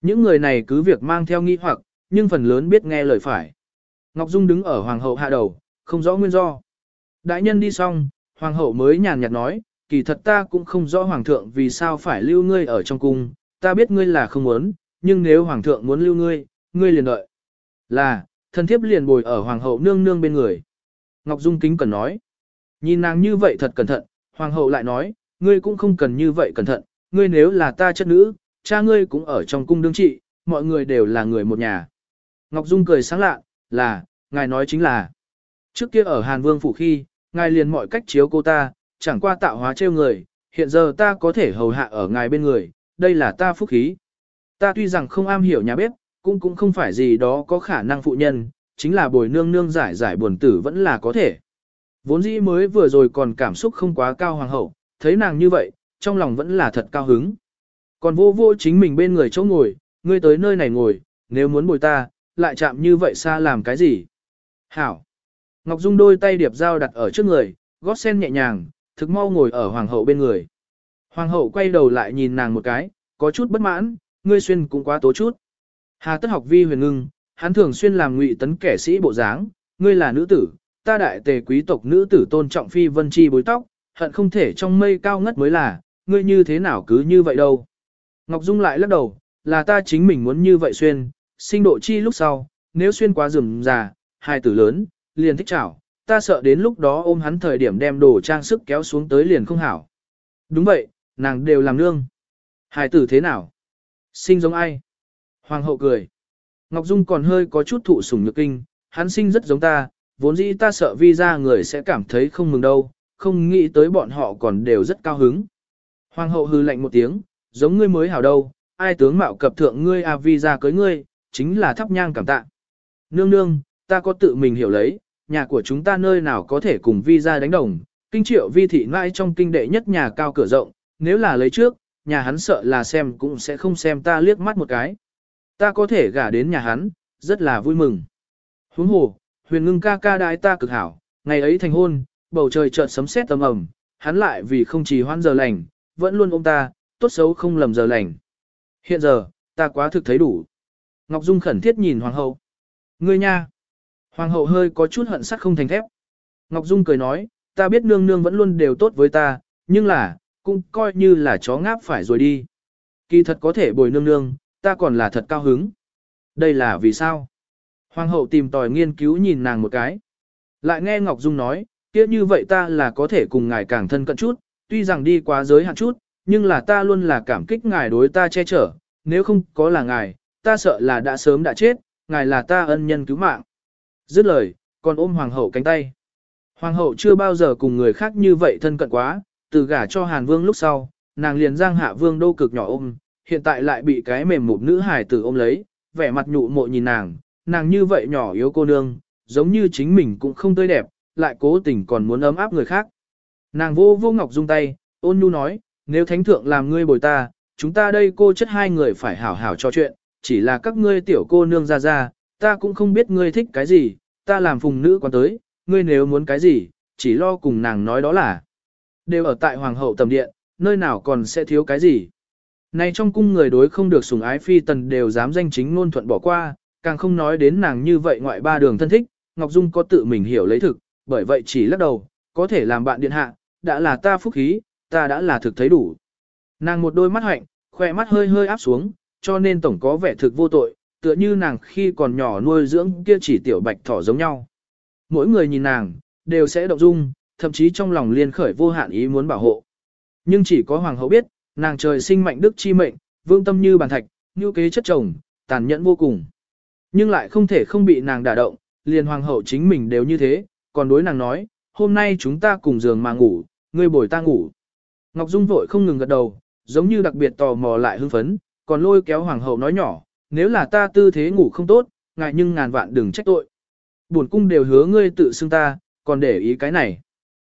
Những người này cứ việc mang theo nghi hoặc, nhưng phần lớn biết nghe lời phải. Ngọc Dung đứng ở hoàng hậu hạ đầu, không rõ nguyên do. Đại nhân đi xong, hoàng hậu mới nhàn nhạt nói, kỳ thật ta cũng không rõ hoàng thượng vì sao phải lưu ngươi ở trong cung, ta biết ngươi là không muốn, nhưng nếu hoàng thượng muốn lưu ngươi, ngươi liền đợi. Là, thần thiếp liền bồi ở hoàng hậu nương nương bên người. Ngọc Dung kính cần nói. Nhìn nàng như vậy thật cẩn thận, hoàng hậu lại nói, ngươi cũng không cần như vậy cẩn thận, ngươi nếu là ta chất nữ, cha ngươi cũng ở trong cung đương trị, mọi người đều là người một nhà. Ngọc Dung cười sáng lạ, là, ngài nói chính là. Trước kia ở Hàn Vương phủ khi, ngài liền mọi cách chiếu cô ta, chẳng qua tạo hóa trêu người, hiện giờ ta có thể hầu hạ ở ngài bên người, đây là ta phúc khí. Ta tuy rằng không am hiểu nhà bếp, cũng cũng không phải gì đó có khả năng phụ nhân, chính là bồi nương nương giải giải buồn tử vẫn là có thể. Vốn dĩ mới vừa rồi còn cảm xúc không quá cao hoàng hậu, thấy nàng như vậy, trong lòng vẫn là thật cao hứng. Còn vô vô chính mình bên người chỗ ngồi, ngươi tới nơi này ngồi, nếu muốn bồi ta, lại chạm như vậy xa làm cái gì? Hảo! Ngọc Dung đôi tay điệp dao đặt ở trước người, gót sen nhẹ nhàng, thực mau ngồi ở hoàng hậu bên người. Hoàng hậu quay đầu lại nhìn nàng một cái, có chút bất mãn, ngươi xuyên cũng quá tố chút. Hà tất học vi huyền ngưng, hắn thường xuyên làm ngụy tấn kẻ sĩ bộ dáng, ngươi là nữ tử, ta đại tề quý tộc nữ tử tôn trọng phi vân chi bối tóc, hận không thể trong mây cao ngất mới là, ngươi như thế nào cứ như vậy đâu. Ngọc Dung lại lắc đầu, là ta chính mình muốn như vậy xuyên, sinh độ chi lúc sau, nếu xuyên quá rườm già, hai tử lớn, liền thích chảo, ta sợ đến lúc đó ôm hắn thời điểm đem đồ trang sức kéo xuống tới liền không hảo. Đúng vậy, nàng đều làm nương. hải tử thế nào? Sinh giống ai? Hoàng hậu cười. Ngọc Dung còn hơi có chút thụ sủng nhược kinh, hắn sinh rất giống ta, vốn dĩ ta sợ vi ra người sẽ cảm thấy không mừng đâu, không nghĩ tới bọn họ còn đều rất cao hứng. Hoàng hậu hư lạnh một tiếng, giống ngươi mới hảo đâu, ai tướng mạo cập thượng ngươi a vi ra cưới ngươi, chính là thắp nhang cảm tạ. Nương nương, ta có tự mình hiểu lấy, nhà của chúng ta nơi nào có thể cùng vi ra đánh đồng, kinh triệu vi thị mãi trong kinh đệ nhất nhà cao cửa rộng, nếu là lấy trước, nhà hắn sợ là xem cũng sẽ không xem ta liếc mắt một cái. Ta có thể gả đến nhà hắn, rất là vui mừng. Huống hồ, huyền ngưng ca ca đái ta cực hảo, ngày ấy thành hôn, bầu trời chợt sấm sét tầm ẩm, hắn lại vì không chỉ hoan giờ lành, vẫn luôn ôm ta, tốt xấu không lầm giờ lành. Hiện giờ, ta quá thực thấy đủ. Ngọc Dung khẩn thiết nhìn hoàng hậu. Ngươi nha. Hoàng hậu hơi có chút hận sắt không thành thép. Ngọc Dung cười nói, ta biết nương nương vẫn luôn đều tốt với ta, nhưng là, cũng coi như là chó ngáp phải rồi đi. Kỳ thật có thể bồi nương nương, ta còn là thật cao hứng. Đây là vì sao? Hoàng hậu tìm tòi nghiên cứu nhìn nàng một cái. Lại nghe Ngọc Dung nói, kia như vậy ta là có thể cùng ngài càng thân cận chút, tuy rằng đi quá giới hạn chút, nhưng là ta luôn là cảm kích ngài đối ta che chở, nếu không có là ngài, ta sợ là đã sớm đã chết, ngài là ta ân nhân cứu mạng. Dứt lời, còn ôm hoàng hậu cánh tay. Hoàng hậu chưa bao giờ cùng người khác như vậy thân cận quá, từ gả cho Hàn Vương lúc sau, nàng liền giang hạ vương đô cực nhỏ ôm, hiện tại lại bị cái mềm một nữ hài tử ôm lấy, vẻ mặt nhụ mộ nhìn nàng, nàng như vậy nhỏ yếu cô nương, giống như chính mình cũng không tươi đẹp, lại cố tình còn muốn ấm áp người khác. Nàng vô vô ngọc dung tay, ôn nhu nói, nếu thánh thượng làm ngươi bồi ta, chúng ta đây cô chất hai người phải hảo hảo cho chuyện, chỉ là các ngươi tiểu cô nương ra ra, ta cũng không biết ngươi thích cái gì, ta làm phùng nữ quan tới, ngươi nếu muốn cái gì, chỉ lo cùng nàng nói đó là. Đều ở tại hoàng hậu tầm điện, nơi nào còn sẽ thiếu cái gì. Này trong cung người đối không được sủng ái phi tần đều dám danh chính ngôn thuận bỏ qua, càng không nói đến nàng như vậy ngoại ba đường thân thích, Ngọc Dung có tự mình hiểu lấy thực, bởi vậy chỉ lắc đầu, có thể làm bạn điện hạ, đã là ta phúc khí, ta đã là thực thấy đủ. Nàng một đôi mắt hạnh, khỏe mắt hơi hơi áp xuống, cho nên tổng có vẻ thực vô tội, tựa như nàng khi còn nhỏ nuôi dưỡng kia chỉ tiểu bạch thỏ giống nhau. Mỗi người nhìn nàng, đều sẽ động dung, thậm chí trong lòng liên khởi vô hạn ý muốn bảo hộ. Nhưng chỉ có hoàng hậu biết, nàng trời sinh mạnh đức chi mệnh, vương tâm như bàn thạch, như kế chất chồng, tàn nhẫn vô cùng. Nhưng lại không thể không bị nàng đả động, liền hoàng hậu chính mình đều như thế, còn đối nàng nói, hôm nay chúng ta cùng giường mà ngủ, ngươi bồi ta ngủ. Ngọc Dung vội không ngừng gật đầu, giống như đặc biệt tò mò lại hưng phấn, còn lôi kéo hoàng hậu nói nhỏ, nếu là ta tư thế ngủ không tốt, ngại nhưng ngàn vạn đừng trách tội. Buồn cung đều hứa ngươi tự xưng ta, còn để ý cái này.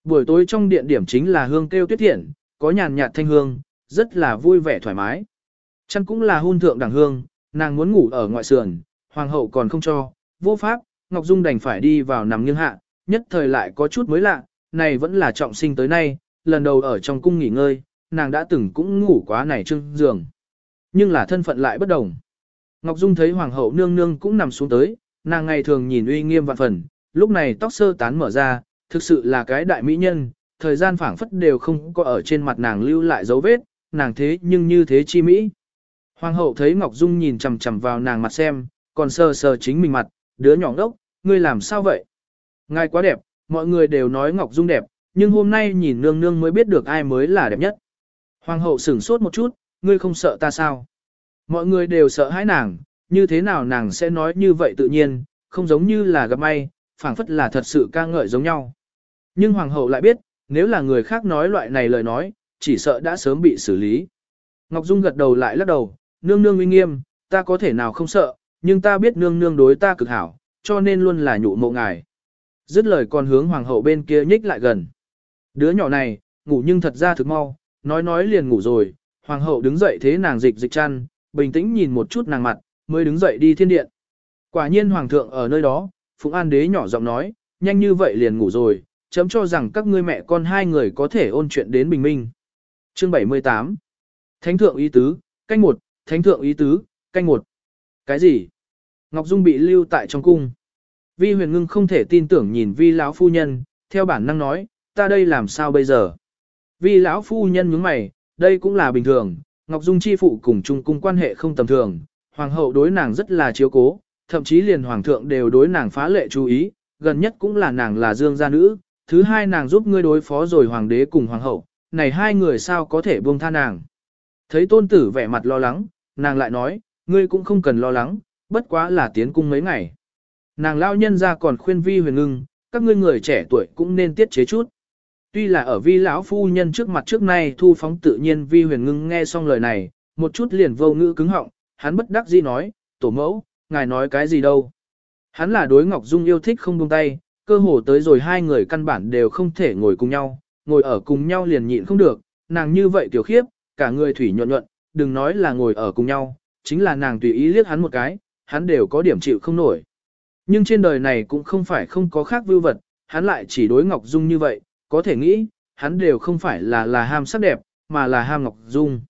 Buổi tối trong điện điểm chính là hương kêu tuyết thiện, có nhàn nhạt thanh hương, rất là vui vẻ thoải mái. Chăn cũng là hôn thượng đẳng hương, nàng muốn ngủ ở ngoại sườn, hoàng hậu còn không cho, vô pháp, Ngọc Dung đành phải đi vào nằm nghiêng hạ, nhất thời lại có chút mới lạ, này vẫn là trọng sinh tới nay, lần đầu ở trong cung nghỉ ngơi, nàng đã từng cũng ngủ quá này trưng giường. Nhưng là thân phận lại bất đồng. Ngọc Dung thấy hoàng hậu nương nương cũng nằm xuống tới, nàng ngày thường nhìn uy nghiêm vạn phần, lúc này tóc sơ tán mở ra, thực sự là cái đại mỹ nhân, thời gian phảng phất đều không có ở trên mặt nàng lưu lại dấu vết, nàng thế nhưng như thế chi mỹ. Hoàng hậu thấy Ngọc Dung nhìn chằm chằm vào nàng mặt xem, còn sờ sờ chính mình mặt, đứa nhỏ ngốc, ngươi làm sao vậy? Ngài quá đẹp, mọi người đều nói Ngọc Dung đẹp, nhưng hôm nay nhìn nương nương mới biết được ai mới là đẹp nhất. Hoàng hậu sửng sốt một chút, ngươi không sợ ta sao? Mọi người đều sợ hãi nàng, như thế nào nàng sẽ nói như vậy tự nhiên, không giống như là gặp may, phảng phất là thật sự ca ngợi giống nhau. Nhưng hoàng hậu lại biết, nếu là người khác nói loại này lời nói, chỉ sợ đã sớm bị xử lý. Ngọc Dung gật đầu lại lắc đầu, nương nương uy nghiêm, ta có thể nào không sợ, nhưng ta biết nương nương đối ta cực hảo, cho nên luôn là nhụ mộ ngài. Dứt lời còn hướng hoàng hậu bên kia nhích lại gần. Đứa nhỏ này, ngủ nhưng thật ra thực mau, nói nói liền ngủ rồi, hoàng hậu đứng dậy thế nàng dịch dịch chăn, bình tĩnh nhìn một chút nàng mặt, mới đứng dậy đi thiên điện. Quả nhiên hoàng thượng ở nơi đó, Phụng An đế nhỏ giọng nói, nhanh như vậy liền ngủ rồi, chấm cho rằng các ngươi mẹ con hai người có thể ôn chuyện đến bình minh. Chương 78 Thánh thượng ý tứ, canh một, thánh thượng ý tứ, canh một. Cái gì? Ngọc Dung bị lưu tại trong cung. Vi huyền ngưng không thể tin tưởng nhìn vi lão phu nhân, theo bản năng nói, ta đây làm sao bây giờ? Vi lão phu nhân nhướng mày, đây cũng là bình thường, Ngọc Dung chi phụ cùng trung cung quan hệ không tầm thường, hoàng hậu đối nàng rất là chiếu cố, thậm chí liền hoàng thượng đều đối nàng phá lệ chú ý, gần nhất cũng là nàng là dương gia nữ, thứ hai nàng giúp ngươi đối phó rồi hoàng đế cùng hoàng hậu, này hai người sao có thể buông tha nàng. Thấy tôn tử vẻ mặt lo lắng, nàng lại nói, ngươi cũng không cần lo lắng, bất quá là tiến cung mấy ngày. Nàng lao nhân ra còn khuyên vi huyền ngưng, các ngươi người trẻ tuổi cũng nên tiết chế chút. Tuy là ở vi lão phu nhân trước mặt trước nay thu phóng tự nhiên vi huyền ngưng nghe xong lời này, một chút liền vô ngữ cứng họng, hắn bất đắc dĩ nói, tổ mẫu, ngài nói cái gì đâu. Hắn là đối Ngọc Dung yêu thích không buông tay, cơ hồ tới rồi hai người căn bản đều không thể ngồi cùng nhau, ngồi ở cùng nhau liền nhịn không được, nàng như vậy tiểu khiếp, cả người thủy nhuận nhuận, đừng nói là ngồi ở cùng nhau, chính là nàng tùy ý liếc hắn một cái, hắn đều có điểm chịu không nổi. Nhưng trên đời này cũng không phải không có khác vưu vật, hắn lại chỉ đối Ngọc Dung như vậy, có thể nghĩ, hắn đều không phải là là ham sắc đẹp, mà là ham Ngọc Dung.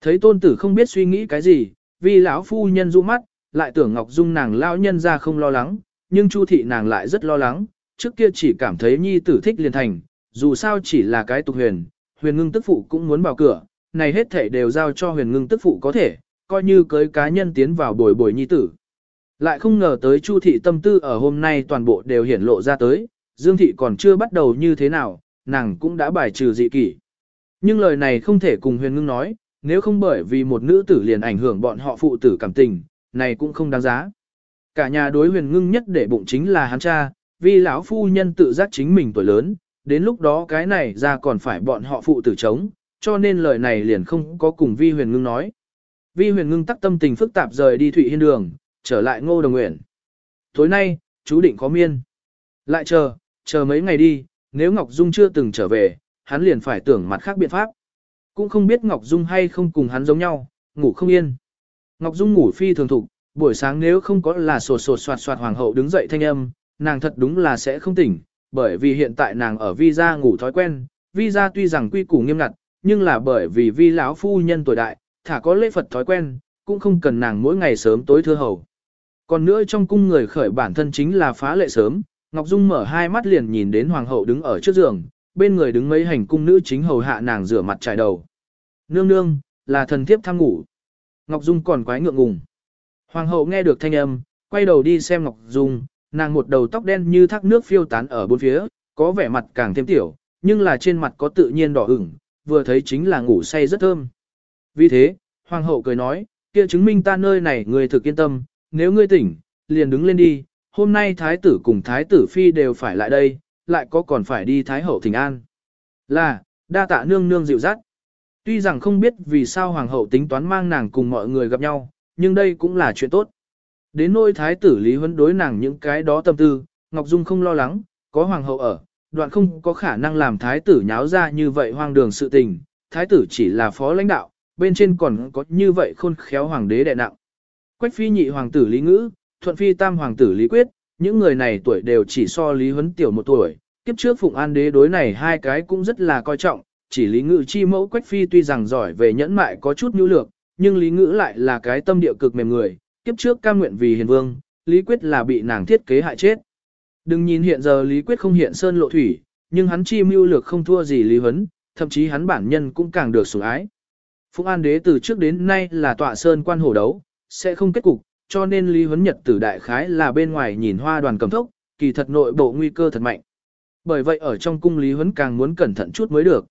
Thấy tôn tử không biết suy nghĩ cái gì, vì lão phu nhân du mắt, lại tưởng Ngọc Dung nàng lão nhân ra không lo lắng, nhưng Chu thị nàng lại rất lo lắng, trước kia chỉ cảm thấy nhi tử thích liền thành, dù sao chỉ là cái tục huyền, huyền ngưng tức phụ cũng muốn vào cửa, này hết thể đều giao cho huyền ngưng tức phụ có thể, coi như cưới cá nhân tiến vào bồi bồi nhi tử. Lại không ngờ tới Chu thị tâm tư ở hôm nay toàn bộ đều hiển lộ ra tới, Dương thị còn chưa bắt đầu như thế nào, nàng cũng đã bài trừ dị kỷ. Nhưng lời này không thể cùng huyền ngưng nói, nếu không bởi vì một nữ tử liền ảnh hưởng bọn họ phụ tử cảm tình, này cũng không đáng giá. Cả nhà đối huyền ngưng nhất để bụng chính là hắn cha, vì lão phu nhân tự giác chính mình tuổi lớn, đến lúc đó cái này ra còn phải bọn họ phụ tử chống, cho nên lời này liền không có cùng vi huyền ngưng nói. Vi huyền ngưng tắc tâm tình phức tạp rời đi Thụy Hiên Đường, trở lại ngô đồng nguyện. Tối nay, chú định có miên. Lại chờ, chờ mấy ngày đi, nếu Ngọc Dung chưa từng trở về, hắn liền phải tưởng mặt khác biện pháp. Cũng không biết Ngọc Dung hay không cùng hắn giống nhau, ngủ không yên. Ngọc Dung ngủ phi thường thục, buổi sáng nếu không có là sột sột soạt soạt hoàng hậu đứng dậy thanh âm, nàng thật đúng là sẽ không tỉnh, bởi vì hiện tại nàng ở vi gia ngủ thói quen, vi gia tuy rằng quy củ nghiêm ngặt, nhưng là bởi vì vi lão phu nhân tuổi đại, thả có lễ Phật thói quen, cũng không cần nàng mỗi ngày sớm tối thưa hầu. Còn nữa trong cung người khởi bản thân chính là phá lệ sớm, Ngọc Dung mở hai mắt liền nhìn đến hoàng hậu đứng ở trước giường, bên người đứng mấy hành cung nữ chính hầu hạ nàng rửa mặt trải đầu. Nương nương, là thần thiếp tham ngủ. Ngọc Dung còn quái ngượng ngùng. Hoàng hậu nghe được thanh âm, quay đầu đi xem Ngọc Dung, nàng một đầu tóc đen như thác nước phiêu tán ở bốn phía, có vẻ mặt càng thêm tiểu, nhưng là trên mặt có tự nhiên đỏ ửng, vừa thấy chính là ngủ say rất thơm. Vì thế, Hoàng hậu cười nói, kia chứng minh ta nơi này người thực yên tâm, nếu ngươi tỉnh, liền đứng lên đi, hôm nay thái tử cùng thái tử phi đều phải lại đây, lại có còn phải đi thái hậu thỉnh an. Là, đa tạ nương nương dịu dắt. Tuy rằng không biết vì sao hoàng hậu tính toán mang nàng cùng mọi người gặp nhau, nhưng đây cũng là chuyện tốt. Đến nôi thái tử Lý Huấn đối nàng những cái đó tâm tư, Ngọc Dung không lo lắng, có hoàng hậu ở, đoạn không có khả năng làm thái tử nháo ra như vậy hoang đường sự tình, thái tử chỉ là phó lãnh đạo, bên trên còn có như vậy khôn khéo hoàng đế đệ nặng. Quách phi nhị hoàng tử Lý Ngữ, thuận phi tam hoàng tử Lý Quyết, những người này tuổi đều chỉ so Lý Huấn tiểu một tuổi, kiếp trước Phụng An đế đối này hai cái cũng rất là coi trọng, chỉ Lý Ngữ chi mẫu Quách phi tuy rằng giỏi về nhẫn mại có chút nhu lược, nhưng Lý Ngữ lại là cái tâm địa cực mềm người, kiếp trước cam nguyện vì hiền vương, Lý Quyết là bị nàng thiết kế hại chết. Đừng nhìn hiện giờ Lý Quyết không hiện sơn lộ thủy, nhưng hắn chi mưu lược không thua gì Lý Huấn, thậm chí hắn bản nhân cũng càng được sủng ái. Phụng An đế từ trước đến nay là tọa sơn quan hổ đấu, sẽ không kết cục, cho nên Lý Huấn Nhật tử đại khái là bên ngoài nhìn hoa đoàn cầm thốc, kỳ thật nội bộ nguy cơ thật mạnh. Bởi vậy ở trong cung Lý Huấn càng muốn cẩn thận chút mới được.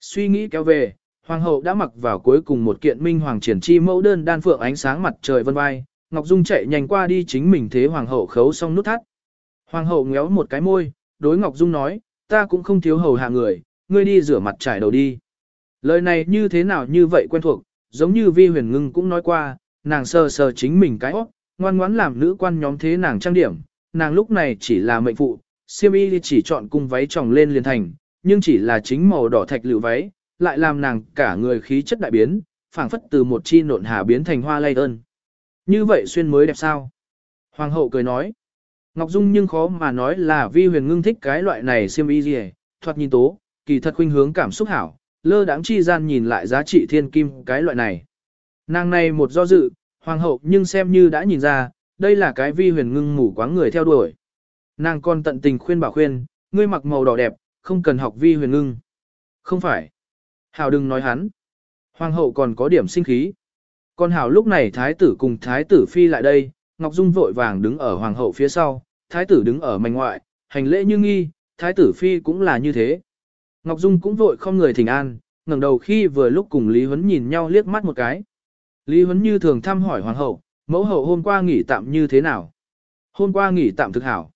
Suy nghĩ kéo về, Hoàng hậu đã mặc vào cuối cùng một kiện minh hoàng triển chi mẫu đơn đan phượng ánh sáng mặt trời vân vai, Ngọc Dung chạy nhanh qua đi chính mình thế Hoàng hậu khấu xong nút thắt. Hoàng hậu ngéo một cái môi, đối Ngọc Dung nói, ta cũng không thiếu hầu hạ người, ngươi đi rửa mặt trải đầu đi. Lời này như thế nào như vậy quen thuộc, giống như vi huyền ngưng cũng nói qua, nàng sờ sờ chính mình cái óc, ngoan ngoãn làm nữ quan nhóm thế nàng trang điểm, nàng lúc này chỉ là mệnh phụ, siêm y chỉ chọn cung váy tròng lên liền thành, nhưng chỉ là chính màu đỏ thạch lựu váy, lại làm nàng cả người khí chất đại biến, phảng phất từ một chi nộn hà biến thành hoa lay ơn. Như vậy xuyên mới đẹp sao? Hoàng hậu cười nói. Ngọc Dung nhưng khó mà nói là vi huyền ngưng thích cái loại này xiêm y gì, thoạt nhìn tố, kỳ thật khuynh hướng cảm xúc hảo, lơ đãng chi gian nhìn lại giá trị thiên kim cái loại này. Nàng này một do dự, hoàng hậu nhưng xem như đã nhìn ra, đây là cái vi huyền ngưng mù quáng người theo đuổi. Nàng còn tận tình khuyên bảo khuyên, ngươi mặc màu đỏ đẹp, không cần học vi huyền ngưng. Không phải. Hảo đừng nói hắn. Hoàng hậu còn có điểm sinh khí. Còn Hảo lúc này thái tử cùng thái tử phi lại đây, Ngọc Dung vội vàng đứng ở hoàng hậu phía sau, thái tử đứng ở mảnh ngoại, hành lễ như nghi, thái tử phi cũng là như thế. Ngọc Dung cũng vội không người thỉnh an, ngẩng đầu khi vừa lúc cùng Lý Huấn nhìn nhau liếc mắt một cái. Lý Huấn như thường thăm hỏi hoàng hậu, mẫu hậu hôm qua nghỉ tạm như thế nào? Hôm qua nghỉ tạm thực hảo.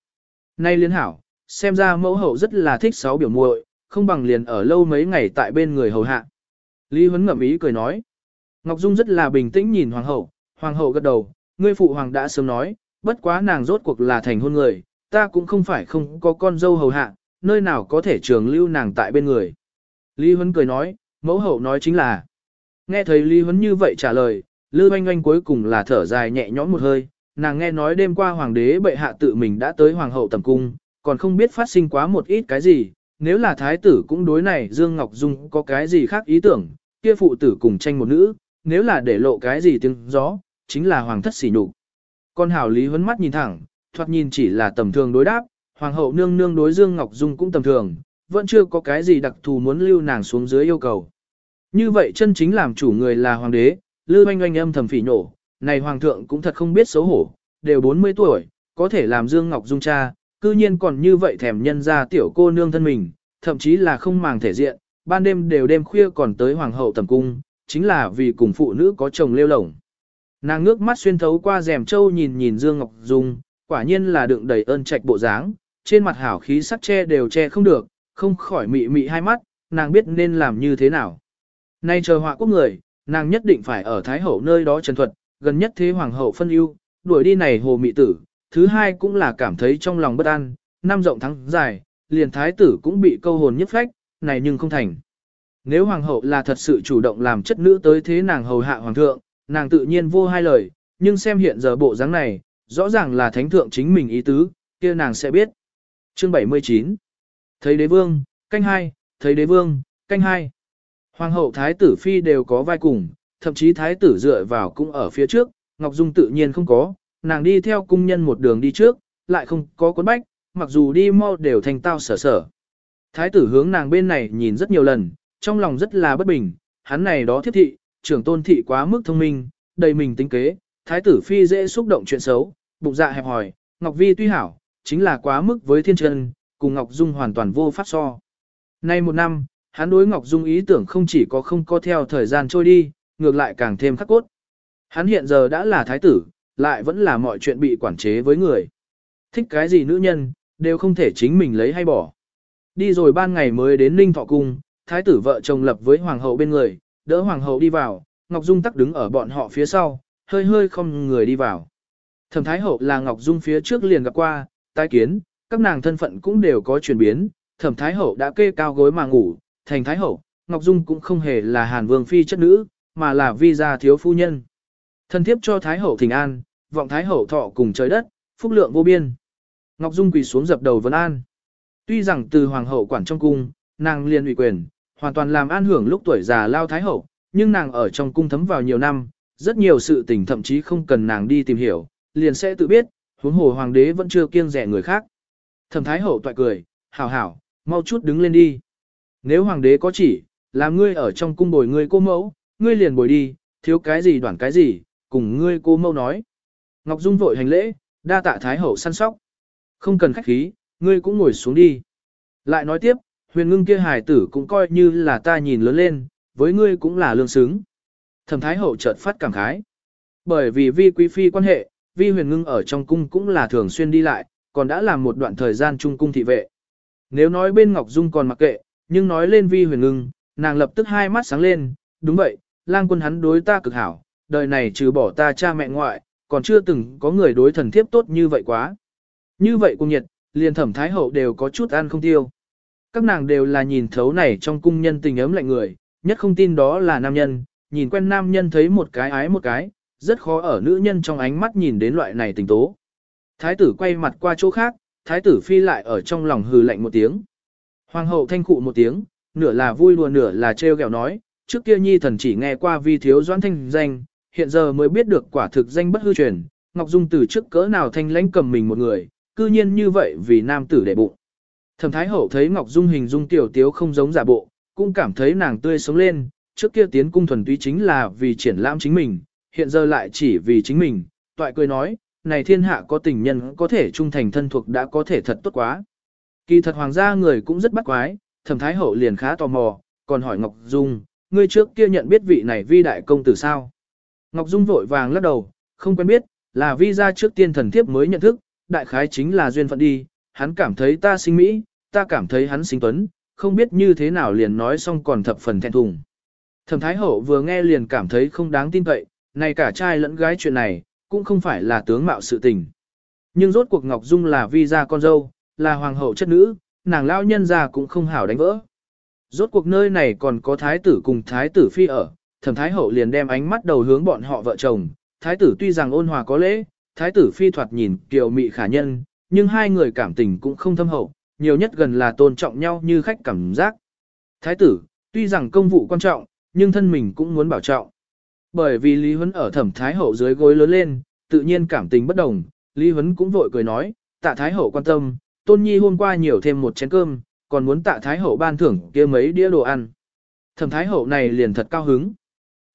Nay liên hảo, xem ra mẫu hậu rất là thích sáu biểu muội, không bằng liền ở lâu mấy ngày tại bên người hầu hạ. Lý Huấn ngậm ý cười nói. Ngọc Dung rất là bình tĩnh nhìn hoàng hậu, hoàng hậu gật đầu, ngươi phụ hoàng đã sớm nói, bất quá nàng rốt cuộc là thành hôn người, ta cũng không phải không có con dâu hầu hạ, nơi nào có thể trường lưu nàng tại bên người. Lý Huấn cười nói, mẫu hậu nói chính là. Nghe thấy Lý Huấn như vậy trả lời, Lư Oanh Oanh cuối cùng là thở dài nhẹ nhõm một hơi, nàng nghe nói đêm qua hoàng đế bệ hạ tự mình đã tới hoàng hậu tầm cung, còn không biết phát sinh quá một ít cái gì, nếu là thái tử cũng đối này Dương Ngọc Dung có cái gì khác ý tưởng, kia phụ tử cùng tranh một nữ, nếu là để lộ cái gì tiếng gió, chính là hoàng thất xỉ nhục. Con hảo lý huấn mắt nhìn thẳng, thoạt nhìn chỉ là tầm thường đối đáp, hoàng hậu nương nương đối Dương Ngọc Dung cũng tầm thường, vẫn chưa có cái gì đặc thù muốn lưu nàng xuống dưới yêu cầu. Như vậy chân chính làm chủ người là hoàng đế, Lư Oanh Oanh âm thầm phỉ nổ, này hoàng thượng cũng thật không biết xấu hổ, đều 40 tuổi, có thể làm Dương Ngọc Dung cha, cư nhiên còn như vậy thèm nhân ra tiểu cô nương thân mình, thậm chí là không màng thể diện, ban đêm đều đêm khuya còn tới hoàng hậu tầm cung, chính là vì cùng phụ nữ có chồng lêu lổng. Nàng ngước mắt xuyên thấu qua rèm châu nhìn nhìn Dương Ngọc Dung, quả nhiên là đựng đầy ơn trạch bộ dáng, trên mặt hảo khí sắc che đều che không được, không khỏi mị mị hai mắt, nàng biết nên làm như thế nào. Nay chờ họa quốc người, nàng nhất định phải ở Thái Hậu nơi đó trần thuật, gần nhất thế Hoàng hậu phân ưu, đuổi đi này hồ mị tử, thứ hai cũng là cảm thấy trong lòng bất an, năm rộng thắng dài, liền Thái tử cũng bị câu hồn nhất phách, này nhưng không thành. Nếu Hoàng hậu là thật sự chủ động làm chất nữ tới thế nàng hầu hạ Hoàng thượng, nàng tự nhiên vô hai lời, nhưng xem hiện giờ bộ dáng này, rõ ràng là thánh thượng chính mình ý tứ, kia nàng sẽ biết. Chương 79 Thấy đế vương, canh hai, thấy đế vương, canh hai. Hoàng hậu thái tử phi đều có vai cùng, thậm chí thái tử dựa vào cũng ở phía trước, Ngọc Dung tự nhiên không có, nàng đi theo cung nhân một đường đi trước, lại không có cuốn bách, mặc dù đi mau đều thành tao sở sở. Thái tử hướng nàng bên này nhìn rất nhiều lần, trong lòng rất là bất bình, hắn này đó thiết thị, trưởng tôn thị quá mức thông minh, đầy mình tính kế, thái tử phi dễ xúc động chuyện xấu, bụng dạ hẹp hòi, Ngọc Vi tuy hảo, chính là quá mức với thiên chân, cùng Ngọc Dung hoàn toàn vô pháp so. Nay một năm, hắn đối Ngọc Dung ý tưởng không chỉ có không có theo thời gian trôi đi, ngược lại càng thêm khắc cốt. Hắn hiện giờ đã là thái tử, lại vẫn là mọi chuyện bị quản chế với người. Thích cái gì nữ nhân, đều không thể chính mình lấy hay bỏ. Đi rồi ban ngày mới đến Ninh Thọ Cung, thái tử vợ chồng lập với hoàng hậu bên người, đỡ hoàng hậu đi vào, Ngọc Dung tắc đứng ở bọn họ phía sau, hơi hơi không người đi vào. Thẩm thái hậu là Ngọc Dung phía trước liền gặp qua, tai kiến, các nàng thân phận cũng đều có chuyển biến, thẩm thái hậu đã kê cao gối mà ngủ, thành thái hậu, Ngọc Dung cũng không hề là hàn vương phi chất nữ, mà là vi gia thiếu phu nhân. Thân thiếp cho thái hậu thỉnh an, vọng thái hậu thọ cùng trời đất, phúc lượng vô biên. Ngọc Dung quỳ xuống dập đầu vấn an. Tuy rằng từ hoàng hậu quản trong cung, nàng liền ủy quyền, hoàn toàn làm an hưởng lúc tuổi già lao thái hậu, nhưng nàng ở trong cung thấm vào nhiều năm, rất nhiều sự tình thậm chí không cần nàng đi tìm hiểu, liền sẽ tự biết, huống hồ hoàng đế vẫn chưa kiêng rẻ người khác. Thẩm thái hậu toại cười, hảo hảo, mau chút đứng lên đi. Nếu hoàng đế có chỉ, làm ngươi ở trong cung bồi ngươi cô mẫu, ngươi liền bồi đi, thiếu cái gì đoản cái gì, cùng ngươi cô mẫu nói. Ngọc Dung vội hành lễ, đa tạ thái hậu săn sóc. Không cần khách khí, ngươi cũng ngồi xuống đi. Lại nói tiếp, huyền ngưng kia hài tử cũng coi như là ta nhìn lớn lên, với ngươi cũng là lương xứng. Thẩm thái hậu chợt phát cảm khái. Bởi vì vi quý phi quan hệ, vi huyền ngưng ở trong cung cũng là thường xuyên đi lại, còn đã làm một đoạn thời gian trung cung thị vệ. Nếu nói bên Ngọc Dung còn mặc kệ, nhưng nói lên vi huyền ngưng, nàng lập tức hai mắt sáng lên, đúng vậy, lang quân hắn đối ta cực hảo, đời này trừ bỏ ta cha mẹ ngoại, còn chưa từng có người đối thần thiếp tốt như vậy quá. Như vậy cung nhiệt, liền thẩm thái hậu đều có chút ăn không tiêu. Các nàng đều là nhìn thấu này trong cung nhân tình ấm lạnh người, nhất không tin đó là nam nhân, nhìn quen nam nhân thấy một cái ái một cái, rất khó ở nữ nhân trong ánh mắt nhìn đến loại này tình tố. Thái tử quay mặt qua chỗ khác, thái tử phi lại ở trong lòng hừ lạnh một tiếng. Hoàng hậu thanh cụ một tiếng, nửa là vui đùa nửa là trêu ghẹo nói, trước kia nhi thần chỉ nghe qua vi thiếu doãn thanh danh, hiện giờ mới biết được quả thực danh bất hư truyền, Ngọc Dung từ trước cỡ nào thanh lãnh cầm mình một người, cư nhiên như vậy vì nam tử đệ bụng. Thẩm Thái Hậu thấy Ngọc Dung hình dung tiểu tiếu không giống giả bộ, cũng cảm thấy nàng tươi sống lên, trước kia tiến cung thuần túy chính là vì triển lãm chính mình, hiện giờ lại chỉ vì chính mình, toại cười nói, này thiên hạ có tình nhân có thể trung thành thân thuộc đã có thể thật tốt quá. Kỳ thật hoàng gia người cũng rất bắt quái, thẩm thái hậu liền khá tò mò, còn hỏi Ngọc Dung, ngươi trước kia nhận biết vị này vi đại công tử sao? Ngọc Dung vội vàng lắc đầu, không quen biết, là vi gia trước tiên thần thiếp mới nhận thức, đại khái chính là duyên phận đi, hắn cảm thấy ta sinh mỹ, ta cảm thấy hắn sinh tuấn, không biết như thế nào liền nói xong còn thập phần thẹn thùng. Thẩm Thái Hậu vừa nghe liền cảm thấy không đáng tin cậy, này cả trai lẫn gái chuyện này, cũng không phải là tướng mạo sự tình. Nhưng rốt cuộc Ngọc Dung là vi gia con dâu, là hoàng hậu chất nữ, nàng lao nhân ra cũng không hảo đánh vỡ. Rốt cuộc nơi này còn có thái tử cùng thái tử phi ở, thẩm thái hậu liền đem ánh mắt đầu hướng bọn họ vợ chồng, thái tử tuy rằng ôn hòa có lễ, thái tử phi thoạt nhìn kiều mị khả nhân, nhưng hai người cảm tình cũng không thâm hậu, nhiều nhất gần là tôn trọng nhau như khách cảm giác. Thái tử, tuy rằng công vụ quan trọng, nhưng thân mình cũng muốn bảo trọng. Bởi vì Lý Huấn ở thẩm thái hậu dưới gối lớn lên, tự nhiên cảm tình bất đồng, Lý Huấn cũng vội cười nói, tạ thái hậu quan tâm, tôn nhi hôm qua nhiều thêm một chén cơm, còn muốn tạ thái hậu ban thưởng kia mấy đĩa đồ ăn. Thẩm thái hậu này liền thật cao hứng.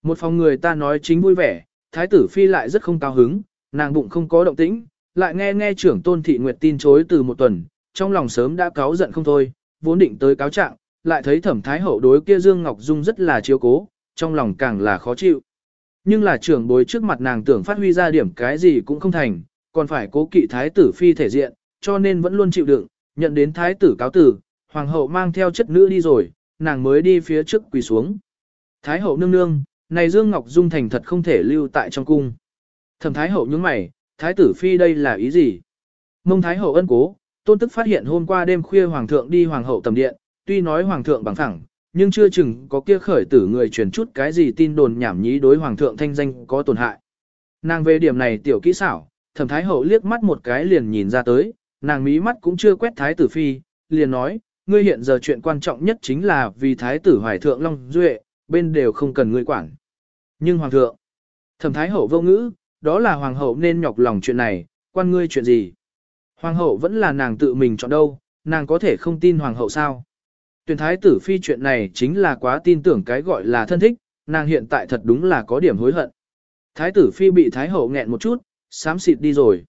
Một phòng người ta nói chính vui vẻ, thái tử phi lại rất không cao hứng, nàng bụng không có động tĩnh, lại nghe nghe trưởng tôn thị nguyệt tin chối từ một tuần, trong lòng sớm đã cáo giận không thôi, vốn định tới cáo trạng, lại thấy thẩm thái hậu đối kia Dương Ngọc Dung rất là chiếu cố, trong lòng càng là khó chịu. Nhưng là trưởng bối trước mặt nàng tưởng phát huy ra điểm cái gì cũng không thành, còn phải cố kỵ thái tử phi thể diện, cho nên vẫn luôn chịu đựng, nhận đến thái tử cáo tử, hoàng hậu mang theo chất nữ đi rồi, nàng mới đi phía trước quỳ xuống. Thái hậu nương nương, này Dương Ngọc Dung thành thật không thể lưu tại trong cung. Thẩm thái hậu nhướng mày, thái tử phi đây là ý gì? Mông thái hậu ân cố, tôn tức phát hiện hôm qua đêm khuya hoàng thượng đi hoàng hậu tầm điện, tuy nói hoàng thượng bằng phẳng, nhưng chưa chừng có kia khởi tử người truyền chút cái gì tin đồn nhảm nhí đối hoàng thượng thanh danh có tổn hại. Nàng về điểm này tiểu kỹ xảo, thẩm thái hậu liếc mắt một cái liền nhìn ra tới, nàng mí mắt cũng chưa quét thái tử phi, liền nói, ngươi hiện giờ chuyện quan trọng nhất chính là vì thái tử hoài thượng long duệ, bên đều không cần ngươi quản. Nhưng hoàng thượng, thẩm thái hậu vô ngữ, đó là hoàng hậu nên nhọc lòng chuyện này, quan ngươi chuyện gì. Hoàng hậu vẫn là nàng tự mình chọn đâu, nàng có thể không tin hoàng hậu sao. Tuyển thái tử phi chuyện này chính là quá tin tưởng cái gọi là thân thích, nàng hiện tại thật đúng là có điểm hối hận. Thái tử phi bị thái hậu nghẹn một chút, xám xịt đi rồi.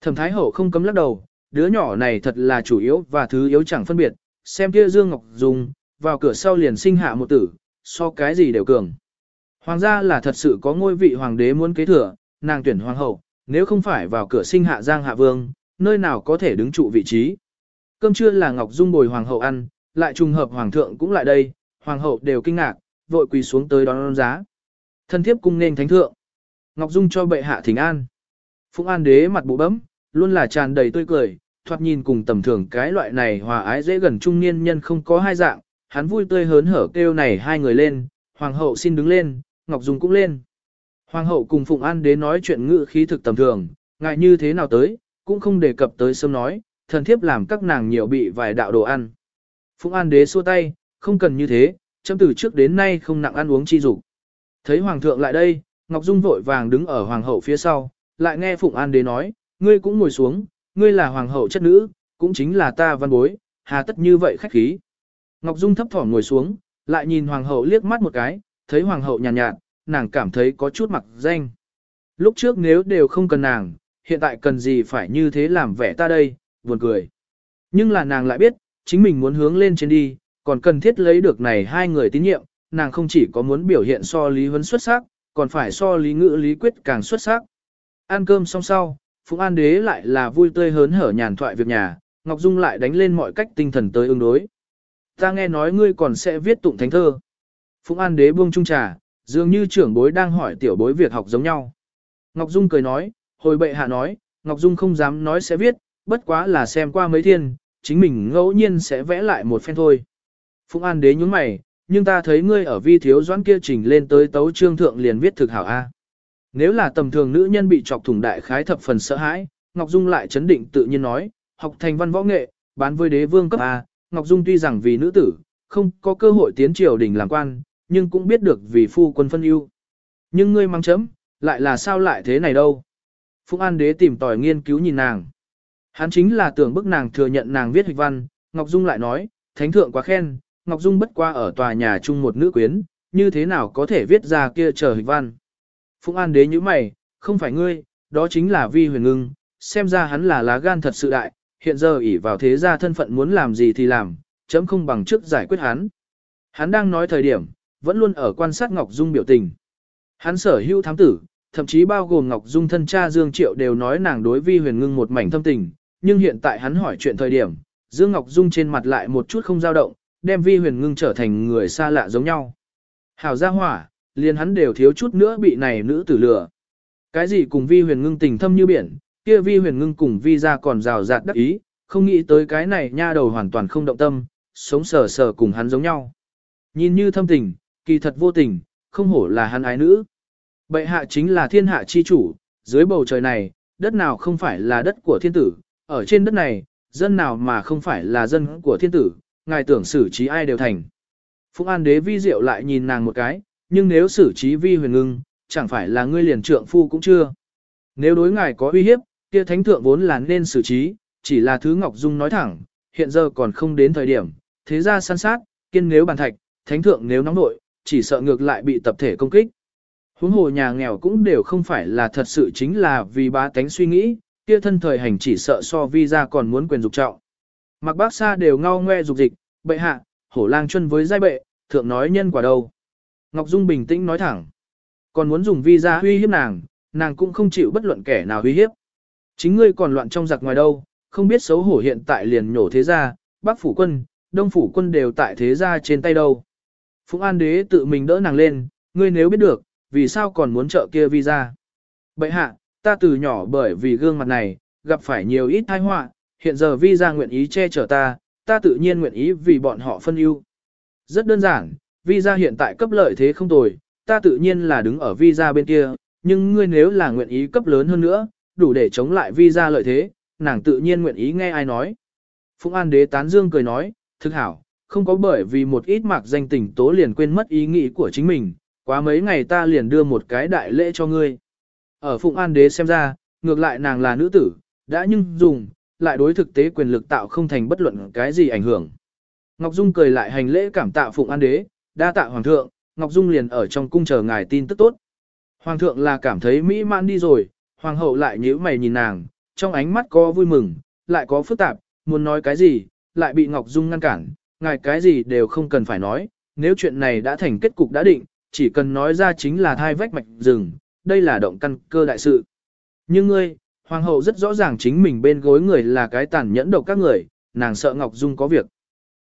Thẩm thái hậu không cấm lắc đầu, đứa nhỏ này thật là chủ yếu và thứ yếu chẳng phân biệt, xem kia Dương Ngọc Dung, vào cửa sau liền sinh hạ một tử, so cái gì đều cường. Hoàng gia là thật sự có ngôi vị hoàng đế muốn kế thừa, nàng tuyển hoàng hậu, nếu không phải vào cửa sinh hạ Giang Hạ Vương, nơi nào có thể đứng trụ vị trí. Cơm trưa là Ngọc Dung bồi hoàng hậu ăn, lại trùng hợp hoàng thượng cũng lại đây, hoàng hậu đều kinh ngạc, vội quỳ xuống tới đón, đón giá. Thân thiếp cung nên thánh thượng. Ngọc Dung cho bệ hạ thỉnh an. Phụng An đế mặt bụ bấm, luôn là tràn đầy tươi cười, thoạt nhìn cùng tầm thường cái loại này hòa ái dễ gần trung niên nhân không có hai dạng, hắn vui tươi hớn hở kêu này hai người lên, hoàng hậu xin đứng lên, Ngọc Dung cũng lên. Hoàng hậu cùng Phụng An đế nói chuyện ngự khí thực tầm thường, ngại như thế nào tới, cũng không đề cập tới sớm nói, thần thiếp làm các nàng nhiều bị vài đạo đồ ăn. Phụng An đế xua tay, không cần như thế, chấm từ trước đến nay không nặng ăn uống chi dục. Thấy hoàng thượng lại đây, Ngọc Dung vội vàng đứng ở hoàng hậu phía sau, lại nghe Phụng An đế nói, ngươi cũng ngồi xuống, ngươi là hoàng hậu chất nữ, cũng chính là ta văn bối, hà tất như vậy khách khí. Ngọc Dung thấp thỏm ngồi xuống, lại nhìn hoàng hậu liếc mắt một cái, thấy hoàng hậu nhàn nhạt, nhạt, nàng cảm thấy có chút mặc danh. Lúc trước nếu đều không cần nàng, hiện tại cần gì phải như thế làm vẻ ta đây, buồn cười. Nhưng là nàng lại biết, chính mình muốn hướng lên trên đi, còn cần thiết lấy được này hai người tín nhiệm, nàng không chỉ có muốn biểu hiện so lý huấn xuất sắc, còn phải so lý ngữ lý quyết càng xuất sắc. Ăn cơm xong sau, Phụng An Đế lại là vui tươi hớn hở nhàn thoại việc nhà, Ngọc Dung lại đánh lên mọi cách tinh thần tới ứng đối. Ta nghe nói ngươi còn sẽ viết tụng thánh thơ. Phụng An Đế buông trung trà, dường như trưởng bối đang hỏi tiểu bối việc học giống nhau. Ngọc Dung cười nói, hồi bệ hạ nói, Ngọc Dung không dám nói sẽ viết, bất quá là xem qua mấy thiên, chính mình ngẫu nhiên sẽ vẽ lại một phen thôi. Phụng An Đế nhún mày, nhưng ta thấy ngươi ở vi thiếu doãn kia trình lên tới tấu trương thượng liền viết thực hảo A. Nếu là tầm thường nữ nhân bị chọc thủng đại khái thập phần sợ hãi, Ngọc Dung lại chấn định tự nhiên nói, học thành văn võ nghệ, bán với đế vương cấp A, Ngọc Dung tuy rằng vì nữ tử, không có cơ hội tiến triều đình làm quan, nhưng cũng biết được vì phu quân phân ưu. Nhưng ngươi mang chấm, lại là sao lại thế này đâu? Phúc An đế tìm tòi nghiên cứu nhìn nàng. Hắn chính là tưởng bức nàng thừa nhận nàng viết hịch văn, Ngọc Dung lại nói, thánh thượng quá khen, Ngọc Dung bất qua ở tòa nhà chung một nữ quyến, như thế nào có thể viết ra kia chờ hịch văn. Phụng An đế như mày, không phải ngươi, đó chính là vi huyền ngưng, xem ra hắn là lá gan thật sự đại, hiện giờ ỷ vào thế gia thân phận muốn làm gì thì làm, chấm không bằng trước giải quyết hắn. Hắn đang nói thời điểm, vẫn luôn ở quan sát Ngọc Dung biểu tình. Hắn sở hữu thám tử, thậm chí bao gồm Ngọc Dung thân cha Dương Triệu đều nói nàng đối vi huyền ngưng một mảnh thâm tình, nhưng hiện tại hắn hỏi chuyện thời điểm, Dương Ngọc Dung trên mặt lại một chút không dao động, đem vi huyền ngưng trở thành người xa lạ giống nhau. Hảo gia hỏa, liền hắn đều thiếu chút nữa bị này nữ tử lừa. Cái gì cùng vi huyền ngưng tình thâm như biển, kia vi huyền ngưng cùng vi ra còn rào rạt đắc ý, không nghĩ tới cái này nha đầu hoàn toàn không động tâm, sống sờ sờ cùng hắn giống nhau. Nhìn như thâm tình, kỳ thật vô tình, không hổ là hắn ái nữ. Bệ hạ chính là thiên hạ chi chủ, dưới bầu trời này, đất nào không phải là đất của thiên tử, ở trên đất này, dân nào mà không phải là dân của thiên tử, ngài tưởng xử trí ai đều thành. Phúc An đế vi diệu lại nhìn nàng một cái, nhưng nếu xử trí vi huyền ngưng, chẳng phải là ngươi liền trượng phu cũng chưa. Nếu đối ngài có uy hiếp, kia thánh thượng vốn là nên xử trí, chỉ là thứ Ngọc Dung nói thẳng, hiện giờ còn không đến thời điểm, thế ra săn sát, kiên nếu bàn thạch, thánh thượng nếu nóng nội, chỉ sợ ngược lại bị tập thể công kích. Huống hồ nhà nghèo cũng đều không phải là thật sự chính là vì bá tánh suy nghĩ, kia thân thời hành chỉ sợ so vi ra còn muốn quyền dục trọng. Mặc bác xa đều ngao ngoe dục dịch, bệ hạ, hổ lang chân với giai bệ, thượng nói nhân quả đâu. Ngọc Dung bình tĩnh nói thẳng. Còn muốn dùng vi uy hiếp nàng, nàng cũng không chịu bất luận kẻ nào uy hiếp. Chính ngươi còn loạn trong giặc ngoài đâu, không biết xấu hổ hiện tại liền nhổ thế gia, bắc phủ quân, đông phủ quân đều tại thế gia trên tay đâu. Phụng An đế tự mình đỡ nàng lên, ngươi nếu biết được, vì sao còn muốn trợ kia vi. Bậy hạ, ta từ nhỏ bởi vì gương mặt này, gặp phải nhiều ít tai họa, hiện giờ vi nguyện ý che chở ta, ta tự nhiên nguyện ý vì bọn họ phân ưu. Rất đơn giản, vi hiện tại cấp lợi thế không tồi, ta tự nhiên là đứng ở vi bên kia, nhưng ngươi nếu là nguyện ý cấp lớn hơn nữa, đủ để chống lại vi lợi thế, nàng tự nhiên nguyện ý nghe ai nói. Phụng An đế tán dương cười nói, thực hảo, không có bởi vì một ít mạc danh tình tố liền quên mất ý nghĩ của chính mình, quá mấy ngày ta liền đưa một cái đại lễ cho ngươi. Ở Phụng An đế xem ra, ngược lại nàng là nữ tử, đã nhưng dùng, lại đối thực tế quyền lực tạo không thành bất luận cái gì ảnh hưởng. Ngọc Dung cười lại hành lễ cảm tạ Phụng An đế, đa tạ hoàng thượng, Ngọc Dung liền ở trong cung chờ ngài tin tức tốt. Hoàng thượng là cảm thấy mỹ mãn đi rồi, hoàng hậu lại nhíu mày nhìn nàng, trong ánh mắt có vui mừng, lại có phức tạp, muốn nói cái gì, lại bị Ngọc Dung ngăn cản, ngài cái gì đều không cần phải nói, nếu chuyện này đã thành kết cục đã định, chỉ cần nói ra chính là thai vách mạch rừng, đây là động căn cơ đại sự. Nhưng ngươi, hoàng hậu rất rõ ràng chính mình bên gối người là cái tàn nhẫn độc các người, nàng sợ Ngọc Dung có việc.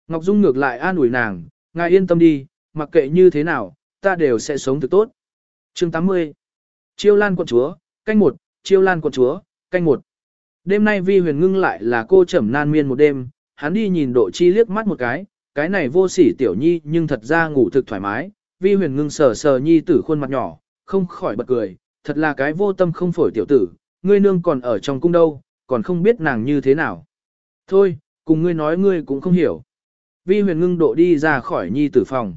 Ngọc Dung ngược lại an ủi nàng, ngài yên tâm đi, mặc kệ như thế nào, ta đều sẽ sống thực tốt. Chương 80 Chiêu Lan quận chúa, canh một, Chiêu Lan quận chúa, canh một. Đêm nay Vi Huyền ngưng lại là cô trầm nan miên một đêm, hắn đi nhìn Độ Chi liếc mắt một cái, cái này vô sỉ tiểu nhi nhưng thật ra ngủ thực thoải mái, Vi Huyền ngưng sờ sờ nhi tử khuôn mặt nhỏ, không khỏi bật cười, thật là cái vô tâm không phổi tiểu tử, ngươi nương còn ở trong cung đâu, còn không biết nàng như thế nào. Thôi, cùng ngươi nói ngươi cũng không hiểu. Vi huyền ngưng độ đi ra khỏi nhi tử phòng.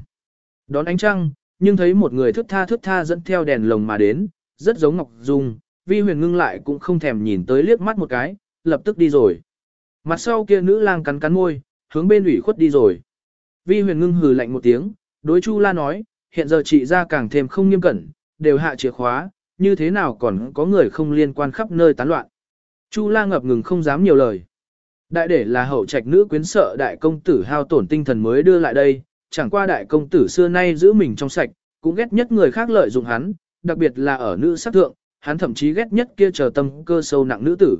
Đón ánh trăng, nhưng thấy một người thức tha thức tha dẫn theo đèn lồng mà đến, rất giống Ngọc Dung, vi huyền ngưng lại cũng không thèm nhìn tới liếc mắt một cái, lập tức đi rồi. Mặt sau kia nữ lang cắn cắn môi, hướng bên ủy khuất đi rồi. Vi huyền ngưng hừ lạnh một tiếng, đối Chu La nói, hiện giờ chị ra càng thêm không nghiêm cẩn, đều hạ chìa khóa, như thế nào còn có người không liên quan khắp nơi tán loạn. Chu La ngập ngừng không dám nhiều lời. Đại để là hậu trạch nữ quyến sợ đại công tử hao tổn tinh thần mới đưa lại đây, chẳng qua đại công tử xưa nay giữ mình trong sạch, cũng ghét nhất người khác lợi dụng hắn, đặc biệt là ở nữ sắc thượng, hắn thậm chí ghét nhất kia chờ tâm cơ sâu nặng nữ tử.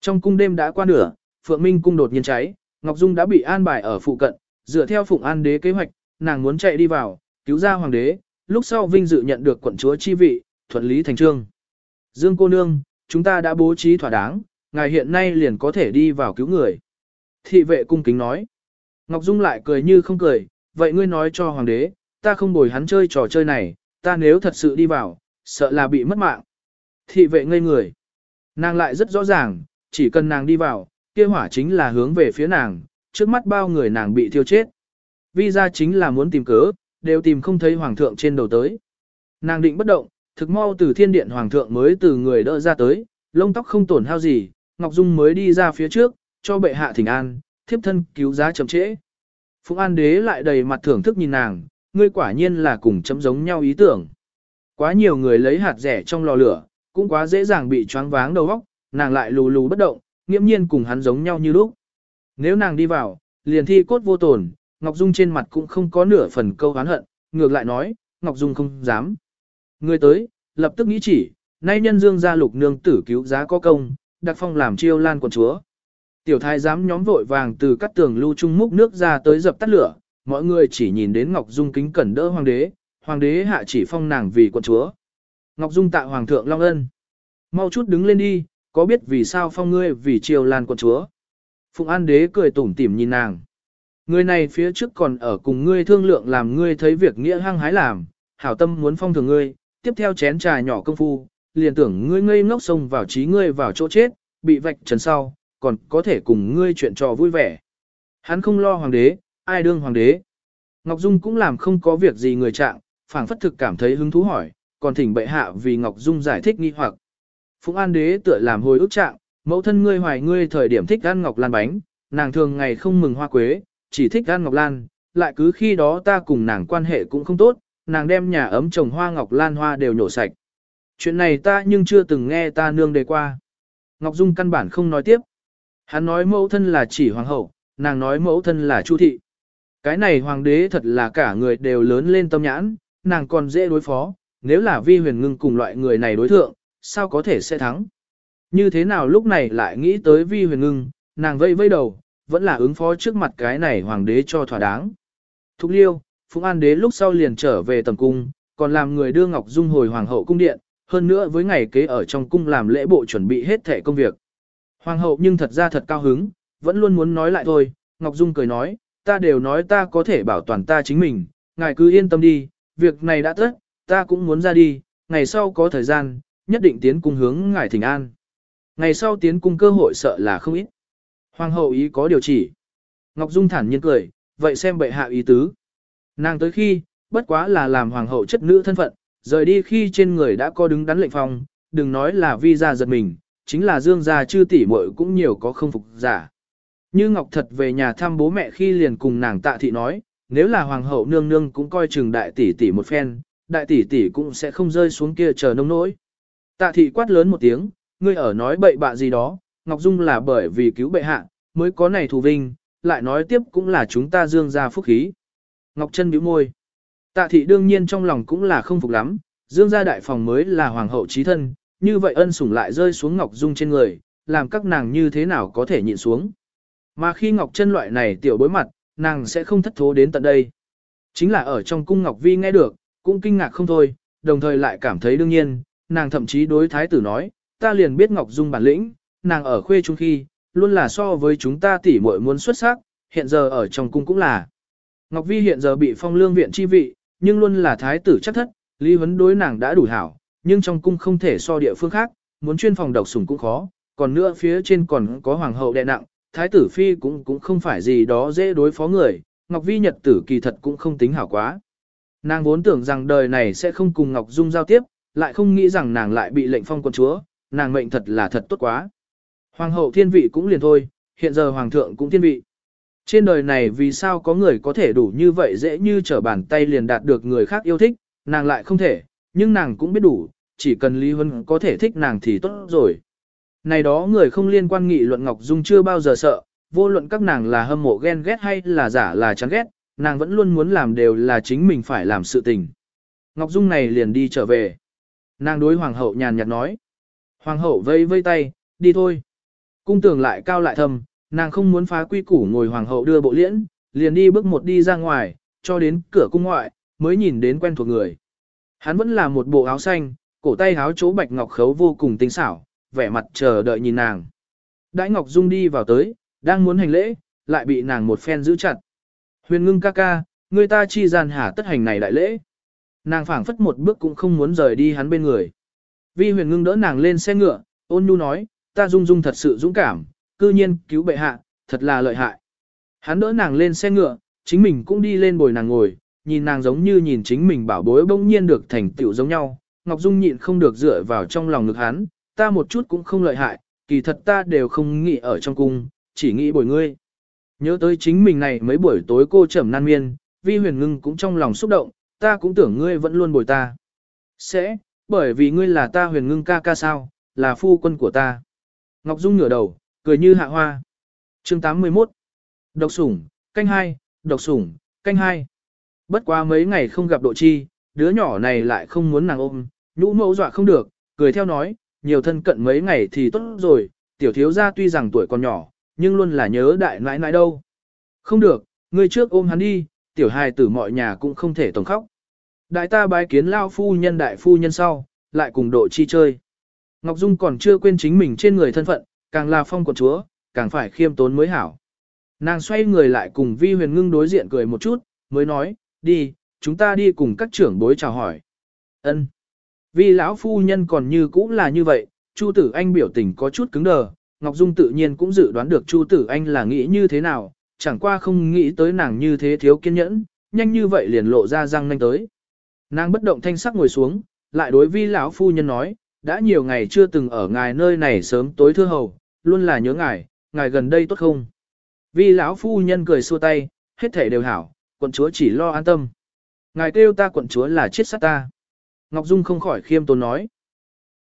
Trong cung đêm đã qua nửa, Phượng Minh cung đột nhiên cháy, Ngọc Dung đã bị an bài ở phụ cận, dựa theo Phụng An đế kế hoạch, nàng muốn chạy đi vào, cứu ra hoàng đế, lúc sau vinh dự nhận được quận chúa chi vị, thuận lý thành trương. Dương cô nương, chúng ta đã bố trí thỏa đáng, ngài hiện nay liền có thể đi vào cứu người. Thị vệ cung kính nói. Ngọc Dung lại cười như không cười, vậy ngươi nói cho hoàng đế, ta không bồi hắn chơi trò chơi này, ta nếu thật sự đi vào, sợ là bị mất mạng. Thị vệ ngây người. Nàng lại rất rõ ràng, chỉ cần nàng đi vào, kia hỏa chính là hướng về phía nàng, trước mắt bao người nàng bị thiêu chết. Vi ra chính là muốn tìm cớ, đều tìm không thấy hoàng thượng trên đầu tới. Nàng định bất động, thực mau từ thiên điện hoàng thượng mới từ người đỡ ra tới, lông tóc không tổn hao gì, Ngọc Dung mới đi ra phía trước, cho bệ hạ thỉnh an, thiếp thân cứu giá chậm trễ. Phụng An đế lại đầy mặt thưởng thức nhìn nàng, ngươi quả nhiên là cùng chấm giống nhau ý tưởng. Quá nhiều người lấy hạt rẻ trong lò lửa, cũng quá dễ dàng bị choáng váng đầu óc, nàng lại lù lù bất động, nghiễm nhiên cùng hắn giống nhau như lúc. Nếu nàng đi vào, liền thi cốt vô tổn, Ngọc Dung trên mặt cũng không có nửa phần câu hán hận, ngược lại nói, Ngọc Dung không dám. Người tới, lập tức nghĩ chỉ, nay nhân dương gia lục nương tử cứu giá có công, đặc phong làm chiêu lan quận chúa. Tiểu thái giám nhóm vội vàng từ các tường lưu trung múc nước ra tới dập tắt lửa, mọi người chỉ nhìn đến Ngọc Dung kính cẩn đỡ hoàng đế, hoàng đế hạ chỉ phong nàng vì quận chúa. Ngọc Dung tạ hoàng thượng long ân. Mau chút đứng lên đi, có biết vì sao phong ngươi vì triều lan quận chúa. Phụng An đế cười tủm tỉm nhìn nàng. Người này phía trước còn ở cùng ngươi thương lượng làm ngươi thấy việc nghĩa hăng hái làm, hảo tâm muốn phong thường ngươi, tiếp theo chén trà nhỏ công phu, liền tưởng ngươi ngây ngốc xông vào trí ngươi vào chỗ chết, bị vạch trần sau, còn có thể cùng ngươi chuyện trò vui vẻ. Hắn không lo hoàng đế, ai đương hoàng đế. Ngọc Dung cũng làm không có việc gì người trạng, phảng phất thực cảm thấy hứng thú hỏi, còn thỉnh bệ hạ vì Ngọc Dung giải thích nghi hoặc. Phụng An đế tựa làm hồi ức trạng, mẫu thân ngươi hoài ngươi thời điểm thích ăn ngọc lan bánh, nàng thường ngày không mừng hoa quế, chỉ thích ăn ngọc lan, lại cứ khi đó ta cùng nàng quan hệ cũng không tốt, nàng đem nhà ấm trồng hoa ngọc lan hoa đều nhổ sạch. Chuyện này ta nhưng chưa từng nghe ta nương đề qua. Ngọc Dung căn bản không nói tiếp. Hắn nói mẫu thân là chỉ hoàng hậu, nàng nói mẫu thân là chu thị. Cái này hoàng đế thật là cả người đều lớn lên tâm nhãn, nàng còn dễ đối phó, nếu là vi huyền ngưng cùng loại người này đối thượng, sao có thể sẽ thắng. Như thế nào lúc này lại nghĩ tới vi huyền ngưng, nàng vây vây đầu, vẫn là ứng phó trước mặt cái này hoàng đế cho thỏa đáng. Thúc liêu, Phụng An đế lúc sau liền trở về tầm cung, còn làm người đưa Ngọc Dung hồi hoàng hậu cung điện, hơn nữa với ngày kế ở trong cung làm lễ bộ chuẩn bị hết thể công việc. Hoàng hậu nhưng thật ra thật cao hứng, vẫn luôn muốn nói lại thôi, Ngọc Dung cười nói, ta đều nói ta có thể bảo toàn ta chính mình, ngài cứ yên tâm đi, việc này đã tất, ta cũng muốn ra đi, ngày sau có thời gian, nhất định tiến cung hướng ngài thỉnh an. Ngày sau tiến cung cơ hội sợ là không ít. Hoàng hậu ý có điều chỉ. Ngọc Dung thản nhiên cười, vậy xem bệ hạ ý tứ. Nàng tới khi, bất quá là làm hoàng hậu chất nữ thân phận, rời đi khi trên người đã có đứng đắn lệnh phòng, đừng nói là vi ra giật mình, chính là dương gia chư tỷ muội cũng nhiều có không phục giả. Như Ngọc thật về nhà thăm bố mẹ khi liền cùng nàng tạ thị nói, nếu là hoàng hậu nương nương cũng coi chừng đại tỷ tỷ một phen, đại tỷ tỷ cũng sẽ không rơi xuống kia chờ nông nỗi. Tạ thị quát lớn một tiếng, ngươi ở nói bậy bạ gì đó, Ngọc Dung là bởi vì cứu bệ hạ, mới có này thù vinh, lại nói tiếp cũng là chúng ta dương gia phúc khí. Ngọc Trân bĩu môi. Tạ thị đương nhiên trong lòng cũng là không phục lắm, dương gia đại phòng mới là hoàng hậu trí thân, như vậy ân sủng lại rơi xuống Ngọc Dung trên người, làm các nàng như thế nào có thể nhịn xuống. Mà khi Ngọc Trân loại này tiểu bối mặt, nàng sẽ không thất thố đến tận đây. Chính là ở trong cung Ngọc Vi nghe được, cũng kinh ngạc không thôi, đồng thời lại cảm thấy đương nhiên, nàng thậm chí đối thái tử nói, ta liền biết Ngọc Dung bản lĩnh, nàng ở khuê trung khi, luôn là so với chúng ta tỉ muội muốn xuất sắc, hiện giờ ở trong cung cũng là. Ngọc Vi hiện giờ bị phong lương viện chi vị, nhưng luôn là thái tử chắc thất, lý Huấn đối nàng đã đủ hảo, nhưng trong cung không thể so địa phương khác, muốn chuyên phòng độc sủng cũng khó, còn nữa phía trên còn có hoàng hậu đè nặng, thái tử phi cũng cũng không phải gì đó dễ đối phó người, Ngọc Vi nhật tử kỳ thật cũng không tính hảo quá. Nàng vốn tưởng rằng đời này sẽ không cùng Ngọc Dung giao tiếp, lại không nghĩ rằng nàng lại bị lệnh phong quân chúa, nàng mệnh thật là thật tốt quá. Hoàng hậu thiên vị cũng liền thôi, hiện giờ hoàng thượng cũng thiên vị. Trên đời này vì sao có người có thể đủ như vậy dễ như trở bàn tay liền đạt được người khác yêu thích, nàng lại không thể, nhưng nàng cũng biết đủ, chỉ cần Lý Huân có thể thích nàng thì tốt rồi. Này đó người không liên quan nghị luận Ngọc Dung chưa bao giờ sợ, vô luận các nàng là hâm mộ ghen ghét hay là giả là chán ghét, nàng vẫn luôn muốn làm đều là chính mình phải làm sự tình. Ngọc Dung này liền đi trở về. Nàng đối hoàng hậu nhàn nhạt nói. Hoàng hậu vây vây tay, đi thôi. Cung tường lại cao lại thầm nàng không muốn phá quy củ ngồi hoàng hậu đưa bộ liễn, liền đi bước một đi ra ngoài, cho đến cửa cung ngoại, mới nhìn đến quen thuộc người. Hắn vẫn là một bộ áo xanh, cổ tay áo chỗ bạch ngọc khấu vô cùng tinh xảo, vẻ mặt chờ đợi nhìn nàng. Đãi Ngọc Dung đi vào tới, đang muốn hành lễ, lại bị nàng một phen giữ chặt. Huyền ngưng ca ca, người ta chi gian hả tất hành này đại lễ. Nàng phảng phất một bước cũng không muốn rời đi hắn bên người. Vi huyền ngưng đỡ nàng lên xe ngựa, Ôn nhu nói, ta dung dung thật sự dũng cảm, cư nhiên cứu bệ hạ, thật là lợi hại. Hắn đỡ nàng lên xe ngựa, chính mình cũng đi lên bồi nàng ngồi, nhìn nàng giống như nhìn chính mình bảo bối bỗng nhiên được thành tựu giống nhau. Ngọc Dung nhịn không được dựa vào trong lòng ngực hắn, ta một chút cũng không lợi hại, kỳ thật ta đều không nghĩ ở trong cung, chỉ nghĩ bồi ngươi. Nhớ tới chính mình này mấy buổi tối cô trầm nan miên, vi huyền ngưng cũng trong lòng xúc động, ta cũng tưởng ngươi vẫn luôn bồi ta. Sẽ, bởi vì ngươi là ta huyền ngưng ca ca sao, là phu quân của ta. Ngọc Dung ngửa đầu, cười như hạ hoa. chương 81 Độc sủng, canh hai, độc sủng, canh hai. Bất quá mấy ngày không gặp độ chi, đứa nhỏ này lại không muốn nàng ôm, nhũ mẫu dọa không được, cười theo nói, nhiều thân cận mấy ngày thì tốt rồi, tiểu thiếu gia tuy rằng tuổi còn nhỏ, nhưng luôn là nhớ đại nãi nãi đâu. Không được, ngươi trước ôm hắn đi, tiểu hài tử mọi nhà cũng không thể tổng khóc. Đại ta bái kiến lao phu nhân đại phu nhân sau, lại cùng độ chi chơi. Ngọc Dung còn chưa quên chính mình trên người thân phận, càng là phong quận chúa, càng phải khiêm tốn mới hảo. Nàng xoay người lại cùng Vi Huyền Ngưng đối diện cười một chút, mới nói, đi, chúng ta đi cùng các trưởng bối chào hỏi. Ân. Vi lão phu nhân còn như cũng là như vậy, Chu Tử Anh biểu tình có chút cứng đờ, Ngọc Dung tự nhiên cũng dự đoán được Chu Tử Anh là nghĩ như thế nào, chẳng qua không nghĩ tới nàng như thế thiếu kiên nhẫn, nhanh như vậy liền lộ ra răng nanh tới. Nàng bất động thanh sắc ngồi xuống, lại đối vi lão phu nhân nói, đã nhiều ngày chưa từng ở ngài nơi này sớm tối thưa hầu, luôn là nhớ ngài, ngài gần đây tốt không? Vi lão phu nhân cười xua tay, hết thể đều hảo, quận chúa chỉ lo an tâm. Ngài kêu ta quận chúa là chết sát ta. Ngọc Dung không khỏi khiêm tốn nói.